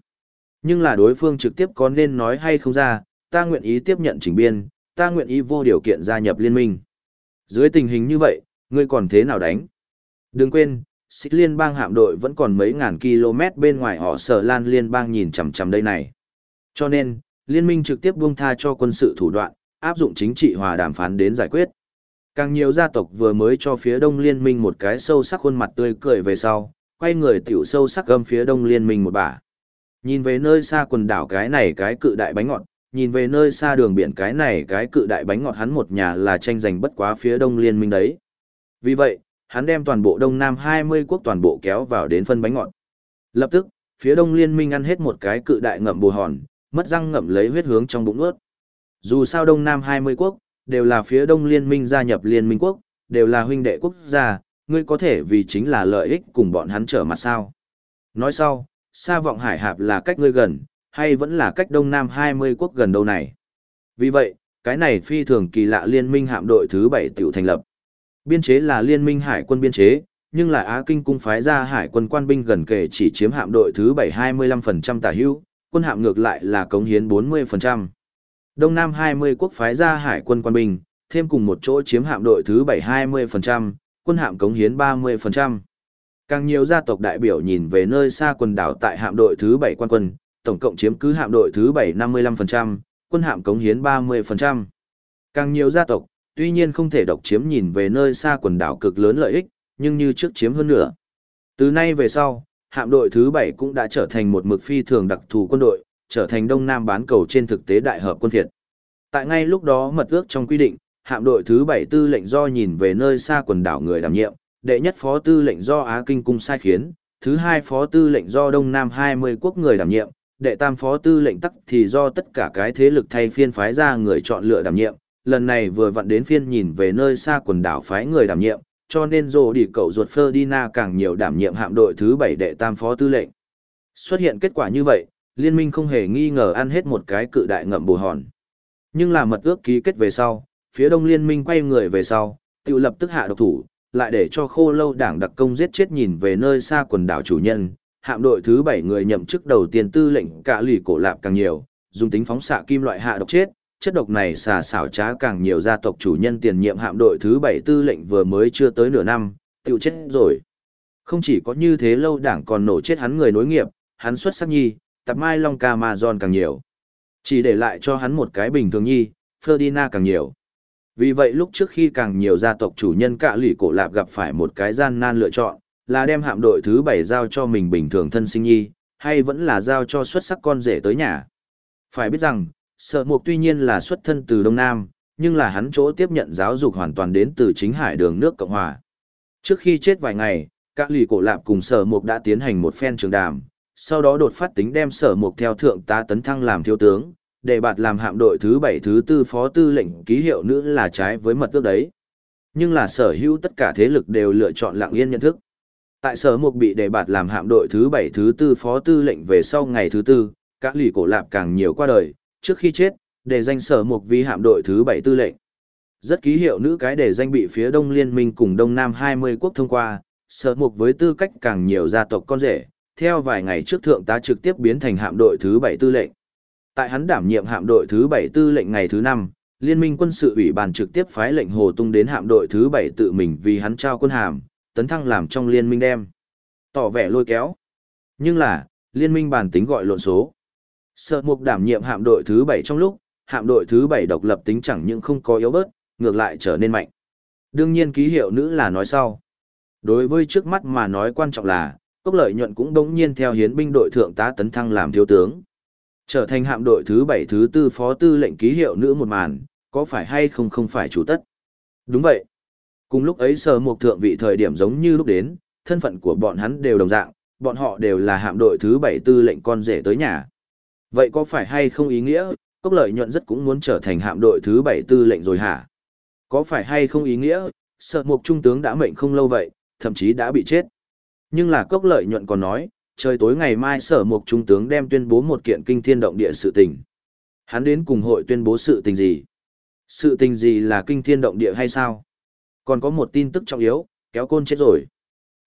Nhưng là đối phương trực tiếp có nên nói hay không ra, ta nguyện ý tiếp nhận chỉnh biên, ta nguyện ý vô điều kiện gia nhập liên minh. Dưới tình hình như vậy, ngươi còn thế nào đánh? Đừng quên, xích liên bang hạm đội vẫn còn mấy ngàn km bên ngoài họ sở lan liên bang nhìn chằm chằm đây này. Cho nên, liên minh trực tiếp buông tha cho quân sự thủ đoạn, áp dụng chính trị hòa đàm phán đến giải quyết. Càng nhiều gia tộc vừa mới cho phía đông liên minh một cái sâu sắc khuôn mặt tươi cười về sau, quay người tiểu sâu sắc gâm phía đông liên minh một bả. Nhìn về nơi xa quần đảo cái này cái cự đại bánh ngọt, nhìn về nơi xa đường biển cái này cái cự đại bánh ngọt hắn một nhà là tranh giành bất quá phía đông liên minh đấy. Vì vậy, hắn đem toàn bộ đông nam 20 quốc toàn bộ kéo vào đến phân bánh ngọt. Lập tức, phía đông liên minh ăn hết một cái cự đại ngậm bù hòn, mất răng ngậm lấy huyết hướng trong bụng ướt. Dù sao đông nam 20 quốc, đều là phía đông liên minh gia nhập liên minh quốc, đều là huynh đệ quốc gia, ngươi có thể vì chính là lợi ích cùng bọn hắn trở mặt sao. Nói sau, xa vọng hải hạp là cách ngươi gần, hay vẫn là cách đông nam 20 quốc gần đâu này. Vì vậy, cái này phi thường kỳ lạ liên minh hạm đội thứ 7 tiểu thành lập. Biên chế là liên minh hải quân biên chế, nhưng là Á Kinh cung phái ra hải quân quan binh gần kể chỉ chiếm hạm đội thứ 725% tả hữu, quân hạm ngược lại là cống hiến 40%. Đông Nam 20 quốc phái ra hải quân quan binh, thêm cùng một chỗ chiếm hạm đội thứ 720%, quân hạm cống hiến 30%. Càng nhiều gia tộc đại biểu nhìn về nơi xa quần đảo tại hạm đội thứ 7 quan quân, tổng cộng chiếm cứ hạm đội thứ 7 55%, quân hạm cống hiến 30%. Càng nhiều gia tộc, tuy nhiên không thể độc chiếm nhìn về nơi xa quần đảo cực lớn lợi ích, nhưng như trước chiếm hơn nữa. Từ nay về sau, hạm đội thứ 7 cũng đã trở thành một mực phi thường đặc thù quân đội, trở thành Đông Nam bán cầu trên thực tế đại hợp quân thiệt. Tại ngay lúc đó mật ước trong quy định, hạm đội thứ bảy tư lệnh do nhìn về nơi xa quần đảo người đảm nhiệm, đệ nhất phó tư lệnh do Á Kinh cung sai khiến, thứ hai phó tư lệnh do Đông Nam 20 quốc người đảm nhiệm, đệ tam phó tư lệnh tắc thì do tất cả cái thế lực thay phiên phái ra người chọn lựa đảm nhiệm, lần này vừa vặn đến phiên nhìn về nơi xa quần đảo phái người đảm nhiệm, cho nên rồ đi cậu ruột Ferdinand càng nhiều đảm nhiệm hạm đội thứ bảy đệ tam phó tư lệnh. Xuất hiện kết quả như vậy, liên minh không hề nghi ngờ ăn hết một cái cự đại ngậm bù hòn. Nhưng là mật ước ký kết về sau, phía đông liên minh quay người về sau, tự lập tức hạ độc thủ, lại để cho khô lâu đảng đặc công giết chết nhìn về nơi xa quần đảo chủ nhân. Hạm đội thứ bảy người nhậm chức đầu tiên tư lệnh cả lì cổ lạp càng nhiều, dùng tính phóng xạ kim loại hạ độc chết, chất độc này xà xảo trá càng nhiều gia tộc chủ nhân tiền nhiệm hạm đội thứ bảy tư lệnh vừa mới chưa tới nửa năm, tiêu chết rồi. Không chỉ có như thế lâu đảng còn nổ chết hắn người nối nghiệp, hắn xuất sắc nhi, tập mai long ca ma giòn càng nhiều. Chỉ để lại cho hắn một cái bình thường nhi, Ferdinand càng nhiều. Vì vậy lúc trước khi càng nhiều gia tộc chủ nhân cả lỷ cổ lạp gặp phải một cái gian nan lựa chọn, là đem hạm đội thứ bảy giao cho mình bình thường thân sinh nhi, hay vẫn là giao cho xuất sắc con rể tới nhà. Phải biết rằng, sở mục tuy nhiên là xuất thân từ Đông Nam, nhưng là hắn chỗ tiếp nhận giáo dục hoàn toàn đến từ chính hải đường nước Cộng Hòa. Trước khi chết vài ngày, các lì cổ lạp cùng sở mục đã tiến hành một phen trường đàm, sau đó đột phát tính đem sở mục theo thượng tá tấn thăng làm thiếu tướng, để bạt làm hạm đội thứ bảy thứ tư phó tư lệnh ký hiệu nữ là trái với mật ước đấy. Nhưng là sở hữu tất cả thế lực đều lựa chọn lặng yên nhận thức. Tại sở mục bị đề bạt làm hạm đội thứ bảy thứ tư phó tư lệnh về sau ngày thứ tư, các lì cổ lạp càng nhiều qua đời, trước khi chết, để danh sở mục vì hạm đội thứ bảy tư lệnh. Rất ký hiệu nữ cái để danh bị phía Đông Liên minh cùng Đông Nam 20 quốc thông qua, sở mục với tư cách càng nhiều gia tộc con rể, theo vài ngày trước thượng tá trực tiếp biến thành hạm đội thứ bảy tư lệnh. Tại hắn đảm nhiệm hạm đội thứ bảy tư lệnh ngày thứ năm, Liên minh quân sự ủy ban trực tiếp phái lệnh Hồ Tung đến hạm đội thứ bảy tự mình vì hắn trao quân hàm, tấn thăng làm trong liên minh đem. Tỏ vẻ lôi kéo. Nhưng là, liên minh bản tính gọi lộn số. Sợ mục đảm nhiệm hạm đội thứ bảy trong lúc, hạm đội thứ bảy độc lập tính chẳng những không có yếu bớt, ngược lại trở nên mạnh. Đương nhiên ký hiệu nữ là nói sau. Đối với trước mắt mà nói quan trọng là, cốc lợi nhuận cũng đống nhiên theo hiến binh đội thượng tá tấn thăng làm thiếu tướng. Trở thành hạm đội thứ bảy thứ tư phó tư lệnh ký hiệu nữ một màn, có phải hay không không phải chủ tất. Đúng vậy. Cùng lúc ấy sở một thượng vị thời điểm giống như lúc đến, thân phận của bọn hắn đều đồng dạng, bọn họ đều là hạm đội thứ bảy tư lệnh con rể tới nhà. Vậy có phải hay không ý nghĩa, cốc lợi nhuận rất cũng muốn trở thành hạm đội thứ bảy tư lệnh rồi hả? Có phải hay không ý nghĩa, sợ mục trung tướng đã mệnh không lâu vậy, thậm chí đã bị chết. Nhưng là cốc lợi nhuận còn nói, trời tối ngày mai sở mục trung tướng đem tuyên bố một kiện kinh thiên động địa sự tình. Hắn đến cùng hội tuyên bố sự tình gì? Sự tình gì là kinh thiên động địa hay sao? Còn có một tin tức trọng yếu, kéo côn chết rồi.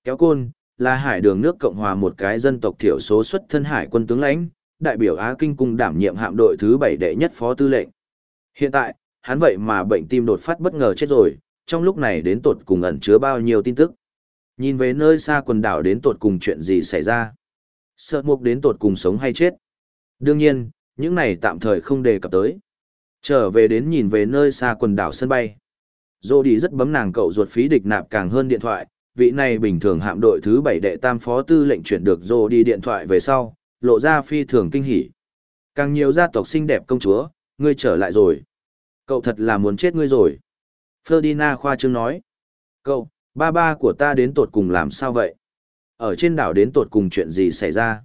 Kéo côn, là hải đường nước Cộng hòa một cái dân tộc thiểu số xuất thân hải quân tướng lãnh, đại biểu Á Kinh cung đảm nhiệm hạm đội thứ bảy đệ nhất phó tư lệnh. Hiện tại, hắn vậy mà bệnh tim đột phát bất ngờ chết rồi, trong lúc này đến tột cùng ẩn chứa bao nhiêu tin tức. Nhìn về nơi xa quần đảo đến tột cùng chuyện gì xảy ra. Sợ mục đến tột cùng sống hay chết. Đương nhiên, những này tạm thời không đề cập tới. Trở về đến nhìn về nơi xa quần đảo sân bay. Dô đi rất bấm nàng cậu ruột phí địch nạp càng hơn điện thoại, vị này bình thường hạm đội thứ bảy đệ tam phó tư lệnh chuyển được Dô đi điện thoại về sau, lộ ra phi thường kinh hỉ. Càng nhiều gia tộc xinh đẹp công chúa, ngươi trở lại rồi. Cậu thật là muốn chết ngươi rồi. Ferdinand khoa trương nói. Cậu, ba ba của ta đến tột cùng làm sao vậy? Ở trên đảo đến tột cùng chuyện gì xảy ra?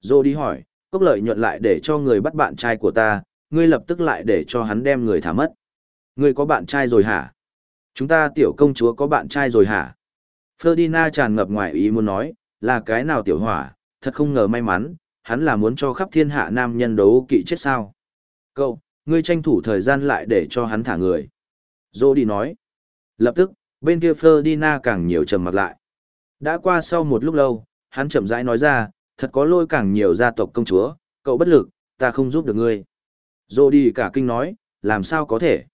Dô đi hỏi, cốc lợi nhuận lại để cho người bắt bạn trai của ta, ngươi lập tức lại để cho hắn đem người thả mất. Ngươi có bạn trai rồi hả? Chúng ta tiểu công chúa có bạn trai rồi hả? Ferdinand tràn ngập ngoài ý muốn nói, là cái nào tiểu hỏa, thật không ngờ may mắn, hắn là muốn cho khắp thiên hạ nam nhân đấu kỵ chết sao. Cậu, ngươi tranh thủ thời gian lại để cho hắn thả người. Dô đi nói. Lập tức, bên kia Ferdinand càng nhiều trầm mặt lại. Đã qua sau một lúc lâu, hắn chậm rãi nói ra, thật có lôi càng nhiều gia tộc công chúa, cậu bất lực, ta không giúp được ngươi. Dô đi cả kinh nói, làm sao có thể.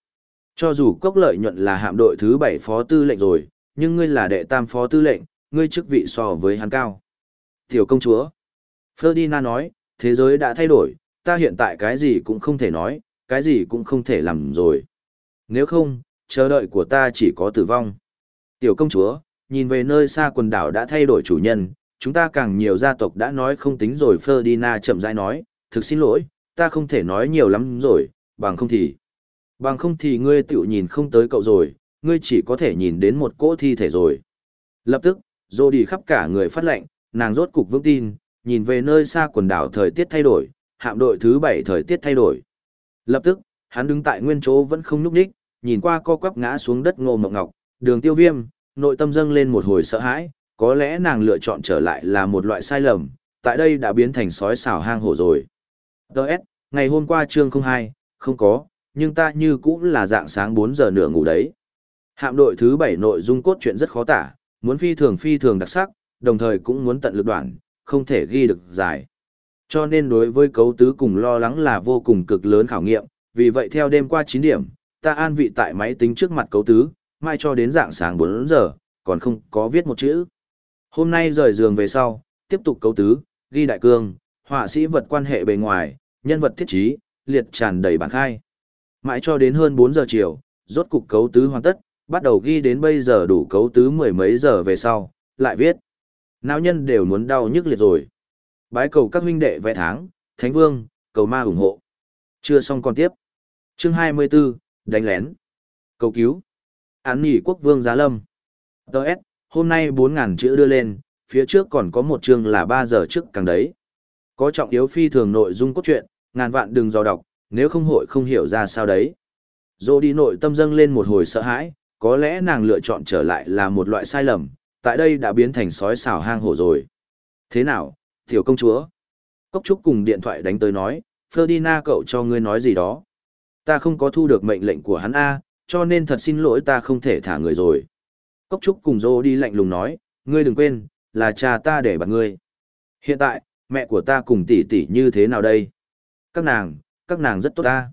Cho dù cốc lợi nhuận là hạm đội thứ bảy phó tư lệnh rồi, nhưng ngươi là đệ tam phó tư lệnh, ngươi chức vị so với hắn cao. Tiểu công chúa. Ferdinand nói, thế giới đã thay đổi, ta hiện tại cái gì cũng không thể nói, cái gì cũng không thể làm rồi. Nếu không, chờ đợi của ta chỉ có tử vong. Tiểu công chúa, nhìn về nơi xa quần đảo đã thay đổi chủ nhân, chúng ta càng nhiều gia tộc đã nói không tính rồi Ferdinand chậm rãi nói, thực xin lỗi, ta không thể nói nhiều lắm rồi, bằng không thì. Bằng không thì ngươi tiểu nhìn không tới cậu rồi, ngươi chỉ có thể nhìn đến một cỗ thi thể rồi. Lập tức, dô đi khắp cả người phát lệnh, nàng rốt cục vững tin, nhìn về nơi xa quần đảo thời tiết thay đổi, hạm đội thứ bảy thời tiết thay đổi. Lập tức, hắn đứng tại nguyên chỗ vẫn không nhúc nhích, nhìn qua co quắp ngã xuống đất ngô mộng ngọc, đường tiêu viêm, nội tâm dâng lên một hồi sợ hãi, có lẽ nàng lựa chọn trở lại là một loại sai lầm, tại đây đã biến thành sói xào hang hổ rồi. Đợt, ngày hôm qua chương 02, không có, nhưng ta như cũng là dạng sáng 4 giờ nửa ngủ đấy. Hạm đội thứ 7 nội dung cốt truyện rất khó tả, muốn phi thường phi thường đặc sắc, đồng thời cũng muốn tận lực đoạn, không thể ghi được dài. Cho nên đối với cấu tứ cùng lo lắng là vô cùng cực lớn khảo nghiệm, vì vậy theo đêm qua 9 điểm, ta an vị tại máy tính trước mặt cấu tứ, mai cho đến dạng sáng 4 giờ, còn không có viết một chữ. Hôm nay rời giường về sau, tiếp tục cấu tứ, ghi đại cương, họa sĩ vật quan hệ bề ngoài, nhân vật thiết trí, liệt tràn đầy bản khai. Mãi cho đến hơn 4 giờ chiều, rốt cục cấu tứ hoàn tất, bắt đầu ghi đến bây giờ đủ cấu tứ mười mấy giờ về sau, lại viết. Não nhân đều muốn đau nhức liệt rồi. Bái cầu các huynh đệ vẽ tháng, Thánh Vương, cầu ma ủng hộ. Chưa xong còn tiếp. Chương 24, đánh lén. Cầu cứu. Án nghỉ quốc vương giá lâm. Đợt, hôm nay bốn ngàn chữ đưa lên, phía trước còn có một chương là ba giờ trước càng đấy. Có trọng yếu phi thường nội dung cốt truyện, ngàn vạn đừng dò đọc, nếu không hội không hiểu ra sao đấy. Dô đi nội tâm dâng lên một hồi sợ hãi, có lẽ nàng lựa chọn trở lại là một loại sai lầm, tại đây đã biến thành sói xào hang hổ rồi. Thế nào, tiểu công chúa? Cốc Trúc cùng điện thoại đánh tới nói, Ferdinand cậu cho ngươi nói gì đó. Ta không có thu được mệnh lệnh của hắn A, cho nên thật xin lỗi ta không thể thả người rồi. Cốc Trúc cùng Dô đi lạnh lùng nói, ngươi đừng quên, là cha ta để bạn ngươi. Hiện tại, mẹ của ta cùng tỷ tỷ như thế nào đây? Các nàng, các nàng rất tốt ta.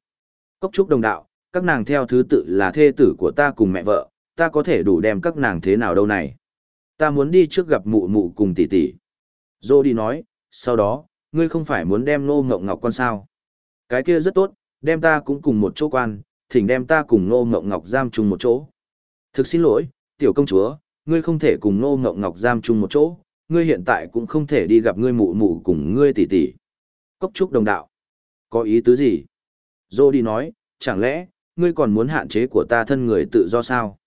Cốc Trúc đồng đạo, các nàng theo thứ tự là thê tử của ta cùng mẹ vợ, ta có thể đủ đem các nàng thế nào đâu này. Ta muốn đi trước gặp mụ mụ cùng tỷ tỷ. Dô đi nói, sau đó, ngươi không phải muốn đem nô ngộng ngọc con sao. Cái kia rất tốt, đem ta cũng cùng một chỗ quan, thỉnh đem ta cùng nô Ngọc ngọc giam chung một chỗ. Thực xin lỗi, tiểu công chúa, ngươi không thể cùng nô Ngọc ngọc giam chung một chỗ, ngươi hiện tại cũng không thể đi gặp ngươi mụ mụ cùng ngươi tỷ tỷ. Cốc trúc đồng đạo. Có ý tứ gì? Dô đi nói, chẳng lẽ, ngươi còn muốn hạn chế của ta thân người tự do sao?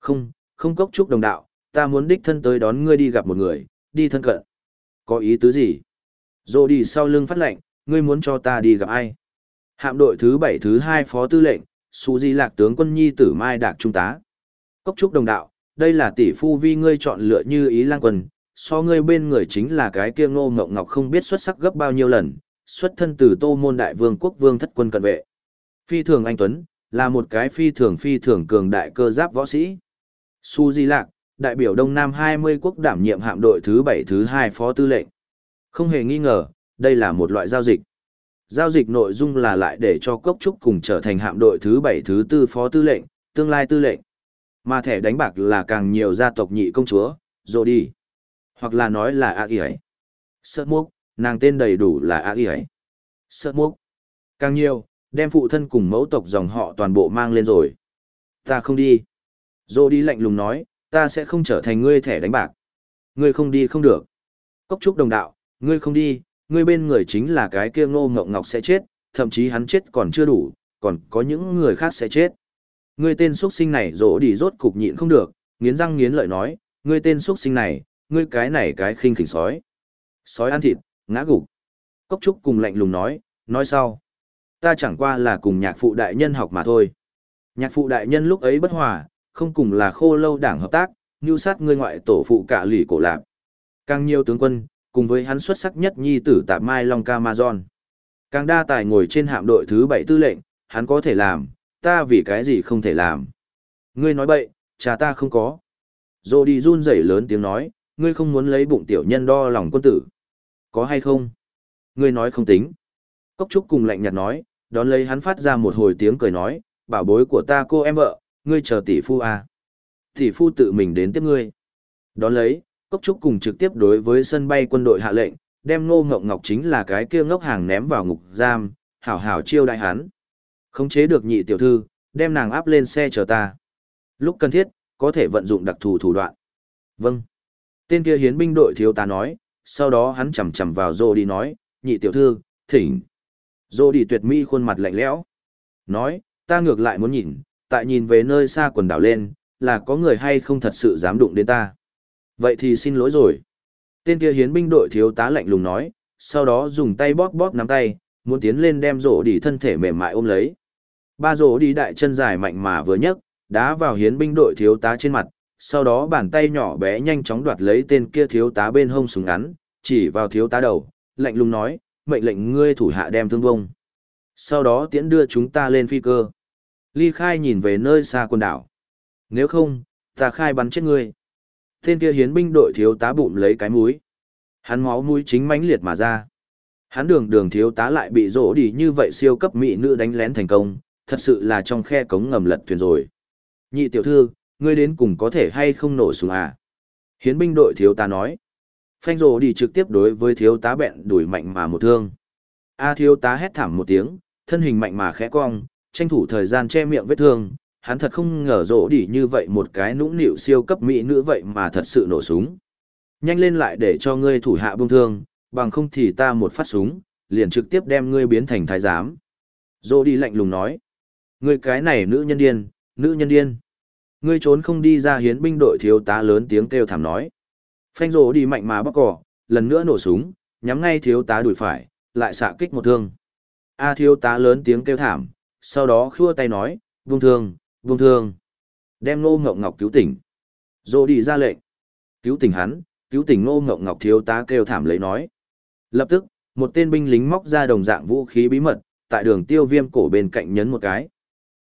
Không, không cốc trúc đồng đạo, ta muốn đích thân tới đón ngươi đi gặp một người, đi thân cận. Có ý tứ gì? Dô đi sau lưng phát lệnh, ngươi muốn cho ta đi gặp ai? Hạm đội thứ bảy thứ hai phó tư lệnh, Su Di Lạc tướng quân nhi tử Mai Đạc Trung tá. Cốc trúc đồng đạo, đây là tỷ phu vi ngươi chọn lựa như ý lang quân, so ngươi bên người chính là cái kia ngô ngọc ngọc không biết xuất sắc gấp bao nhiêu lần, xuất thân từ tô môn đại vương quốc vương thất quân cận vệ. Phi thường anh Tuấn, là một cái phi thường phi thường cường đại cơ giáp võ sĩ. Su Di Lạc, đại biểu Đông Nam 20 quốc đảm nhiệm hạm đội thứ 7 thứ 2 phó tư lệnh. Không hề nghi ngờ, đây là một loại giao dịch. Giao dịch nội dung là lại để cho Cốc Trúc cùng trở thành hạm đội thứ bảy thứ tư phó tư lệnh, tương lai tư lệnh. Mà thẻ đánh bạc là càng nhiều gia tộc nhị công chúa, rồi đi. Hoặc là nói là A Ghi ấy. Sợ mốc, nàng tên đầy đủ là A Ghi ấy. Sợ mốc. Càng nhiều, đem phụ thân cùng mẫu tộc dòng họ toàn bộ mang lên rồi. Ta không đi. Dô đi lạnh lùng nói, ta sẽ không trở thành ngươi thẻ đánh bạc. Ngươi không đi không được. Cốc trúc đồng đạo, ngươi không đi, ngươi bên người chính là cái kia ngô ngọc ngọc sẽ chết, thậm chí hắn chết còn chưa đủ, còn có những người khác sẽ chết. Ngươi tên xuất sinh này rỗ đi rốt cục nhịn không được, nghiến răng nghiến lợi nói, ngươi tên xuất sinh này, ngươi cái này cái khinh khỉnh sói. Sói ăn thịt, ngã gục. Cốc trúc cùng lạnh lùng nói, nói sau. Ta chẳng qua là cùng nhạc phụ đại nhân học mà thôi. Nhạc phụ đại nhân lúc ấy bất hòa, không cùng là khô lâu đảng hợp tác, như sát ngươi ngoại tổ phụ cả lỷ cổ lạc. Càng nhiều tướng quân, cùng với hắn xuất sắc nhất nhi tử tạp mai Long Camazon. Càng đa tài ngồi trên hạm đội thứ bảy tư lệnh, hắn có thể làm, ta vì cái gì không thể làm. Ngươi nói bậy, cha ta không có. Dô đi run rẩy lớn tiếng nói, ngươi không muốn lấy bụng tiểu nhân đo lòng quân tử. Có hay không? Ngươi nói không tính. Cốc trúc cùng lạnh nhạt nói, đón lấy hắn phát ra một hồi tiếng cười nói, bảo bối của ta cô em vợ, ngươi chờ tỷ phu à. Tỷ phu tự mình đến tiếp ngươi. Đón lấy, Cốc Trúc cùng trực tiếp đối với sân bay quân đội hạ lệnh, đem Ngô Ngọc Ngọc chính là cái kia ngốc hàng ném vào ngục giam, hảo hảo chiêu đại hắn. Khống chế được nhị tiểu thư, đem nàng áp lên xe chờ ta. Lúc cần thiết, có thể vận dụng đặc thù thủ đoạn. Vâng. Tên kia hiến binh đội thiếu tá nói, sau đó hắn chầm chầm vào rô đi nói, nhị tiểu thư, thỉnh. Rô đi tuyệt mỹ khuôn mặt lạnh lẽo. Nói, ta ngược lại muốn nhìn, tại nhìn về nơi xa quần đảo lên, là có người hay không thật sự dám đụng đến ta. Vậy thì xin lỗi rồi. Tên kia hiến binh đội thiếu tá lạnh lùng nói, sau đó dùng tay bóp bóp nắm tay, muốn tiến lên đem rổ đi thân thể mềm mại ôm lấy. Ba rổ đi đại chân dài mạnh mà vừa nhấc, đá vào hiến binh đội thiếu tá trên mặt, sau đó bàn tay nhỏ bé nhanh chóng đoạt lấy tên kia thiếu tá bên hông súng ngắn, chỉ vào thiếu tá đầu, lạnh lùng nói, mệnh lệnh ngươi thủ hạ đem thương vông. Sau đó tiễn đưa chúng ta lên phi cơ. Ly khai nhìn về nơi xa quần đảo. Nếu không, ta khai bắn chết ngươi. Tên kia hiến binh đội thiếu tá bụng lấy cái mũi. Hắn máu mũi chính mãnh liệt mà ra. Hắn đường đường thiếu tá lại bị rỗ đi như vậy siêu cấp mỹ nữ đánh lén thành công, thật sự là trong khe cống ngầm lật thuyền rồi. Nhị tiểu thư, ngươi đến cùng có thể hay không nổ súng à? Hiến binh đội thiếu tá nói. Phanh rồ đi trực tiếp đối với thiếu tá bẹn đuổi mạnh mà một thương. A thiếu tá hét thảm một tiếng, thân hình mạnh mà khẽ cong, tranh thủ thời gian che miệng vết thương, hắn thật không ngờ rỗ đi như vậy một cái nũng nịu siêu cấp mỹ nữ vậy mà thật sự nổ súng. Nhanh lên lại để cho ngươi thủ hạ bông thương, bằng không thì ta một phát súng, liền trực tiếp đem ngươi biến thành thái giám. Rỗ đi lạnh lùng nói, ngươi cái này nữ nhân điên, nữ nhân điên. Ngươi trốn không đi ra hiến binh đội thiếu tá lớn tiếng kêu thảm nói. Phanh rỗ đi mạnh mà bóc cỏ, lần nữa nổ súng, nhắm ngay thiếu tá đuổi phải, lại xạ kích một thương. A thiếu tá lớn tiếng kêu thảm, sau đó khua tay nói, vung thương, vung thương. đem Ngô Ngọc Ngọc cứu tỉnh. Dô đi ra lệnh. Cứu tỉnh hắn, cứu tỉnh Ngô Ngọc Ngọc thiếu tá kêu thảm lấy nói. Lập tức, một tên binh lính móc ra đồng dạng vũ khí bí mật, tại đường tiêu viêm cổ bên cạnh nhấn một cái.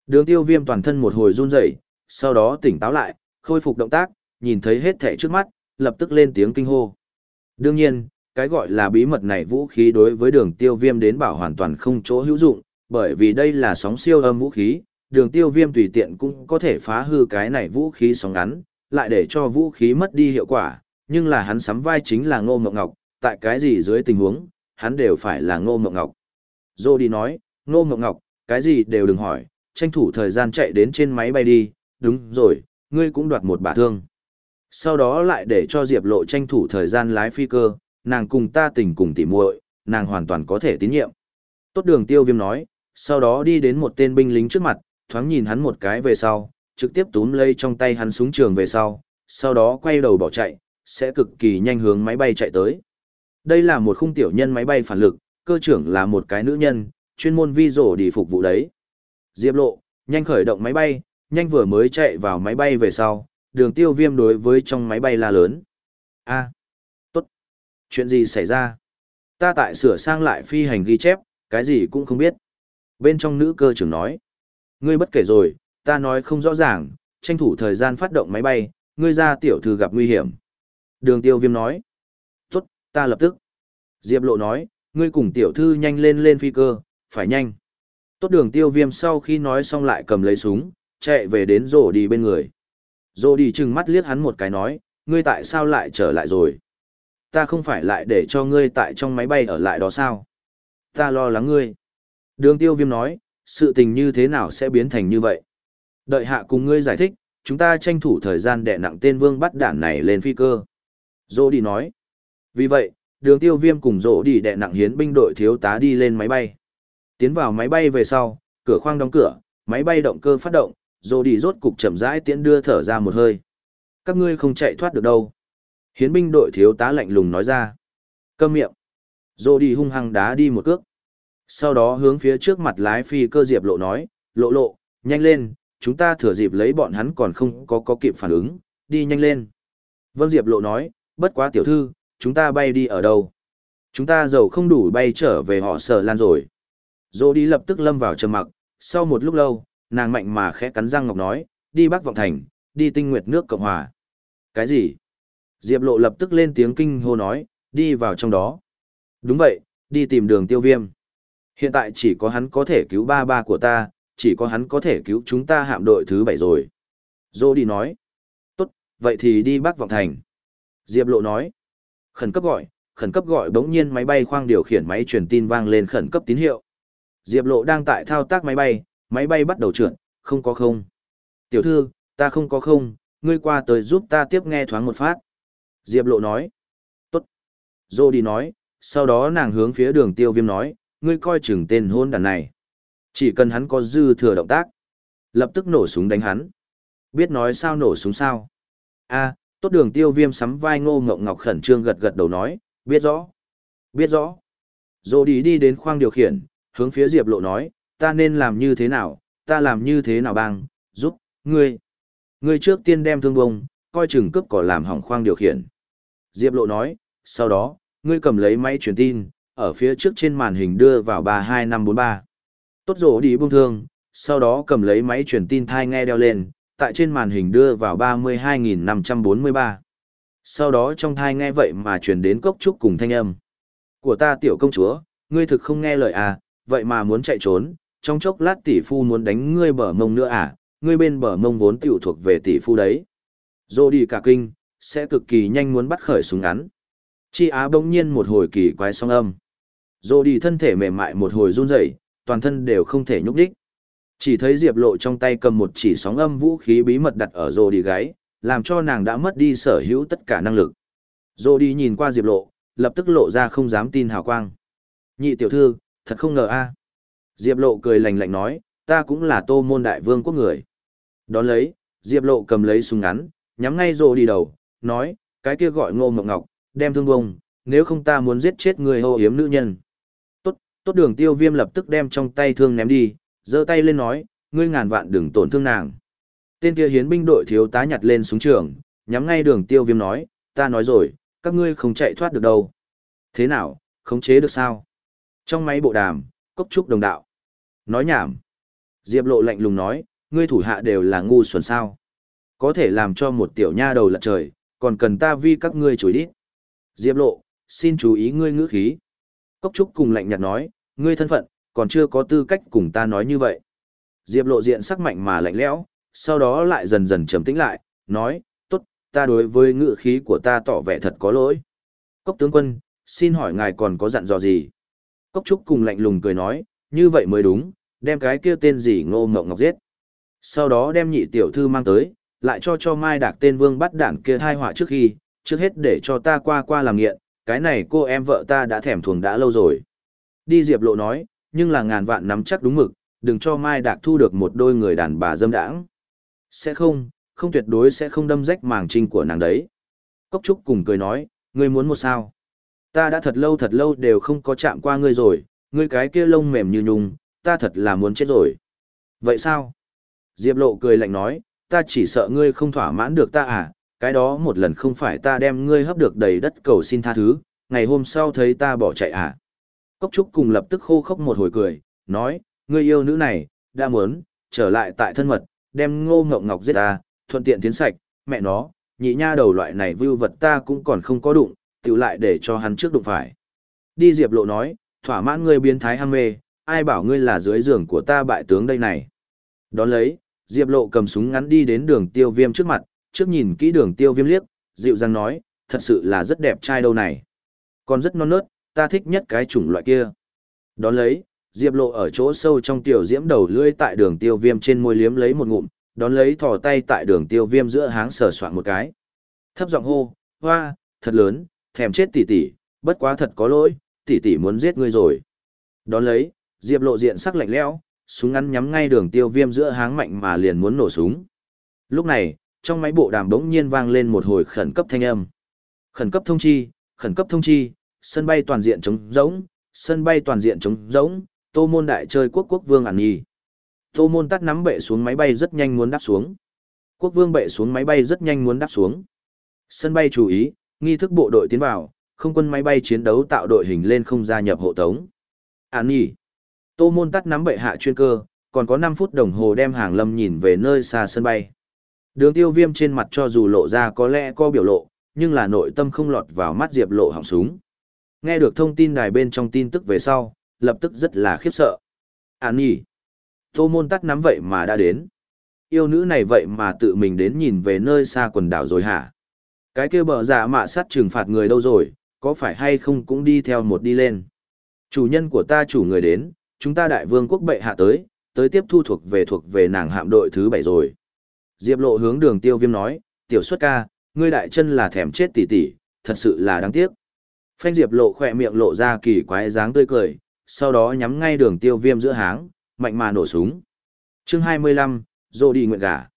Đường tiêu viêm toàn thân một hồi run rẩy sau đó tỉnh táo lại, khôi phục động tác, nhìn thấy hết thẻ trước mắt, lập tức lên tiếng kinh hô. Đương nhiên, cái gọi là bí mật này vũ khí đối với đường tiêu viêm đến bảo hoàn toàn không chỗ hữu dụng, bởi vì đây là sóng siêu âm vũ khí, đường tiêu viêm tùy tiện cũng có thể phá hư cái này vũ khí sóng ngắn, lại để cho vũ khí mất đi hiệu quả, nhưng là hắn sắm vai chính là ngô mộng ngọc, tại cái gì dưới tình huống, hắn đều phải là ngô mộng ngọc. Dô đi nói, ngô mộng ngọc, cái gì đều đừng hỏi, tranh thủ thời gian chạy đến trên máy bay đi, đúng rồi, ngươi cũng đoạt một bả thương. Sau đó lại để cho Diệp Lộ tranh thủ thời gian lái phi cơ, nàng cùng ta tình cùng tỉ muội, nàng hoàn toàn có thể tín nhiệm. Tốt đường tiêu viêm nói, sau đó đi đến một tên binh lính trước mặt, thoáng nhìn hắn một cái về sau, trực tiếp túm lấy trong tay hắn súng trường về sau, sau đó quay đầu bỏ chạy, sẽ cực kỳ nhanh hướng máy bay chạy tới. Đây là một khung tiểu nhân máy bay phản lực, cơ trưởng là một cái nữ nhân, chuyên môn vi rổ đi phục vụ đấy. Diệp lộ, nhanh khởi động máy bay, nhanh vừa mới chạy vào máy bay về sau, đường tiêu viêm đối với trong máy bay la lớn. a tốt. Chuyện gì xảy ra? Ta tại sửa sang lại phi hành ghi chép, cái gì cũng không biết. Bên trong nữ cơ trưởng nói. Ngươi bất kể rồi, ta nói không rõ ràng, tranh thủ thời gian phát động máy bay, ngươi ra tiểu thư gặp nguy hiểm. Đường tiêu viêm nói. Tốt, ta lập tức. Diệp lộ nói, ngươi cùng tiểu thư nhanh lên lên phi cơ, phải nhanh. Tốt đường tiêu viêm sau khi nói xong lại cầm lấy súng, chạy về đến rổ đi bên người. Rổ đi chừng mắt liếc hắn một cái nói, ngươi tại sao lại trở lại rồi? Ta không phải lại để cho ngươi tại trong máy bay ở lại đó sao? Ta lo lắng ngươi. Đường tiêu viêm nói, sự tình như thế nào sẽ biến thành như vậy? Đợi hạ cùng ngươi giải thích, chúng ta tranh thủ thời gian đè nặng tên vương bắt đản này lên phi cơ. Rổ đi nói. Vì vậy, đường tiêu viêm cùng dỗ đi đè nặng hiến binh đội thiếu tá đi lên máy bay. Tiến vào máy bay về sau, cửa khoang đóng cửa, máy bay động cơ phát động, dỗ đi rốt cục chậm rãi tiễn đưa thở ra một hơi. Các ngươi không chạy thoát được đâu. Hiến binh đội thiếu tá lạnh lùng nói ra. Câm miệng. Rổ đi hung hăng đá đi một cước. Sau đó hướng phía trước mặt lái phi cơ diệp lộ nói, lộ lộ, nhanh lên, chúng ta thừa dịp lấy bọn hắn còn không có có kịp phản ứng, đi nhanh lên. Vâng Diệp lộ nói, bất quá tiểu thư, chúng ta bay đi ở đâu? Chúng ta giàu không đủ bay trở về họ sở lan rồi. Dô đi lập tức lâm vào trầm mặc, sau một lúc lâu, nàng mạnh mà khẽ cắn răng ngọc nói, đi Bắc Vọng Thành, đi tinh nguyệt nước Cộng Hòa. Cái gì? Diệp lộ lập tức lên tiếng kinh hô nói, đi vào trong đó. Đúng vậy, đi tìm đường tiêu viêm. Hiện tại chỉ có hắn có thể cứu ba ba của ta, chỉ có hắn có thể cứu chúng ta hạm đội thứ bảy rồi. Dô đi nói. Tốt, vậy thì đi Bắc Vọng Thành. Diệp lộ nói. Khẩn cấp gọi, khẩn cấp gọi bỗng nhiên máy bay khoang điều khiển máy truyền tin vang lên khẩn cấp tín hiệu. Diệp lộ đang tại thao tác máy bay, máy bay bắt đầu trượt, không có không. Tiểu thư, ta không có không, ngươi qua tới giúp ta tiếp nghe thoáng một phát. Diệp lộ nói. Tốt. Dô đi nói, sau đó nàng hướng phía đường tiêu viêm nói, ngươi coi chừng tên hôn đàn này. Chỉ cần hắn có dư thừa động tác. Lập tức nổ súng đánh hắn. Biết nói sao nổ súng sao? a tốt đường tiêu viêm sắm vai ngô Ngọc ngọc khẩn trương gật gật đầu nói, biết rõ. Biết rõ. Rồi đi đi đến khoang điều khiển, hướng phía Diệp lộ nói, ta nên làm như thế nào, ta làm như thế nào bang, giúp, ngươi. Ngươi trước tiên đem thương bông, coi chừng cướp cỏ làm hỏng khoang điều khiển. Diệp lộ nói, sau đó, ngươi cầm lấy máy truyền tin, ở phía trước trên màn hình đưa vào 32543. Tốt rổ đi buông thương, sau đó cầm lấy máy truyền tin thai nghe đeo lên, tại trên màn hình đưa vào 32.543. Sau đó trong thai nghe vậy mà truyền đến cốc trúc cùng thanh âm. Của ta tiểu công chúa, ngươi thực không nghe lời à, vậy mà muốn chạy trốn, trong chốc lát tỷ phu muốn đánh ngươi bờ mông nữa à, ngươi bên bờ mông vốn tiểu thuộc về tỷ phu đấy. Dô đi cả kinh, sẽ cực kỳ nhanh muốn bắt khởi súng ngắn. Chi á bỗng nhiên một hồi kỳ quái song âm. Dô đi thân thể mềm mại một hồi run rẩy, toàn thân đều không thể nhúc đích. Chỉ thấy Diệp Lộ trong tay cầm một chỉ sóng âm vũ khí bí mật đặt ở Dô đi gáy, làm cho nàng đã mất đi sở hữu tất cả năng lực. Dô đi nhìn qua Diệp Lộ, lập tức lộ ra không dám tin hào quang. Nhị tiểu thư, thật không ngờ a. Diệp Lộ cười lạnh lạnh nói, ta cũng là tô môn đại vương quốc người. Đón lấy, Diệp Lộ cầm lấy súng ngắn, nhắm ngay Dô đi đầu, nói, cái kia gọi ngô mộng ngọc, đem thương bông, nếu không ta muốn giết chết người hô hiếm nữ nhân. Tốt, đường tiêu viêm lập tức đem trong tay thương ném đi, giơ tay lên nói, ngươi ngàn vạn đừng tổn thương nàng. Tên kia hiến binh đội thiếu tá nhặt lên súng trường, nhắm ngay đường tiêu viêm nói, ta nói rồi, các ngươi không chạy thoát được đâu. Thế nào, khống chế được sao? Trong máy bộ đàm, cốc trúc đồng đạo. Nói nhảm. Diệp lộ lạnh lùng nói, ngươi thủ hạ đều là ngu xuẩn sao. Có thể làm cho một tiểu nha đầu lật trời, còn cần ta vi các ngươi chối đi. Diệp lộ, xin chú ý ngươi ngữ khí. Cốc trúc cùng lạnh nhạt nói, ngươi thân phận, còn chưa có tư cách cùng ta nói như vậy. Diệp lộ diện sắc mạnh mà lạnh lẽo, sau đó lại dần dần trầm tĩnh lại, nói, tốt, ta đối với ngự khí của ta tỏ vẻ thật có lỗi. Cốc tướng quân, xin hỏi ngài còn có dặn dò gì? Cốc trúc cùng lạnh lùng cười nói, như vậy mới đúng, đem cái kia tên gì ngô ngọc ngọc giết. Sau đó đem nhị tiểu thư mang tới, lại cho cho Mai Đạc tên vương bắt đảng kia thai họa trước khi, trước hết để cho ta qua qua làm nghiện, cái này cô em vợ ta đã thèm thuồng đã lâu rồi. Đi Diệp Lộ nói, nhưng là ngàn vạn nắm chắc đúng mực, đừng cho Mai Đạc thu được một đôi người đàn bà dâm đãng. Sẽ không, không tuyệt đối sẽ không đâm rách màng trinh của nàng đấy. Cốc Trúc cùng cười nói, ngươi muốn một sao? Ta đã thật lâu thật lâu đều không có chạm qua ngươi rồi, ngươi cái kia lông mềm như nhung, ta thật là muốn chết rồi. Vậy sao? Diệp Lộ cười lạnh nói, ta chỉ sợ ngươi không thỏa mãn được ta à, cái đó một lần không phải ta đem ngươi hấp được đầy đất cầu xin tha thứ, ngày hôm sau thấy ta bỏ chạy à. Cốc Trúc cùng lập tức khô khốc một hồi cười, nói, ngươi yêu nữ này, đã muốn, trở lại tại thân mật, đem ngô ngọc ngọc giết ta, thuận tiện tiến sạch, mẹ nó, nhị nha đầu loại này vưu vật ta cũng còn không có đụng, tự lại để cho hắn trước đụng phải. Đi Diệp Lộ nói, thỏa mãn ngươi biến thái ham mê, ai bảo ngươi là dưới giường của ta bại tướng đây này. Đón lấy, Diệp Lộ cầm súng ngắn đi đến đường tiêu viêm trước mặt, trước nhìn kỹ đường tiêu viêm liếc, dịu dàng nói, thật sự là rất đẹp trai đâu này. Còn rất non nớt, ta thích nhất cái chủng loại kia. Đón lấy, Diệp Lộ ở chỗ sâu trong tiểu diễm đầu lưỡi tại đường tiêu viêm trên môi liếm lấy một ngụm, đón lấy thò tay tại đường tiêu viêm giữa háng sờ soạn một cái. Thấp giọng hô, hoa, thật lớn, thèm chết tỷ tỷ, bất quá thật có lỗi, tỷ tỷ muốn giết ngươi rồi. Đón lấy, Diệp Lộ diện sắc lạnh lẽo, súng ngắn nhắm ngay đường tiêu viêm giữa háng mạnh mà liền muốn nổ súng. Lúc này, trong máy bộ đàm bỗng nhiên vang lên một hồi khẩn cấp thanh âm. Khẩn cấp thông chi, khẩn cấp thông chi, sân bay toàn diện trống rỗng, sân bay toàn diện trống rỗng, Tô Môn đại chơi quốc quốc vương ản nhì. Tô Môn tắt nắm bệ xuống máy bay rất nhanh muốn đáp xuống. Quốc vương bệ xuống máy bay rất nhanh muốn đáp xuống. Sân bay chú ý, nghi thức bộ đội tiến vào, không quân máy bay chiến đấu tạo đội hình lên không gia nhập hộ tống. Ản nhì. Tô Môn tắt nắm bệ hạ chuyên cơ, còn có 5 phút đồng hồ đem hàng lâm nhìn về nơi xa sân bay. Đường tiêu viêm trên mặt cho dù lộ ra có lẽ có biểu lộ, nhưng là nội tâm không lọt vào mắt Diệp lộ hỏng súng. Nghe được thông tin đài bên trong tin tức về sau, lập tức rất là khiếp sợ. Án nhỉ? Tô môn tắt nắm vậy mà đã đến. Yêu nữ này vậy mà tự mình đến nhìn về nơi xa quần đảo rồi hả? Cái kia bờ giả dạ mạ sát trừng phạt người đâu rồi, có phải hay không cũng đi theo một đi lên. Chủ nhân của ta chủ người đến, chúng ta đại vương quốc bệ hạ tới, tới tiếp thu thuộc về thuộc về nàng hạm đội thứ bảy rồi. Diệp lộ hướng đường tiêu viêm nói, tiểu xuất ca, ngươi đại chân là thèm chết tỉ tỉ, thật sự là đáng tiếc. Phanh Diệp lộ khỏe miệng lộ ra kỳ quái dáng tươi cười, sau đó nhắm ngay đường tiêu viêm giữa háng, mạnh mà nổ súng. chương 25, Dô đi nguyện gả.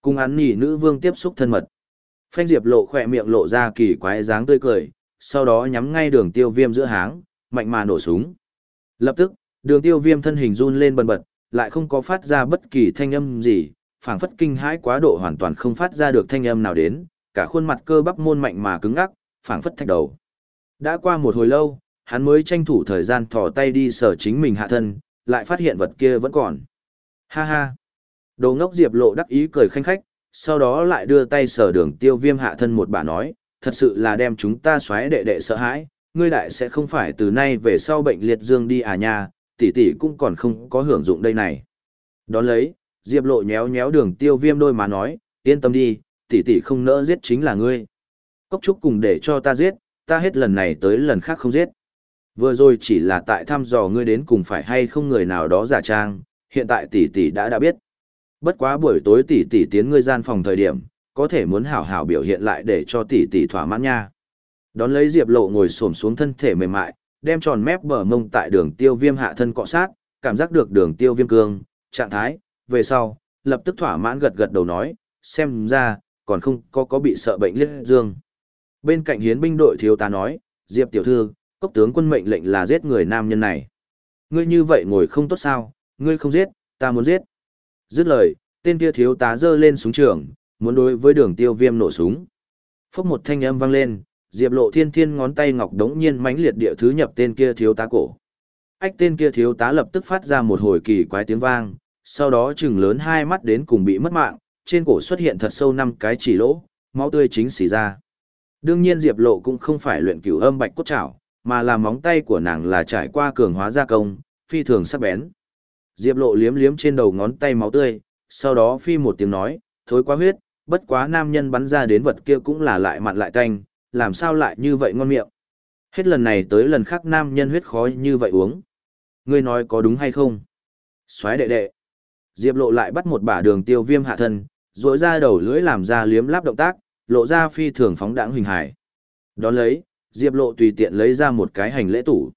Cùng án nỉ nữ vương tiếp xúc thân mật. Phanh Diệp lộ khỏe miệng lộ ra kỳ quái dáng tươi cười, sau đó nhắm ngay đường tiêu viêm giữa háng, mạnh mà nổ súng. Lập tức, đường tiêu viêm thân hình run lên bần bật, lại không có phát ra bất kỳ thanh âm gì, phảng phất kinh hãi quá độ hoàn toàn không phát ra được thanh âm nào đến, cả khuôn mặt cơ bắp môn mạnh mà cứng ngắc, phảng phất thạch đầu. Đã qua một hồi lâu, hắn mới tranh thủ thời gian thò tay đi sờ chính mình hạ thân, lại phát hiện vật kia vẫn còn. Ha ha. Đồ ngốc Diệp lộ đắc ý cười khanh khách, sau đó lại đưa tay sờ đường tiêu viêm hạ thân một bà nói, thật sự là đem chúng ta xoáy đệ đệ sợ hãi, ngươi đại sẽ không phải từ nay về sau bệnh liệt dương đi à nha, tỷ tỷ cũng còn không có hưởng dụng đây này. Đón lấy, Diệp lộ nhéo nhéo đường tiêu viêm đôi mà nói, yên tâm đi, tỷ tỷ không nỡ giết chính là ngươi. Cốc trúc cùng để cho ta giết, ta hết lần này tới lần khác không giết. Vừa rồi chỉ là tại thăm dò ngươi đến cùng phải hay không người nào đó giả trang, hiện tại tỷ tỷ đã đã biết. Bất quá buổi tối tỷ tỷ tiến ngươi gian phòng thời điểm, có thể muốn hảo hảo biểu hiện lại để cho tỷ tỷ thỏa mãn nha. Đón lấy Diệp Lộ ngồi xổm xuống thân thể mềm mại, đem tròn mép bờ mông tại đường tiêu viêm hạ thân cọ sát, cảm giác được đường tiêu viêm cương, trạng thái, về sau, lập tức thỏa mãn gật gật đầu nói, xem ra, còn không có có bị sợ bệnh liệt dương. Bên cạnh hiến binh đội thiếu tá nói, Diệp tiểu thư, cốc tướng quân mệnh lệnh là giết người nam nhân này. Ngươi như vậy ngồi không tốt sao, ngươi không giết, ta muốn giết. Dứt lời, Tên kia thiếu tá giơ lên súng trường, muốn đối với đường tiêu viêm nổ súng. Phốc một thanh âm vang lên, Diệp Lộ Thiên Thiên ngón tay ngọc đống nhiên mãnh liệt địa thứ nhập tên kia thiếu tá cổ. Ách tên kia thiếu tá lập tức phát ra một hồi kỳ quái tiếng vang, sau đó chừng lớn hai mắt đến cùng bị mất mạng, trên cổ xuất hiện thật sâu năm cái chỉ lỗ, máu tươi chính xì ra. Đương nhiên Diệp Lộ cũng không phải luyện cửu âm bạch cốt trảo, mà là móng tay của nàng là trải qua cường hóa gia công, phi thường sắc bén. Diệp Lộ liếm liếm trên đầu ngón tay máu tươi, sau đó phi một tiếng nói, thối quá huyết, bất quá nam nhân bắn ra đến vật kia cũng là lại mặn lại tanh, làm sao lại như vậy ngon miệng. Hết lần này tới lần khác nam nhân huyết khói như vậy uống. Ngươi nói có đúng hay không? Xoái đệ đệ. Diệp lộ lại bắt một bả đường tiêu viêm hạ thân, rỗi ra đầu lưỡi làm ra liếm láp động tác, lộ ra phi thường phóng đãng hình hải. Đón lấy, Diệp lộ tùy tiện lấy ra một cái hành lễ tủ.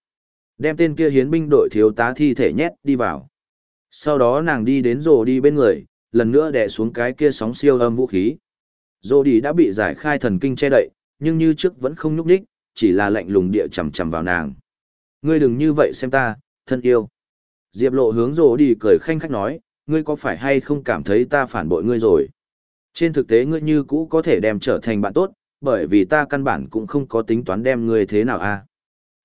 Đem tên kia hiến binh đội thiếu tá thi thể nhét đi vào. Sau đó nàng đi đến rồ đi bên người, lần nữa đè xuống cái kia sóng siêu âm vũ khí. Rồ đi đã bị giải khai thần kinh che đậy, nhưng như trước vẫn không nhúc đích, chỉ là lạnh lùng địa chầm chầm vào nàng. Ngươi đừng như vậy xem ta, thân yêu. Diệp lộ hướng rồ đi cười khanh khách nói, ngươi có phải hay không cảm thấy ta phản bội ngươi rồi? Trên thực tế ngươi như cũ có thể đem trở thành bạn tốt, bởi vì ta căn bản cũng không có tính toán đem ngươi thế nào a.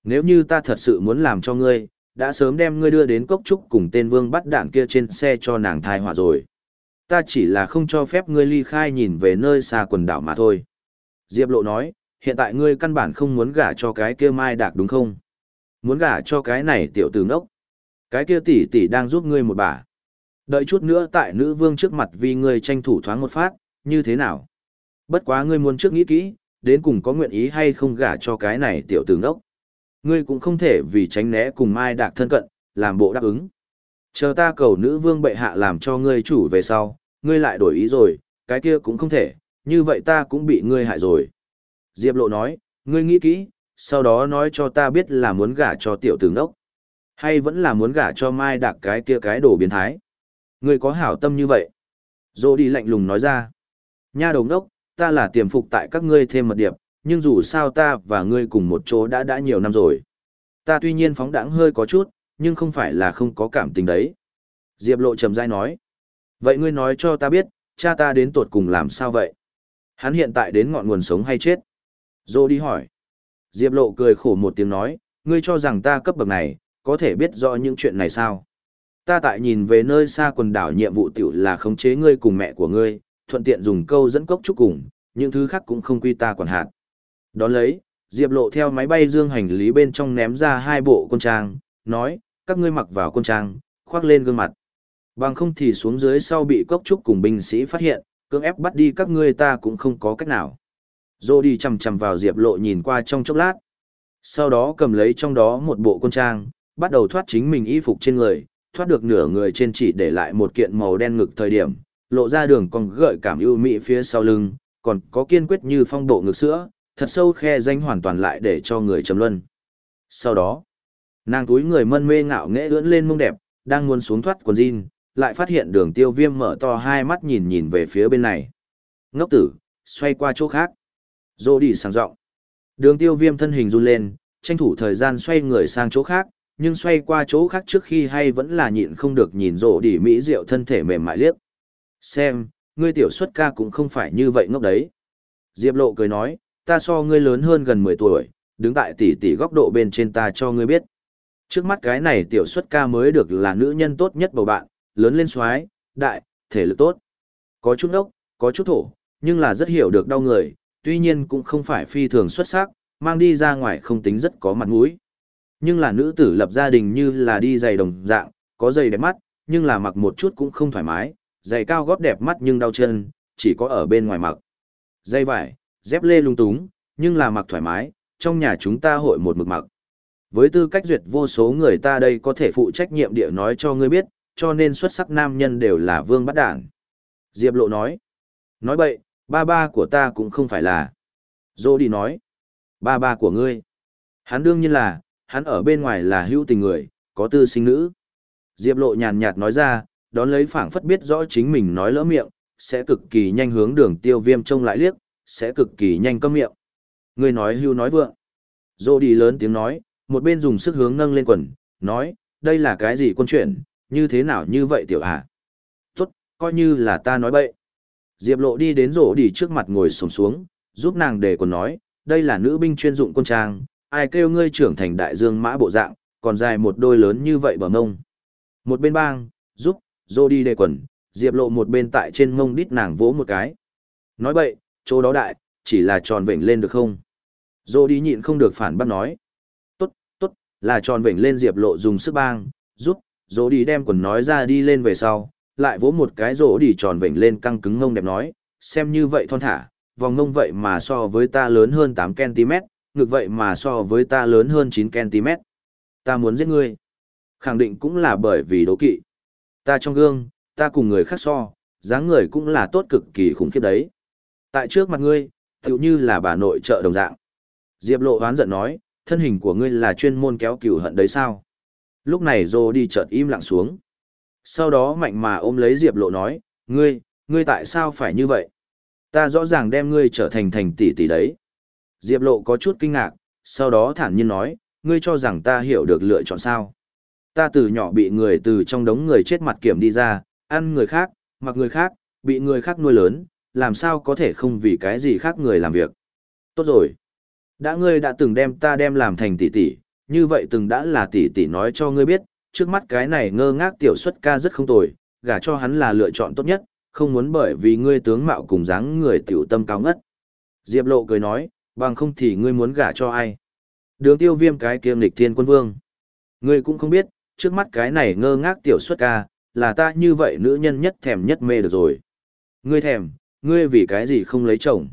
Nếu như ta thật sự muốn làm cho ngươi, đã sớm đem ngươi đưa đến cốc trúc cùng tên vương bắt đạn kia trên xe cho nàng thai họa rồi. Ta chỉ là không cho phép ngươi ly khai nhìn về nơi xa quần đảo mà thôi. Diệp Lộ nói, hiện tại ngươi căn bản không muốn gả cho cái kia mai đạc đúng không? Muốn gả cho cái này tiểu tử ngốc. Cái kia tỷ tỷ đang giúp ngươi một bà. Đợi chút nữa tại nữ vương trước mặt vì ngươi tranh thủ thoáng một phát, như thế nào? Bất quá ngươi muốn trước nghĩ kỹ, đến cùng có nguyện ý hay không gả cho cái này tiểu tử ngốc. Ngươi cũng không thể vì tránh né cùng Mai Đạc thân cận, làm bộ đáp ứng. Chờ ta cầu nữ vương bệ hạ làm cho ngươi chủ về sau, ngươi lại đổi ý rồi, cái kia cũng không thể, như vậy ta cũng bị ngươi hại rồi. Diệp Lộ nói, ngươi nghĩ kỹ, sau đó nói cho ta biết là muốn gả cho tiểu tử ngốc. Hay vẫn là muốn gả cho Mai Đạc cái kia cái đồ biến thái. Ngươi có hảo tâm như vậy. Dô đi lạnh lùng nói ra. Nha đồng đốc, ta là tiềm phục tại các ngươi thêm mật điệp, nhưng dù sao ta và ngươi cùng một chỗ đã đã nhiều năm rồi. Ta tuy nhiên phóng đãng hơi có chút, nhưng không phải là không có cảm tình đấy. Diệp lộ trầm dai nói. Vậy ngươi nói cho ta biết, cha ta đến tuột cùng làm sao vậy? Hắn hiện tại đến ngọn nguồn sống hay chết? Dô đi hỏi. Diệp lộ cười khổ một tiếng nói, ngươi cho rằng ta cấp bậc này, có thể biết rõ những chuyện này sao? Ta tại nhìn về nơi xa quần đảo nhiệm vụ tiểu là khống chế ngươi cùng mẹ của ngươi, thuận tiện dùng câu dẫn cốc chúc cùng, những thứ khác cũng không quy ta quản hạt. Đón lấy, Diệp Lộ theo máy bay dương hành lý bên trong ném ra hai bộ quân trang, nói, các ngươi mặc vào quân trang, khoác lên gương mặt. Bằng không thì xuống dưới sau bị cốc trúc cùng binh sĩ phát hiện, cưỡng ép bắt đi các ngươi ta cũng không có cách nào. Dô đi chầm chầm vào Diệp Lộ nhìn qua trong chốc lát. Sau đó cầm lấy trong đó một bộ quân trang, bắt đầu thoát chính mình y phục trên người, thoát được nửa người trên chỉ để lại một kiện màu đen ngực thời điểm, lộ ra đường còn gợi cảm ưu mỹ phía sau lưng, còn có kiên quyết như phong độ ngực sữa, thật sâu khe danh hoàn toàn lại để cho người trầm luân. Sau đó, nàng túi người mân mê ngạo nghễ ưỡn lên mông đẹp, đang muốn xuống thoát quần jean, lại phát hiện đường tiêu viêm mở to hai mắt nhìn nhìn về phía bên này. Ngốc tử, xoay qua chỗ khác. Dô đi sang rộng. Đường tiêu viêm thân hình run lên, tranh thủ thời gian xoay người sang chỗ khác, nhưng xoay qua chỗ khác trước khi hay vẫn là nhịn không được nhìn rổ đỉ mỹ rượu thân thể mềm mại liếc. Xem, ngươi tiểu xuất ca cũng không phải như vậy ngốc đấy. Diệp lộ cười nói, ta so ngươi lớn hơn gần 10 tuổi, đứng tại tỷ tỷ góc độ bên trên ta cho ngươi biết. Trước mắt cái này tiểu xuất ca mới được là nữ nhân tốt nhất bầu bạn, lớn lên xoái, đại, thể lực tốt. Có chút ốc, có chút thổ, nhưng là rất hiểu được đau người, tuy nhiên cũng không phải phi thường xuất sắc, mang đi ra ngoài không tính rất có mặt mũi. Nhưng là nữ tử lập gia đình như là đi giày đồng dạng, có giày đẹp mắt, nhưng là mặc một chút cũng không thoải mái, giày cao gót đẹp mắt nhưng đau chân, chỉ có ở bên ngoài mặc. Giày vải, dép lê lung túng, nhưng là mặc thoải mái, trong nhà chúng ta hội một mực mặc. Với tư cách duyệt vô số người ta đây có thể phụ trách nhiệm địa nói cho ngươi biết, cho nên xuất sắc nam nhân đều là vương bắt đản. Diệp lộ nói. Nói bậy, ba ba của ta cũng không phải là. Dô đi nói. Ba ba của ngươi. Hắn đương nhiên là, hắn ở bên ngoài là hữu tình người, có tư sinh nữ. Diệp lộ nhàn nhạt nói ra, đón lấy phảng phất biết rõ chính mình nói lỡ miệng, sẽ cực kỳ nhanh hướng đường tiêu viêm trông lại liếc, sẽ cực kỳ nhanh câm miệng. Người nói hưu nói vượng. Dô đi lớn tiếng nói, một bên dùng sức hướng nâng lên quần, nói, đây là cái gì quân chuyện, như thế nào như vậy tiểu hạ. Tốt, Coi như là ta nói bậy. Diệp Lộ đi đến rổ đi trước mặt ngồi sổng xuống, giúp nàng để còn nói, đây là nữ binh chuyên dụng quân trang, ai kêu ngươi trưởng thành đại dương mã bộ dạng, còn dài một đôi lớn như vậy bờ mông. Một bên bang, giúp, dô đi đề quần, Diệp Lộ một bên tại trên mông đít nàng vỗ một cái. Nói bậy, chỗ đó đại, chỉ là tròn vệnh lên được không? Dô đi nhịn không được phản bác nói. Tốt, tốt, là tròn vệnh lên Diệp Lộ dùng sức bang, giúp, dô đi đem quần nói ra đi lên về sau, lại vỗ một cái dô đi tròn vểnh lên căng cứng ngông đẹp nói, xem như vậy thon thả, vòng ngông vậy mà so với ta lớn hơn 8cm, ngược vậy mà so với ta lớn hơn 9cm. Ta muốn giết ngươi. Khẳng định cũng là bởi vì đố kỵ. Ta trong gương, ta cùng người khác so, dáng người cũng là tốt cực kỳ khủng khiếp đấy. Tại trước mặt ngươi, tựu như là bà nội trợ đồng dạng. Diệp lộ hoán giận nói, thân hình của ngươi là chuyên môn kéo cửu hận đấy sao? Lúc này Dô đi chợt im lặng xuống. Sau đó mạnh mà ôm lấy Diệp Lộ nói, ngươi, ngươi tại sao phải như vậy? Ta rõ ràng đem ngươi trở thành thành tỷ tỷ đấy. Diệp Lộ có chút kinh ngạc, sau đó thản nhiên nói, ngươi cho rằng ta hiểu được lựa chọn sao? Ta từ nhỏ bị người từ trong đống người chết mặt kiểm đi ra, ăn người khác, mặc người khác, bị người khác nuôi lớn, làm sao có thể không vì cái gì khác người làm việc. Tốt rồi. Đã ngươi đã từng đem ta đem làm thành tỷ tỷ, như vậy từng đã là tỷ tỷ nói cho ngươi biết, trước mắt cái này ngơ ngác tiểu xuất ca rất không tồi, gả cho hắn là lựa chọn tốt nhất, không muốn bởi vì ngươi tướng mạo cùng dáng người tiểu tâm cao ngất. Diệp lộ cười nói, bằng không thì ngươi muốn gả cho ai. Đường tiêu viêm cái kiêm lịch thiên quân vương. Ngươi cũng không biết, trước mắt cái này ngơ ngác tiểu xuất ca, là ta như vậy nữ nhân nhất thèm nhất mê được rồi. Ngươi thèm, ngươi vì cái gì không lấy chồng?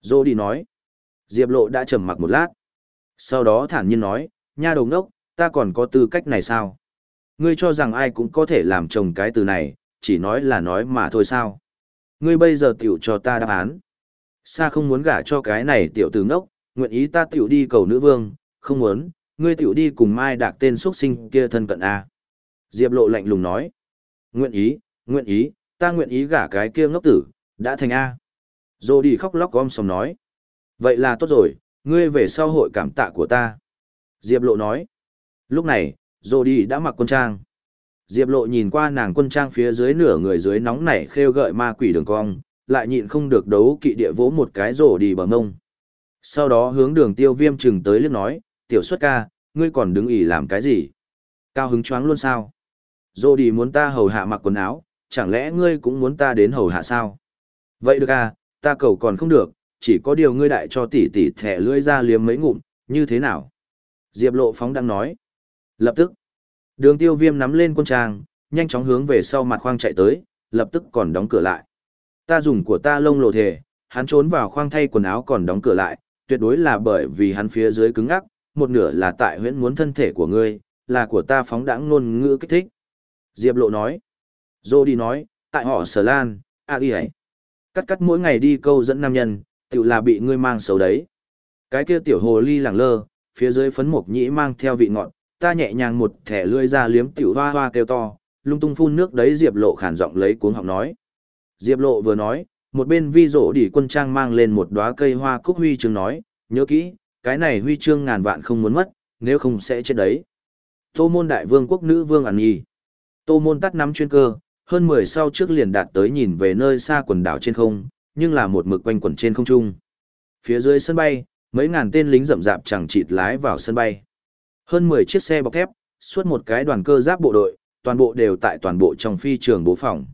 Dô đi nói. Diệp lộ đã trầm mặc một lát. Sau đó thản nhiên nói, nha đồng đốc, ta còn có tư cách này sao? Ngươi cho rằng ai cũng có thể làm chồng cái từ này, chỉ nói là nói mà thôi sao. Ngươi bây giờ tiểu cho ta đáp án. Sa không muốn gả cho cái này tiểu tử ngốc, nguyện ý ta tiểu đi cầu nữ vương, không muốn, ngươi tiểu đi cùng mai đạc tên xuất sinh kia thân cận A. Diệp lộ lạnh lùng nói. Nguyện ý, nguyện ý, ta nguyện ý gả cái kia ngốc tử, đã thành A. Dô đi khóc lóc gom sòng nói. Vậy là tốt rồi, ngươi về sau hội cảm tạ của ta. Diệp lộ nói. Lúc này, Dô đi đã mặc quân trang. Diệp lộ nhìn qua nàng quân trang phía dưới nửa người dưới nóng nảy khêu gợi ma quỷ đường cong, lại nhịn không được đấu kỵ địa vỗ một cái rổ đi bằng ngông. Sau đó hướng đường tiêu viêm chừng tới liếc nói, tiểu xuất ca, ngươi còn đứng ỉ làm cái gì? Cao hứng choáng luôn sao? Rổ đi muốn ta hầu hạ mặc quần áo, chẳng lẽ ngươi cũng muốn ta đến hầu hạ sao? Vậy được à, ta cầu còn không được, chỉ có điều ngươi đại cho tỷ tỷ thẻ lưỡi ra liếm mấy ngụm, như thế nào? Diệp lộ phóng đang nói. Lập tức, đường tiêu viêm nắm lên quân trang, nhanh chóng hướng về sau mặt khoang chạy tới, lập tức còn đóng cửa lại. Ta dùng của ta lông lộ thể, hắn trốn vào khoang thay quần áo còn đóng cửa lại, tuyệt đối là bởi vì hắn phía dưới cứng ngắc, một nửa là tại huyễn muốn thân thể của ngươi, là của ta phóng đãng ngôn ngữ kích thích. Diệp lộ nói. Dô đi nói, tại họ sở lan, à ghi, ấy. Cắt cắt mỗi ngày đi câu dẫn nam nhân, tự là bị ngươi mang xấu đấy. Cái kia tiểu hồ ly lẳng lơ, phía dưới phấn mộc nhĩ mang theo vị ngọt, ta nhẹ nhàng một thẻ lươi ra liếm tiểu hoa hoa kêu to, lung tung phun nước đấy Diệp Lộ khản giọng lấy cuống họng nói. Diệp Lộ vừa nói, một bên vi rỗ đỉ quân trang mang lên một đóa cây hoa cúc huy chương nói, nhớ kỹ, cái này huy chương ngàn vạn không muốn mất, nếu không sẽ chết đấy. Tô môn đại vương quốc nữ vương ẩn nhi. Tô môn tắt nắm chuyên cơ, hơn 10 sau trước liền đạt tới nhìn về nơi xa quần đảo trên không, nhưng là một mực quanh quẩn trên không trung. Phía dưới sân bay, mấy ngàn tên lính rậm rạp chẳng chịt lái vào sân bay. Hơn 10 chiếc xe bọc thép, suốt một cái đoàn cơ giáp bộ đội, toàn bộ đều tại toàn bộ trong phi trường bố phòng.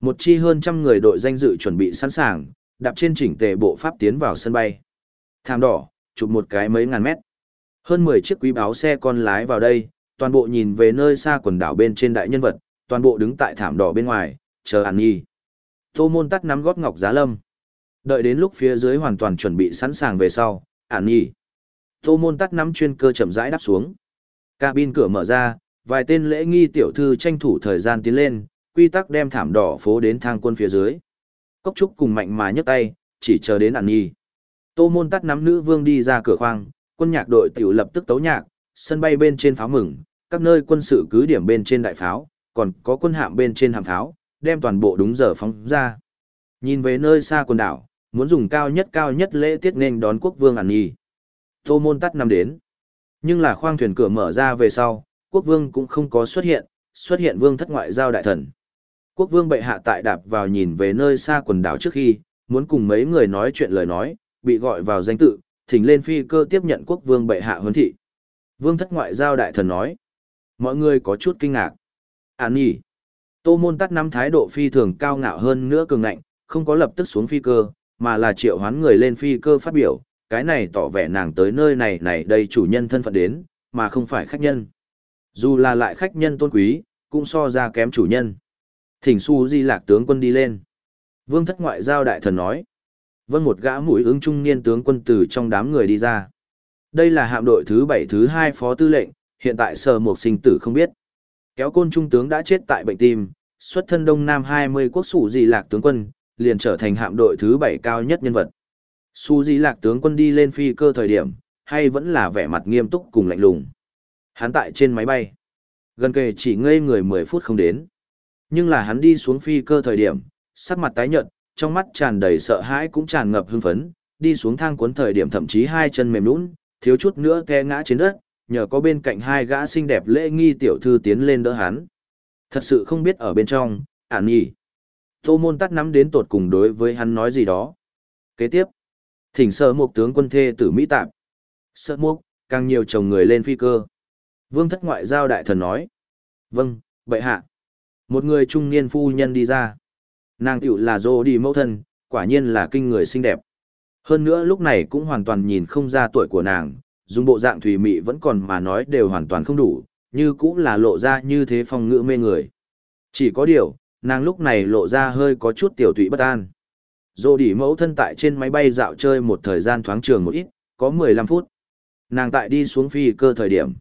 Một chi hơn trăm người đội danh dự chuẩn bị sẵn sàng, đạp trên chỉnh tề bộ pháp tiến vào sân bay. Thảm đỏ, chụp một cái mấy ngàn mét. Hơn 10 chiếc quý báo xe con lái vào đây, toàn bộ nhìn về nơi xa quần đảo bên trên đại nhân vật, toàn bộ đứng tại thảm đỏ bên ngoài, chờ An Nhi. Tô Môn tắt nắm gót ngọc giá lâm. Đợi đến lúc phía dưới hoàn toàn chuẩn bị sẵn sàng về sau, An Nhi. Tô môn tắt nắm chuyên cơ chậm rãi đáp xuống. Cabin cửa mở ra, vài tên lễ nghi tiểu thư tranh thủ thời gian tiến lên, quy tắc đem thảm đỏ phố đến thang quân phía dưới. Cốc trúc cùng mạnh mà nhấc tay, chỉ chờ đến ản nhi. Tô môn tắt nắm nữ vương đi ra cửa khoang, quân nhạc đội tiểu lập tức tấu nhạc, sân bay bên trên pháo mừng, các nơi quân sự cứ điểm bên trên đại pháo, còn có quân hạm bên trên hạm pháo, đem toàn bộ đúng giờ phóng ra. Nhìn về nơi xa quần đảo, muốn dùng cao nhất cao nhất lễ tiết nên đón quốc vương ản nhi. Tô môn tắt năm đến. Nhưng là khoang thuyền cửa mở ra về sau, quốc vương cũng không có xuất hiện, xuất hiện vương thất ngoại giao đại thần. Quốc vương bệ hạ tại đạp vào nhìn về nơi xa quần đảo trước khi, muốn cùng mấy người nói chuyện lời nói, bị gọi vào danh tự, thỉnh lên phi cơ tiếp nhận quốc vương bệ hạ huấn thị. Vương thất ngoại giao đại thần nói. Mọi người có chút kinh ngạc. Án nhỉ. Tô môn tắt năm thái độ phi thường cao ngạo hơn nữa cường ngạnh, không có lập tức xuống phi cơ, mà là triệu hoán người lên phi cơ phát biểu, cái này tỏ vẻ nàng tới nơi này này đây chủ nhân thân phận đến, mà không phải khách nhân. Dù là lại khách nhân tôn quý, cũng so ra kém chủ nhân. Thỉnh su di lạc tướng quân đi lên. Vương thất ngoại giao đại thần nói. Vâng một gã mũi ứng trung niên tướng quân từ trong đám người đi ra. Đây là hạm đội thứ bảy thứ hai phó tư lệnh, hiện tại sở một sinh tử không biết. Kéo côn trung tướng đã chết tại bệnh tim, xuất thân đông nam 20 quốc sủ di lạc tướng quân, liền trở thành hạm đội thứ bảy cao nhất nhân vật. Su di lạc tướng quân đi lên phi cơ thời điểm, hay vẫn là vẻ mặt nghiêm túc cùng lạnh lùng. Hắn tại trên máy bay. Gần kề chỉ ngây người 10 phút không đến. Nhưng là hắn đi xuống phi cơ thời điểm, sắc mặt tái nhợt, trong mắt tràn đầy sợ hãi cũng tràn ngập hưng phấn, đi xuống thang cuốn thời điểm thậm chí hai chân mềm nhũn, thiếu chút nữa té ngã trên đất, nhờ có bên cạnh hai gã xinh đẹp lễ nghi tiểu thư tiến lên đỡ hắn. Thật sự không biết ở bên trong, ản nhỉ. Tô môn tắt nắm đến tột cùng đối với hắn nói gì đó. Kế tiếp, thỉnh sơ một tướng quân thê tử Mỹ Tạp. sợ mục, càng nhiều chồng người lên phi cơ. Vương thất ngoại giao đại thần nói. Vâng, bệ hạ. Một người trung niên phu nhân đi ra. Nàng tiểu là dô đi mẫu thân, quả nhiên là kinh người xinh đẹp. Hơn nữa lúc này cũng hoàn toàn nhìn không ra tuổi của nàng, dùng bộ dạng thủy mị vẫn còn mà nói đều hoàn toàn không đủ, như cũng là lộ ra như thế phong ngữ mê người. Chỉ có điều, nàng lúc này lộ ra hơi có chút tiểu tụy bất an. Dô đi mẫu thân tại trên máy bay dạo chơi một thời gian thoáng trường một ít, có 15 phút. Nàng tại đi xuống phi cơ thời điểm.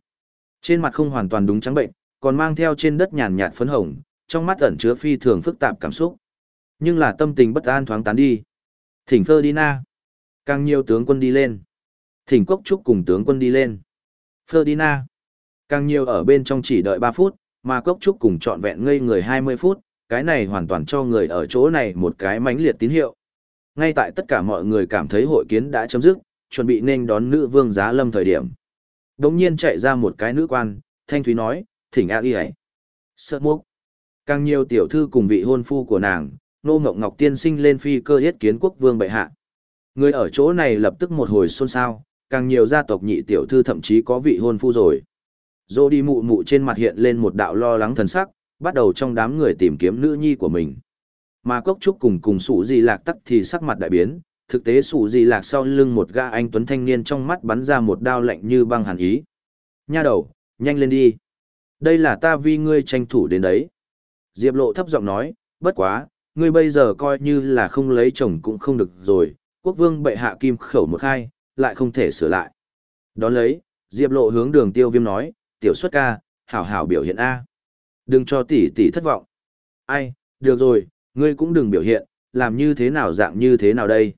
Trên mặt không hoàn toàn đúng trắng bệnh, còn mang theo trên đất nhàn nhạt phấn hồng, trong mắt ẩn chứa phi thường phức tạp cảm xúc. Nhưng là tâm tình bất an thoáng tán đi. Thỉnh Ferdinand. Càng nhiều tướng quân đi lên. Thỉnh Cốc Trúc cùng tướng quân đi lên. Ferdinand. Càng nhiều ở bên trong chỉ đợi 3 phút, mà Cốc Trúc cùng trọn vẹn ngây người 20 phút, cái này hoàn toàn cho người ở chỗ này một cái mãnh liệt tín hiệu. Ngay tại tất cả mọi người cảm thấy hội kiến đã chấm dứt, chuẩn bị nên đón nữ vương giá lâm thời điểm. Đống nhiên chạy ra một cái nữ quan, thanh thúy nói, thỉnh a y ấy. Sợ mốc. Càng nhiều tiểu thư cùng vị hôn phu của nàng, nô ngọc ngọc tiên sinh lên phi cơ yết kiến quốc vương bệ hạ. Người ở chỗ này lập tức một hồi xôn xao, càng nhiều gia tộc nhị tiểu thư thậm chí có vị hôn phu rồi. Dô đi mụ mụ trên mặt hiện lên một đạo lo lắng thần sắc, bắt đầu trong đám người tìm kiếm nữ nhi của mình. Mà cốc trúc cùng cùng sủ gì lạc tắc thì sắc mặt đại biến, thực tế sủ gì lạc sau lưng một gã anh tuấn thanh niên trong mắt bắn ra một đao lạnh như băng hàn ý. Nha đầu, nhanh lên đi. Đây là ta vi ngươi tranh thủ đến đấy. Diệp lộ thấp giọng nói, bất quá, ngươi bây giờ coi như là không lấy chồng cũng không được rồi, quốc vương bệ hạ kim khẩu một khai, lại không thể sửa lại. Đón lấy, Diệp lộ hướng đường tiêu viêm nói, tiểu xuất ca, hảo hảo biểu hiện A. Đừng cho tỷ tỷ thất vọng. Ai, được rồi, ngươi cũng đừng biểu hiện, làm như thế nào dạng như thế nào đây.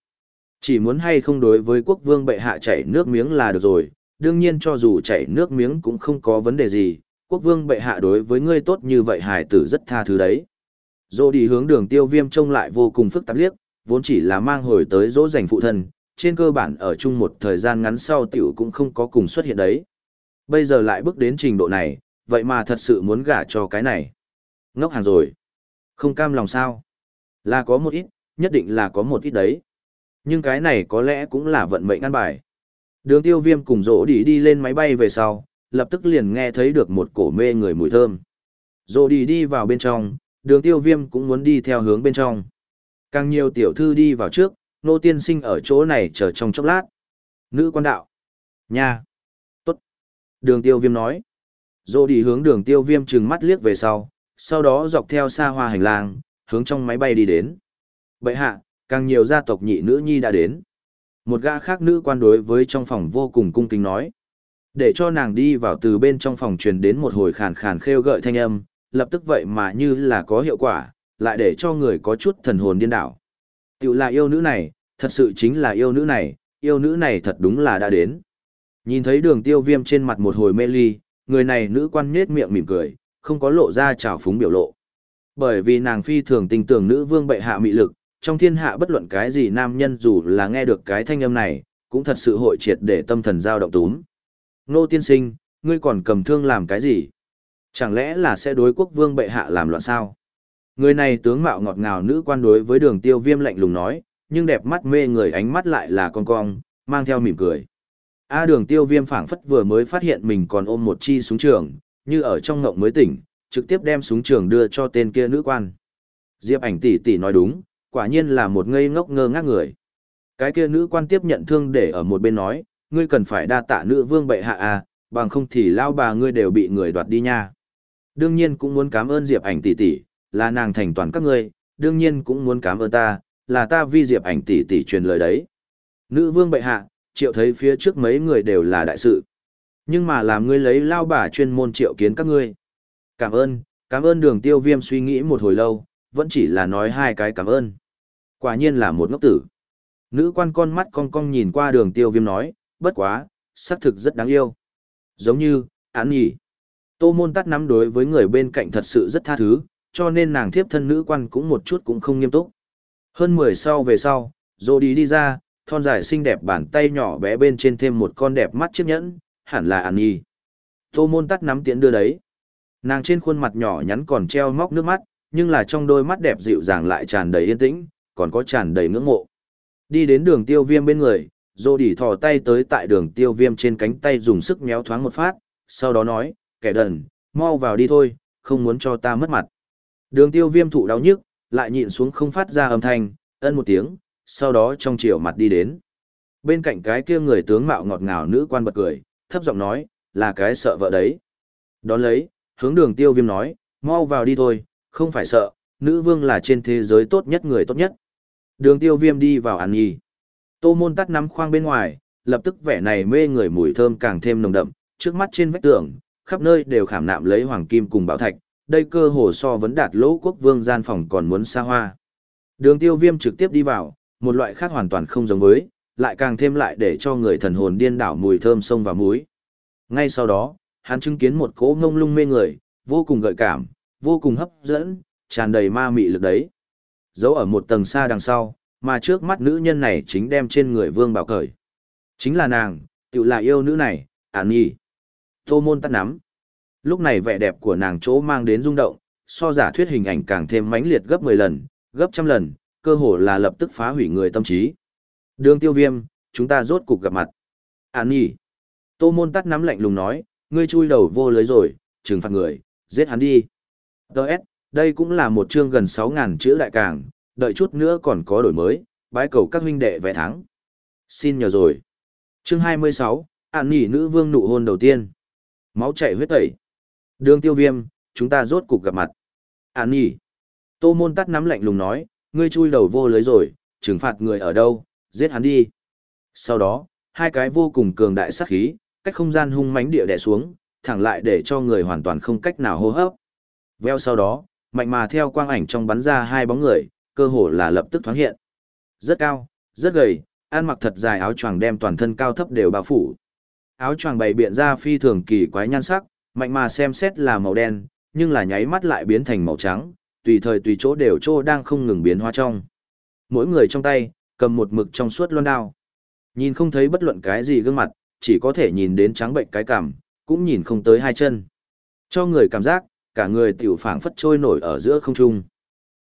Chỉ muốn hay không đối với quốc vương bệ hạ chảy nước miếng là được rồi, đương nhiên cho dù chảy nước miếng cũng không có vấn đề gì, quốc vương bệ hạ đối với ngươi tốt như vậy hài tử rất tha thứ đấy. Dô đi hướng đường tiêu viêm trông lại vô cùng phức tạp liếc, vốn chỉ là mang hồi tới dỗ dành phụ thân, trên cơ bản ở chung một thời gian ngắn sau tiểu cũng không có cùng xuất hiện đấy. Bây giờ lại bước đến trình độ này, vậy mà thật sự muốn gả cho cái này. Ngốc hàng rồi. Không cam lòng sao. Là có một ít, nhất định là có một ít đấy. Nhưng cái này có lẽ cũng là vận mệnh ăn bài. Đường tiêu viêm cùng rỗ đi đi lên máy bay về sau, lập tức liền nghe thấy được một cổ mê người mùi thơm. Rồi đi đi vào bên trong, đường tiêu viêm cũng muốn đi theo hướng bên trong. Càng nhiều tiểu thư đi vào trước, nô tiên sinh ở chỗ này chờ trong chốc lát. Nữ quan đạo. Nha. Tốt. Đường tiêu viêm nói. Rồi đi hướng đường tiêu viêm trừng mắt liếc về sau, sau đó dọc theo xa hoa hành lang, hướng trong máy bay đi đến. Bậy hạ, càng nhiều gia tộc nhị nữ nhi đã đến. Một gã khác nữ quan đối với trong phòng vô cùng cung kính nói. Để cho nàng đi vào từ bên trong phòng truyền đến một hồi khàn khàn khêu gợi thanh âm, lập tức vậy mà như là có hiệu quả, lại để cho người có chút thần hồn điên đảo. Tiểu là yêu nữ này, thật sự chính là yêu nữ này, yêu nữ này thật đúng là đã đến. Nhìn thấy đường tiêu viêm trên mặt một hồi mê ly, người này nữ quan nhết miệng mỉm cười, không có lộ ra trào phúng biểu lộ. Bởi vì nàng phi thường tình tưởng nữ vương bệ hạ mị lực, trong thiên hạ bất luận cái gì nam nhân dù là nghe được cái thanh âm này, cũng thật sự hội triệt để tâm thần giao động túm. Nô tiên sinh, ngươi còn cầm thương làm cái gì? Chẳng lẽ là sẽ đối quốc vương bệ hạ làm loạn sao? Người này tướng mạo ngọt ngào nữ quan đối với đường tiêu viêm lạnh lùng nói, nhưng đẹp mắt mê người ánh mắt lại là con cong, mang theo mỉm cười. A đường tiêu viêm phảng phất vừa mới phát hiện mình còn ôm một chi súng trường, như ở trong ngộng mới tỉnh, trực tiếp đem súng trường đưa cho tên kia nữ quan. Diệp ảnh tỷ tỷ nói đúng, quả nhiên là một ngây ngốc ngơ ngác người. Cái kia nữ quan tiếp nhận thương để ở một bên nói, ngươi cần phải đa tạ nữ vương bệ hạ à, bằng không thì lao bà ngươi đều bị người đoạt đi nha. Đương nhiên cũng muốn cảm ơn Diệp ảnh tỷ tỷ, là nàng thành toàn các ngươi, đương nhiên cũng muốn cảm ơn ta, là ta vi Diệp ảnh tỷ tỷ truyền lời đấy. Nữ vương bệ hạ, triệu thấy phía trước mấy người đều là đại sự. Nhưng mà làm ngươi lấy lao bà chuyên môn triệu kiến các ngươi. Cảm ơn, cảm ơn đường tiêu viêm suy nghĩ một hồi lâu, vẫn chỉ là nói hai cái cảm ơn. Quả nhiên là một ngốc tử. Nữ quan con mắt cong cong nhìn qua đường tiêu viêm nói, bất quá, xác thực rất đáng yêu. Giống như, án nhỉ. Tô môn tắt nắm đối với người bên cạnh thật sự rất tha thứ, cho nên nàng thiếp thân nữ quan cũng một chút cũng không nghiêm túc. Hơn 10 sau về sau, dô đi đi ra, thon dài xinh đẹp bàn tay nhỏ bé bên trên thêm một con đẹp mắt chiếc nhẫn, hẳn là Án Nhi. Tô môn tắt nắm tiễn đưa đấy. Nàng trên khuôn mặt nhỏ nhắn còn treo móc nước mắt, nhưng là trong đôi mắt đẹp dịu dàng lại tràn đầy yên tĩnh, còn có tràn đầy ngưỡng mộ. Đi đến đường tiêu viêm bên người, dô đỉ thò tay tới tại đường tiêu viêm trên cánh tay dùng sức méo thoáng một phát, sau đó nói, kẻ đần, mau vào đi thôi, không muốn cho ta mất mặt. Đường tiêu viêm thụ đau nhức, lại nhịn xuống không phát ra âm thanh, ân một tiếng, sau đó trong chiều mặt đi đến. Bên cạnh cái kia người tướng mạo ngọt ngào nữ quan bật cười, thấp giọng nói, là cái sợ vợ đấy. Đón lấy, hướng đường tiêu viêm nói, mau vào đi thôi, không phải sợ, nữ vương là trên thế giới tốt nhất người tốt nhất. Đường tiêu viêm đi vào ăn nhì. Tô môn tắt nắm khoang bên ngoài, lập tức vẻ này mê người mùi thơm càng thêm nồng đậm, trước mắt trên vách tường, khắp nơi đều khảm nạm lấy hoàng kim cùng bảo thạch, đây cơ hồ so vấn đạt lỗ quốc vương gian phòng còn muốn xa hoa. Đường tiêu viêm trực tiếp đi vào, một loại khác hoàn toàn không giống với, lại càng thêm lại để cho người thần hồn điên đảo mùi thơm sông và muối. Ngay sau đó, hắn chứng kiến một cỗ ngông lung mê người, vô cùng gợi cảm, vô cùng hấp dẫn, tràn đầy ma mị lực đấy. Giấu ở một tầng xa đằng sau, mà trước mắt nữ nhân này chính đem trên người vương bảo cởi. Chính là nàng, tự là yêu nữ này, ản nhi. Tô môn tắt nắm. Lúc này vẻ đẹp của nàng chỗ mang đến rung động, so giả thuyết hình ảnh càng thêm mãnh liệt gấp 10 lần, gấp trăm lần, cơ hồ là lập tức phá hủy người tâm trí. Đường tiêu viêm, chúng ta rốt cục gặp mặt. Án nhỉ. Tô môn tắt nắm lạnh lùng nói, ngươi chui đầu vô lưới rồi, trừng phạt người, giết hắn đi. Đợt, đây cũng là một chương gần 6.000 chữ đại càng, đợi chút nữa còn có đổi mới, bái cầu các huynh đệ vẽ thắng. Xin nhờ rồi. Chương 26, Án nỉ nữ vương nụ hôn đầu tiên. Máu chảy huyết tẩy. Đường tiêu viêm, chúng ta rốt cục gặp mặt. Án nỉ. Tô môn tắt nắm lạnh lùng nói, ngươi chui đầu vô lưới rồi, trừng phạt người ở đâu, giết hắn đi. Sau đó, hai cái vô cùng cường đại sát khí, cách không gian hung mãnh địa đè xuống, thẳng lại để cho người hoàn toàn không cách nào hô hấp. Veo sau đó, mạnh mà theo quang ảnh trong bắn ra hai bóng người, cơ hồ là lập tức thoáng hiện. Rất cao, rất gầy, ăn mặc thật dài áo choàng đem toàn thân cao thấp đều bao phủ. Áo choàng bày biện ra phi thường kỳ quái nhan sắc, mạnh mà xem xét là màu đen, nhưng là nháy mắt lại biến thành màu trắng, tùy thời tùy chỗ đều trô đang không ngừng biến hóa trong. Mỗi người trong tay, cầm một mực trong suốt loan đao. Nhìn không thấy bất luận cái gì gương mặt, chỉ có thể nhìn đến trắng bệnh cái cảm, cũng nhìn không tới hai chân. Cho người cảm giác, cả người tiểu phảng phất trôi nổi ở giữa không trung.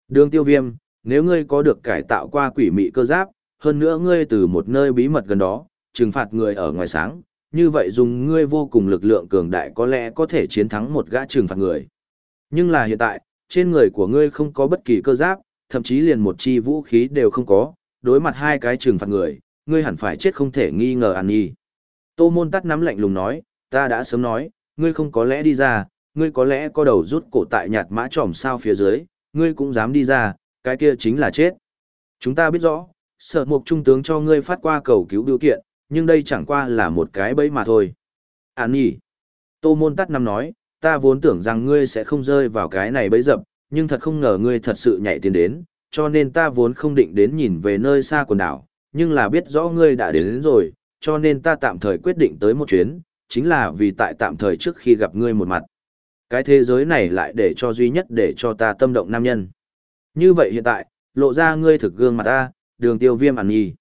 Đường tiêu viêm, nếu ngươi có được cải tạo qua quỷ mị cơ giáp, hơn nữa ngươi từ một nơi bí mật gần đó, trừng phạt người ở ngoài sáng, như vậy dùng ngươi vô cùng lực lượng cường đại có lẽ có thể chiến thắng một gã trừng phạt người. Nhưng là hiện tại, trên người của ngươi không có bất kỳ cơ giáp, thậm chí liền một chi vũ khí đều không có, đối mặt hai cái trừng phạt người, ngươi hẳn phải chết không thể nghi ngờ ăn Nhi. Tô môn tắt nắm lạnh lùng nói, ta đã sớm nói, ngươi không có lẽ đi ra, ngươi có lẽ có đầu rút cổ tại nhạt mã trỏm sao phía dưới, ngươi cũng dám đi ra, cái kia chính là chết. Chúng ta biết rõ, sở mục trung tướng cho ngươi phát qua cầu cứu biểu kiện, nhưng đây chẳng qua là một cái bẫy mà thôi. À nhỉ, Tô môn tắt năm nói, ta vốn tưởng rằng ngươi sẽ không rơi vào cái này bẫy dập, nhưng thật không ngờ ngươi thật sự nhảy tiền đến, cho nên ta vốn không định đến nhìn về nơi xa quần đảo, nhưng là biết rõ ngươi đã đến, đến rồi, cho nên ta tạm thời quyết định tới một chuyến, chính là vì tại tạm thời trước khi gặp ngươi một mặt. Cái thế giới này lại để cho duy nhất để cho ta tâm động nam nhân. Như vậy hiện tại, lộ ra ngươi thực gương mặt ta, đường tiêu viêm ản nhi.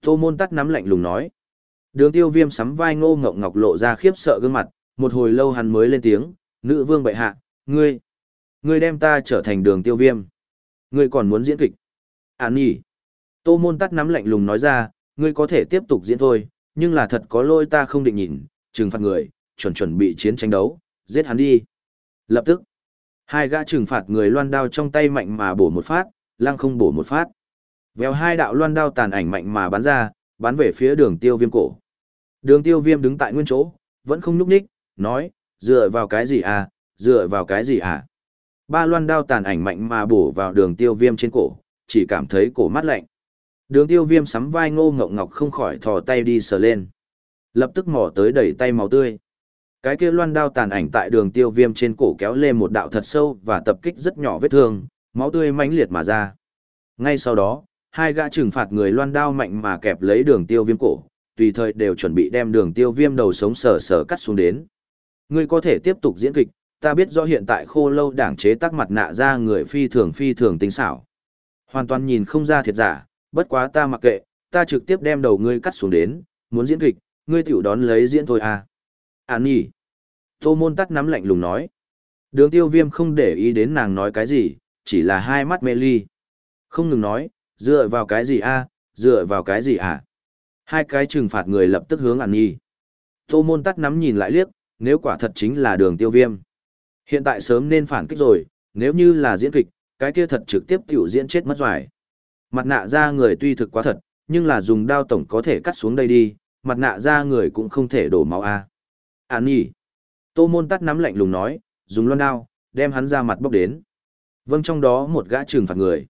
Tô môn tắt nắm lạnh lùng nói. Đường tiêu viêm sắm vai ngô ngọc ngọc lộ ra khiếp sợ gương mặt, một hồi lâu hắn mới lên tiếng, nữ vương bệ hạ, ngươi. Ngươi đem ta trở thành đường tiêu viêm. Ngươi còn muốn diễn kịch. Án nhỉ. Tô môn tắt nắm lạnh lùng nói ra, ngươi có thể tiếp tục diễn thôi, nhưng là thật có lôi ta không định nhìn, trừng phạt người, chuẩn chuẩn bị chiến tranh đấu, giết hắn đi. Lập tức, hai gã trừng phạt người loan đao trong tay mạnh mà bổ một phát, lăng không bổ một phát. Véo hai đạo loan đao tàn ảnh mạnh mà bắn ra, bắn về phía đường tiêu viêm cổ. Đường tiêu viêm đứng tại nguyên chỗ, vẫn không núp ních, nói, dựa vào cái gì à, dựa vào cái gì à. Ba loan đao tàn ảnh mạnh mà bổ vào đường tiêu viêm trên cổ, chỉ cảm thấy cổ mát lạnh. Đường tiêu viêm sắm vai ngô ngọc ngọc không khỏi thò tay đi sờ lên. Lập tức mỏ tới đẩy tay máu tươi. Cái kia loan đao tàn ảnh tại đường tiêu viêm trên cổ kéo lên một đạo thật sâu và tập kích rất nhỏ vết thương, máu tươi mãnh liệt mà ra. Ngay sau đó, hai gã trừng phạt người loan đao mạnh mà kẹp lấy đường tiêu viêm cổ, tùy thời đều chuẩn bị đem đường tiêu viêm đầu sống sờ sờ cắt xuống đến. Ngươi có thể tiếp tục diễn kịch, ta biết rõ hiện tại khô lâu đảng chế tác mặt nạ ra người phi thường phi thường tinh xảo. Hoàn toàn nhìn không ra thiệt giả, bất quá ta mặc kệ, ta trực tiếp đem đầu ngươi cắt xuống đến, muốn diễn kịch, ngươi tiểu đón lấy diễn thôi à. Án nhỉ. Tô môn tắt nắm lạnh lùng nói. Đường tiêu viêm không để ý đến nàng nói cái gì, chỉ là hai mắt mê ly. Không ngừng nói, dựa vào cái gì a dựa vào cái gì à? Hai cái trừng phạt người lập tức hướng ản nhi. Tô môn tắt nắm nhìn lại liếc, nếu quả thật chính là đường tiêu viêm. Hiện tại sớm nên phản kích rồi, nếu như là diễn kịch, cái kia thật trực tiếp tiểu diễn chết mất doài. Mặt nạ ra người tuy thực quá thật, nhưng là dùng đao tổng có thể cắt xuống đây đi, mặt nạ ra người cũng không thể đổ máu a. An nhỉ. Tô môn tắt nắm lạnh lùng nói, dùng loan đao, đem hắn ra mặt bốc đến. Vâng trong đó một gã trừng phạt người.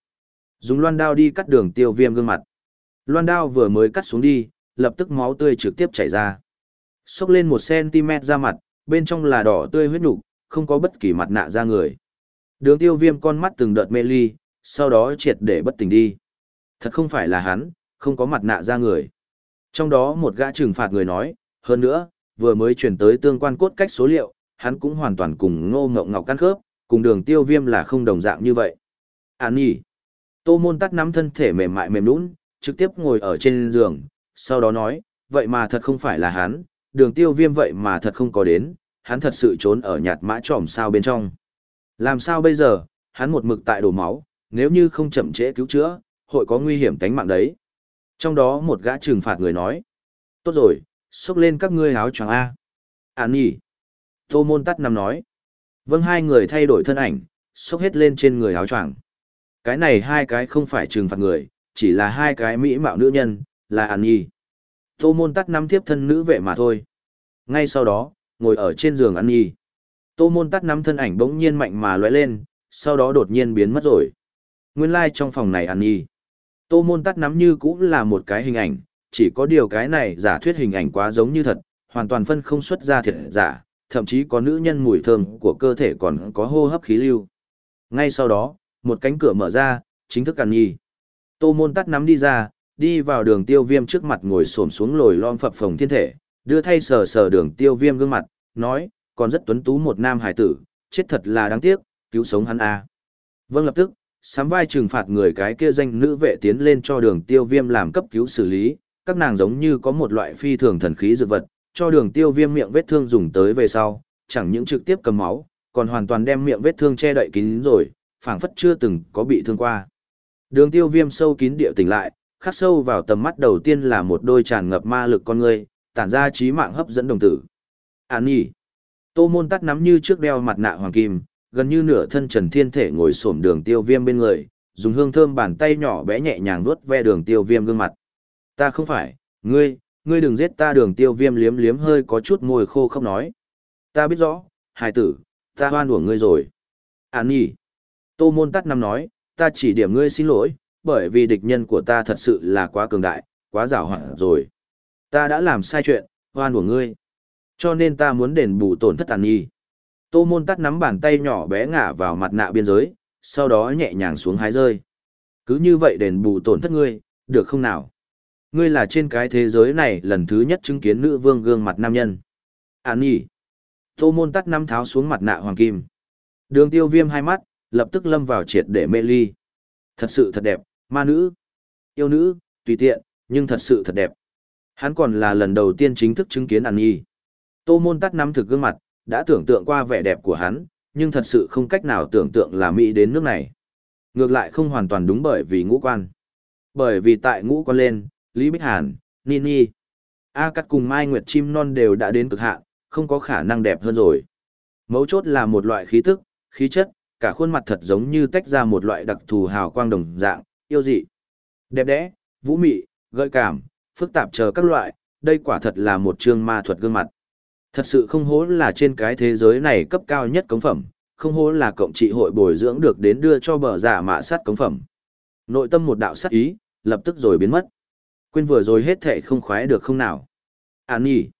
Dùng loan đao đi cắt đường tiêu viêm gương mặt. Loan đao vừa mới cắt xuống đi, lập tức máu tươi trực tiếp chảy ra. Xốc lên một cm ra mặt, bên trong là đỏ tươi huyết nhục, không có bất kỳ mặt nạ ra người. Đường tiêu viêm con mắt từng đợt mê ly, sau đó triệt để bất tỉnh đi. Thật không phải là hắn, không có mặt nạ ra người. Trong đó một gã trừng phạt người nói, hơn nữa, vừa mới chuyển tới tương quan cốt cách số liệu, hắn cũng hoàn toàn cùng ngô ngọc ngọc căn khớp, cùng đường tiêu viêm là không đồng dạng như vậy. Án nhỉ. Tô môn tắt nắm thân thể mềm mại mềm nũng, trực tiếp ngồi ở trên giường, sau đó nói, vậy mà thật không phải là hắn, đường tiêu viêm vậy mà thật không có đến, hắn thật sự trốn ở nhạt mã tròm sao bên trong. Làm sao bây giờ, hắn một mực tại đổ máu, nếu như không chậm trễ cứu chữa, hội có nguy hiểm tánh mạng đấy. Trong đó một gã trừng phạt người nói, tốt rồi, xốc lên các ngươi áo choàng A. an nhỉ. Tô môn tắt nằm nói, vâng hai người thay đổi thân ảnh, xốc hết lên trên người áo choàng. Cái này hai cái không phải trừng phạt người, chỉ là hai cái mỹ mạo nữ nhân, là An nhỉ Tô môn tắt nắm tiếp thân nữ vệ mà thôi. Ngay sau đó, ngồi ở trên giường An nhỉ Tô môn tắt nắm thân ảnh bỗng nhiên mạnh mà lóe lên, sau đó đột nhiên biến mất rồi. Nguyên lai like trong phòng này An nhỉ Tô môn tắt nắm như cũng là một cái hình ảnh, chỉ có điều cái này giả thuyết hình ảnh quá giống như thật, hoàn toàn phân không xuất ra thiệt giả, thậm chí có nữ nhân mùi thơm của cơ thể còn có hô hấp khí lưu. Ngay sau đó, một cánh cửa mở ra, chính thức An Nhi. Tô môn tắt nắm đi ra, đi vào đường tiêu viêm trước mặt ngồi xổm xuống lồi lom phập phồng thiên thể, đưa thay sờ sờ đường tiêu viêm gương mặt, nói, còn rất tuấn tú một nam hải tử, chết thật là đáng tiếc, cứu sống hắn a. Vâng lập tức, sám vai trừng phạt người cái kia danh nữ vệ tiến lên cho đường tiêu viêm làm cấp cứu xử lý, các nàng giống như có một loại phi thường thần khí dược vật, cho đường tiêu viêm miệng vết thương dùng tới về sau, chẳng những trực tiếp cầm máu, còn hoàn toàn đem miệng vết thương che đậy kín rồi, phảng phất chưa từng có bị thương qua. Đường tiêu viêm sâu kín địa tỉnh lại, khắc sâu vào tầm mắt đầu tiên là một đôi tràn ngập ma lực con người, tản ra trí mạng hấp dẫn đồng tử. à nhỉ. Tô môn tắt nắm như trước đeo mặt nạ hoàng kim, gần như nửa thân trần thiên thể ngồi xổm đường tiêu viêm bên người, dùng hương thơm bàn tay nhỏ bé nhẹ nhàng nuốt ve đường tiêu viêm gương mặt. Ta không phải, ngươi, ngươi đừng giết ta đường tiêu viêm liếm liếm hơi có chút môi khô không nói. Ta biết rõ, hài tử, ta hoan của ngươi rồi. Án nhỉ. Tô môn tắt năm nói, ta chỉ điểm ngươi xin lỗi, bởi vì địch nhân của ta thật sự là quá cường đại, quá rào hoạn rồi. Ta đã làm sai chuyện, hoan của ngươi. Cho nên ta muốn đền bù tổn thất Án nhỉ. Tô môn tắt nắm bàn tay nhỏ bé ngả vào mặt nạ biên giới, sau đó nhẹ nhàng xuống hái rơi. Cứ như vậy đền bù tổn thất ngươi, được không nào? Ngươi là trên cái thế giới này lần thứ nhất chứng kiến nữ vương gương mặt nam nhân. Án nhỉ. Tô môn tắt năm tháo xuống mặt nạ hoàng kim. Đường tiêu viêm hai mắt, lập tức lâm vào triệt để mê ly. Thật sự thật đẹp, ma nữ, yêu nữ, tùy tiện, nhưng thật sự thật đẹp. Hắn còn là lần đầu tiên chính thức chứng kiến An Nhi. Tô Môn Tắt năm thực gương mặt, đã tưởng tượng qua vẻ đẹp của hắn, nhưng thật sự không cách nào tưởng tượng là Mỹ đến nước này. Ngược lại không hoàn toàn đúng bởi vì ngũ quan. Bởi vì tại ngũ quan lên, Lý Bích Hàn, Nini, A Cắt cùng Mai Nguyệt Chim Non đều đã đến cực hạn, không có khả năng đẹp hơn rồi. Mấu chốt là một loại khí tức, khí chất, cả khuôn mặt thật giống như tách ra một loại đặc thù hào quang đồng dạng, yêu dị. Đẹp đẽ, vũ mị, gợi cảm, phức tạp chờ các loại, đây quả thật là một chương ma thuật gương mặt. Thật sự không hố là trên cái thế giới này cấp cao nhất cống phẩm, không hố là cộng trị hội bồi dưỡng được đến đưa cho bờ giả mạ sát cống phẩm. Nội tâm một đạo sát ý, lập tức rồi biến mất. Quên vừa rồi hết thệ không khoái được không nào. An nhỉ.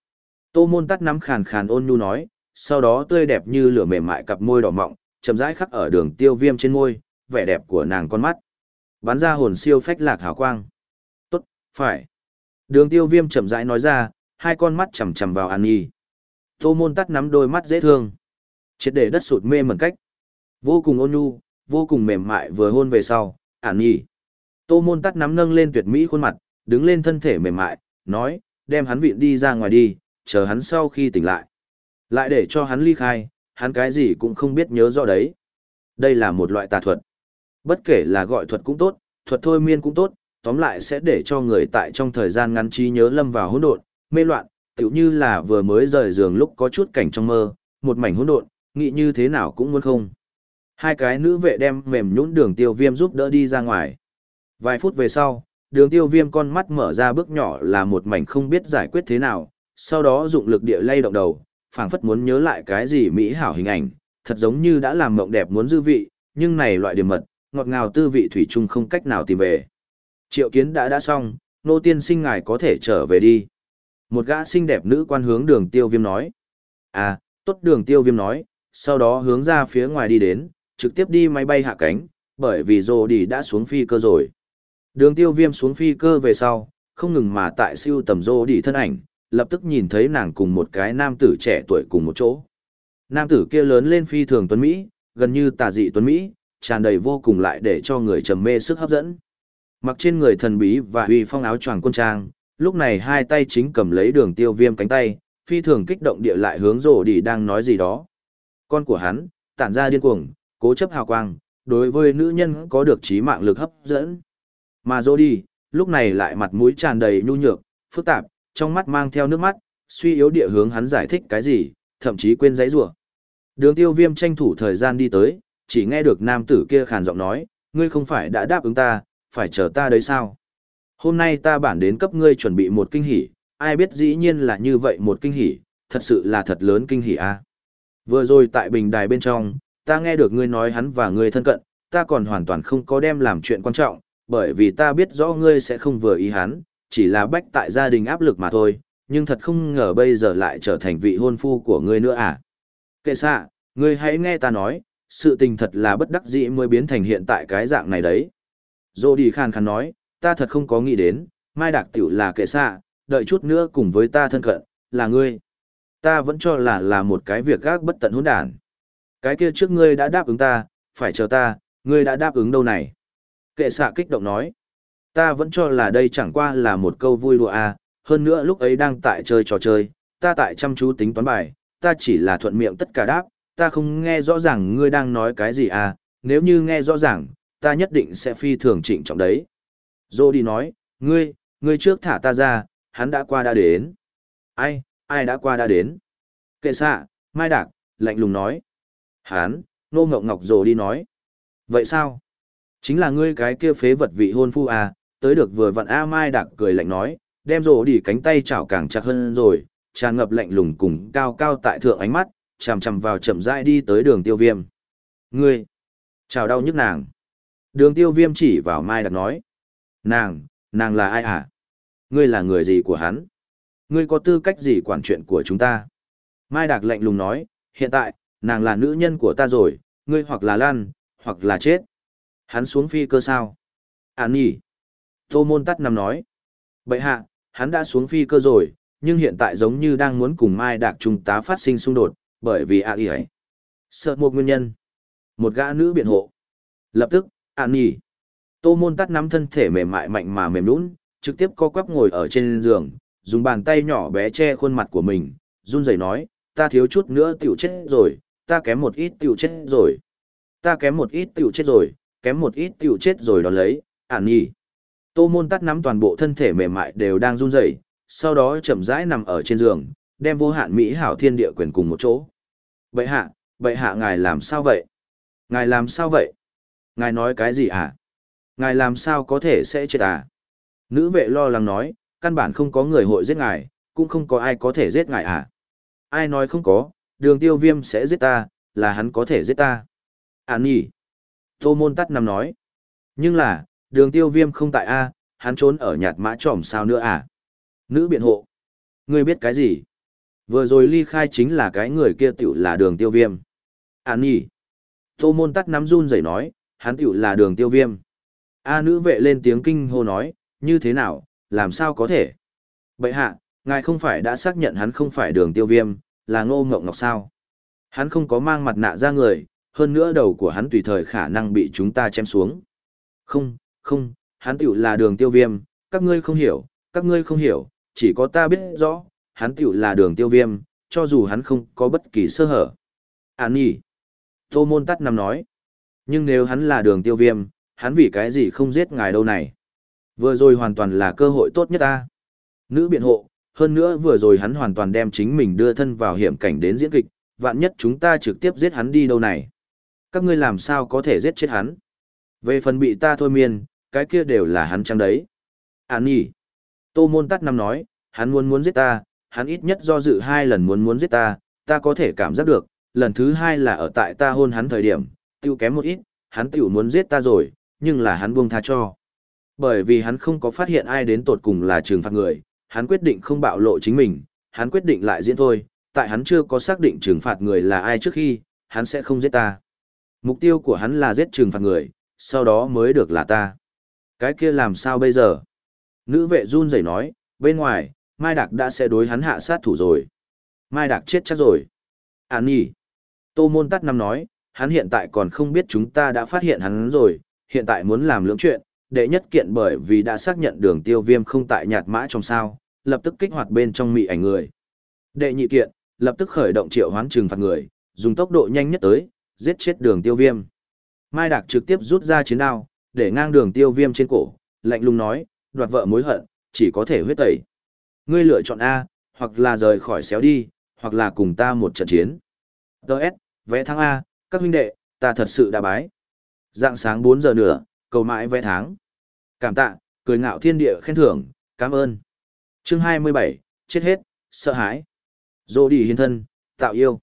Tô môn tắt nắm khàn khàn ôn nhu nói, sau đó tươi đẹp như lửa mềm mại cặp môi đỏ mọng, chậm rãi khắc ở đường tiêu viêm trên môi, vẻ đẹp của nàng con mắt. Bắn ra hồn siêu phách lạc hào quang. Tốt, phải. Đường tiêu viêm chậm rãi nói ra, hai con mắt chầm chầm vào An Nhi. Tô môn tắt nắm đôi mắt dễ thương. Triệt để đất sụt mê mẩn cách. Vô cùng ôn nhu, vô cùng mềm mại vừa hôn về sau, An Nhi. Tô môn tắt nắm nâng lên tuyệt mỹ khuôn mặt, đứng lên thân thể mềm mại, nói, đem hắn viện đi ra ngoài đi, chờ hắn sau khi tỉnh lại. Lại để cho hắn ly khai, hắn cái gì cũng không biết nhớ rõ đấy. Đây là một loại tà thuật. Bất kể là gọi thuật cũng tốt, thuật thôi miên cũng tốt, tóm lại sẽ để cho người tại trong thời gian ngắn trí nhớ lâm vào hỗn độn, mê loạn, tựu như là vừa mới rời giường lúc có chút cảnh trong mơ, một mảnh hỗn độn, nghĩ như thế nào cũng muốn không. Hai cái nữ vệ đem mềm nhũn đường tiêu viêm giúp đỡ đi ra ngoài. Vài phút về sau, đường tiêu viêm con mắt mở ra bước nhỏ là một mảnh không biết giải quyết thế nào, sau đó dụng lực địa lay động đầu, phảng phất muốn nhớ lại cái gì mỹ hảo hình ảnh, thật giống như đã làm mộng đẹp muốn dư vị, nhưng này loại điểm mật, ngọt ngào tư vị thủy chung không cách nào tìm về. Triệu kiến đã đã xong, nô tiên sinh ngài có thể trở về đi. Một gã xinh đẹp nữ quan hướng đường tiêu viêm nói. À, tốt đường tiêu viêm nói, sau đó hướng ra phía ngoài đi đến, trực tiếp đi máy bay hạ cánh, bởi vì rồ đi đã xuống phi cơ rồi. Đường tiêu viêm xuống phi cơ về sau, không ngừng mà tại siêu tầm rồ đi thân ảnh, lập tức nhìn thấy nàng cùng một cái nam tử trẻ tuổi cùng một chỗ. Nam tử kia lớn lên phi thường tuấn Mỹ, gần như tà dị tuấn Mỹ, tràn đầy vô cùng lại để cho người trầm mê sức hấp dẫn. Mặc trên người thần bí và huy phong áo choàng quân trang, lúc này hai tay chính cầm lấy đường tiêu viêm cánh tay, phi thường kích động địa lại hướng rổ đi đang nói gì đó. Con của hắn, tản ra điên cuồng, cố chấp hào quang, đối với nữ nhân có được trí mạng lực hấp dẫn. Mà dô đi, lúc này lại mặt mũi tràn đầy nhu nhược, phức tạp, trong mắt mang theo nước mắt, suy yếu địa hướng hắn giải thích cái gì, thậm chí quên giấy rủa. Đường tiêu viêm tranh thủ thời gian đi tới, chỉ nghe được nam tử kia khàn giọng nói, ngươi không phải đã đáp ứng ta, phải chờ ta đấy sao? Hôm nay ta bản đến cấp ngươi chuẩn bị một kinh hỉ, ai biết dĩ nhiên là như vậy một kinh hỉ, thật sự là thật lớn kinh hỉ a. À? Vừa rồi tại bình đài bên trong, ta nghe được ngươi nói hắn và ngươi thân cận, ta còn hoàn toàn không có đem làm chuyện quan trọng, bởi vì ta biết rõ ngươi sẽ không vừa ý hắn, chỉ là bách tại gia đình áp lực mà thôi, nhưng thật không ngờ bây giờ lại trở thành vị hôn phu của ngươi nữa à. Kệ xạ, ngươi hãy nghe ta nói, sự tình thật là bất đắc dĩ mới biến thành hiện tại cái dạng này đấy. Dô đi khan khăn nói, ta thật không có nghĩ đến, mai đặc tiểu là kệ xạ, đợi chút nữa cùng với ta thân cận, là ngươi. Ta vẫn cho là là một cái việc gác bất tận hỗn đản. Cái kia trước ngươi đã đáp ứng ta, phải chờ ta, ngươi đã đáp ứng đâu này. Kệ xạ kích động nói, ta vẫn cho là đây chẳng qua là một câu vui đùa à, hơn nữa lúc ấy đang tại chơi trò chơi, ta tại chăm chú tính toán bài, ta chỉ là thuận miệng tất cả đáp, ta không nghe rõ ràng ngươi đang nói cái gì à, nếu như nghe rõ ràng, ta nhất định sẽ phi thường trịnh trọng đấy. Dô đi nói, ngươi, ngươi trước thả ta ra, hắn đã qua đã đến. Ai, ai đã qua đã đến? Kệ xạ, Mai Đạc, lạnh lùng nói. Hắn, nô ngọc ngọc dồ đi nói. Vậy sao? Chính là ngươi cái kia phế vật vị hôn phu à, tới được vừa vặn A Mai Đạc cười lạnh nói, đem rổ đi cánh tay chảo càng chặt hơn rồi, tràn ngập lạnh lùng cùng cao cao tại thượng ánh mắt, chằm chằm vào chậm rãi đi tới đường tiêu viêm. Ngươi, chào đau nhức nàng. Đường tiêu viêm chỉ vào Mai Đặc nói. Nàng, nàng là ai hả? Ngươi là người gì của hắn? Ngươi có tư cách gì quản chuyện của chúng ta? Mai Đạc lạnh lùng nói, hiện tại, nàng là nữ nhân của ta rồi, ngươi hoặc là lan, hoặc là chết. Hắn xuống phi cơ sao? Án nhỉ? Tô môn tắt nằm nói. Bậy hạ, hắn đã xuống phi cơ rồi, nhưng hiện tại giống như đang muốn cùng Mai Đạc trung tá phát sinh xung đột, bởi vì ạ ý ấy. Sợ một nguyên nhân. Một gã nữ biện hộ. Lập tức, An Nhi. Tô môn tắt nắm thân thể mềm mại mạnh mà mềm nũng, trực tiếp co quắp ngồi ở trên giường, dùng bàn tay nhỏ bé che khuôn mặt của mình, run rẩy nói, ta thiếu chút nữa tiểu chết rồi, ta kém một ít tiểu chết rồi. Ta kém một ít tiểu chết rồi, kém một ít tiểu chết rồi đó lấy, ản nhỉ. Tô môn tắt nắm toàn bộ thân thể mềm mại đều đang run rẩy, sau đó chậm rãi nằm ở trên giường, đem vô hạn mỹ hảo thiên địa quyền cùng một chỗ. Bệ hạ, bệ hạ ngài làm sao vậy? Ngài làm sao vậy? Ngài nói cái gì hả? Ngài làm sao có thể sẽ chết à? Nữ vệ lo lắng nói, căn bản không có người hội giết ngài, cũng không có ai có thể giết ngài à? Ai nói không có, đường tiêu viêm sẽ giết ta, là hắn có thể giết ta. À nhỉ? Tô môn tắt nằm nói. Nhưng là, đường tiêu viêm không tại A, hắn trốn ở nhạt mã trỏm sao nữa à? Nữ biện hộ. Ngươi biết cái gì? Vừa rồi ly khai chính là cái người kia tiểu là đường tiêu viêm. À nhỉ? Tô môn tắt nắm run rẩy nói, hắn tiểu là đường tiêu viêm. A nữ vệ lên tiếng kinh hô nói, như thế nào, làm sao có thể? Bậy hạ, ngài không phải đã xác nhận hắn không phải đường tiêu viêm, là ngô ngộng ngọc sao? Hắn không có mang mặt nạ ra người, hơn nữa đầu của hắn tùy thời khả năng bị chúng ta chém xuống. Không, không, hắn tiểu là đường tiêu viêm, các ngươi không hiểu, các ngươi không hiểu, chỉ có ta biết rõ, hắn tiểu là đường tiêu viêm, cho dù hắn không có bất kỳ sơ hở. Án nhỉ? Tô môn tắt nằm nói. Nhưng nếu hắn là đường tiêu viêm, hắn vì cái gì không giết ngài đâu này? Vừa rồi hoàn toàn là cơ hội tốt nhất ta. Nữ biện hộ, hơn nữa vừa rồi hắn hoàn toàn đem chính mình đưa thân vào hiểm cảnh đến diễn kịch, vạn nhất chúng ta trực tiếp giết hắn đi đâu này. Các ngươi làm sao có thể giết chết hắn? Về phần bị ta thôi miên, cái kia đều là hắn chăng đấy. Án nhỉ? Tô môn tắt năm nói, hắn muốn muốn giết ta, hắn ít nhất do dự hai lần muốn muốn giết ta, ta có thể cảm giác được, lần thứ hai là ở tại ta hôn hắn thời điểm, tiêu kém một ít, hắn tiểu muốn giết ta rồi, nhưng là hắn buông tha cho. Bởi vì hắn không có phát hiện ai đến tột cùng là trừng phạt người, hắn quyết định không bạo lộ chính mình, hắn quyết định lại diễn thôi, tại hắn chưa có xác định trừng phạt người là ai trước khi, hắn sẽ không giết ta. Mục tiêu của hắn là giết trừng phạt người, sau đó mới được là ta. Cái kia làm sao bây giờ? Nữ vệ run rẩy nói, bên ngoài, Mai Đạc đã sẽ đối hắn hạ sát thủ rồi. Mai Đạc chết chắc rồi. À nhỉ? Tô Môn Tắt Năm nói, hắn hiện tại còn không biết chúng ta đã phát hiện hắn rồi, hiện tại muốn làm lưỡng chuyện, đệ nhất kiện bởi vì đã xác nhận đường tiêu viêm không tại nhạt mã trong sao, lập tức kích hoạt bên trong mị ảnh người. Đệ nhị kiện, lập tức khởi động triệu hoán trừng phạt người, dùng tốc độ nhanh nhất tới, giết chết đường tiêu viêm. Mai Đạc trực tiếp rút ra chiến đao, để ngang đường tiêu viêm trên cổ, lạnh lùng nói, đoạt vợ mối hận, chỉ có thể huyết tẩy. Ngươi lựa chọn A, hoặc là rời khỏi xéo đi, hoặc là cùng ta một trận chiến. Đợt, vẽ thắng A, các huynh đệ, ta thật sự đã bái. Dạng sáng 4 giờ nữa, cầu mãi vẽ tháng. Cảm tạ, cười ngạo thiên địa khen thưởng, cảm ơn. Chương 27, chết hết, sợ hãi. Dô đi hiến thân, tạo yêu.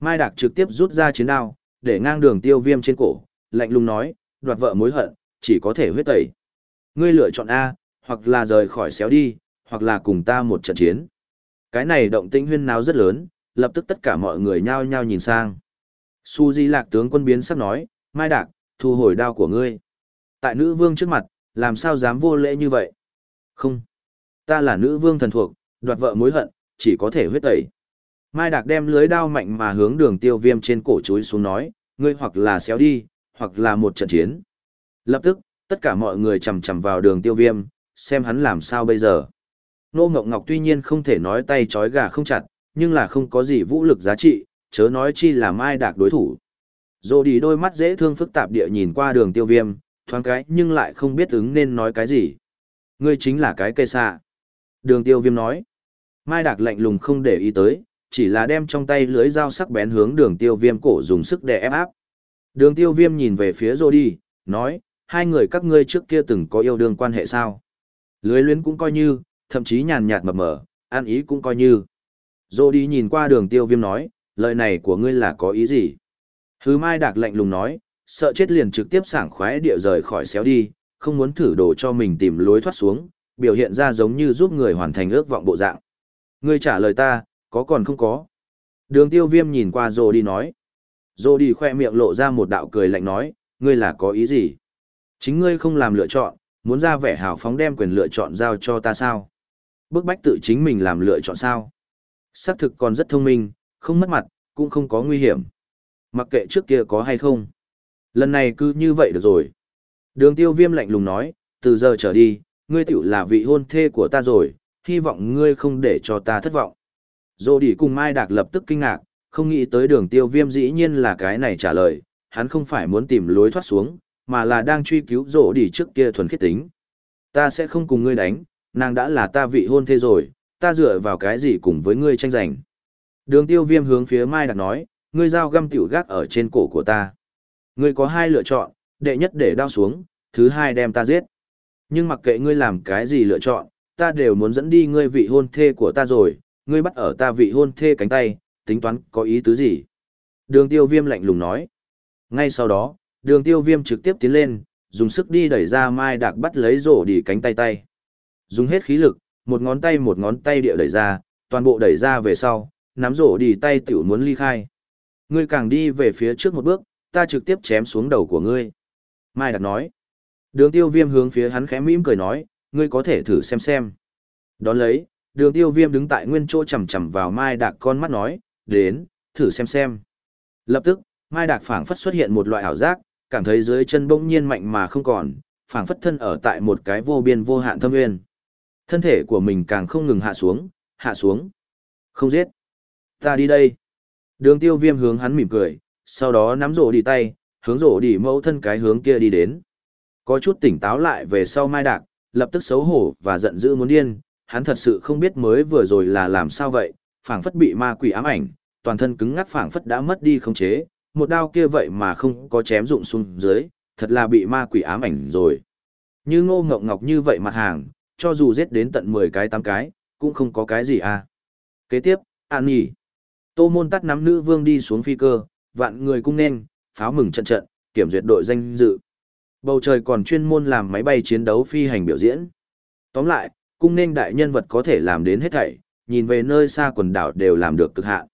Mai Đạc trực tiếp rút ra chiến đao, để ngang đường tiêu viêm trên cổ, lạnh lùng nói, đoạt vợ mối hận, chỉ có thể huyết tẩy. Ngươi lựa chọn A, hoặc là rời khỏi xéo đi, hoặc là cùng ta một trận chiến. Cái này động tĩnh huyên náo rất lớn, lập tức tất cả mọi người nhao nhao nhìn sang. Su Di Lạc tướng quân biến sắp nói, Mai Đạc, thu hồi đao của ngươi. Tại nữ vương trước mặt, làm sao dám vô lễ như vậy? Không. Ta là nữ vương thần thuộc, đoạt vợ mối hận, chỉ có thể huyết tẩy. Mai Đạc đem lưới đao mạnh mà hướng đường tiêu viêm trên cổ chuối xuống nói, ngươi hoặc là xéo đi, hoặc là một trận chiến. Lập tức, tất cả mọi người chầm chầm vào đường tiêu viêm, xem hắn làm sao bây giờ. Nô Ngọc Ngọc tuy nhiên không thể nói tay trói gà không chặt, nhưng là không có gì vũ lực giá trị, chớ nói chi là Mai Đạc đối thủ. Dô đi đôi mắt dễ thương phức tạp địa nhìn qua đường tiêu viêm, thoáng cái nhưng lại không biết ứng nên nói cái gì. Ngươi chính là cái cây xạ. Đường tiêu viêm nói. Mai Đạc lạnh lùng không để ý tới, chỉ là đem trong tay lưới dao sắc bén hướng đường tiêu viêm cổ dùng sức để ép áp. Đường tiêu viêm nhìn về phía rô đi, nói, hai người các ngươi trước kia từng có yêu đương quan hệ sao? Lưới luyến cũng coi như, thậm chí nhàn nhạt mập mờ, an ý cũng coi như. Rô đi nhìn qua đường tiêu viêm nói, lời này của ngươi là có ý gì? Hứ Mai Đạc lạnh lùng nói, sợ chết liền trực tiếp sảng khoái địa rời khỏi xéo đi, không muốn thử đồ cho mình tìm lối thoát xuống, biểu hiện ra giống như giúp người hoàn thành ước vọng bộ dạng. Ngươi trả lời ta, có còn không có? Đường tiêu viêm nhìn qua Dô đi nói. Dô đi khoe miệng lộ ra một đạo cười lạnh nói, ngươi là có ý gì? Chính ngươi không làm lựa chọn, muốn ra vẻ hào phóng đem quyền lựa chọn giao cho ta sao? Bức bách tự chính mình làm lựa chọn sao? Xác thực còn rất thông minh, không mất mặt, cũng không có nguy hiểm. Mặc kệ trước kia có hay không. Lần này cứ như vậy được rồi. Đường tiêu viêm lạnh lùng nói, từ giờ trở đi, ngươi tiểu là vị hôn thê của ta rồi, hy vọng ngươi không để cho ta thất vọng. Dô đi cùng Mai Đạc lập tức kinh ngạc, không nghĩ tới đường tiêu viêm dĩ nhiên là cái này trả lời, hắn không phải muốn tìm lối thoát xuống, mà là đang truy cứu rổ đi trước kia thuần khiết tính. Ta sẽ không cùng ngươi đánh, nàng đã là ta vị hôn thê rồi, ta dựa vào cái gì cùng với ngươi tranh giành. Đường tiêu viêm hướng phía Mai Đạt nói, ngươi dao găm tiểu gác ở trên cổ của ta. Ngươi có hai lựa chọn, đệ nhất để đao xuống, thứ hai đem ta giết. Nhưng mặc kệ ngươi làm cái gì lựa chọn, ta đều muốn dẫn đi ngươi vị hôn thê của ta rồi, ngươi bắt ở ta vị hôn thê cánh tay, tính toán có ý tứ gì? Đường tiêu viêm lạnh lùng nói. Ngay sau đó, đường tiêu viêm trực tiếp tiến lên, dùng sức đi đẩy ra Mai Đạc bắt lấy rổ đi cánh tay tay. Dùng hết khí lực, một ngón tay một ngón tay địa đẩy ra, toàn bộ đẩy ra về sau, nắm rổ đi tay tiểu muốn ly khai. Ngươi càng đi về phía trước một bước, ta trực tiếp chém xuống đầu của ngươi. Mai Đạc nói. Đường tiêu viêm hướng phía hắn khẽ mỉm cười nói, ngươi có thể thử xem xem. Đón lấy, đường tiêu viêm đứng tại nguyên chỗ chầm chầm vào Mai Đạc con mắt nói, đến, thử xem xem. Lập tức, Mai Đạc phảng phất xuất hiện một loại ảo giác, cảm thấy dưới chân bỗng nhiên mạnh mà không còn, phảng phất thân ở tại một cái vô biên vô hạn thâm nguyên. Thân thể của mình càng không ngừng hạ xuống, hạ xuống. Không giết. Ta đi đây. Đường tiêu viêm hướng hắn mỉm cười, sau đó nắm rổ đi tay, hướng rổ đi mẫu thân cái hướng kia đi đến. Có chút tỉnh táo lại về sau Mai Đạc, lập tức xấu hổ và giận dữ muốn điên, hắn thật sự không biết mới vừa rồi là làm sao vậy, phảng phất bị ma quỷ ám ảnh, toàn thân cứng ngắc phảng phất đã mất đi khống chế, một đao kia vậy mà không có chém dụng xuống dưới, thật là bị ma quỷ ám ảnh rồi. Như ngô ngọc ngọc như vậy mặt hàng, cho dù giết đến tận 10 cái 8 cái, cũng không có cái gì à. Kế tiếp, An nghỉ, Tô môn tắt nắm nữ vương đi xuống phi cơ, vạn người cung nên, pháo mừng trận trận, kiểm duyệt đội danh dự. Bầu trời còn chuyên môn làm máy bay chiến đấu phi hành biểu diễn. Tóm lại, cung nên đại nhân vật có thể làm đến hết thảy, nhìn về nơi xa quần đảo đều làm được cực hạn.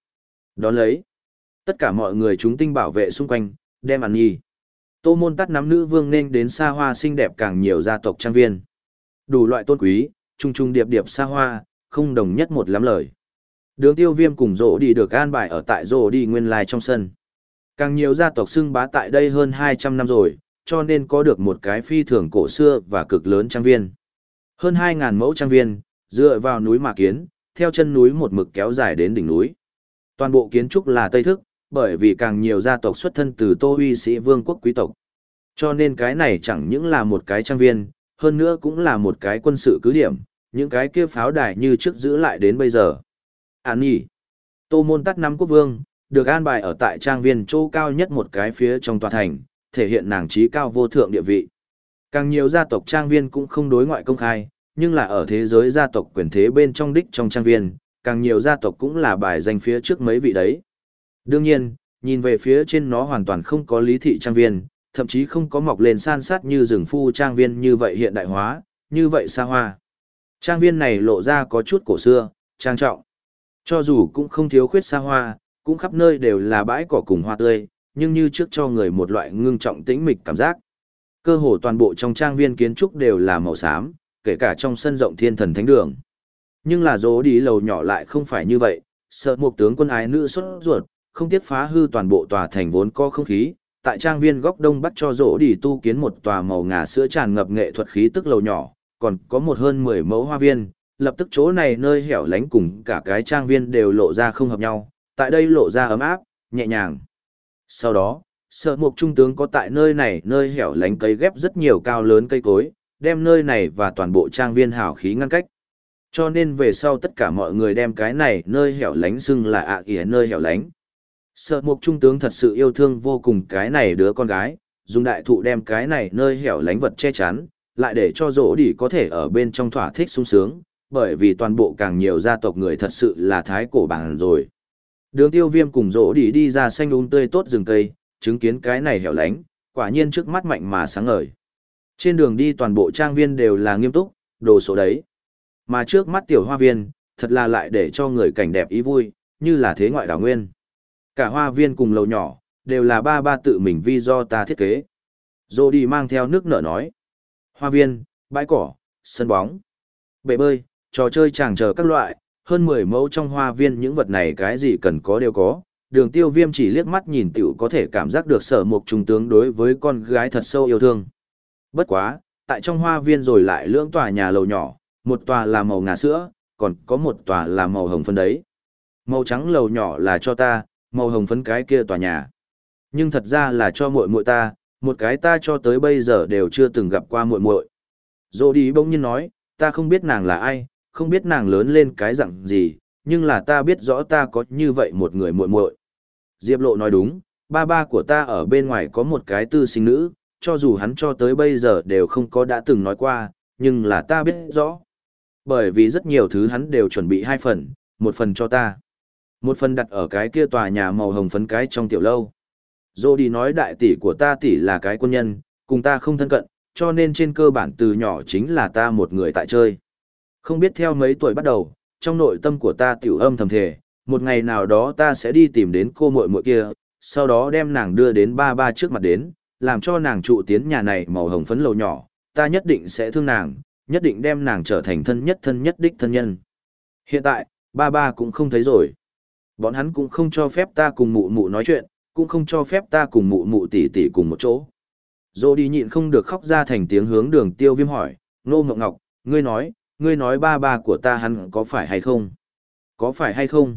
Đón lấy, tất cả mọi người chúng tinh bảo vệ xung quanh, đem ăn nhi. Tô môn tắt nắm nữ vương nên đến xa hoa xinh đẹp càng nhiều gia tộc trang viên. Đủ loại tôn quý, trung trung điệp điệp xa hoa, không đồng nhất một lắm lời. Đường tiêu viêm cùng rổ đi được an bài ở tại rổ đi nguyên lai trong sân. Càng nhiều gia tộc xưng bá tại đây hơn 200 năm rồi, cho nên có được một cái phi thường cổ xưa và cực lớn trang viên. Hơn 2.000 mẫu trang viên, dựa vào núi mà kiến, theo chân núi một mực kéo dài đến đỉnh núi. Toàn bộ kiến trúc là Tây Thức, bởi vì càng nhiều gia tộc xuất thân từ Tô Huy sĩ vương quốc quý tộc. Cho nên cái này chẳng những là một cái trang viên, hơn nữa cũng là một cái quân sự cứ điểm, những cái kia pháo đài như trước giữ lại đến bây giờ. Án nhỉ. Tô môn tắt năm quốc vương, được an bài ở tại trang viên châu cao nhất một cái phía trong tòa thành, thể hiện nàng trí cao vô thượng địa vị. Càng nhiều gia tộc trang viên cũng không đối ngoại công khai, nhưng là ở thế giới gia tộc quyền thế bên trong đích trong trang viên, càng nhiều gia tộc cũng là bài danh phía trước mấy vị đấy. Đương nhiên, nhìn về phía trên nó hoàn toàn không có lý thị trang viên, thậm chí không có mọc lên san sát như rừng phu trang viên như vậy hiện đại hóa, như vậy xa hoa. Trang viên này lộ ra có chút cổ xưa, trang trọng. Cho dù cũng không thiếu khuyết xa hoa, cũng khắp nơi đều là bãi cỏ cùng hoa tươi, nhưng như trước cho người một loại ngưng trọng tĩnh mịch cảm giác. Cơ hồ toàn bộ trong trang viên kiến trúc đều là màu xám, kể cả trong sân rộng thiên thần thánh đường. Nhưng là dỗ đi lầu nhỏ lại không phải như vậy, sợ một tướng quân ái nữ xuất ruột, không tiếc phá hư toàn bộ tòa thành vốn có không khí, tại trang viên góc đông bắt cho dỗ đi tu kiến một tòa màu ngà sữa tràn ngập nghệ thuật khí tức lầu nhỏ, còn có một hơn 10 mẫu hoa viên, lập tức chỗ này nơi hẻo lánh cùng cả cái trang viên đều lộ ra không hợp nhau, tại đây lộ ra ấm áp, nhẹ nhàng. Sau đó, sợ mục trung tướng có tại nơi này nơi hẻo lánh cây ghép rất nhiều cao lớn cây cối, đem nơi này và toàn bộ trang viên hảo khí ngăn cách. Cho nên về sau tất cả mọi người đem cái này nơi hẻo lánh xưng là ạ à nơi hẻo lánh. Sợ mục trung tướng thật sự yêu thương vô cùng cái này đứa con gái, dùng đại thụ đem cái này nơi hẻo lánh vật che chắn, lại để cho rỗ đỉ có thể ở bên trong thỏa thích sung sướng, bởi vì toàn bộ càng nhiều gia tộc người thật sự là thái cổ bằng rồi. Đường tiêu viêm cùng rỗ đỉ đi ra xanh úng tươi tốt rừng cây, chứng kiến cái này hẻo lánh, quả nhiên trước mắt mạnh mà sáng ngời. Trên đường đi toàn bộ trang viên đều là nghiêm túc, đồ sổ đấy. Mà trước mắt tiểu hoa viên, thật là lại để cho người cảnh đẹp ý vui, như là thế ngoại đảo nguyên. Cả hoa viên cùng lầu nhỏ, đều là ba ba tự mình vi do ta thiết kế. Dô đi mang theo nước nở nói. Hoa viên, bãi cỏ, sân bóng, bể bơi, trò chơi chàng chờ các loại, hơn 10 mẫu trong hoa viên những vật này cái gì cần có đều có. Đường tiêu viêm chỉ liếc mắt nhìn tiểu có thể cảm giác được sở mục trung tướng đối với con gái thật sâu yêu thương. Bất quá, tại trong hoa viên rồi lại lưỡng tòa nhà lầu nhỏ, một tòa là màu ngà sữa, còn có một tòa là màu hồng phân đấy. Màu trắng lầu nhỏ là cho ta, màu hồng phấn cái kia tòa nhà. Nhưng thật ra là cho muội muội ta, một cái ta cho tới bây giờ đều chưa từng gặp qua muội muội. Dô đi bỗng nhiên nói, ta không biết nàng là ai, không biết nàng lớn lên cái dạng gì, nhưng là ta biết rõ ta có như vậy một người muội muội. Diệp Lộ nói đúng, ba ba của ta ở bên ngoài có một cái tư sinh nữ, cho dù hắn cho tới bây giờ đều không có đã từng nói qua, nhưng là ta biết rõ. Bởi vì rất nhiều thứ hắn đều chuẩn bị hai phần, một phần cho ta. Một phần đặt ở cái kia tòa nhà màu hồng phấn cái trong tiểu lâu. Dô đi nói đại tỷ của ta tỷ là cái quân nhân, cùng ta không thân cận, cho nên trên cơ bản từ nhỏ chính là ta một người tại chơi. Không biết theo mấy tuổi bắt đầu, trong nội tâm của ta tiểu âm thầm thề, một ngày nào đó ta sẽ đi tìm đến cô muội muội kia, sau đó đem nàng đưa đến ba ba trước mặt đến, làm cho nàng trụ tiến nhà này màu hồng phấn lầu nhỏ, ta nhất định sẽ thương nàng, nhất định đem nàng trở thành thân nhất thân nhất đích thân nhân. Hiện tại, ba ba cũng không thấy rồi. Bọn hắn cũng không cho phép ta cùng mụ mụ nói chuyện, cũng không cho phép ta cùng mụ mụ tỷ tỷ cùng một chỗ. Dô đi nhịn không được khóc ra thành tiếng hướng đường tiêu viêm hỏi, Nô Ngọc Ngọc, ngươi nói, ngươi nói ba ba của ta hắn có phải hay không? Có phải hay không?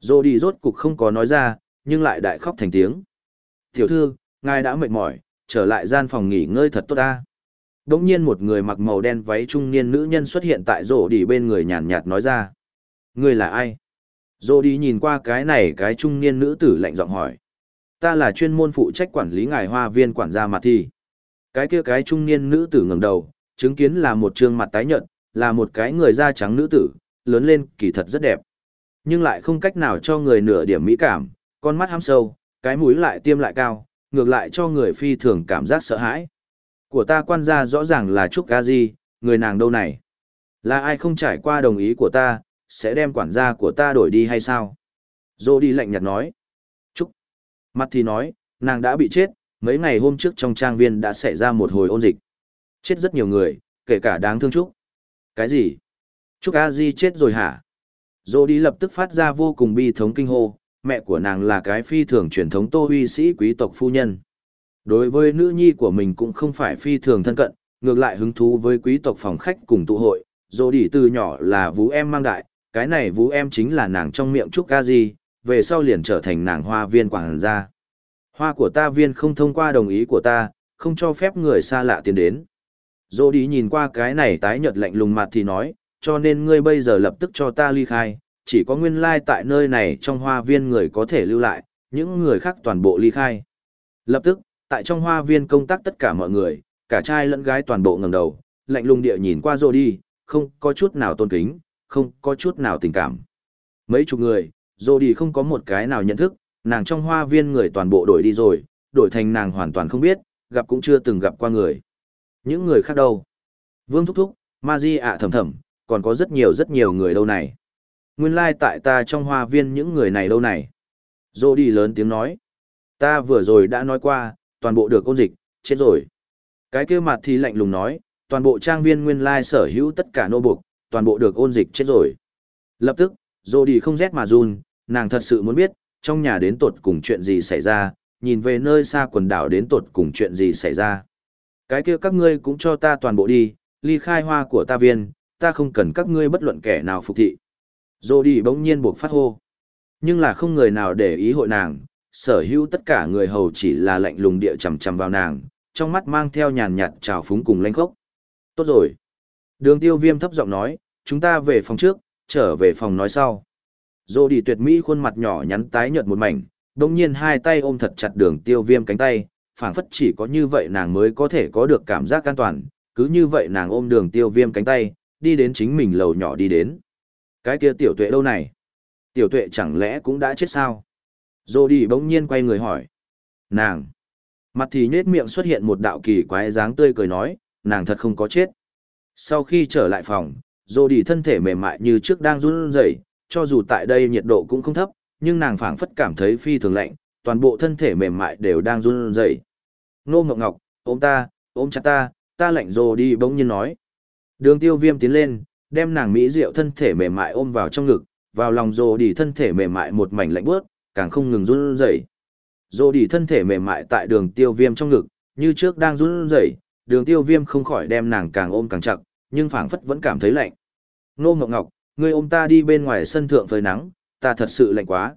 Dô đi rốt cục không có nói ra, nhưng lại đại khóc thành tiếng. Tiểu thư, ngài đã mệt mỏi, trở lại gian phòng nghỉ ngơi thật tốt ta. Đống nhiên một người mặc màu đen váy trung niên nữ nhân xuất hiện tại rổ đi bên người nhàn nhạt nói ra. Ngươi là ai? Rổ đi nhìn qua cái này cái trung niên nữ tử lạnh giọng hỏi. Ta là chuyên môn phụ trách quản lý ngài hoa viên quản gia mặt thì. Cái kia cái trung niên nữ tử ngẩng đầu, chứng kiến là một trương mặt tái nhợt, là một cái người da trắng nữ tử, lớn lên kỳ thật rất đẹp. Nhưng lại không cách nào cho người nửa điểm mỹ cảm, con mắt hăm sâu, cái mũi lại tiêm lại cao, ngược lại cho người phi thường cảm giác sợ hãi. Của ta quan gia rõ ràng là Trúc Ca Di, người nàng đâu này? Là ai không trải qua đồng ý của ta, sẽ đem quản gia của ta đổi đi hay sao? Dô đi lạnh nhạt nói. Trúc. Mặt thì nói, nàng đã bị chết, mấy ngày hôm trước trong trang viên đã xảy ra một hồi ôn dịch. Chết rất nhiều người, kể cả đáng thương Trúc. Cái gì? Trúc A Di chết rồi hả? Dô đi lập tức phát ra vô cùng bi thống kinh hô, mẹ của nàng là cái phi thường truyền thống tô huy sĩ quý tộc phu nhân. Đối với nữ nhi của mình cũng không phải phi thường thân cận, ngược lại hứng thú với quý tộc phòng khách cùng tụ hội, dô đi từ nhỏ là vũ em mang đại, cái này vũ em chính là nàng trong miệng Trúc A Di, về sau liền trở thành nàng hoa viên quảng gia. Hoa của ta viên không thông qua đồng ý của ta, không cho phép người xa lạ tiến đến. Dô đi nhìn qua cái này tái nhợt lạnh lùng mặt thì nói, cho nên ngươi bây giờ lập tức cho ta ly khai, chỉ có nguyên lai tại nơi này trong hoa viên người có thể lưu lại, những người khác toàn bộ ly khai. Lập tức, tại trong hoa viên công tác tất cả mọi người, cả trai lẫn gái toàn bộ ngẩng đầu, lạnh lùng địa nhìn qua Dô đi, không có chút nào tôn kính, không có chút nào tình cảm. Mấy chục người, Dô đi không có một cái nào nhận thức, nàng trong hoa viên người toàn bộ đổi đi rồi, đổi thành nàng hoàn toàn không biết, gặp cũng chưa từng gặp qua người. Những người khác đâu? Vương Thúc Thúc, Ma Di ạ thầm thầm, còn có rất nhiều rất nhiều người đâu này. Nguyên lai like tại ta trong hoa viên những người này đâu này. Dô đi lớn tiếng nói. Ta vừa rồi đã nói qua, toàn bộ được ôn dịch, chết rồi. Cái kia mặt thì lạnh lùng nói, toàn bộ trang viên nguyên lai sở hữu tất cả nô buộc, toàn bộ được ôn dịch chết rồi. Lập tức, dô đi không rét mà run, nàng thật sự muốn biết, trong nhà đến tột cùng chuyện gì xảy ra, nhìn về nơi xa quần đảo đến tột cùng chuyện gì xảy ra. Cái kia các ngươi cũng cho ta toàn bộ đi, ly khai hoa của ta viên, ta không cần các ngươi bất luận kẻ nào phục thị. Dô đi bỗng nhiên buộc phát hô. Nhưng là không người nào để ý hội nàng, sở hữu tất cả người hầu chỉ là lạnh lùng địa chằm chằm vào nàng, trong mắt mang theo nhàn nhạt trào phúng cùng lanh khốc. Tốt rồi. Đường tiêu viêm thấp giọng nói, chúng ta về phòng trước, trở về phòng nói sau. Dô đi tuyệt mỹ khuôn mặt nhỏ nhắn tái nhợt một mảnh, đồng nhiên hai tay ôm thật chặt đường tiêu viêm cánh tay, phảng phất chỉ có như vậy nàng mới có thể có được cảm giác an toàn, cứ như vậy nàng ôm đường tiêu viêm cánh tay, đi đến chính mình lầu nhỏ đi đến. Cái kia tiểu tuệ đâu này? Tiểu tuệ chẳng lẽ cũng đã chết sao? Dô đi bỗng nhiên quay người hỏi. Nàng! Mặt thì nết miệng xuất hiện một đạo kỳ quái dáng tươi cười nói, nàng thật không có chết. Sau khi trở lại phòng, dô đi thân thể mềm mại như trước đang run rẩy, cho dù tại đây nhiệt độ cũng không thấp, nhưng nàng phảng phất cảm thấy phi thường lạnh, toàn bộ thân thể mềm mại đều đang run rẩy. Nô Ngọc Ngọc, ôm ta, ôm chặt ta, ta lạnh rồ đi bỗng nhiên nói. Đường tiêu viêm tiến lên, đem nàng mỹ diệu thân thể mềm mại ôm vào trong ngực, vào lòng rồ đi thân thể mềm mại một mảnh lạnh bước, càng không ngừng run rẩy. Rồ đi thân thể mềm mại tại đường tiêu viêm trong ngực, như trước đang run rẩy, đường tiêu viêm không khỏi đem nàng càng ôm càng chặt, nhưng phảng phất vẫn cảm thấy lạnh. Nô Ngọc Ngọc, ngươi ôm ta đi bên ngoài sân thượng phơi nắng, ta thật sự lạnh quá.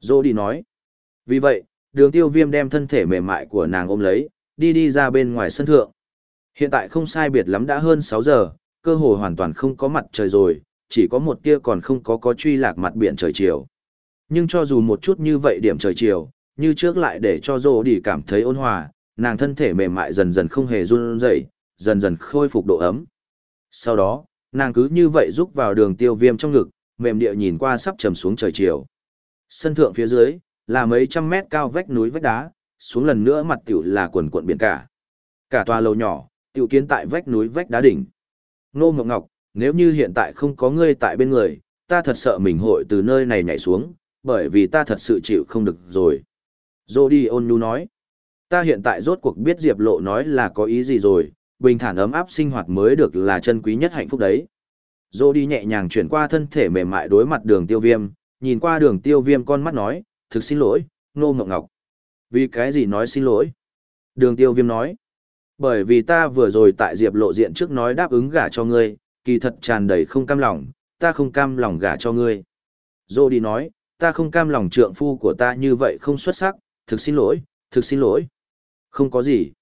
Rồ đi nói. Vì vậy, đường tiêu viêm đem thân thể mềm mại của nàng ôm lấy, đi đi ra bên ngoài sân thượng. Hiện tại không sai biệt lắm đã hơn 6 giờ, cơ hồ hoàn toàn không có mặt trời rồi, chỉ có một tia còn không có có truy lạc mặt biển trời chiều. Nhưng cho dù một chút như vậy điểm trời chiều, như trước lại để cho Dô đi cảm thấy ôn hòa, nàng thân thể mềm mại dần dần không hề run rẩy, dần dần khôi phục độ ấm. Sau đó, nàng cứ như vậy rúc vào đường tiêu viêm trong ngực, mềm địa nhìn qua sắp trầm xuống trời chiều. Sân thượng phía dưới, là mấy trăm mét cao vách núi vách đá, xuống lần nữa mặt tiểu là quần cuộn biển cả. Cả tòa lầu nhỏ, tiểu kiến tại vách núi vách đá đỉnh. Nô Ngọc Ngọc, nếu như hiện tại không có ngươi tại bên người, ta thật sợ mình hội từ nơi này nhảy xuống, bởi vì ta thật sự chịu không được rồi. Jody ôn nhu nói, ta hiện tại rốt cuộc biết Diệp Lộ nói là có ý gì rồi, bình thản ấm áp sinh hoạt mới được là chân quý nhất hạnh phúc đấy. Jody nhẹ nhàng chuyển qua thân thể mềm mại đối mặt đường tiêu viêm, nhìn qua đường tiêu viêm con mắt nói, thực xin lỗi, Nô Ngọc Ngọc. Vì cái gì nói xin lỗi? Đường tiêu viêm nói, bởi vì ta vừa rồi tại Diệp lộ diện trước nói đáp ứng gả cho ngươi, kỳ thật tràn đầy không cam lòng, ta không cam lòng gả cho ngươi. Dô đi nói, ta không cam lòng trượng phu của ta như vậy không xuất sắc, thực xin lỗi, thực xin lỗi. Không có gì.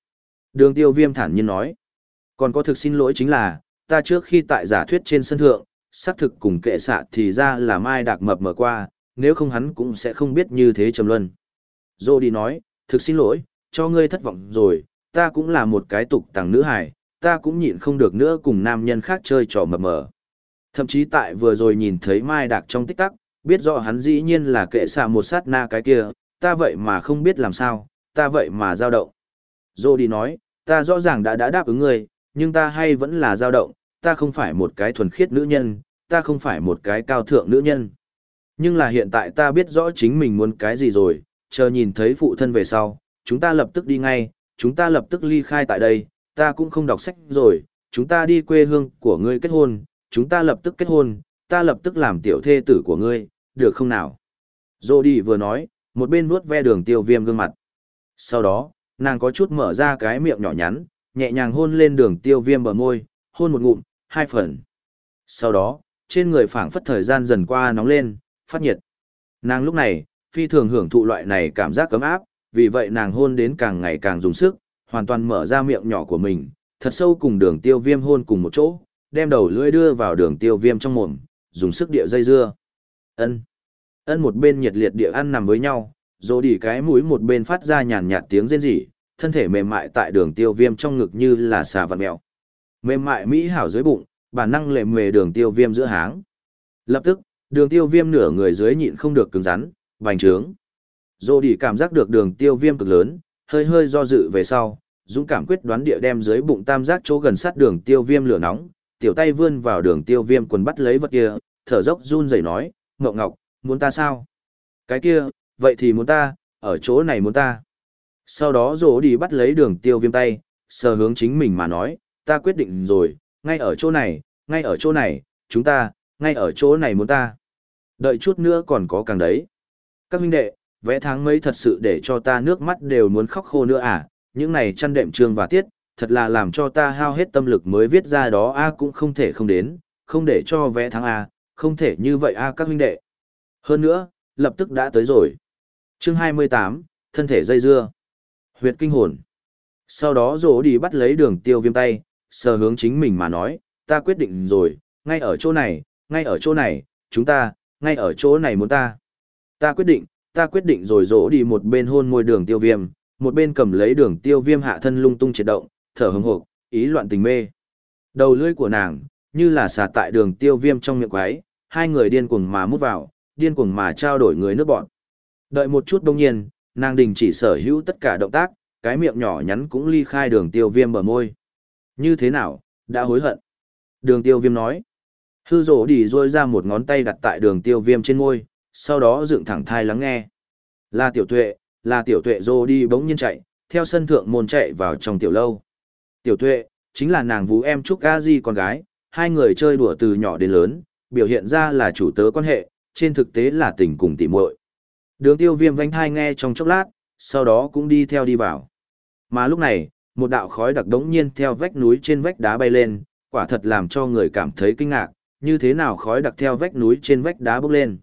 Đường tiêu viêm thản nhiên nói. Còn có thực xin lỗi chính là, ta trước khi tại giả thuyết trên sân thượng, xác thực cùng kệ xạ thì ra là mai đạc mập mở qua, nếu không hắn cũng sẽ không biết như thế trầm luân. Dô đi nói, thực xin lỗi, cho ngươi thất vọng rồi, ta cũng là một cái tục tàng nữ hài, ta cũng nhịn không được nữa cùng nam nhân khác chơi trò mập mờ. Thậm chí tại vừa rồi nhìn thấy mai đạc trong tích tắc, biết rõ hắn dĩ nhiên là kệ xạ một sát na cái kia, ta vậy mà không biết làm sao, ta vậy mà dao động. Dô đi nói, ta rõ ràng đã đã đáp ứng ngươi, nhưng ta hay vẫn là dao động, ta không phải một cái thuần khiết nữ nhân, ta không phải một cái cao thượng nữ nhân. Nhưng là hiện tại ta biết rõ chính mình muốn cái gì rồi, chờ nhìn thấy phụ thân về sau, chúng ta lập tức đi ngay, chúng ta lập tức ly khai tại đây, ta cũng không đọc sách rồi, chúng ta đi quê hương của ngươi kết hôn, chúng ta lập tức kết hôn, ta lập tức làm tiểu thê tử của ngươi, được không nào? Dô đi vừa nói, một bên vuốt ve đường tiêu viêm gương mặt. Sau đó, nàng có chút mở ra cái miệng nhỏ nhắn, nhẹ nhàng hôn lên đường tiêu viêm bờ môi, hôn một ngụm, hai phần. Sau đó, trên người phảng phất thời gian dần qua nóng lên, phát nhiệt. Nàng lúc này, phi thường hưởng thụ loại này cảm giác cấm áp, vì vậy nàng hôn đến càng ngày càng dùng sức, hoàn toàn mở ra miệng nhỏ của mình, thật sâu cùng đường tiêu viêm hôn cùng một chỗ, đem đầu lưỡi đưa vào đường tiêu viêm trong mồm, dùng sức địa dây dưa. Ân. Ân một bên nhiệt liệt địa ăn nằm với nhau, rồi đỉ cái mũi một bên phát ra nhàn nhạt tiếng rên rỉ, thân thể mềm mại tại đường tiêu viêm trong ngực như là xà vặt mèo. Mềm mại mỹ hảo dưới bụng, bản năng lệ mề đường tiêu viêm giữa háng. Lập tức, đường tiêu viêm nửa người dưới nhịn không được cứng rắn, vành trướng. Dô đi cảm giác được đường tiêu viêm cực lớn, hơi hơi do dự về sau, dũng cảm quyết đoán địa đem dưới bụng tam giác chỗ gần sát đường tiêu viêm lửa nóng, tiểu tay vươn vào đường tiêu viêm quần bắt lấy vật kia, thở dốc run rẩy nói, ngọc ngọc, muốn ta sao? Cái kia, vậy thì muốn ta, ở chỗ này muốn ta. Sau đó Dô đi bắt lấy đường tiêu viêm tay, sờ hướng chính mình mà nói, ta quyết định rồi, ngay ở chỗ này, ngay ở chỗ này, chúng ta, ngay ở chỗ này muốn ta. Đợi chút nữa còn có càng đấy. Các huynh đệ, vẽ tháng mấy thật sự để cho ta nước mắt đều muốn khóc khô nữa à, những này chăn đệm trường và tiết, thật là làm cho ta hao hết tâm lực mới viết ra đó a cũng không thể không đến, không để cho vẽ tháng a, không thể như vậy a các huynh đệ. Hơn nữa, lập tức đã tới rồi. Chương 28, thân thể dây dưa. Huyệt kinh hồn. Sau đó rổ đi bắt lấy đường tiêu viêm tay, sờ hướng chính mình mà nói, ta quyết định rồi, ngay ở chỗ này, ngay ở chỗ này, chúng ta, ngay ở chỗ này muốn ta. Ta quyết định, ta quyết định rồi rỗ đi một bên hôn môi đường tiêu viêm, một bên cầm lấy đường tiêu viêm hạ thân lung tung triệt động, thở hứng hộp, ý loạn tình mê. Đầu lưỡi của nàng, như là xà tại đường tiêu viêm trong miệng quái, hai người điên cuồng mà mút vào, điên cuồng mà trao đổi người nước bọn. Đợi một chút đông nhiên, nàng đình chỉ sở hữu tất cả động tác, cái miệng nhỏ nhắn cũng ly khai đường tiêu viêm bờ môi. Như thế nào, đã hối hận. Đường tiêu viêm nói. Hư rổ đi rôi ra một ngón tay đặt tại đường tiêu viêm trên môi, sau đó dựng thẳng thai lắng nghe. Là tiểu tuệ, là tiểu tuệ rô đi bỗng nhiên chạy, theo sân thượng môn chạy vào trong tiểu lâu. Tiểu tuệ, chính là nàng vũ em Trúc A Di con gái, hai người chơi đùa từ nhỏ đến lớn, biểu hiện ra là chủ tớ quan hệ, trên thực tế là tình cùng tỉ muội. Đường tiêu viêm vánh thai nghe trong chốc lát, sau đó cũng đi theo đi vào. Mà lúc này, một đạo khói đặc đống nhiên theo vách núi trên vách đá bay lên, quả thật làm cho người cảm thấy kinh ngạc, như thế nào khói đặc theo vách núi trên vách đá bốc lên.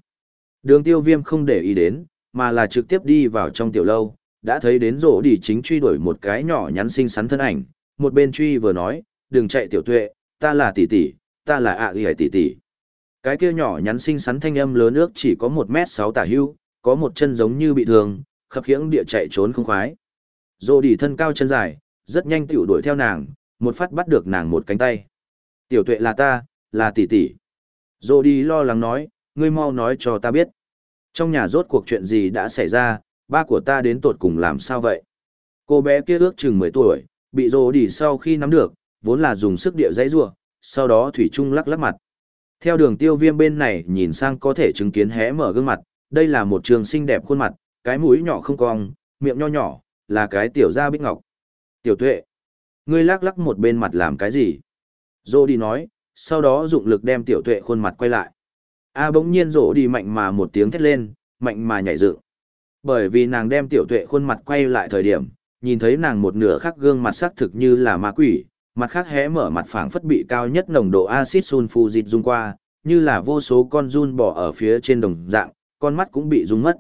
Đường tiêu viêm không để ý đến, mà là trực tiếp đi vào trong tiểu lâu, đã thấy đến rổ đi chính truy đuổi một cái nhỏ nhắn xinh xắn thân ảnh, một bên truy vừa nói, đừng chạy tiểu tuệ, ta là tỷ tỷ, ta là ạ ghi tỷ tỷ. Cái kia nhỏ nhắn xinh xắn thanh âm lớn ước chỉ có một mét sáu tả hưu, có một chân giống như bị thương, khập khiễng địa chạy trốn không khoái. Rổ đi thân cao chân dài, rất nhanh tiểu đuổi theo nàng, một phát bắt được nàng một cánh tay. Tiểu tuệ là ta, là tỷ tỷ. Dô đi lo lắng nói, ngươi mau nói cho ta biết. Trong nhà rốt cuộc chuyện gì đã xảy ra, ba của ta đến tột cùng làm sao vậy? Cô bé kia ước chừng 10 tuổi, bị Dô đi sau khi nắm được, vốn là dùng sức địa dãy rua, sau đó Thủy Trung lắc lắc mặt. Theo đường tiêu viêm bên này nhìn sang có thể chứng kiến hé mở gương mặt, đây là một trường xinh đẹp khuôn mặt, cái mũi nhỏ không cong, miệng nho nhỏ, là cái tiểu da bích ngọc. Tiểu tuệ, ngươi lắc lắc một bên mặt làm cái gì? Dô đi nói, sau đó dụng lực đem tiểu tuệ khuôn mặt quay lại. A bỗng nhiên rổ đi mạnh mà một tiếng thét lên, mạnh mà nhảy dựng. Bởi vì nàng đem tiểu tuệ khuôn mặt quay lại thời điểm, nhìn thấy nàng một nửa khác gương mặt sắc thực như là ma quỷ, mặt khác hé mở mặt phảng phất bị cao nhất nồng độ axit sulfuric dung qua, như là vô số con run bỏ ở phía trên đồng dạng, con mắt cũng bị rung mất.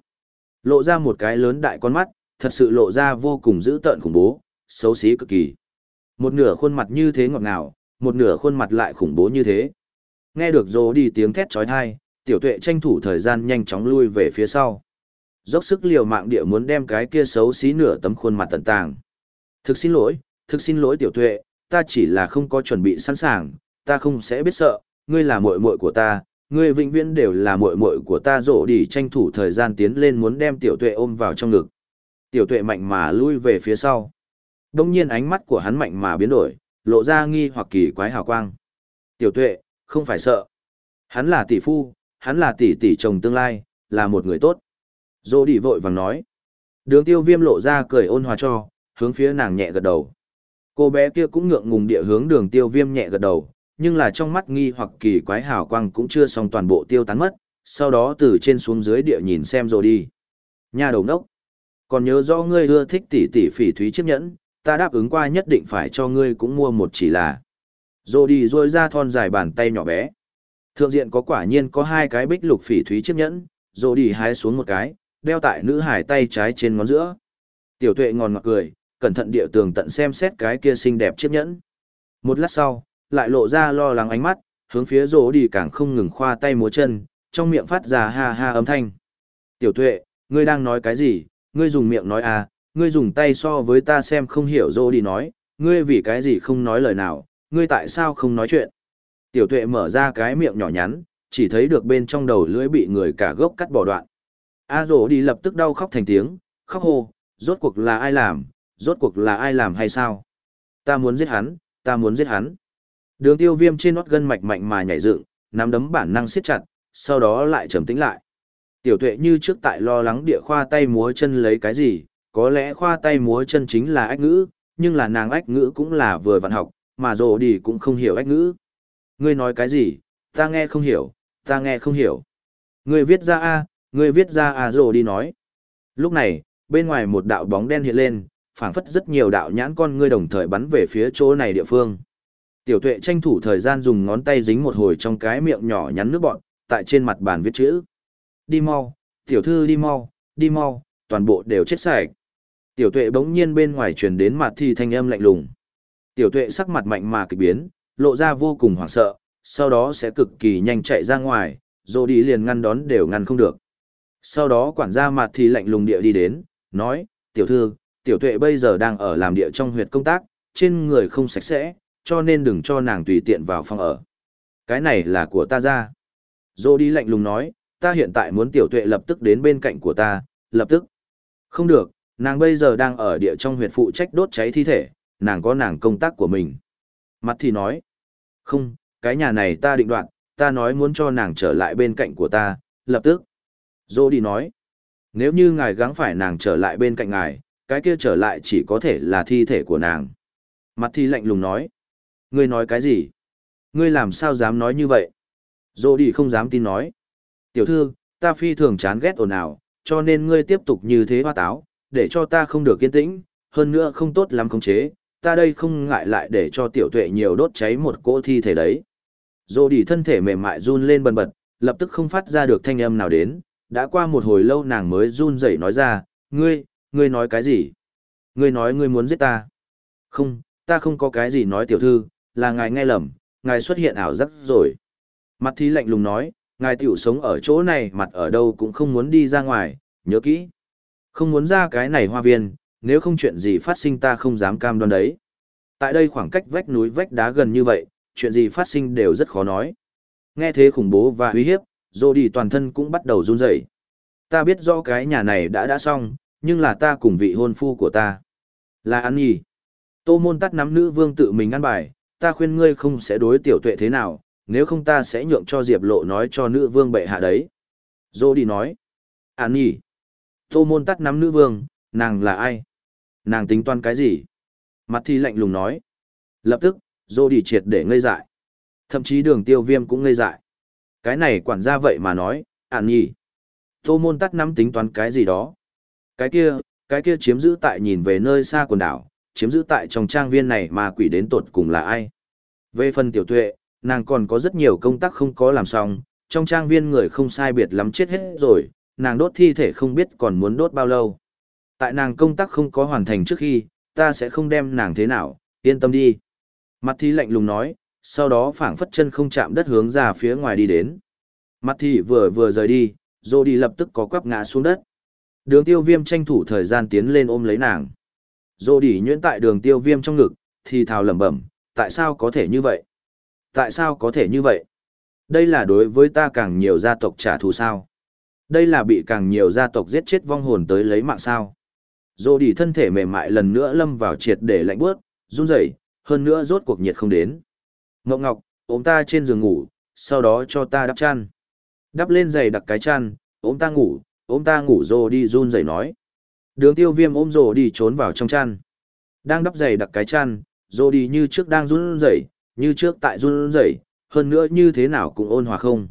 Lộ ra một cái lớn đại con mắt, thật sự lộ ra vô cùng dữ tợn khủng bố, xấu xí cực kỳ. Một nửa khuôn mặt như thế ngọt ngào, một nửa khuôn mặt lại khủng bố như thế. Nghe được rồ đi tiếng thét trói thai, tiểu tuệ tranh thủ thời gian nhanh chóng lui về phía sau. Dốc sức liều mạng địa muốn đem cái kia xấu xí nửa tấm khuôn mặt tận tàng. Thực xin lỗi, thực xin lỗi tiểu tuệ, ta chỉ là không có chuẩn bị sẵn sàng, ta không sẽ biết sợ, ngươi là muội muội của ta, ngươi vĩnh viễn đều là muội muội của ta rộ đi tranh thủ thời gian tiến lên muốn đem tiểu tuệ ôm vào trong ngực. Tiểu tuệ mạnh mà lui về phía sau. Đông nhiên ánh mắt của hắn mạnh mà biến đổi, lộ ra nghi hoặc kỳ quái hào quang. Tiểu tuệ, không phải sợ. Hắn là tỷ phu, hắn là tỷ tỷ chồng tương lai, là một người tốt. Dô đi vội vàng nói. Đường tiêu viêm lộ ra cười ôn hòa cho, hướng phía nàng nhẹ gật đầu. Cô bé kia cũng ngượng ngùng địa hướng đường tiêu viêm nhẹ gật đầu, nhưng là trong mắt nghi hoặc kỳ quái hào quang cũng chưa xong toàn bộ tiêu tán mất, sau đó từ trên xuống dưới địa nhìn xem rồi đi. Nhà đầu đốc. Còn nhớ rõ ngươi ưa thích tỷ tỷ phỉ thúy chiếc nhẫn, ta đáp ứng qua nhất định phải cho ngươi cũng mua một chỉ là. Rồi đi rồi ra thon dài bàn tay nhỏ bé. Thượng diện có quả nhiên có hai cái bích lục phỉ thúy chiếc nhẫn, rồi đi hái xuống một cái, đeo tại nữ hải tay trái trên ngón giữa. Tiểu tuệ ngòn ngọt cười, cẩn thận địa tường tận xem xét cái kia xinh đẹp chiếc nhẫn. Một lát sau, lại lộ ra lo lắng ánh mắt, hướng phía rỗ đi càng không ngừng khoa tay múa chân, trong miệng phát ra ha ha âm thanh. Tiểu tuệ, ngươi đang nói cái gì, ngươi dùng miệng nói à, ngươi dùng tay so với ta xem không hiểu rỗ đi nói, ngươi vì cái gì không nói lời nào, ngươi tại sao không nói chuyện. Tiểu tuệ mở ra cái miệng nhỏ nhắn, chỉ thấy được bên trong đầu lưỡi bị người cả gốc cắt bỏ đoạn. A rỗ đi lập tức đau khóc thành tiếng, khóc hô, rốt cuộc là ai làm, rốt cuộc là ai làm hay sao? Ta muốn giết hắn, ta muốn giết hắn. Đường tiêu viêm trên nót gân mạch mạnh mà nhảy dựng, nắm đấm bản năng siết chặt, sau đó lại trầm tĩnh lại. Tiểu tuệ như trước tại lo lắng địa khoa tay múa chân lấy cái gì, có lẽ khoa tay múa chân chính là ách ngữ, nhưng là nàng ách ngữ cũng là vừa vặn học, mà rồ đi cũng không hiểu ách ngữ. Ngươi nói cái gì, ta nghe không hiểu, ta nghe không hiểu. Ngươi viết ra A, ngươi viết ra A rồ đi nói. Lúc này, bên ngoài một đạo bóng đen hiện lên, phảng phất rất nhiều đạo nhãn con ngươi đồng thời bắn về phía chỗ này địa phương. Tiểu tuệ tranh thủ thời gian dùng ngón tay dính một hồi trong cái miệng nhỏ nhắn nước bọn, tại trên mặt bàn viết chữ. Đi mau, tiểu thư đi mau, đi mau, toàn bộ đều chết sạch. Tiểu tuệ bỗng nhiên bên ngoài truyền đến mặt thì thanh âm lạnh lùng. Tiểu tuệ sắc mặt mạnh mà kịch biến, lộ ra vô cùng hoảng sợ, sau đó sẽ cực kỳ nhanh chạy ra ngoài, rồi đi liền ngăn đón đều ngăn không được. Sau đó quản gia mặt thì lạnh lùng địa đi đến, nói, tiểu thư, tiểu tuệ bây giờ đang ở làm địa trong huyệt công tác, trên người không sạch sẽ, cho nên đừng cho nàng tùy tiện vào phòng ở. Cái này là của ta ra. Dô đi lạnh lùng nói, ta hiện tại muốn tiểu tuệ lập tức đến bên cạnh của ta, lập tức. Không được, nàng bây giờ đang ở địa trong huyệt phụ trách đốt cháy thi thể, nàng có nàng công tác của mình. Mặt thì nói, không, cái nhà này ta định đoạt, ta nói muốn cho nàng trở lại bên cạnh của ta, lập tức. Dô đi nói, nếu như ngài gắng phải nàng trở lại bên cạnh ngài, cái kia trở lại chỉ có thể là thi thể của nàng. Mặt thì lạnh lùng nói, ngươi nói cái gì? Ngươi làm sao dám nói như vậy? Dô đi không dám tin nói. Tiểu thư, ta phi thường chán ghét ồn ào, cho nên ngươi tiếp tục như thế hoa táo, để cho ta không được kiên tĩnh, hơn nữa không tốt lắm khống chế, ta đây không ngại lại để cho tiểu tuệ nhiều đốt cháy một cỗ thi thể đấy. Dô đi thân thể mềm mại run lên bần bật, lập tức không phát ra được thanh âm nào đến, đã qua một hồi lâu nàng mới run rẩy nói ra, ngươi, ngươi nói cái gì? Ngươi nói ngươi muốn giết ta. Không, ta không có cái gì nói tiểu thư, là ngài nghe lầm, ngài xuất hiện ảo giác rồi. Mặt thi lạnh lùng nói, ngài tiểu sống ở chỗ này mặt ở đâu cũng không muốn đi ra ngoài, nhớ kỹ. Không muốn ra cái này hoa viên, nếu không chuyện gì phát sinh ta không dám cam đoan đấy. Tại đây khoảng cách vách núi vách đá gần như vậy, chuyện gì phát sinh đều rất khó nói. Nghe thế khủng bố và uy hiếp, dô đi toàn thân cũng bắt đầu run rẩy. Ta biết rõ cái nhà này đã đã xong, nhưng là ta cùng vị hôn phu của ta. Là An Nhi. Tô môn tắt nắm nữ vương tự mình ăn bài, ta khuyên ngươi không sẽ đối tiểu tuệ thế nào, nếu không ta sẽ nhượng cho Diệp Lộ nói cho nữ vương bệ hạ đấy. Dô đi nói. An Nhi. Tô môn tắt nắm nữ vương, nàng là ai? Nàng tính toán cái gì? Mặt thi lạnh lùng nói. Lập tức, dô đi triệt để ngây dại. Thậm chí đường tiêu viêm cũng ngây dại. Cái này quản gia vậy mà nói, An Nhi. Tô môn tắt nắm tính toán cái gì đó. Cái kia, cái kia chiếm giữ tại nhìn về nơi xa quần đảo, chiếm giữ tại trong trang viên này mà quỷ đến tột cùng là ai. Về phần tiểu tuệ, nàng còn có rất nhiều công tác không có làm xong, trong trang viên người không sai biệt lắm chết hết rồi, nàng đốt thi thể không biết còn muốn đốt bao lâu. Tại nàng công tác không có hoàn thành trước khi, ta sẽ không đem nàng thế nào, yên tâm đi. Mặt thi lạnh lùng nói, sau đó phảng phất chân không chạm đất hướng ra phía ngoài đi đến. Mặt thi vừa vừa rời đi, rồi đi lập tức có quắp ngã xuống đất. Đường tiêu viêm tranh thủ thời gian tiến lên ôm lấy nàng. Dô đi nhuyễn tại đường tiêu viêm trong ngực, thì thào lẩm bẩm, tại sao có thể như vậy? Tại sao có thể như vậy? Đây là đối với ta càng nhiều gia tộc trả thù sao? Đây là bị càng nhiều gia tộc giết chết vong hồn tới lấy mạng sao? Dô đi thân thể mềm mại lần nữa lâm vào triệt để lạnh bước, run rẩy, hơn nữa rốt cuộc nhiệt không đến. Ngọc Ngọc, ôm ta trên giường ngủ, sau đó cho ta đắp chăn. Đắp lên giày đặt cái chăn, ôm ta ngủ, ôm ta ngủ rồ đi run rẩy nói. Đường tiêu viêm ôm rồ đi trốn vào trong chăn. Đang đắp giày đặt cái chăn, rồ đi như trước đang run rẩy, như trước tại run rẩy, hơn nữa như thế nào cũng ôn hòa không.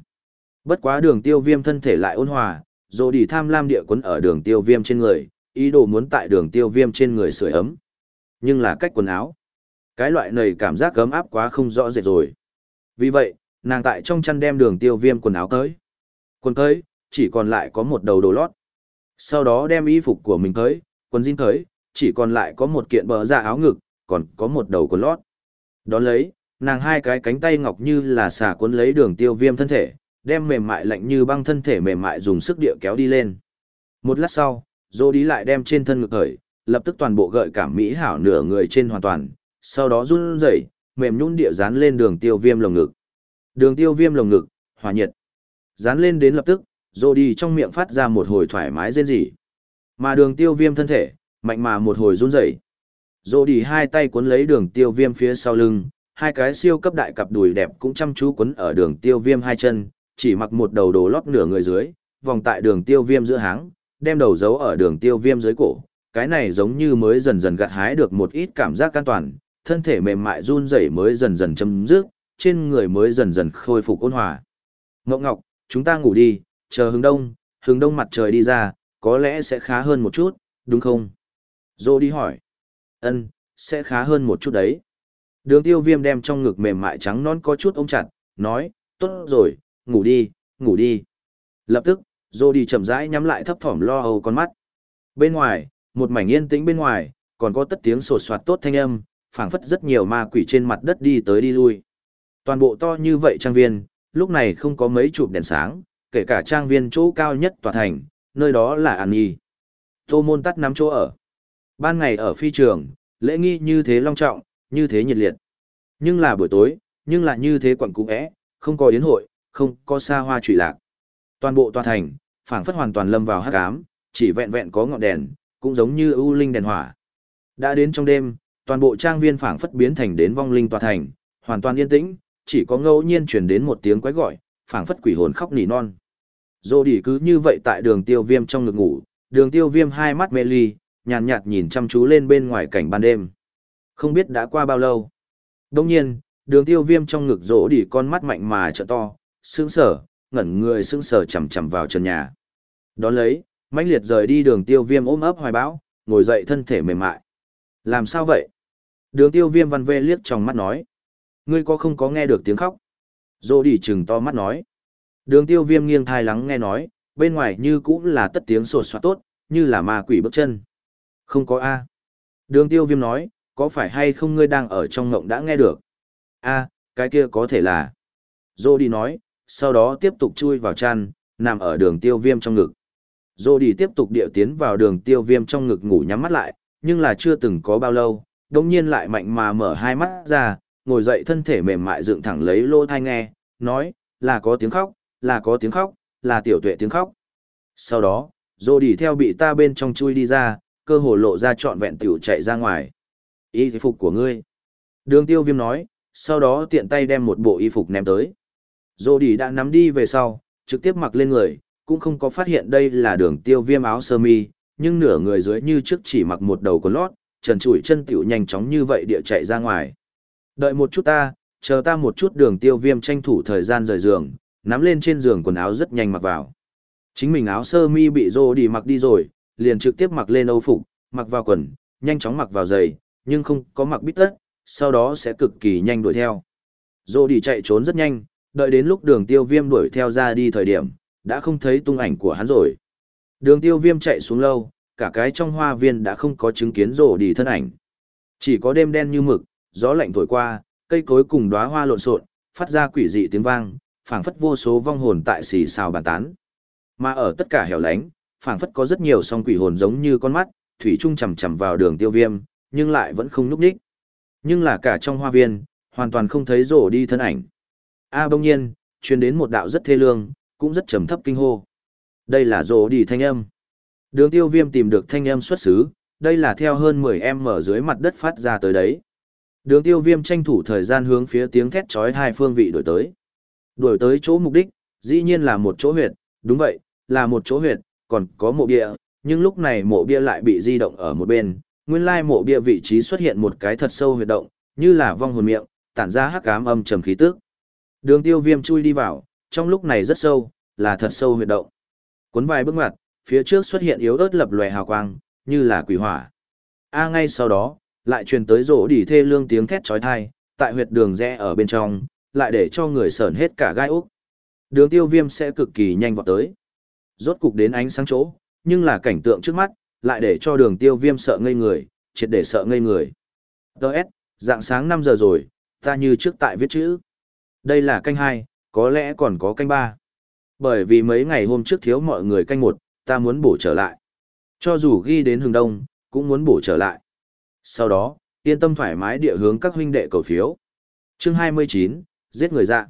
Bất quá đường tiêu viêm thân thể lại ôn hòa, rồ đi tham lam địa quấn ở đường tiêu viêm trên người, ý đồ muốn tại đường tiêu viêm trên người sưởi ấm. Nhưng là cách quần áo. Cái loại này cảm giác cấm áp quá không rõ rệt rồi. Vì vậy, nàng tại trong chăn đem đường tiêu viêm quần áo tới. Quần tới, chỉ còn lại có một đầu đồ lót. Sau đó đem y phục của mình tới, quần jean tới, chỉ còn lại có một kiện bờ dạ áo ngực, còn có một đầu quần lót. Đón lấy, nàng hai cái cánh tay ngọc như là xà cuốn lấy đường tiêu viêm thân thể, đem mềm mại lạnh như băng thân thể mềm mại dùng sức địa kéo đi lên. Một lát sau, dô đi lại đem trên thân ngực khởi, lập tức toàn bộ gợi cảm mỹ hảo nửa người trên hoàn toàn, sau đó run rẩy, mềm nhũn địa dán lên đường tiêu viêm lồng ngực. Đường tiêu viêm lồng ngực, hòa nhiệt. Dán lên đến lập tức, Rô đi trong miệng phát ra một hồi thoải mái rên rỉ. Mà đường tiêu viêm thân thể, mạnh mà một hồi run rẩy. Rô đi hai tay cuốn lấy đường tiêu viêm phía sau lưng, hai cái siêu cấp đại cặp đùi đẹp cũng chăm chú cuốn ở đường tiêu viêm hai chân, chỉ mặc một đầu đồ lót nửa người dưới, vòng tại đường tiêu viêm giữa háng, đem đầu giấu ở đường tiêu viêm dưới cổ. Cái này giống như mới dần dần gặt hái được một ít cảm giác an toàn, thân thể mềm mại run rẩy mới dần dần chấm dứt, trên người mới dần dần khôi phục ôn hòa. Ngọc Ngọc, chúng ta ngủ đi, chờ hướng đông, hướng đông mặt trời đi ra, có lẽ sẽ khá hơn một chút, đúng không? Dô đi hỏi. Ân, sẽ khá hơn một chút đấy. Đường tiêu viêm đem trong ngực mềm mại trắng non có chút ôm chặt, nói, tốt rồi, ngủ đi, ngủ đi. Lập tức, Dô đi chậm rãi nhắm lại thấp thỏm lo âu con mắt. Bên ngoài, một mảnh yên tĩnh bên ngoài, còn có tất tiếng sột soạt tốt thanh âm, phảng phất rất nhiều ma quỷ trên mặt đất đi tới đi lui. Toàn bộ to như vậy trang viên, lúc này không có mấy chụp đèn sáng, kể cả trang viên chỗ cao nhất tòa thành, nơi đó là An Nhi. Tô môn tắt nắm chỗ ở. Ban ngày ở phi trường, lễ nghi như thế long trọng, như thế nhiệt liệt. Nhưng là buổi tối, nhưng là như thế quẩn cũ ẽ, không có yến hội, không có xa hoa trụy lạc. Toàn bộ tòa thành, phảng phất hoàn toàn lâm vào hắc ám, chỉ vẹn vẹn có ngọn đèn, cũng giống như ưu linh đèn hỏa. Đã đến trong đêm, toàn bộ trang viên phảng phất biến thành đến vong linh tòa thành, hoàn toàn yên tĩnh, chỉ có ngẫu nhiên truyền đến một tiếng quái gọi, phảng phất quỷ hồn khóc nỉ non. Dô đi cứ như vậy tại đường tiêu viêm trong ngực ngủ, đường tiêu viêm hai mắt mê ly, nhàn nhạt, nhìn chăm chú lên bên ngoài cảnh ban đêm. Không biết đã qua bao lâu. Đồng nhiên, đường tiêu viêm trong ngực rỗ đi con mắt mạnh mà trợ to, sững sờ ngẩn người sững sờ chằm chằm vào trần nhà. Đón lấy, mãnh liệt rời đi đường tiêu viêm ôm ấp hoài bão, ngồi dậy thân thể mềm mại. Làm sao vậy? Đường tiêu viêm văn vê liếc trong mắt nói. Ngươi có không có nghe được tiếng khóc? Dô đi chừng to mắt nói. Đường tiêu viêm nghiêng thai lắng nghe nói, bên ngoài như cũng là tất tiếng sột soạt tốt, như là ma quỷ bước chân. Không có A. Đường tiêu viêm nói, có phải hay không ngươi đang ở trong ngộng đã nghe được? A, cái kia có thể là. Dô đi nói, sau đó tiếp tục chui vào chăn, nằm ở đường tiêu viêm trong ngực. Dô đi tiếp tục điệu tiến vào đường tiêu viêm trong ngực ngủ nhắm mắt lại, nhưng là chưa từng có bao lâu, đồng nhiên lại mạnh mà mở hai mắt ra, ngồi dậy thân thể mềm mại dựng thẳng lấy lô thai nghe, nói, là có tiếng khóc, là có tiếng khóc, là tiểu tuệ tiếng khóc. Sau đó, dô đi theo bị ta bên trong chui đi ra, cơ hồ lộ ra trọn vẹn tiểu chạy ra ngoài. Y phục của ngươi. Đường tiêu viêm nói, sau đó tiện tay đem một bộ y phục ném tới. Dô đi đã nắm đi về sau, trực tiếp mặc lên người, cũng không có phát hiện đây là đường tiêu viêm áo sơ mi, nhưng nửa người dưới như trước chỉ mặc một đầu quần lót, trần trụi chân tiểu nhanh chóng như vậy địa chạy ra ngoài. Đợi một chút ta, chờ ta một chút đường tiêu viêm tranh thủ thời gian rời giường, nắm lên trên giường quần áo rất nhanh mặc vào. Chính mình áo sơ mi bị rô đi mặc đi rồi, liền trực tiếp mặc lên âu phục, mặc vào quần, nhanh chóng mặc vào giày, nhưng không có mặc bít tất, sau đó sẽ cực kỳ nhanh đuổi theo. Rô đi chạy trốn rất nhanh, đợi đến lúc đường tiêu viêm đuổi theo ra đi thời điểm, đã không thấy tung ảnh của hắn rồi. Đường tiêu viêm chạy xuống lâu, cả cái trong hoa viên đã không có chứng kiến rổ đi thân ảnh. Chỉ có đêm đen như mực, gió lạnh thổi qua, cây cối cùng đóa hoa lộn xộn, phát ra quỷ dị tiếng vang, phảng phất vô số vong hồn tại xì xào bàn tán. Mà ở tất cả hẻo lánh, phảng phất có rất nhiều song quỷ hồn giống như con mắt, thủy chung chằm chằm vào đường tiêu viêm, nhưng lại vẫn không núp đích. Nhưng là cả trong hoa viên, hoàn toàn không thấy rổ đi thân ảnh. A à, bỗng nhiên, truyền đến một đạo rất thê lương, cũng rất trầm thấp kinh hô. Đây là rổ đi thanh âm. Đường tiêu viêm tìm được thanh âm xuất xứ, đây là theo hơn 10 em mở dưới mặt đất phát ra tới đấy. Đường tiêu viêm tranh thủ thời gian hướng phía tiếng thét chói hai phương vị đổi tới. Đổi tới chỗ mục đích, dĩ nhiên là một chỗ huyệt, đúng vậy, là một chỗ huyệt, còn có mộ bia, nhưng lúc này mộ bia lại bị di động ở một bên, nguyên lai mộ bia vị trí xuất hiện một cái thật sâu huyệt động, như là vong hồn miệng, tản ra hắc ám âm trầm khí tức. Đường tiêu viêm chui đi vào, trong lúc này rất sâu, là thật sâu huyệt động. Cuốn vài bước ngoặt, phía trước xuất hiện yếu ớt lập lòe hào quang, như là quỷ hỏa. A ngay sau đó, lại truyền tới rỗ đỉ thê lương tiếng thét chói tai, tại huyệt đường rẽ ở bên trong, lại để cho người sởn hết cả gai úc. Đường tiêu viêm sẽ cực kỳ nhanh vọt tới. Rốt cục đến ánh sáng chỗ, nhưng là cảnh tượng trước mắt, lại để cho đường tiêu viêm sợ ngây người, triệt để sợ ngây người. Đợt, dạng sáng 5 giờ rồi, ta như trước tại viết chữ. Đây là canh hai, có lẽ còn có canh ba. Bởi vì mấy ngày hôm trước thiếu mọi người canh một, ta muốn bổ trở lại. Cho dù ghi đến hừng đông, cũng muốn bổ trở lại. Sau đó, yên tâm thoải mái địa hướng các huynh đệ cầu phiếu. Chương 29, giết người dạ.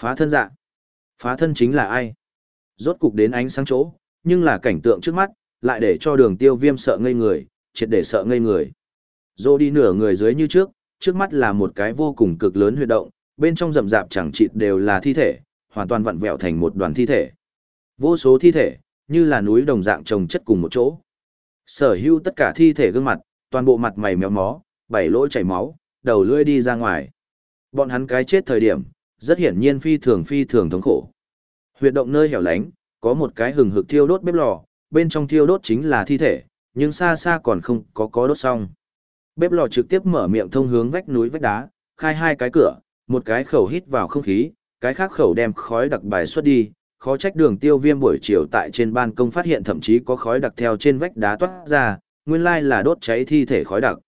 Phá thân dạ. Phá thân chính là ai? Rốt cục đến ánh sáng chỗ, nhưng là cảnh tượng trước mắt, lại để cho đường tiêu viêm sợ ngây người, triệt để sợ ngây người. Dô đi nửa người dưới như trước, trước mắt là một cái vô cùng cực lớn huyệt động, bên trong rậm rạp chẳng chịt đều là thi thể, hoàn toàn vặn vẹo thành một đoàn thi thể. Vô số thi thể, như là núi đồng dạng trồng chất cùng một chỗ. Sở hữu tất cả thi thể gương mặt, toàn bộ mặt mày méo mó, bảy lỗ chảy máu, đầu lưỡi đi ra ngoài. Bọn hắn cái chết thời điểm, rất hiển nhiên phi thường phi thường thống khổ. Huyệt động nơi hẻo lánh, có một cái hừng hực thiêu đốt bếp lò, bên trong thiêu đốt chính là thi thể, nhưng xa xa còn không có có đốt xong. Bếp lò trực tiếp mở miệng thông hướng vách núi vách đá, khai hai cái cửa, một cái khẩu hít vào không khí, cái khác khẩu đem khói đặc bài xuất đi, khó trách đường tiêu viêm buổi chiều tại trên ban công phát hiện thậm chí có khói đặc theo trên vách đá toát ra, nguyên lai là đốt cháy thi thể khói đặc.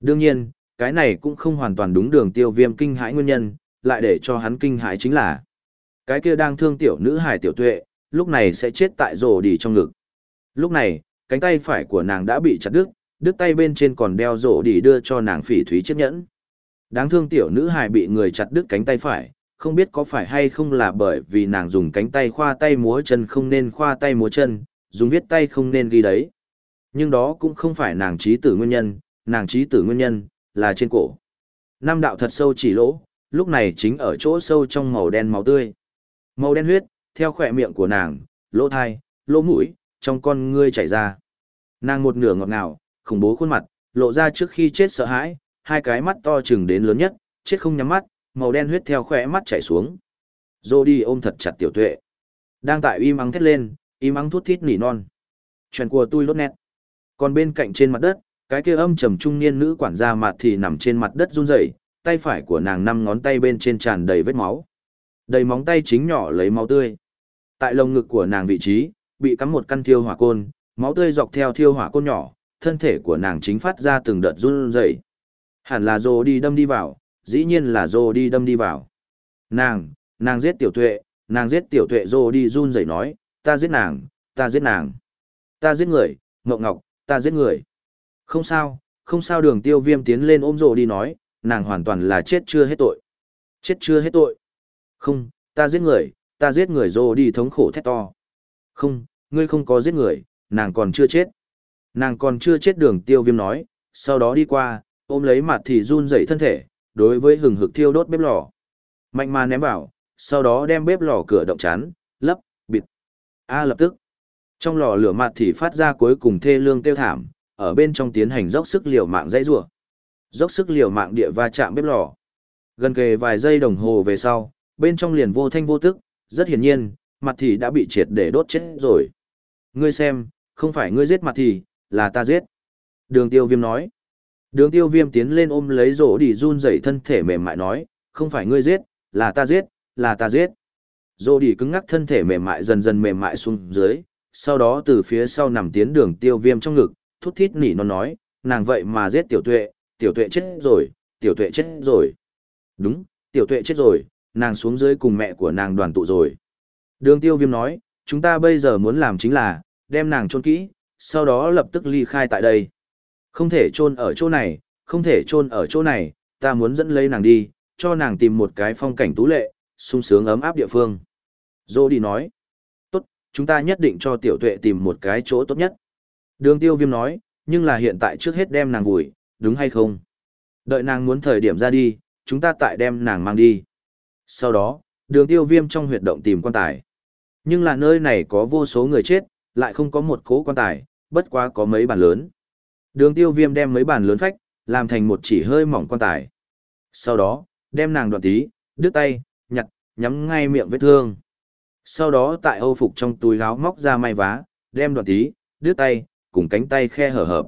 Đương nhiên, cái này cũng không hoàn toàn đúng đường tiêu viêm kinh hãi nguyên nhân, lại để cho hắn kinh hãi chính là cái kia đang thương tiểu nữ hải tiểu tuệ, lúc này sẽ chết tại rổ đi trong ngực. Lúc này, cánh tay phải của nàng đã bị chặt đứt, đứt tay bên trên còn đeo rổ đi đưa cho nàng phỉ thúy chiếc nhẫn. Đáng thương tiểu nữ hài bị người chặt đứt cánh tay phải, không biết có phải hay không là bởi vì nàng dùng cánh tay khoa tay múa chân không nên khoa tay múa chân, dùng viết tay không nên ghi đấy. Nhưng đó cũng không phải nàng trí tử nguyên nhân, nàng trí tử nguyên nhân, là trên cổ. Nam đạo thật sâu chỉ lỗ, lúc này chính ở chỗ sâu trong màu đen máu tươi. Màu đen huyết, theo khỏe miệng của nàng, lỗ thai, lỗ mũi, trong con ngươi chảy ra. Nàng một nửa ngọt ngào, khủng bố khuôn mặt, lộ ra trước khi chết sợ hãi, hai cái mắt to chừng đến lớn nhất, chết không nhắm mắt, màu đen huyết theo khỏe mắt chảy xuống. Dô đi ôm thật chặt tiểu tuệ. Đang tại im ắng thét lên, im ắng thút thít nỉ non. Chuyện của tôi lốt nét. Còn bên cạnh trên mặt đất, cái kia âm trầm trung niên nữ quản gia mặt thì nằm trên mặt đất run rẩy, tay phải của nàng năm ngón tay bên trên tràn đầy vết máu. Đầy móng tay chính nhỏ lấy máu tươi. Tại lồng ngực của nàng vị trí, bị cắm một căn thiêu hỏa côn, máu tươi dọc theo thiêu hỏa côn nhỏ, thân thể của nàng chính phát ra từng đợt run rẩy. Hẳn là Dô đi đâm đi vào, dĩ nhiên là Dô đi đâm đi vào. Nàng, nàng giết tiểu tuệ, nàng giết tiểu tuệ Dô đi run rẩy nói, ta giết nàng, ta giết nàng. Ta giết người, Ngọc Ngọc, ta giết người. Không sao, không sao đường tiêu viêm tiến lên ôm Dô đi nói, nàng hoàn toàn là chết chưa hết tội. Chết chưa hết tội. Không, ta giết người, ta giết người Dô đi thống khổ thét to. Không, ngươi không có giết người, nàng còn chưa chết. Nàng còn chưa chết đường tiêu viêm nói, sau đó đi qua, ôm lấy mặt thì run dậy thân thể, đối với hừng hực thiêu đốt bếp lò. Mạnh mà ném vào, sau đó đem bếp lò cửa động chán, lấp, bịt. A lập tức. Trong lò lửa mặt thì phát ra cuối cùng thê lương tiêu thảm, ở bên trong tiến hành dốc sức liều mạng dãy rủa Dốc sức liều mạng địa va chạm bếp lò. Gần kề vài giây đồng hồ về sau, bên trong liền vô thanh vô tức, rất hiển nhiên, mặt thì đã bị triệt để đốt chết rồi. Ngươi xem, không phải ngươi giết mặt thì, là ta giết. Đường tiêu viêm nói. Đường tiêu viêm tiến lên ôm lấy rổ đi run dậy thân thể mềm mại nói, không phải ngươi giết, là ta giết, là ta giết. Rổ đi cứng ngắc thân thể mềm mại dần dần mềm mại xuống dưới, sau đó từ phía sau nằm tiến đường tiêu viêm trong ngực, thút thít nỉ nó nói, nàng vậy mà giết tiểu tuệ, tiểu tuệ chết rồi, tiểu tuệ chết rồi. Đúng, tiểu tuệ chết rồi, nàng xuống dưới cùng mẹ của nàng đoàn tụ rồi. Đường tiêu viêm nói, chúng ta bây giờ muốn làm chính là, đem nàng chôn kỹ, sau đó lập tức ly khai tại đây. Không thể chôn ở chỗ này, không thể chôn ở chỗ này, ta muốn dẫn lấy nàng đi, cho nàng tìm một cái phong cảnh tú lệ, sung sướng ấm áp địa phương. Dô đi nói, tốt, chúng ta nhất định cho tiểu tuệ tìm một cái chỗ tốt nhất. Đường tiêu viêm nói, nhưng là hiện tại trước hết đem nàng vùi, đúng hay không? Đợi nàng muốn thời điểm ra đi, chúng ta tại đem nàng mang đi. Sau đó, đường tiêu viêm trong huyệt động tìm quan tài. Nhưng là nơi này có vô số người chết, lại không có một cố quan tài, bất quá có mấy bàn lớn. Đường tiêu viêm đem mấy bàn lớn phách, làm thành một chỉ hơi mỏng quan tài. Sau đó, đem nàng đoạn tí, đứt tay, nhặt, nhắm ngay miệng vết thương. Sau đó tại âu phục trong túi gáo móc ra may vá, đem đoạn tí, đứt tay, cùng cánh tay khe hở hợp.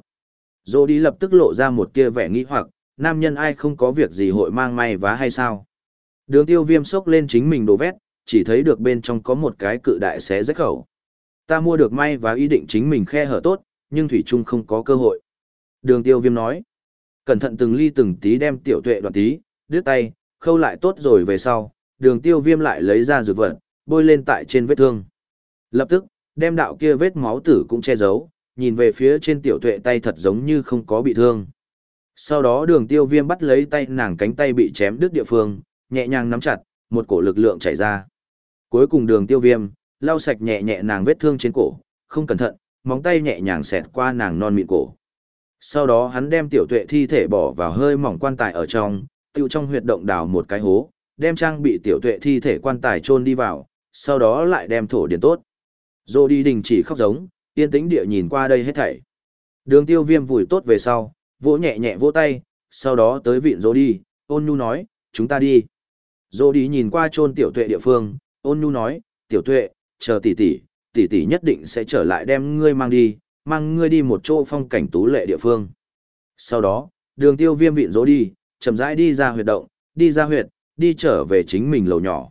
Dô đi lập tức lộ ra một tia vẻ nghi hoặc, nam nhân ai không có việc gì hội mang may vá hay sao? Đường tiêu viêm sốc lên chính mình đồ vét, chỉ thấy được bên trong có một cái cự đại xé rách khẩu. Ta mua được may và ý định chính mình khe hở tốt, nhưng Thủy Trung không có cơ hội. Đường tiêu viêm nói. Cẩn thận từng ly từng tí đem tiểu tuệ đoạn tí, đứt tay, khâu lại tốt rồi về sau, đường tiêu viêm lại lấy ra dược vật, bôi lên tại trên vết thương. Lập tức, đem đạo kia vết máu tử cũng che giấu, nhìn về phía trên tiểu tuệ tay thật giống như không có bị thương. Sau đó đường tiêu viêm bắt lấy tay nàng cánh tay bị chém đứt địa phương, nhẹ nhàng nắm chặt, một cổ lực lượng chảy ra. Cuối cùng đường tiêu viêm, lau sạch nhẹ nhẹ nàng vết thương trên cổ, không cẩn thận, móng tay nhẹ nhàng xẹt qua nàng non mịn cổ. Sau đó hắn đem tiểu tuệ thi thể bỏ vào hơi mỏng quan tài ở trong, tiêu trong huyệt động đào một cái hố, đem trang bị tiểu tuệ thi thể quan tài chôn đi vào, sau đó lại đem thổ điền tốt. Dô đi đình chỉ khóc giống, yên tĩnh địa nhìn qua đây hết thảy. Đường tiêu viêm vùi tốt về sau, vỗ nhẹ nhẹ vỗ tay, sau đó tới vịn dô đi, ôn nhu nói, chúng ta đi. Dô đi nhìn qua chôn tiểu tuệ địa phương, ôn nhu nói, tiểu tuệ, chờ tỷ tỷ, tỷ tỷ nhất định sẽ trở lại đem ngươi mang đi, mang ngươi đi một chỗ phong cảnh tú lệ địa phương. Sau đó, đường tiêu viêm vịn dỗ đi, chậm rãi đi ra huyệt động, đi ra huyệt, đi trở về chính mình lầu nhỏ.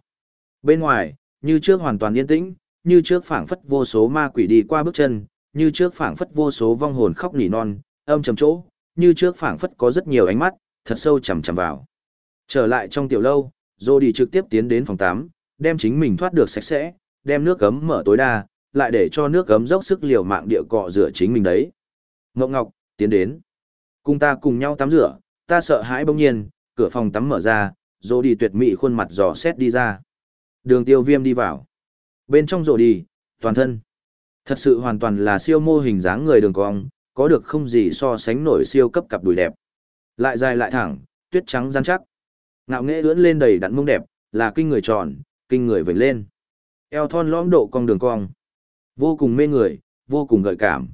Bên ngoài, như trước hoàn toàn yên tĩnh, như trước phảng phất vô số ma quỷ đi qua bước chân, như trước phảng phất vô số vong hồn khóc nỉ non, âm trầm chỗ, như trước phảng phất có rất nhiều ánh mắt, thật sâu chằm chằm vào. Trở lại trong tiểu lâu, Dô đi trực tiếp tiến đến phòng 8, đem chính mình thoát được sạch sẽ, đem nước gấm mở tối đa, lại để cho nước gấm dốc sức liều mạng địa cọ rửa chính mình đấy. Ngọc Ngọc, tiến đến. Cùng ta cùng nhau tắm rửa, ta sợ hãi bỗng nhiên, cửa phòng tắm mở ra, rô đi tuyệt mỹ khuôn mặt dò xét đi ra. Đường tiêu viêm đi vào. Bên trong rô đi, toàn thân. Thật sự hoàn toàn là siêu mô hình dáng người đường cong, có được không gì so sánh nổi siêu cấp cặp đùi đẹp. Lại dài lại thẳng, tuyết trắng rắn chắc. Ngạo nghệ ưỡn lên đầy đặn mông đẹp, là kinh người tròn, kinh người vểnh lên. Eo thon lõm độ cong đường cong. Vô cùng mê người, vô cùng gợi cảm.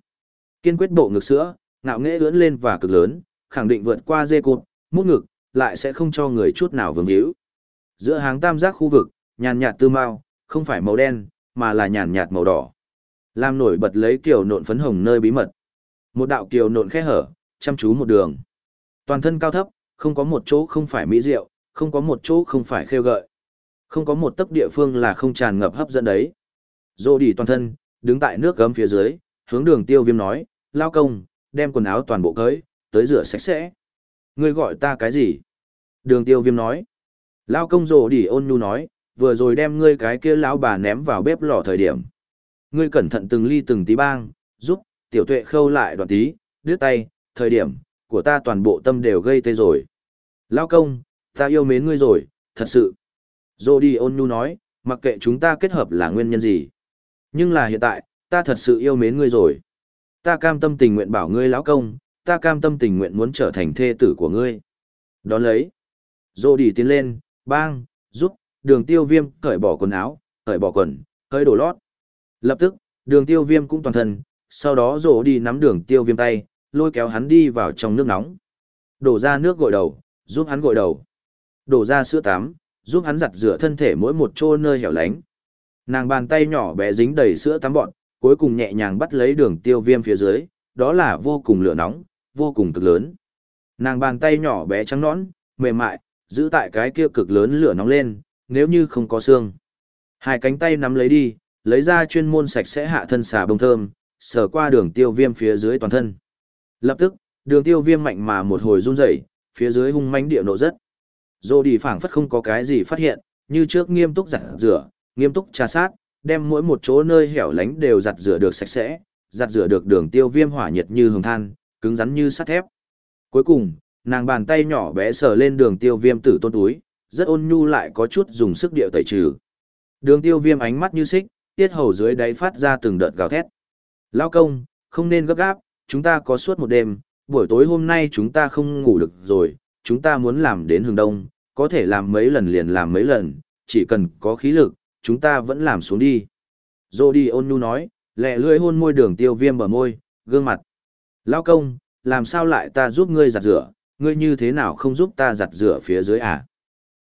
Kiên quyết bộ ngực sữa, ngạo nghễ ưỡn lên và cực lớn, khẳng định vượt qua dê cột, mút ngực, lại sẽ không cho người chút nào vướng hữu. Giữa hàng tam giác khu vực, nhàn nhạt tư mao, không phải màu đen, mà là nhàn nhạt màu đỏ. Làm nổi bật lấy kiểu nộn phấn hồng nơi bí mật. Một đạo kiều nộn khe hở, chăm chú một đường. Toàn thân cao thấp, không có một chỗ không phải mỹ diệu, không có một chỗ không phải khêu gợi. Không có một tấc địa phương là không tràn ngập hấp dẫn đấy. Dô đi toàn thân, đứng tại nước gấm phía dưới, hướng đường tiêu viêm nói, lao công, đem quần áo toàn bộ cởi, tới rửa sạch sẽ. Ngươi gọi ta cái gì? Đường tiêu viêm nói. Lao công rồ đỉ ôn nhu nói, vừa rồi đem ngươi cái kia lão bà ném vào bếp lò thời điểm. Ngươi cẩn thận từng ly từng tí bang, giúp, tiểu tuệ khâu lại đoạn tí, đứt tay, thời điểm, của ta toàn bộ tâm đều gây tê rồi. Lao công, ta yêu mến ngươi rồi, thật sự. Rồ đi ôn nhu nói, mặc kệ chúng ta kết hợp là nguyên nhân gì. Nhưng là hiện tại, ta thật sự yêu mến ngươi rồi. Ta cam tâm tình nguyện bảo ngươi lão công, ta cam tâm tình nguyện muốn trở thành thê tử của ngươi. Đón lấy. Dô đi tiến lên, bang, giúp, đường tiêu viêm cởi bỏ quần áo, cởi bỏ quần, cởi đổ lót. Lập tức, đường tiêu viêm cũng toàn thân, sau đó dô đi nắm đường tiêu viêm tay, lôi kéo hắn đi vào trong nước nóng. Đổ ra nước gội đầu, giúp hắn gội đầu. Đổ ra sữa tắm, giúp hắn giặt rửa thân thể mỗi một chỗ nơi hẻo lánh. Nàng bàn tay nhỏ bé dính đầy sữa tắm bọn, cuối cùng nhẹ nhàng bắt lấy đường tiêu viêm phía dưới, đó là vô cùng lửa nóng, vô cùng cực lớn. Nàng bàn tay nhỏ bé trắng nõn, mềm mại, giữ tại cái kia cực lớn lửa nóng lên, nếu như không có xương. Hai cánh tay nắm lấy đi, lấy ra chuyên môn sạch sẽ hạ thân xà bông thơm, sờ qua đường tiêu viêm phía dưới toàn thân. Lập tức, đường tiêu viêm mạnh mà một hồi run rẩy, phía dưới hung mãnh địa nộ rất. Dô đi phảng phất không có cái gì phát hiện, như trước nghiêm túc giặt rửa, nghiêm túc trà sát, đem mỗi một chỗ nơi hẻo lánh đều giặt rửa được sạch sẽ, giặt rửa được đường tiêu viêm hỏa nhiệt như hồng than, cứng rắn như sắt thép. Cuối cùng, nàng bàn tay nhỏ bé sờ lên đường tiêu viêm tử tôn túi, rất ôn nhu lại có chút dùng sức điệu tẩy trừ. Đường tiêu viêm ánh mắt như xích, tiết hầu dưới đáy phát ra từng đợt gào thét. Lao công, không nên gấp gáp, chúng ta có suốt một đêm, buổi tối hôm nay chúng ta không ngủ được rồi, chúng ta muốn làm đến hướng đông, có thể làm mấy lần liền làm mấy lần, chỉ cần có khí lực, chúng ta vẫn làm xuống đi. Dô đi ôn nhu nói, lẹ lưỡi hôn môi đường tiêu viêm bờ môi, gương mặt. Lao công, làm sao lại ta giúp ngươi giặt rửa, ngươi như thế nào không giúp ta giặt rửa phía dưới à?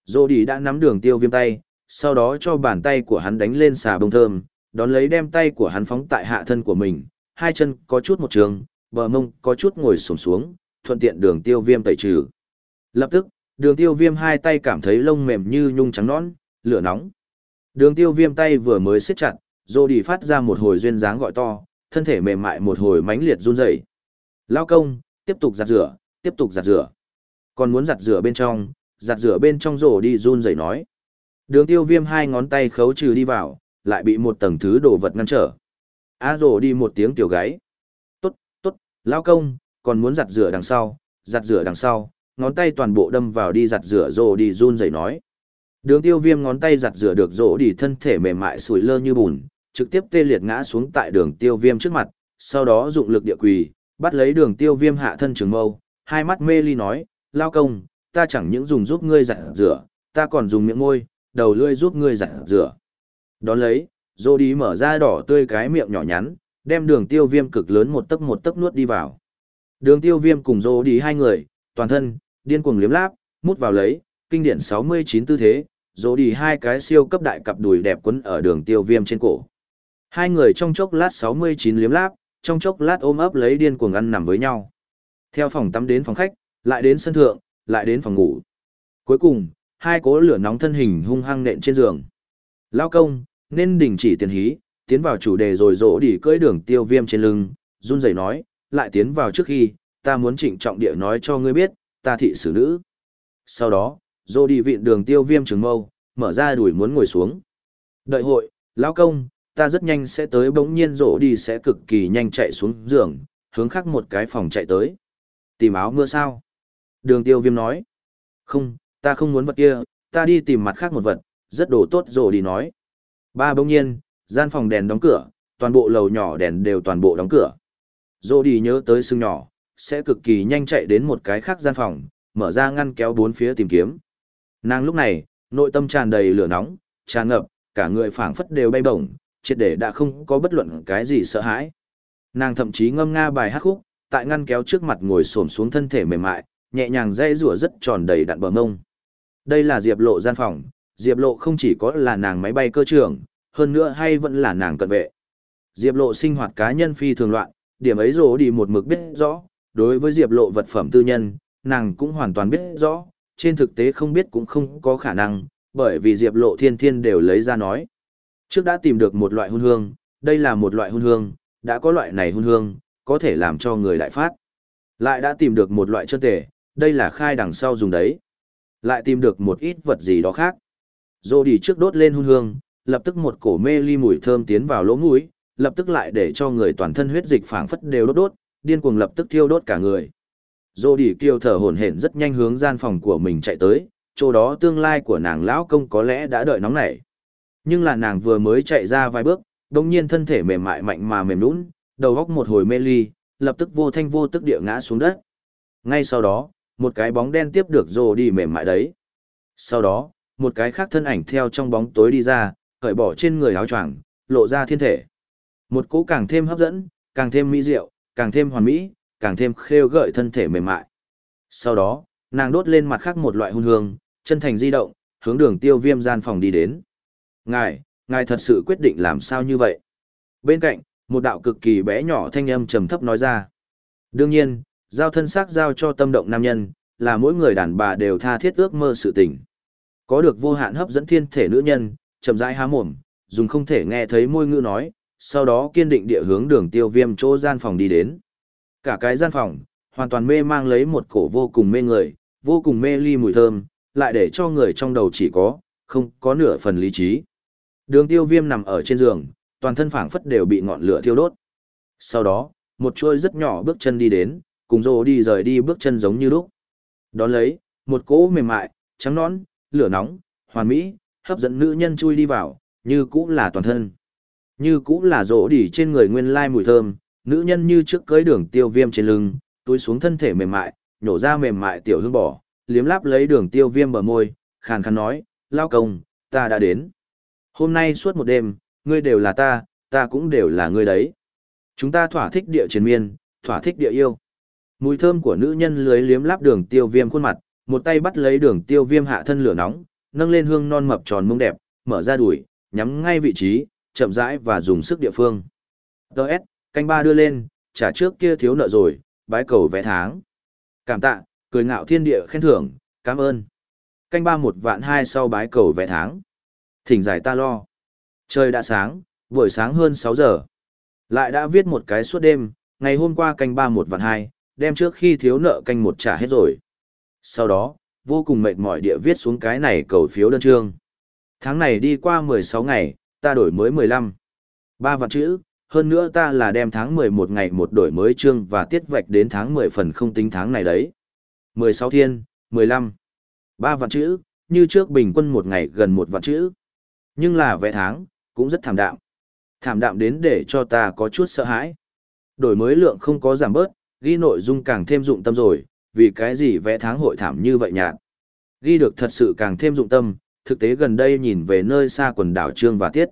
Dô đi đã nắm đường tiêu viêm tay, sau đó cho bàn tay của hắn đánh lên xà bông thơm, đón lấy đem tay của hắn phóng tại hạ thân của mình, hai chân có chút một trường, bờ mông có chút ngồi sổm xuống, thuận tiện đường tiêu viêm tẩy trừ. Lập tức, đường tiêu viêm hai tay cảm thấy lông mềm như nhung trắng nõn, lửa nóng. Đường tiêu viêm tay vừa mới siết chặt, dô đi phát ra một hồi duyên dáng gọi to, thân thể mềm mại một hồi mãnh liệt run rẩy. Lao công, tiếp tục giặt rửa, tiếp tục giặt rửa. Còn muốn giặt rửa bên trong, giặt rửa bên trong rổ đi run rẩy nói. Đường tiêu viêm hai ngón tay khấu trừ đi vào, lại bị một tầng thứ đồ vật ngăn trở. A rổ đi một tiếng tiểu gáy. Tốt, tốt, lao công, còn muốn giặt rửa đằng sau, giặt rửa đằng sau, ngón tay toàn bộ đâm vào đi giặt rửa rổ đi run rẩy nói. Đường tiêu viêm ngón tay giặt rửa được rổ đi thân thể mềm mại sủi lơ như bùn, trực tiếp tê liệt ngã xuống tại đường tiêu viêm trước mặt, sau đó dụng lực địa quỳ, bắt lấy đường tiêu viêm hạ thân trường mâu, hai mắt mê ly nói, lao công, ta chẳng những dùng giúp ngươi giặt rửa, ta còn dùng miệng môi, đầu lưỡi giúp ngươi giặt rửa. Đón lấy, rổ đi mở ra đỏ tươi cái miệng nhỏ nhắn, đem đường tiêu viêm cực lớn một tấc một tấc nuốt đi vào. Đường tiêu viêm cùng rổ đi hai người, toàn thân, điên cuồng liếm láp, mút vào lấy, kinh điển 69 tư thế, dỗ đi hai cái siêu cấp đại cặp đùi đẹp quấn ở đường tiêu viêm trên cổ. Hai người trong chốc lát 69 liếm láp, trong chốc lát ôm ấp lấy điên cuồng ăn nằm với nhau. Theo phòng tắm đến phòng khách, lại đến sân thượng, lại đến phòng ngủ. Cuối cùng, hai cố lửa nóng thân hình hung hăng nện trên giường. Lao công, nên đình chỉ tiền hí, tiến vào chủ đề rồi dỗ đi cưỡi đường tiêu viêm trên lưng, run rẩy nói, lại tiến vào trước khi, ta muốn trịnh trọng địa nói cho ngươi biết, ta thị xử nữ. Sau đó, dô đi vịn đường tiêu viêm trường mâu, mở ra đuổi muốn ngồi xuống. Đợi hội, lão công, ta rất nhanh sẽ tới bỗng nhiên rổ đi sẽ cực kỳ nhanh chạy xuống giường, hướng khác một cái phòng chạy tới. Tìm áo mưa sao? Đường tiêu viêm nói. Không, ta không muốn vật kia, ta đi tìm mặt khác một vật, rất đồ tốt rổ đi nói. Ba bỗng nhiên, gian phòng đèn đóng cửa, toàn bộ lầu nhỏ đèn đều toàn bộ đóng cửa. Rổ đi nhớ tới xương nhỏ, sẽ cực kỳ nhanh chạy đến một cái khác gian phòng, mở ra ngăn kéo bốn phía tìm kiếm. Nàng lúc này, nội tâm tràn đầy lửa nóng, tràn ngập, cả người phảng phất đều bay bổng, triệt để đã không có bất luận cái gì sợ hãi. Nàng thậm chí ngâm nga bài hát khúc, tại ngăn kéo trước mặt ngồi xổm xuống thân thể mềm mại, nhẹ nhàng dây rủa rất tròn đầy đặn bờ mông. Đây là Diệp Lộ gian phòng, Diệp Lộ không chỉ có là nàng máy bay cơ trưởng, hơn nữa hay vẫn là nàng cận vệ. Diệp Lộ sinh hoạt cá nhân phi thường loạn, điểm ấy rồ đi một mực biết rõ, đối với Diệp Lộ vật phẩm tư nhân, nàng cũng hoàn toàn biết rõ, trên thực tế không biết cũng không có khả năng, bởi vì Diệp Lộ Thiên Thiên đều lấy ra nói. Trước đã tìm được một loại hôn hương, đây là một loại hôn hương, đã có loại này hôn hương, có thể làm cho người đại phát. Lại đã tìm được một loại chân tể, đây là khai đằng sau dùng đấy. Lại tìm được một ít vật gì đó khác. Dô đi trước đốt lên hôn hương, lập tức một cổ mê ly mùi thơm tiến vào lỗ mũi, lập tức lại để cho người toàn thân huyết dịch phảng phất đều đốt đốt, điên cuồng lập tức thiêu đốt cả người. Dô đi kêu thở hổn hển rất nhanh hướng gian phòng của mình chạy tới, chỗ đó tương lai của nàng lão công có lẽ đã đợi nóng nảy. Nhưng là nàng vừa mới chạy ra vài bước, đồng nhiên thân thể mềm mại mạnh mà mềm nũng, đầu góc một hồi mê ly, lập tức vô thanh vô tức địa ngã xuống đất. Ngay sau đó, một cái bóng đen tiếp được Dô đi mềm mại đấy. Sau đó, một cái khác thân ảnh theo trong bóng tối đi ra, cởi bỏ trên người áo choàng, lộ ra thiên thể. Một cỗ càng thêm hấp dẫn, càng thêm mỹ diệu, càng thêm hoàn mỹ, càng thêm khêu gợi thân thể mềm mại. Sau đó, nàng đốt lên mặt khác một loại hương hương, chân thành di động, hướng đường tiêu viêm gian phòng đi đến. Ngài, ngài thật sự quyết định làm sao như vậy? Bên cạnh, một đạo cực kỳ bé nhỏ thanh âm trầm thấp nói ra. Đương nhiên, giao thân xác giao cho tâm động nam nhân, là mỗi người đàn bà đều tha thiết ước mơ sự tình. Có được vô hạn hấp dẫn thiên thể nữ nhân, chậm rãi há mồm, dùng không thể nghe thấy môi ngữ nói, sau đó kiên định địa hướng đường tiêu viêm chỗ gian phòng đi đến. Cả cái gian phòng, hoàn toàn mê mang lấy một cổ vô cùng mê người, vô cùng mê ly mùi thơm, lại để cho người trong đầu chỉ có, không có nửa phần lý trí. Đường tiêu viêm nằm ở trên giường, toàn thân phảng phất đều bị ngọn lửa thiêu đốt. Sau đó, một chuôi rất nhỏ bước chân đi đến, cùng rồ đi rời đi bước chân giống như lúc. Đón lấy, một cỗ mềm mại, trắng nõn, lửa nóng, hoàn mỹ, hấp dẫn nữ nhân chui đi vào, như cũ là toàn thân. Như cũ là rỗ đi trên người nguyên lai mùi thơm, nữ nhân như trước cưới đường tiêu viêm trên lưng, túi xuống thân thể mềm mại, nhổ ra mềm mại tiểu hương bỏ, liếm láp lấy đường tiêu viêm bờ môi, khàn khàn nói, lao công, ta đã đến. Hôm nay suốt một đêm, ngươi đều là ta, ta cũng đều là ngươi đấy. Chúng ta thỏa thích địa chiến miên, thỏa thích địa yêu. Mùi thơm của nữ nhân lưới liếm láp đường tiêu viêm khuôn mặt, một tay bắt lấy đường tiêu viêm hạ thân lửa nóng, nâng lên hương non mập tròn mông đẹp, mở ra đuổi, nhắm ngay vị trí, chậm rãi và dùng sức địa phương. Đợt, canh ba đưa lên, trả trước kia thiếu nợ rồi, bái cầu vẽ tháng. Cảm tạ, cười ngạo thiên địa khen thưởng, cảm ơn. Canh ba một vạn hai sau bái cầu vẽ tháng. Thỉnh giải ta lo. Trời đã sáng, buổi sáng hơn 6 giờ. Lại đã viết một cái suốt đêm, ngày hôm qua canh ba một vạn hai, đem trước khi thiếu nợ canh một trả hết rồi. Sau đó, vô cùng mệt mỏi địa viết xuống cái này cầu phiếu đơn trương. Tháng này đi qua 16 ngày, ta đổi mới 15. Ba vạn chữ, hơn nữa ta là đem tháng 11 ngày một đổi mới chương và tiết vạch đến tháng 10 phần không tính tháng này đấy. 16 thiên, 15. Ba vạn chữ, như trước bình quân một ngày gần một vạn chữ. Nhưng là vẽ tháng, cũng rất thảm đạm. Thảm đạm đến để cho ta có chút sợ hãi. Đổi mới lượng không có giảm bớt, ghi nội dung càng thêm dụng tâm rồi, vì cái gì vẽ tháng hội thảm như vậy nhạt. Ghi được thật sự càng thêm dụng tâm, thực tế gần đây nhìn về nơi xa quần đảo Trương và Tiết.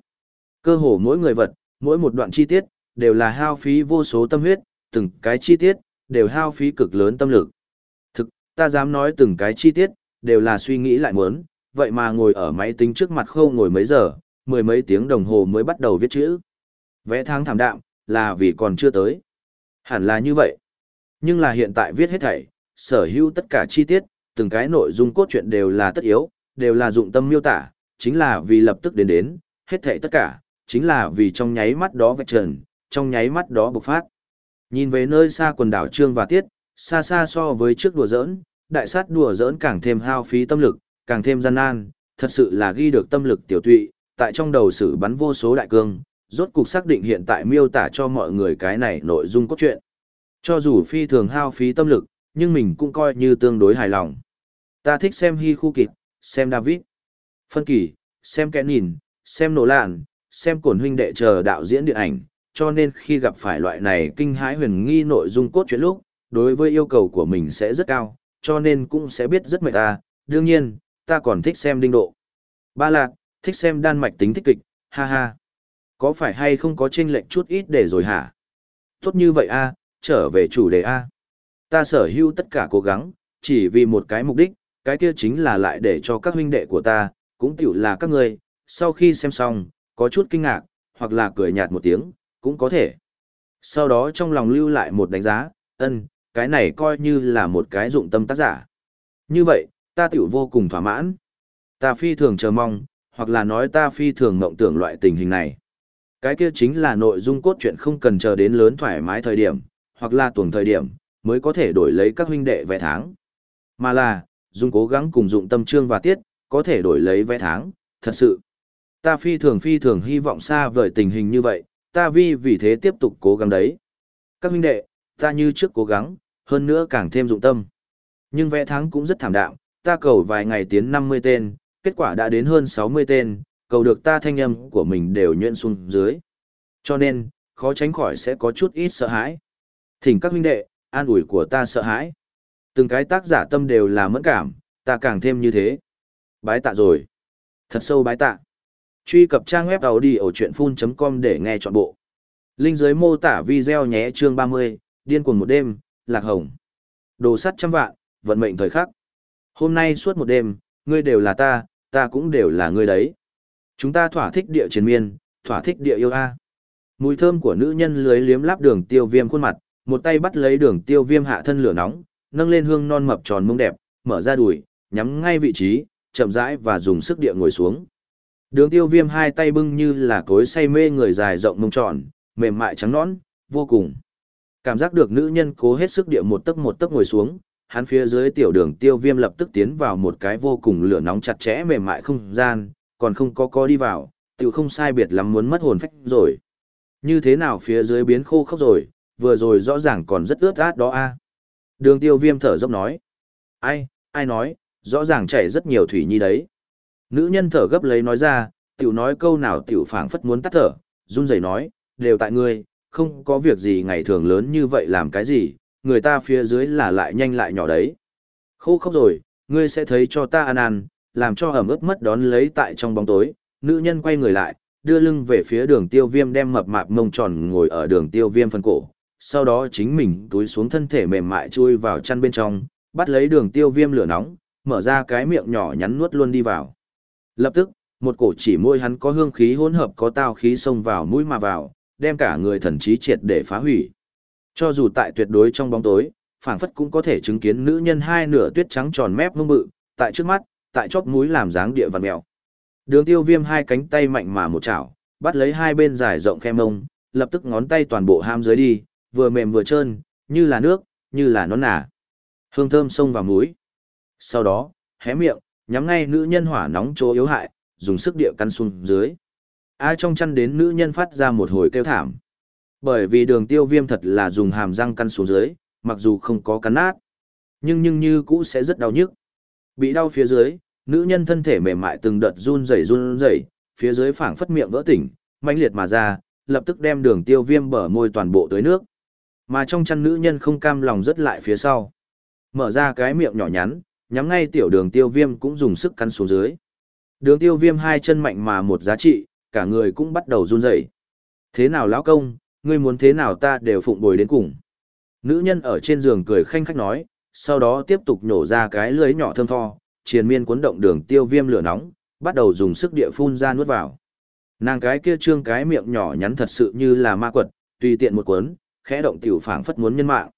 Cơ hồ mỗi người vật, mỗi một đoạn chi tiết, đều là hao phí vô số tâm huyết, từng cái chi tiết, đều hao phí cực lớn tâm lực. Thực, ta dám nói từng cái chi tiết, đều là suy nghĩ lại muốn, vậy mà ngồi ở máy tính trước mặt khâu ngồi mấy giờ, mười mấy tiếng đồng hồ mới bắt đầu viết chữ. Vẽ tháng thảm đạm, là vì còn chưa tới. Hẳn là như vậy. Nhưng là hiện tại viết hết thảy, sở hữu tất cả chi tiết, từng cái nội dung cốt truyện đều là tất yếu, đều là dụng tâm miêu tả, chính là vì lập tức đến đến, hết thảy tất cả, chính là vì trong nháy mắt đó vạch trần, trong nháy mắt đó bộc phát. Nhìn về nơi xa quần đảo Trương và Tiết, xa xa so với trước đùa giỡn, đại sát đùa giỡn càng thêm hao phí tâm lực, càng thêm gian nan, thật sự là ghi được tâm lực tiểu tụy, tại trong đầu sử bắn vô số đại cương, rốt cục xác định hiện tại miêu tả cho mọi người cái này nội dung cốt truyện. Cho dù phi thường hao phí tâm lực, nhưng mình cũng coi như tương đối hài lòng. Ta thích xem Hi Khu Kịch, xem David, Phân Kỳ, xem Kẻ Nhìn, xem Nổ Lạn, xem Cổn Huynh Đệ chờ đạo diễn điện ảnh, cho nên khi gặp phải loại này kinh hãi huyền nghi nội dung cốt truyện lúc, đối với yêu cầu của mình sẽ rất cao, cho nên cũng sẽ biết rất mệt ta, đương nhiên, ta còn thích xem đinh độ. Ba lạc, thích xem đan mạch tính thích kịch, ha ha. Có phải hay không có chênh lệch chút ít để rồi hả? Tốt như vậy a, trở về chủ đề a. Ta sở hữu tất cả cố gắng, chỉ vì một cái mục đích, cái kia chính là lại để cho các huynh đệ của ta, cũng tiểu là các người, sau khi xem xong, có chút kinh ngạc, hoặc là cười nhạt một tiếng, cũng có thể. Sau đó trong lòng lưu lại một đánh giá, ân, cái này coi như là một cái dụng tâm tác giả. Như vậy, ta tiểu vô cùng thỏa mãn. Ta phi thường chờ mong, hoặc là nói ta phi thường mộng tưởng loại tình hình này. Cái kia chính là nội dung cốt truyện không cần chờ đến lớn thoải mái thời điểm, hoặc là tuồng thời điểm, mới có thể đổi lấy các huynh đệ vé tháng. Mà là, dùng cố gắng cùng dụng tâm trương và tiết, có thể đổi lấy vé tháng, thật sự. Ta phi thường phi thường hy vọng xa vời tình hình như vậy, ta vi vì thế tiếp tục cố gắng đấy. Các huynh đệ, ta như trước cố gắng, hơn nữa càng thêm dụng tâm. Nhưng vẽ thắng cũng rất thảm đạm, ta cầu vài ngày tiến 50 tên, kết quả đã đến hơn 60 tên, cầu được ta thanh âm của mình đều nhuyễn xuống dưới. Cho nên, khó tránh khỏi sẽ có chút ít sợ hãi. Thỉnh các huynh đệ, an ủi của ta sợ hãi. Từng cái tác giả tâm đều là mẫn cảm, ta càng thêm như thế. Bái tạ rồi. Thật sâu bái tạ. Truy cập trang web đầu đi ở chuyện full.com để nghe trọn bộ. Linh dưới mô tả video nhé chương 30, điên cuồng một đêm, lạc hồng. Đồ sắt trăm vạn, vận mệnh thời khắc. Hôm nay suốt một đêm, ngươi đều là ta, ta cũng đều là ngươi đấy. Chúng ta thỏa thích địa chiến miên, thỏa thích địa yêu A. Mùi thơm của nữ nhân lưới liếm láp đường tiêu viêm khuôn mặt, một tay bắt lấy đường tiêu viêm hạ thân lửa nóng, nâng lên hương non mập tròn mông đẹp, mở ra đùi, nhắm ngay vị trí, chậm rãi và dùng sức địa ngồi xuống. Đường tiêu viêm hai tay bưng như là cối say mê người dài rộng mông tròn, mềm mại trắng nõn, vô cùng. Cảm giác được nữ nhân cố hết sức địa một tấc một tấc ngồi xuống, hắn phía dưới tiểu đường tiêu viêm lập tức tiến vào một cái vô cùng lửa nóng chặt chẽ mềm mại không gian, còn không có có đi vào, tiểu không sai biệt lắm muốn mất hồn phách rồi. Như thế nào phía dưới biến khô khốc rồi, vừa rồi rõ ràng còn rất ướt át đó a Đường tiêu viêm thở dốc nói. Ai, ai nói, rõ ràng chảy rất nhiều thủy nhi đấy. Nữ nhân thở gấp lấy nói ra, tiểu nói câu nào tiểu phảng phất muốn tắt thở, run rẩy nói, đều tại ngươi, không có việc gì ngày thường lớn như vậy làm cái gì, người ta phía dưới là lại nhanh lại nhỏ đấy. Khô khóc rồi, ngươi sẽ thấy cho ta ăn ăn, làm cho ẩm ướt mất đón lấy tại trong bóng tối, nữ nhân quay người lại, đưa lưng về phía đường tiêu viêm đem mập mạp mông tròn ngồi ở đường tiêu viêm phân cổ, sau đó chính mình túi xuống thân thể mềm mại chui vào chăn bên trong, bắt lấy đường tiêu viêm lửa nóng, mở ra cái miệng nhỏ nhắn nuốt luôn đi vào. Lập tức, một cổ chỉ môi hắn có hương khí hỗn hợp có tao khí xông vào mũi mà vào, đem cả người thần trí triệt để phá hủy. Cho dù tại tuyệt đối trong bóng tối, phảng phất cũng có thể chứng kiến nữ nhân hai nửa tuyết trắng tròn mép mông bự, tại trước mắt, tại chóp mũi làm dáng địa vằn mèo. Đường tiêu viêm hai cánh tay mạnh mà một chảo, bắt lấy hai bên dài rộng khe mông, lập tức ngón tay toàn bộ ham dưới đi, vừa mềm vừa trơn, như là nước, như là nón nả. Hương thơm xông vào mũi. Sau đó, hé miệng, nhắm ngay nữ nhân hỏa nóng chỗ yếu hại, dùng sức địa căn xuống dưới. A trong chăn đến nữ nhân phát ra một hồi kêu thảm. Bởi vì đường tiêu viêm thật là dùng hàm răng căn xuống dưới, mặc dù không có cắn nát. Nhưng nhưng như cũ sẽ rất đau nhức. Bị đau phía dưới, nữ nhân thân thể mềm mại từng đợt run rẩy run rẩy, phía dưới phảng phất miệng vỡ tỉnh, mãnh liệt mà ra, lập tức đem đường tiêu viêm bở môi toàn bộ tới nước. Mà trong chăn nữ nhân không cam lòng rất lại phía sau. Mở ra cái miệng nhỏ nhắn, nhắm ngay tiểu đường tiêu viêm cũng dùng sức cắn xuống dưới. Đường tiêu viêm hai chân mạnh mà một giá trị, cả người cũng bắt đầu run rẩy. Thế nào lão công, ngươi muốn thế nào ta đều phụng bồi đến cùng. Nữ nhân ở trên giường cười khanh khách nói, sau đó tiếp tục nhổ ra cái lưới nhỏ thơm tho, triền miên cuốn động đường tiêu viêm lửa nóng, bắt đầu dùng sức địa phun ra nuốt vào. Nàng cái kia trương cái miệng nhỏ nhắn thật sự như là ma quật, tùy tiện một cuốn, khẽ động tiểu phảng phất muốn nhân mạng.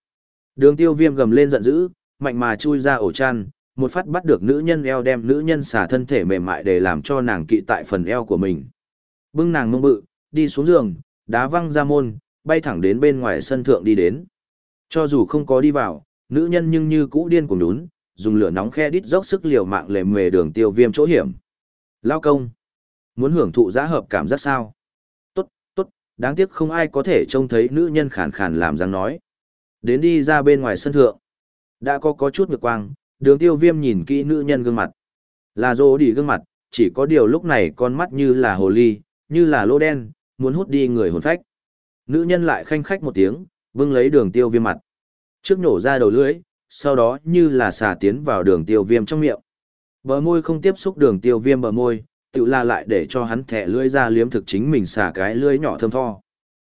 Đường tiêu viêm gầm lên giận dữ, mạnh mà chui ra ổ chăn, một phát bắt được nữ nhân eo đem nữ nhân xả thân thể mềm mại để làm cho nàng kỵ tại phần eo của mình. Bưng nàng mông bự, đi xuống giường, đá văng ra môn, bay thẳng đến bên ngoài sân thượng đi đến. Cho dù không có đi vào, nữ nhân nhưng như cũ điên cùng đún, dùng lửa nóng khe đít dốc sức liều mạng lề mề đường tiêu viêm chỗ hiểm. Lao công. Muốn hưởng thụ giá hợp cảm giác sao? Tốt, tốt, đáng tiếc không ai có thể trông thấy nữ nhân khàn khàn làm răng nói. Đến đi ra bên ngoài sân thượng. Đã có có chút ngược quang, đường tiêu viêm nhìn kỹ nữ nhân gương mặt. Là rô đi gương mặt, chỉ có điều lúc này con mắt như là hồ ly, như là lô đen, muốn hút đi người hồn phách. Nữ nhân lại khanh khách một tiếng, vưng lấy đường tiêu viêm mặt. Trước nổ ra đầu lưỡi, sau đó như là xà tiến vào đường tiêu viêm trong miệng. Bờ môi không tiếp xúc đường tiêu viêm bờ môi, tự la lại để cho hắn thẻ lưỡi ra liếm thực chính mình xả cái lưỡi nhỏ thơm tho.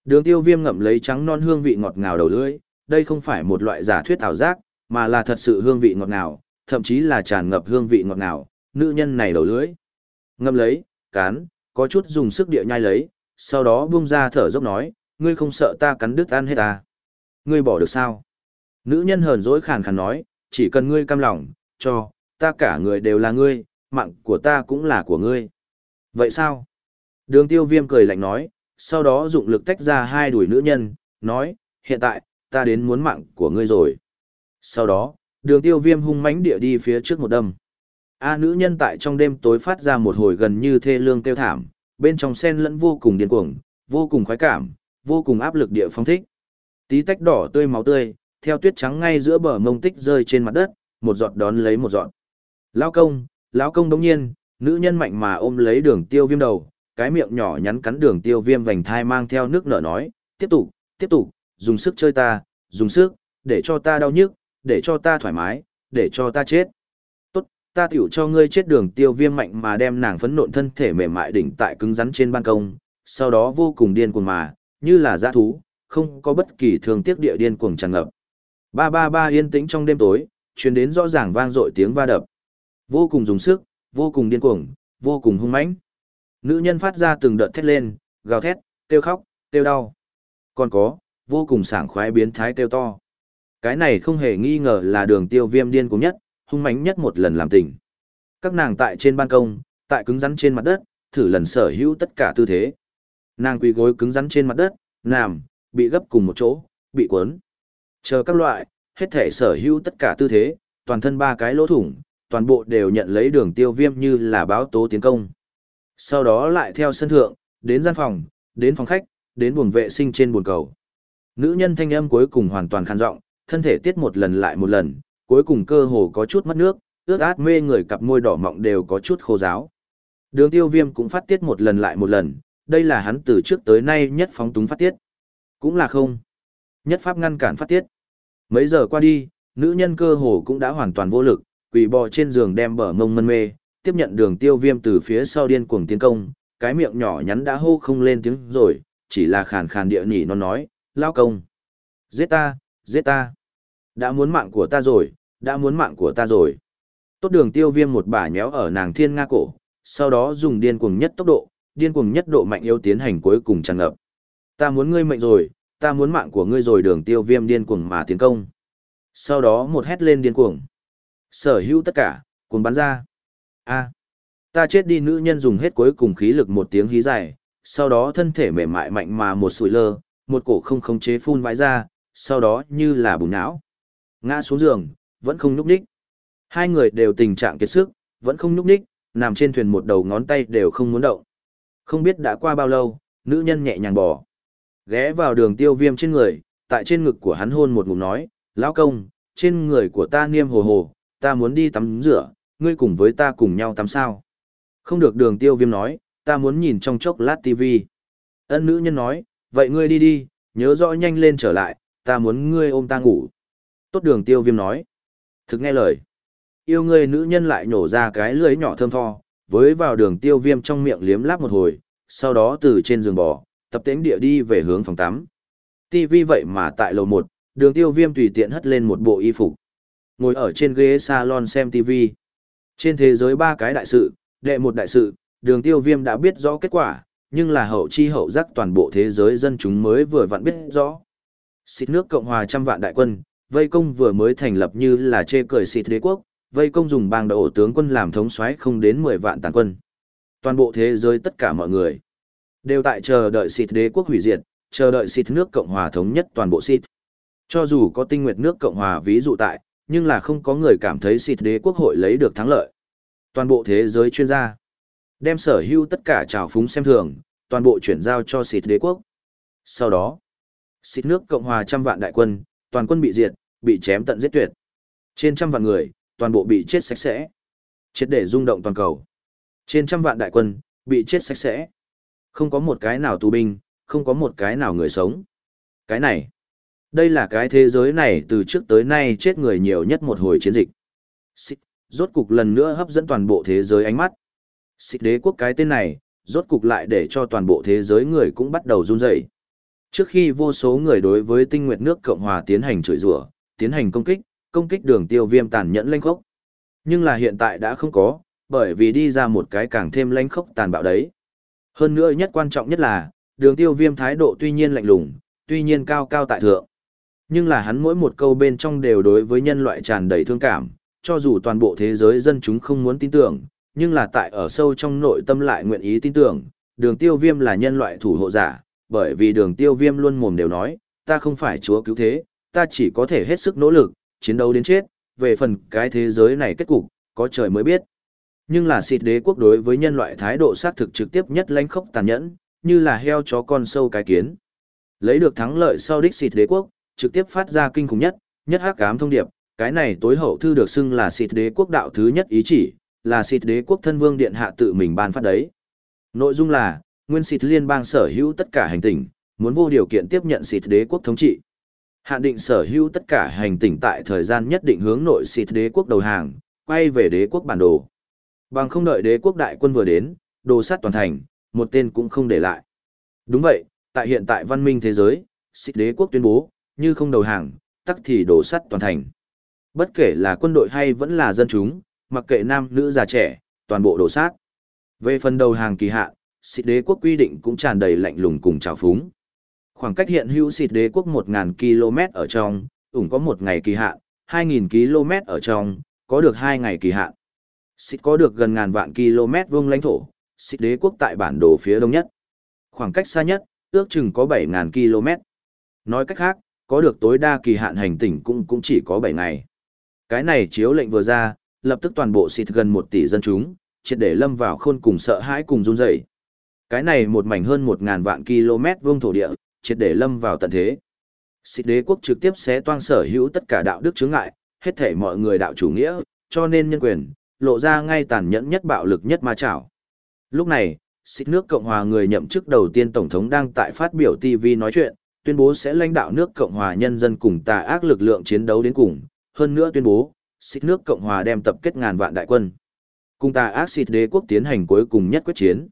Đường tiêu viêm ngậm lấy trắng non hương vị ngọt ngào đầu lưỡi, đây không phải một loại giả thuyết ảo giác, mà là thật sự hương vị ngọt ngào, thậm chí là tràn ngập hương vị ngọt ngào, nữ nhân này đầu lưỡi. ngâm lấy, cán, có chút dùng sức địa nhai lấy, sau đó buông ra thở dốc nói, ngươi không sợ ta cắn đứt ăn hết ta. Ngươi bỏ được sao? Nữ nhân hờn dỗi khàn khàn nói, chỉ cần ngươi cam lòng, cho, ta cả người đều là ngươi, mạng của ta cũng là của ngươi. Vậy sao? Đường tiêu viêm cười lạnh nói, sau đó dụng lực tách ra hai đuổi nữ nhân, nói, hiện tại, ta đến muốn mạng của ngươi rồi. Sau đó, đường tiêu viêm hung mãnh địa đi phía trước một đâm. A nữ nhân tại trong đêm tối phát ra một hồi gần như thê lương kêu thảm, bên trong sen lẫn vô cùng điên cuồng, vô cùng khoái cảm, vô cùng áp lực địa phong thích. Tí tách đỏ tươi máu tươi, theo tuyết trắng ngay giữa bờ mông tích rơi trên mặt đất, một giọt đón lấy một giọt. Lão công, lão công đống nhiên, nữ nhân mạnh mà ôm lấy đường tiêu viêm đầu, cái miệng nhỏ nhắn cắn đường tiêu viêm vành thai mang theo nước nở nói, tiếp tục, tiếp tục, dùng sức chơi ta, dùng sức, để cho ta đau nhức, để cho ta thoải mái, để cho ta chết. Tốt, ta tiểu cho ngươi chết đường tiêu viêm mạnh mà đem nàng phấn nộn thân thể mềm mại đỉnh tại cứng rắn trên ban công, sau đó vô cùng điên cuồng mà, như là giã thú, không có bất kỳ thường tiếc địa điên cuồng tràn ngập. Ba ba ba yên tĩnh trong đêm tối, truyền đến rõ ràng vang dội tiếng va đập. Vô cùng dùng sức, vô cùng điên cuồng, vô cùng hung mãnh. Nữ nhân phát ra từng đợt thét lên, gào thét, kêu khóc, kêu đau. Còn có, vô cùng sảng khoái biến thái kêu to. Cái này không hề nghi ngờ là đường tiêu viêm điên cuồng nhất, hung mãnh nhất một lần làm tình. Các nàng tại trên ban công, tại cứng rắn trên mặt đất, thử lần sở hữu tất cả tư thế. Nàng quỳ gối cứng rắn trên mặt đất, nằm, bị gấp cùng một chỗ, bị cuốn. Chờ các loại, hết thể sở hữu tất cả tư thế, toàn thân ba cái lỗ thủng, toàn bộ đều nhận lấy đường tiêu viêm như là báo tố tiến công. Sau đó lại theo sân thượng, đến gian phòng, đến phòng khách, đến buồng vệ sinh trên buồng cầu. Nữ nhân thanh âm cuối cùng hoàn toàn khăn giọng thân thể tiết một lần lại một lần, cuối cùng cơ hồ có chút mất nước, ướt át mê người cặp môi đỏ mọng đều có chút khô giáo. Đường tiêu viêm cũng phát tiết một lần lại một lần, đây là hắn từ trước tới nay nhất phóng túng phát tiết. Cũng là không. Nhất pháp ngăn cản phát tiết. Mấy giờ qua đi, nữ nhân cơ hồ cũng đã hoàn toàn vô lực, quỳ bò trên giường đem bờ mông mân mê, tiếp nhận đường tiêu viêm từ phía sau điên cuồng tiến công, cái miệng nhỏ nhắn đã hô không lên tiếng rồi, chỉ là khàn khàn địa nỉ nó nói, lao công. Giết ta, giết ta. Đã muốn mạng của ta rồi, đã muốn mạng của ta rồi. Tốt đường tiêu viêm một bà nhéo ở nàng thiên nga cổ, sau đó dùng điên cuồng nhất tốc độ, điên cuồng nhất độ mạnh yếu tiến hành cuối cùng tràn ngập. Ta muốn ngươi mệnh rồi, ta muốn mạng của ngươi rồi đường tiêu viêm điên cuồng mà tiến công. Sau đó một hét lên điên cuồng. Sở hữu tất cả, cuồng bắn ra. a ta chết đi nữ nhân dùng hết cuối cùng khí lực một tiếng hí dài, sau đó thân thể mềm mại mạnh mà một sủi lơ, một cổ không khống chế phun vãi ra, sau đó như là bùng não. Ngã xuống giường, vẫn không nhúc nhích. Hai người đều tình trạng kiệt sức, vẫn không nhúc nhích, nằm trên thuyền một đầu ngón tay đều không muốn động. Không biết đã qua bao lâu, nữ nhân nhẹ nhàng bỏ. Ghé vào đường tiêu viêm trên người, tại trên ngực của hắn hôn một ngụm nói, lão công, trên người của ta niêm hồ hồ, ta muốn đi tắm rửa, ngươi cùng với ta cùng nhau tắm sao. Không được đường tiêu viêm nói, ta muốn nhìn trong chốc lát tivi. Ân nữ nhân nói, vậy ngươi đi đi, nhớ rõ nhanh lên trở lại, ta muốn ngươi ôm ta ngủ. Tốt đường tiêu viêm nói. Thực nghe lời. Yêu ngươi nữ nhân lại nhổ ra cái lưới nhỏ thơm tho, với vào đường tiêu viêm trong miệng liếm láp một hồi, sau đó từ trên giường bò, tập tính địa đi về hướng phòng tắm. TV vậy mà tại lầu 1, đường tiêu viêm tùy tiện hất lên một bộ y phục. Ngồi ở trên ghế salon xem TV. Trên thế giới ba cái đại sự, đệ một đại sự, đường tiêu viêm đã biết rõ kết quả, nhưng là hậu chi hậu giác toàn bộ thế giới dân chúng mới vừa vặn biết rõ. Xịt nước Cộng hòa trăm vạn đại quân, vây công vừa mới thành lập như là chê cười xịt đế quốc, vây công dùng bang đội tướng quân làm thống soái không đến 10 vạn tàn quân. Toàn bộ thế giới tất cả mọi người đều tại chờ đợi xịt đế quốc hủy diệt, chờ đợi xịt nước Cộng hòa thống nhất toàn bộ xịt. Cho dù có tinh nguyệt nước Cộng hòa ví dụ tại, nhưng là không có người cảm thấy xịt đế quốc hội lấy được thắng lợi. Toàn bộ thế giới chuyên gia đem sở hữu tất cả trào phúng xem thường, toàn bộ chuyển giao cho xịt đế quốc. Sau đó, xịt nước Cộng hòa trăm vạn đại quân, toàn quân bị diệt, bị chém tận giết tuyệt. Trên trăm vạn người, toàn bộ bị chết sạch sẽ. Chết để rung động toàn cầu. Trên trăm vạn đại quân, bị chết sạch sẽ. Không có một cái nào tù binh, không có một cái nào người sống. Cái này, đây là cái thế giới này từ trước tới nay chết người nhiều nhất một hồi chiến dịch. Xích, rốt cục lần nữa hấp dẫn toàn bộ thế giới ánh mắt. Xích đế quốc cái tên này, rốt cục lại để cho toàn bộ thế giới người cũng bắt đầu run rẩy. Trước khi vô số người đối với tinh nguyệt nước Cộng Hòa tiến hành chửi rủa, tiến hành công kích, công kích đường tiêu viêm tàn nhẫn lanh khốc. Nhưng là hiện tại đã không có, bởi vì đi ra một cái càng thêm lanh khốc tàn bạo đấy. Hơn nữa nhất quan trọng nhất là, đường tiêu viêm thái độ tuy nhiên lạnh lùng, tuy nhiên cao cao tại thượng. Nhưng là hắn mỗi một câu bên trong đều đối với nhân loại tràn đầy thương cảm, cho dù toàn bộ thế giới dân chúng không muốn tin tưởng, nhưng là tại ở sâu trong nội tâm lại nguyện ý tin tưởng, đường tiêu viêm là nhân loại thủ hộ giả, bởi vì đường tiêu viêm luôn mồm đều nói, ta không phải chúa cứu thế, ta chỉ có thể hết sức nỗ lực, chiến đấu đến chết, về phần cái thế giới này kết cục, có trời mới biết. Nhưng là xịt đế quốc đối với nhân loại thái độ sát thực trực tiếp nhất lãnh khốc tàn nhẫn, như là heo chó con sâu cái kiến. Lấy được thắng lợi sau đích xịt đế quốc, trực tiếp phát ra kinh khủng nhất, nhất hắc ám thông điệp, cái này tối hậu thư được xưng là xịt đế quốc đạo thứ nhất ý chỉ, là xịt đế quốc thân vương điện hạ tự mình ban phát đấy. Nội dung là, nguyên xịt liên bang sở hữu tất cả hành tinh, muốn vô điều kiện tiếp nhận xịt đế quốc thống trị. Hạn định sở hữu tất cả hành tinh tại thời gian nhất định hướng nội xịt đế quốc đầu hàng, quay về đế quốc bản đồ. Bằng không đợi đế quốc đại quân vừa đến, đồ sát toàn thành, một tên cũng không để lại. Đúng vậy, tại hiện tại văn minh thế giới, xịt đế quốc tuyên bố, như không đầu hàng, tắc thì đồ sát toàn thành. Bất kể là quân đội hay vẫn là dân chúng, mặc kệ nam nữ già trẻ, toàn bộ đồ sát. Về phần đầu hàng kỳ hạn, xịt đế quốc quy định cũng tràn đầy lạnh lùng cùng trào phúng. Khoảng cách hiện hữu xịt đế quốc 1.000 km ở trong, ủng có một ngày kỳ hạn, 2.000 km ở trong, có được hai ngày kỳ hạn. Xịt có được gần ngàn vạn km vuông lãnh thổ, xịt đế quốc tại bản đồ phía đông nhất. Khoảng cách xa nhất, ước chừng có 7.000 km. Nói cách khác, có được tối đa kỳ hạn hành tỉnh cũng cũng chỉ có 7 ngày. Cái này chiếu lệnh vừa ra, lập tức toàn bộ xịt gần 1 tỷ dân chúng, triệt để lâm vào khôn cùng sợ hãi cùng run rẩy. Cái này một mảnh hơn 1000 vạn km vuông thổ địa, triệt để lâm vào tận thế. xích đế quốc trực tiếp xé toang sở hữu tất cả đạo đức chướng ngại, hết thảy mọi người đạo chủ nghĩa, cho nên nhân quyền, lộ ra ngay tàn nhẫn nhất bạo lực nhất ma chảo. Lúc này, xích nước Cộng hòa người nhậm chức đầu tiên Tổng thống đang tại phát biểu TV nói chuyện, tuyên bố sẽ lãnh đạo nước Cộng hòa nhân dân cùng tà ác lực lượng chiến đấu đến cùng, hơn nữa tuyên bố, xích nước Cộng hòa đem tập kết ngàn vạn đại quân. Cùng tà ác xịt đế quốc tiến hành cuối cùng nhất quyết chiến.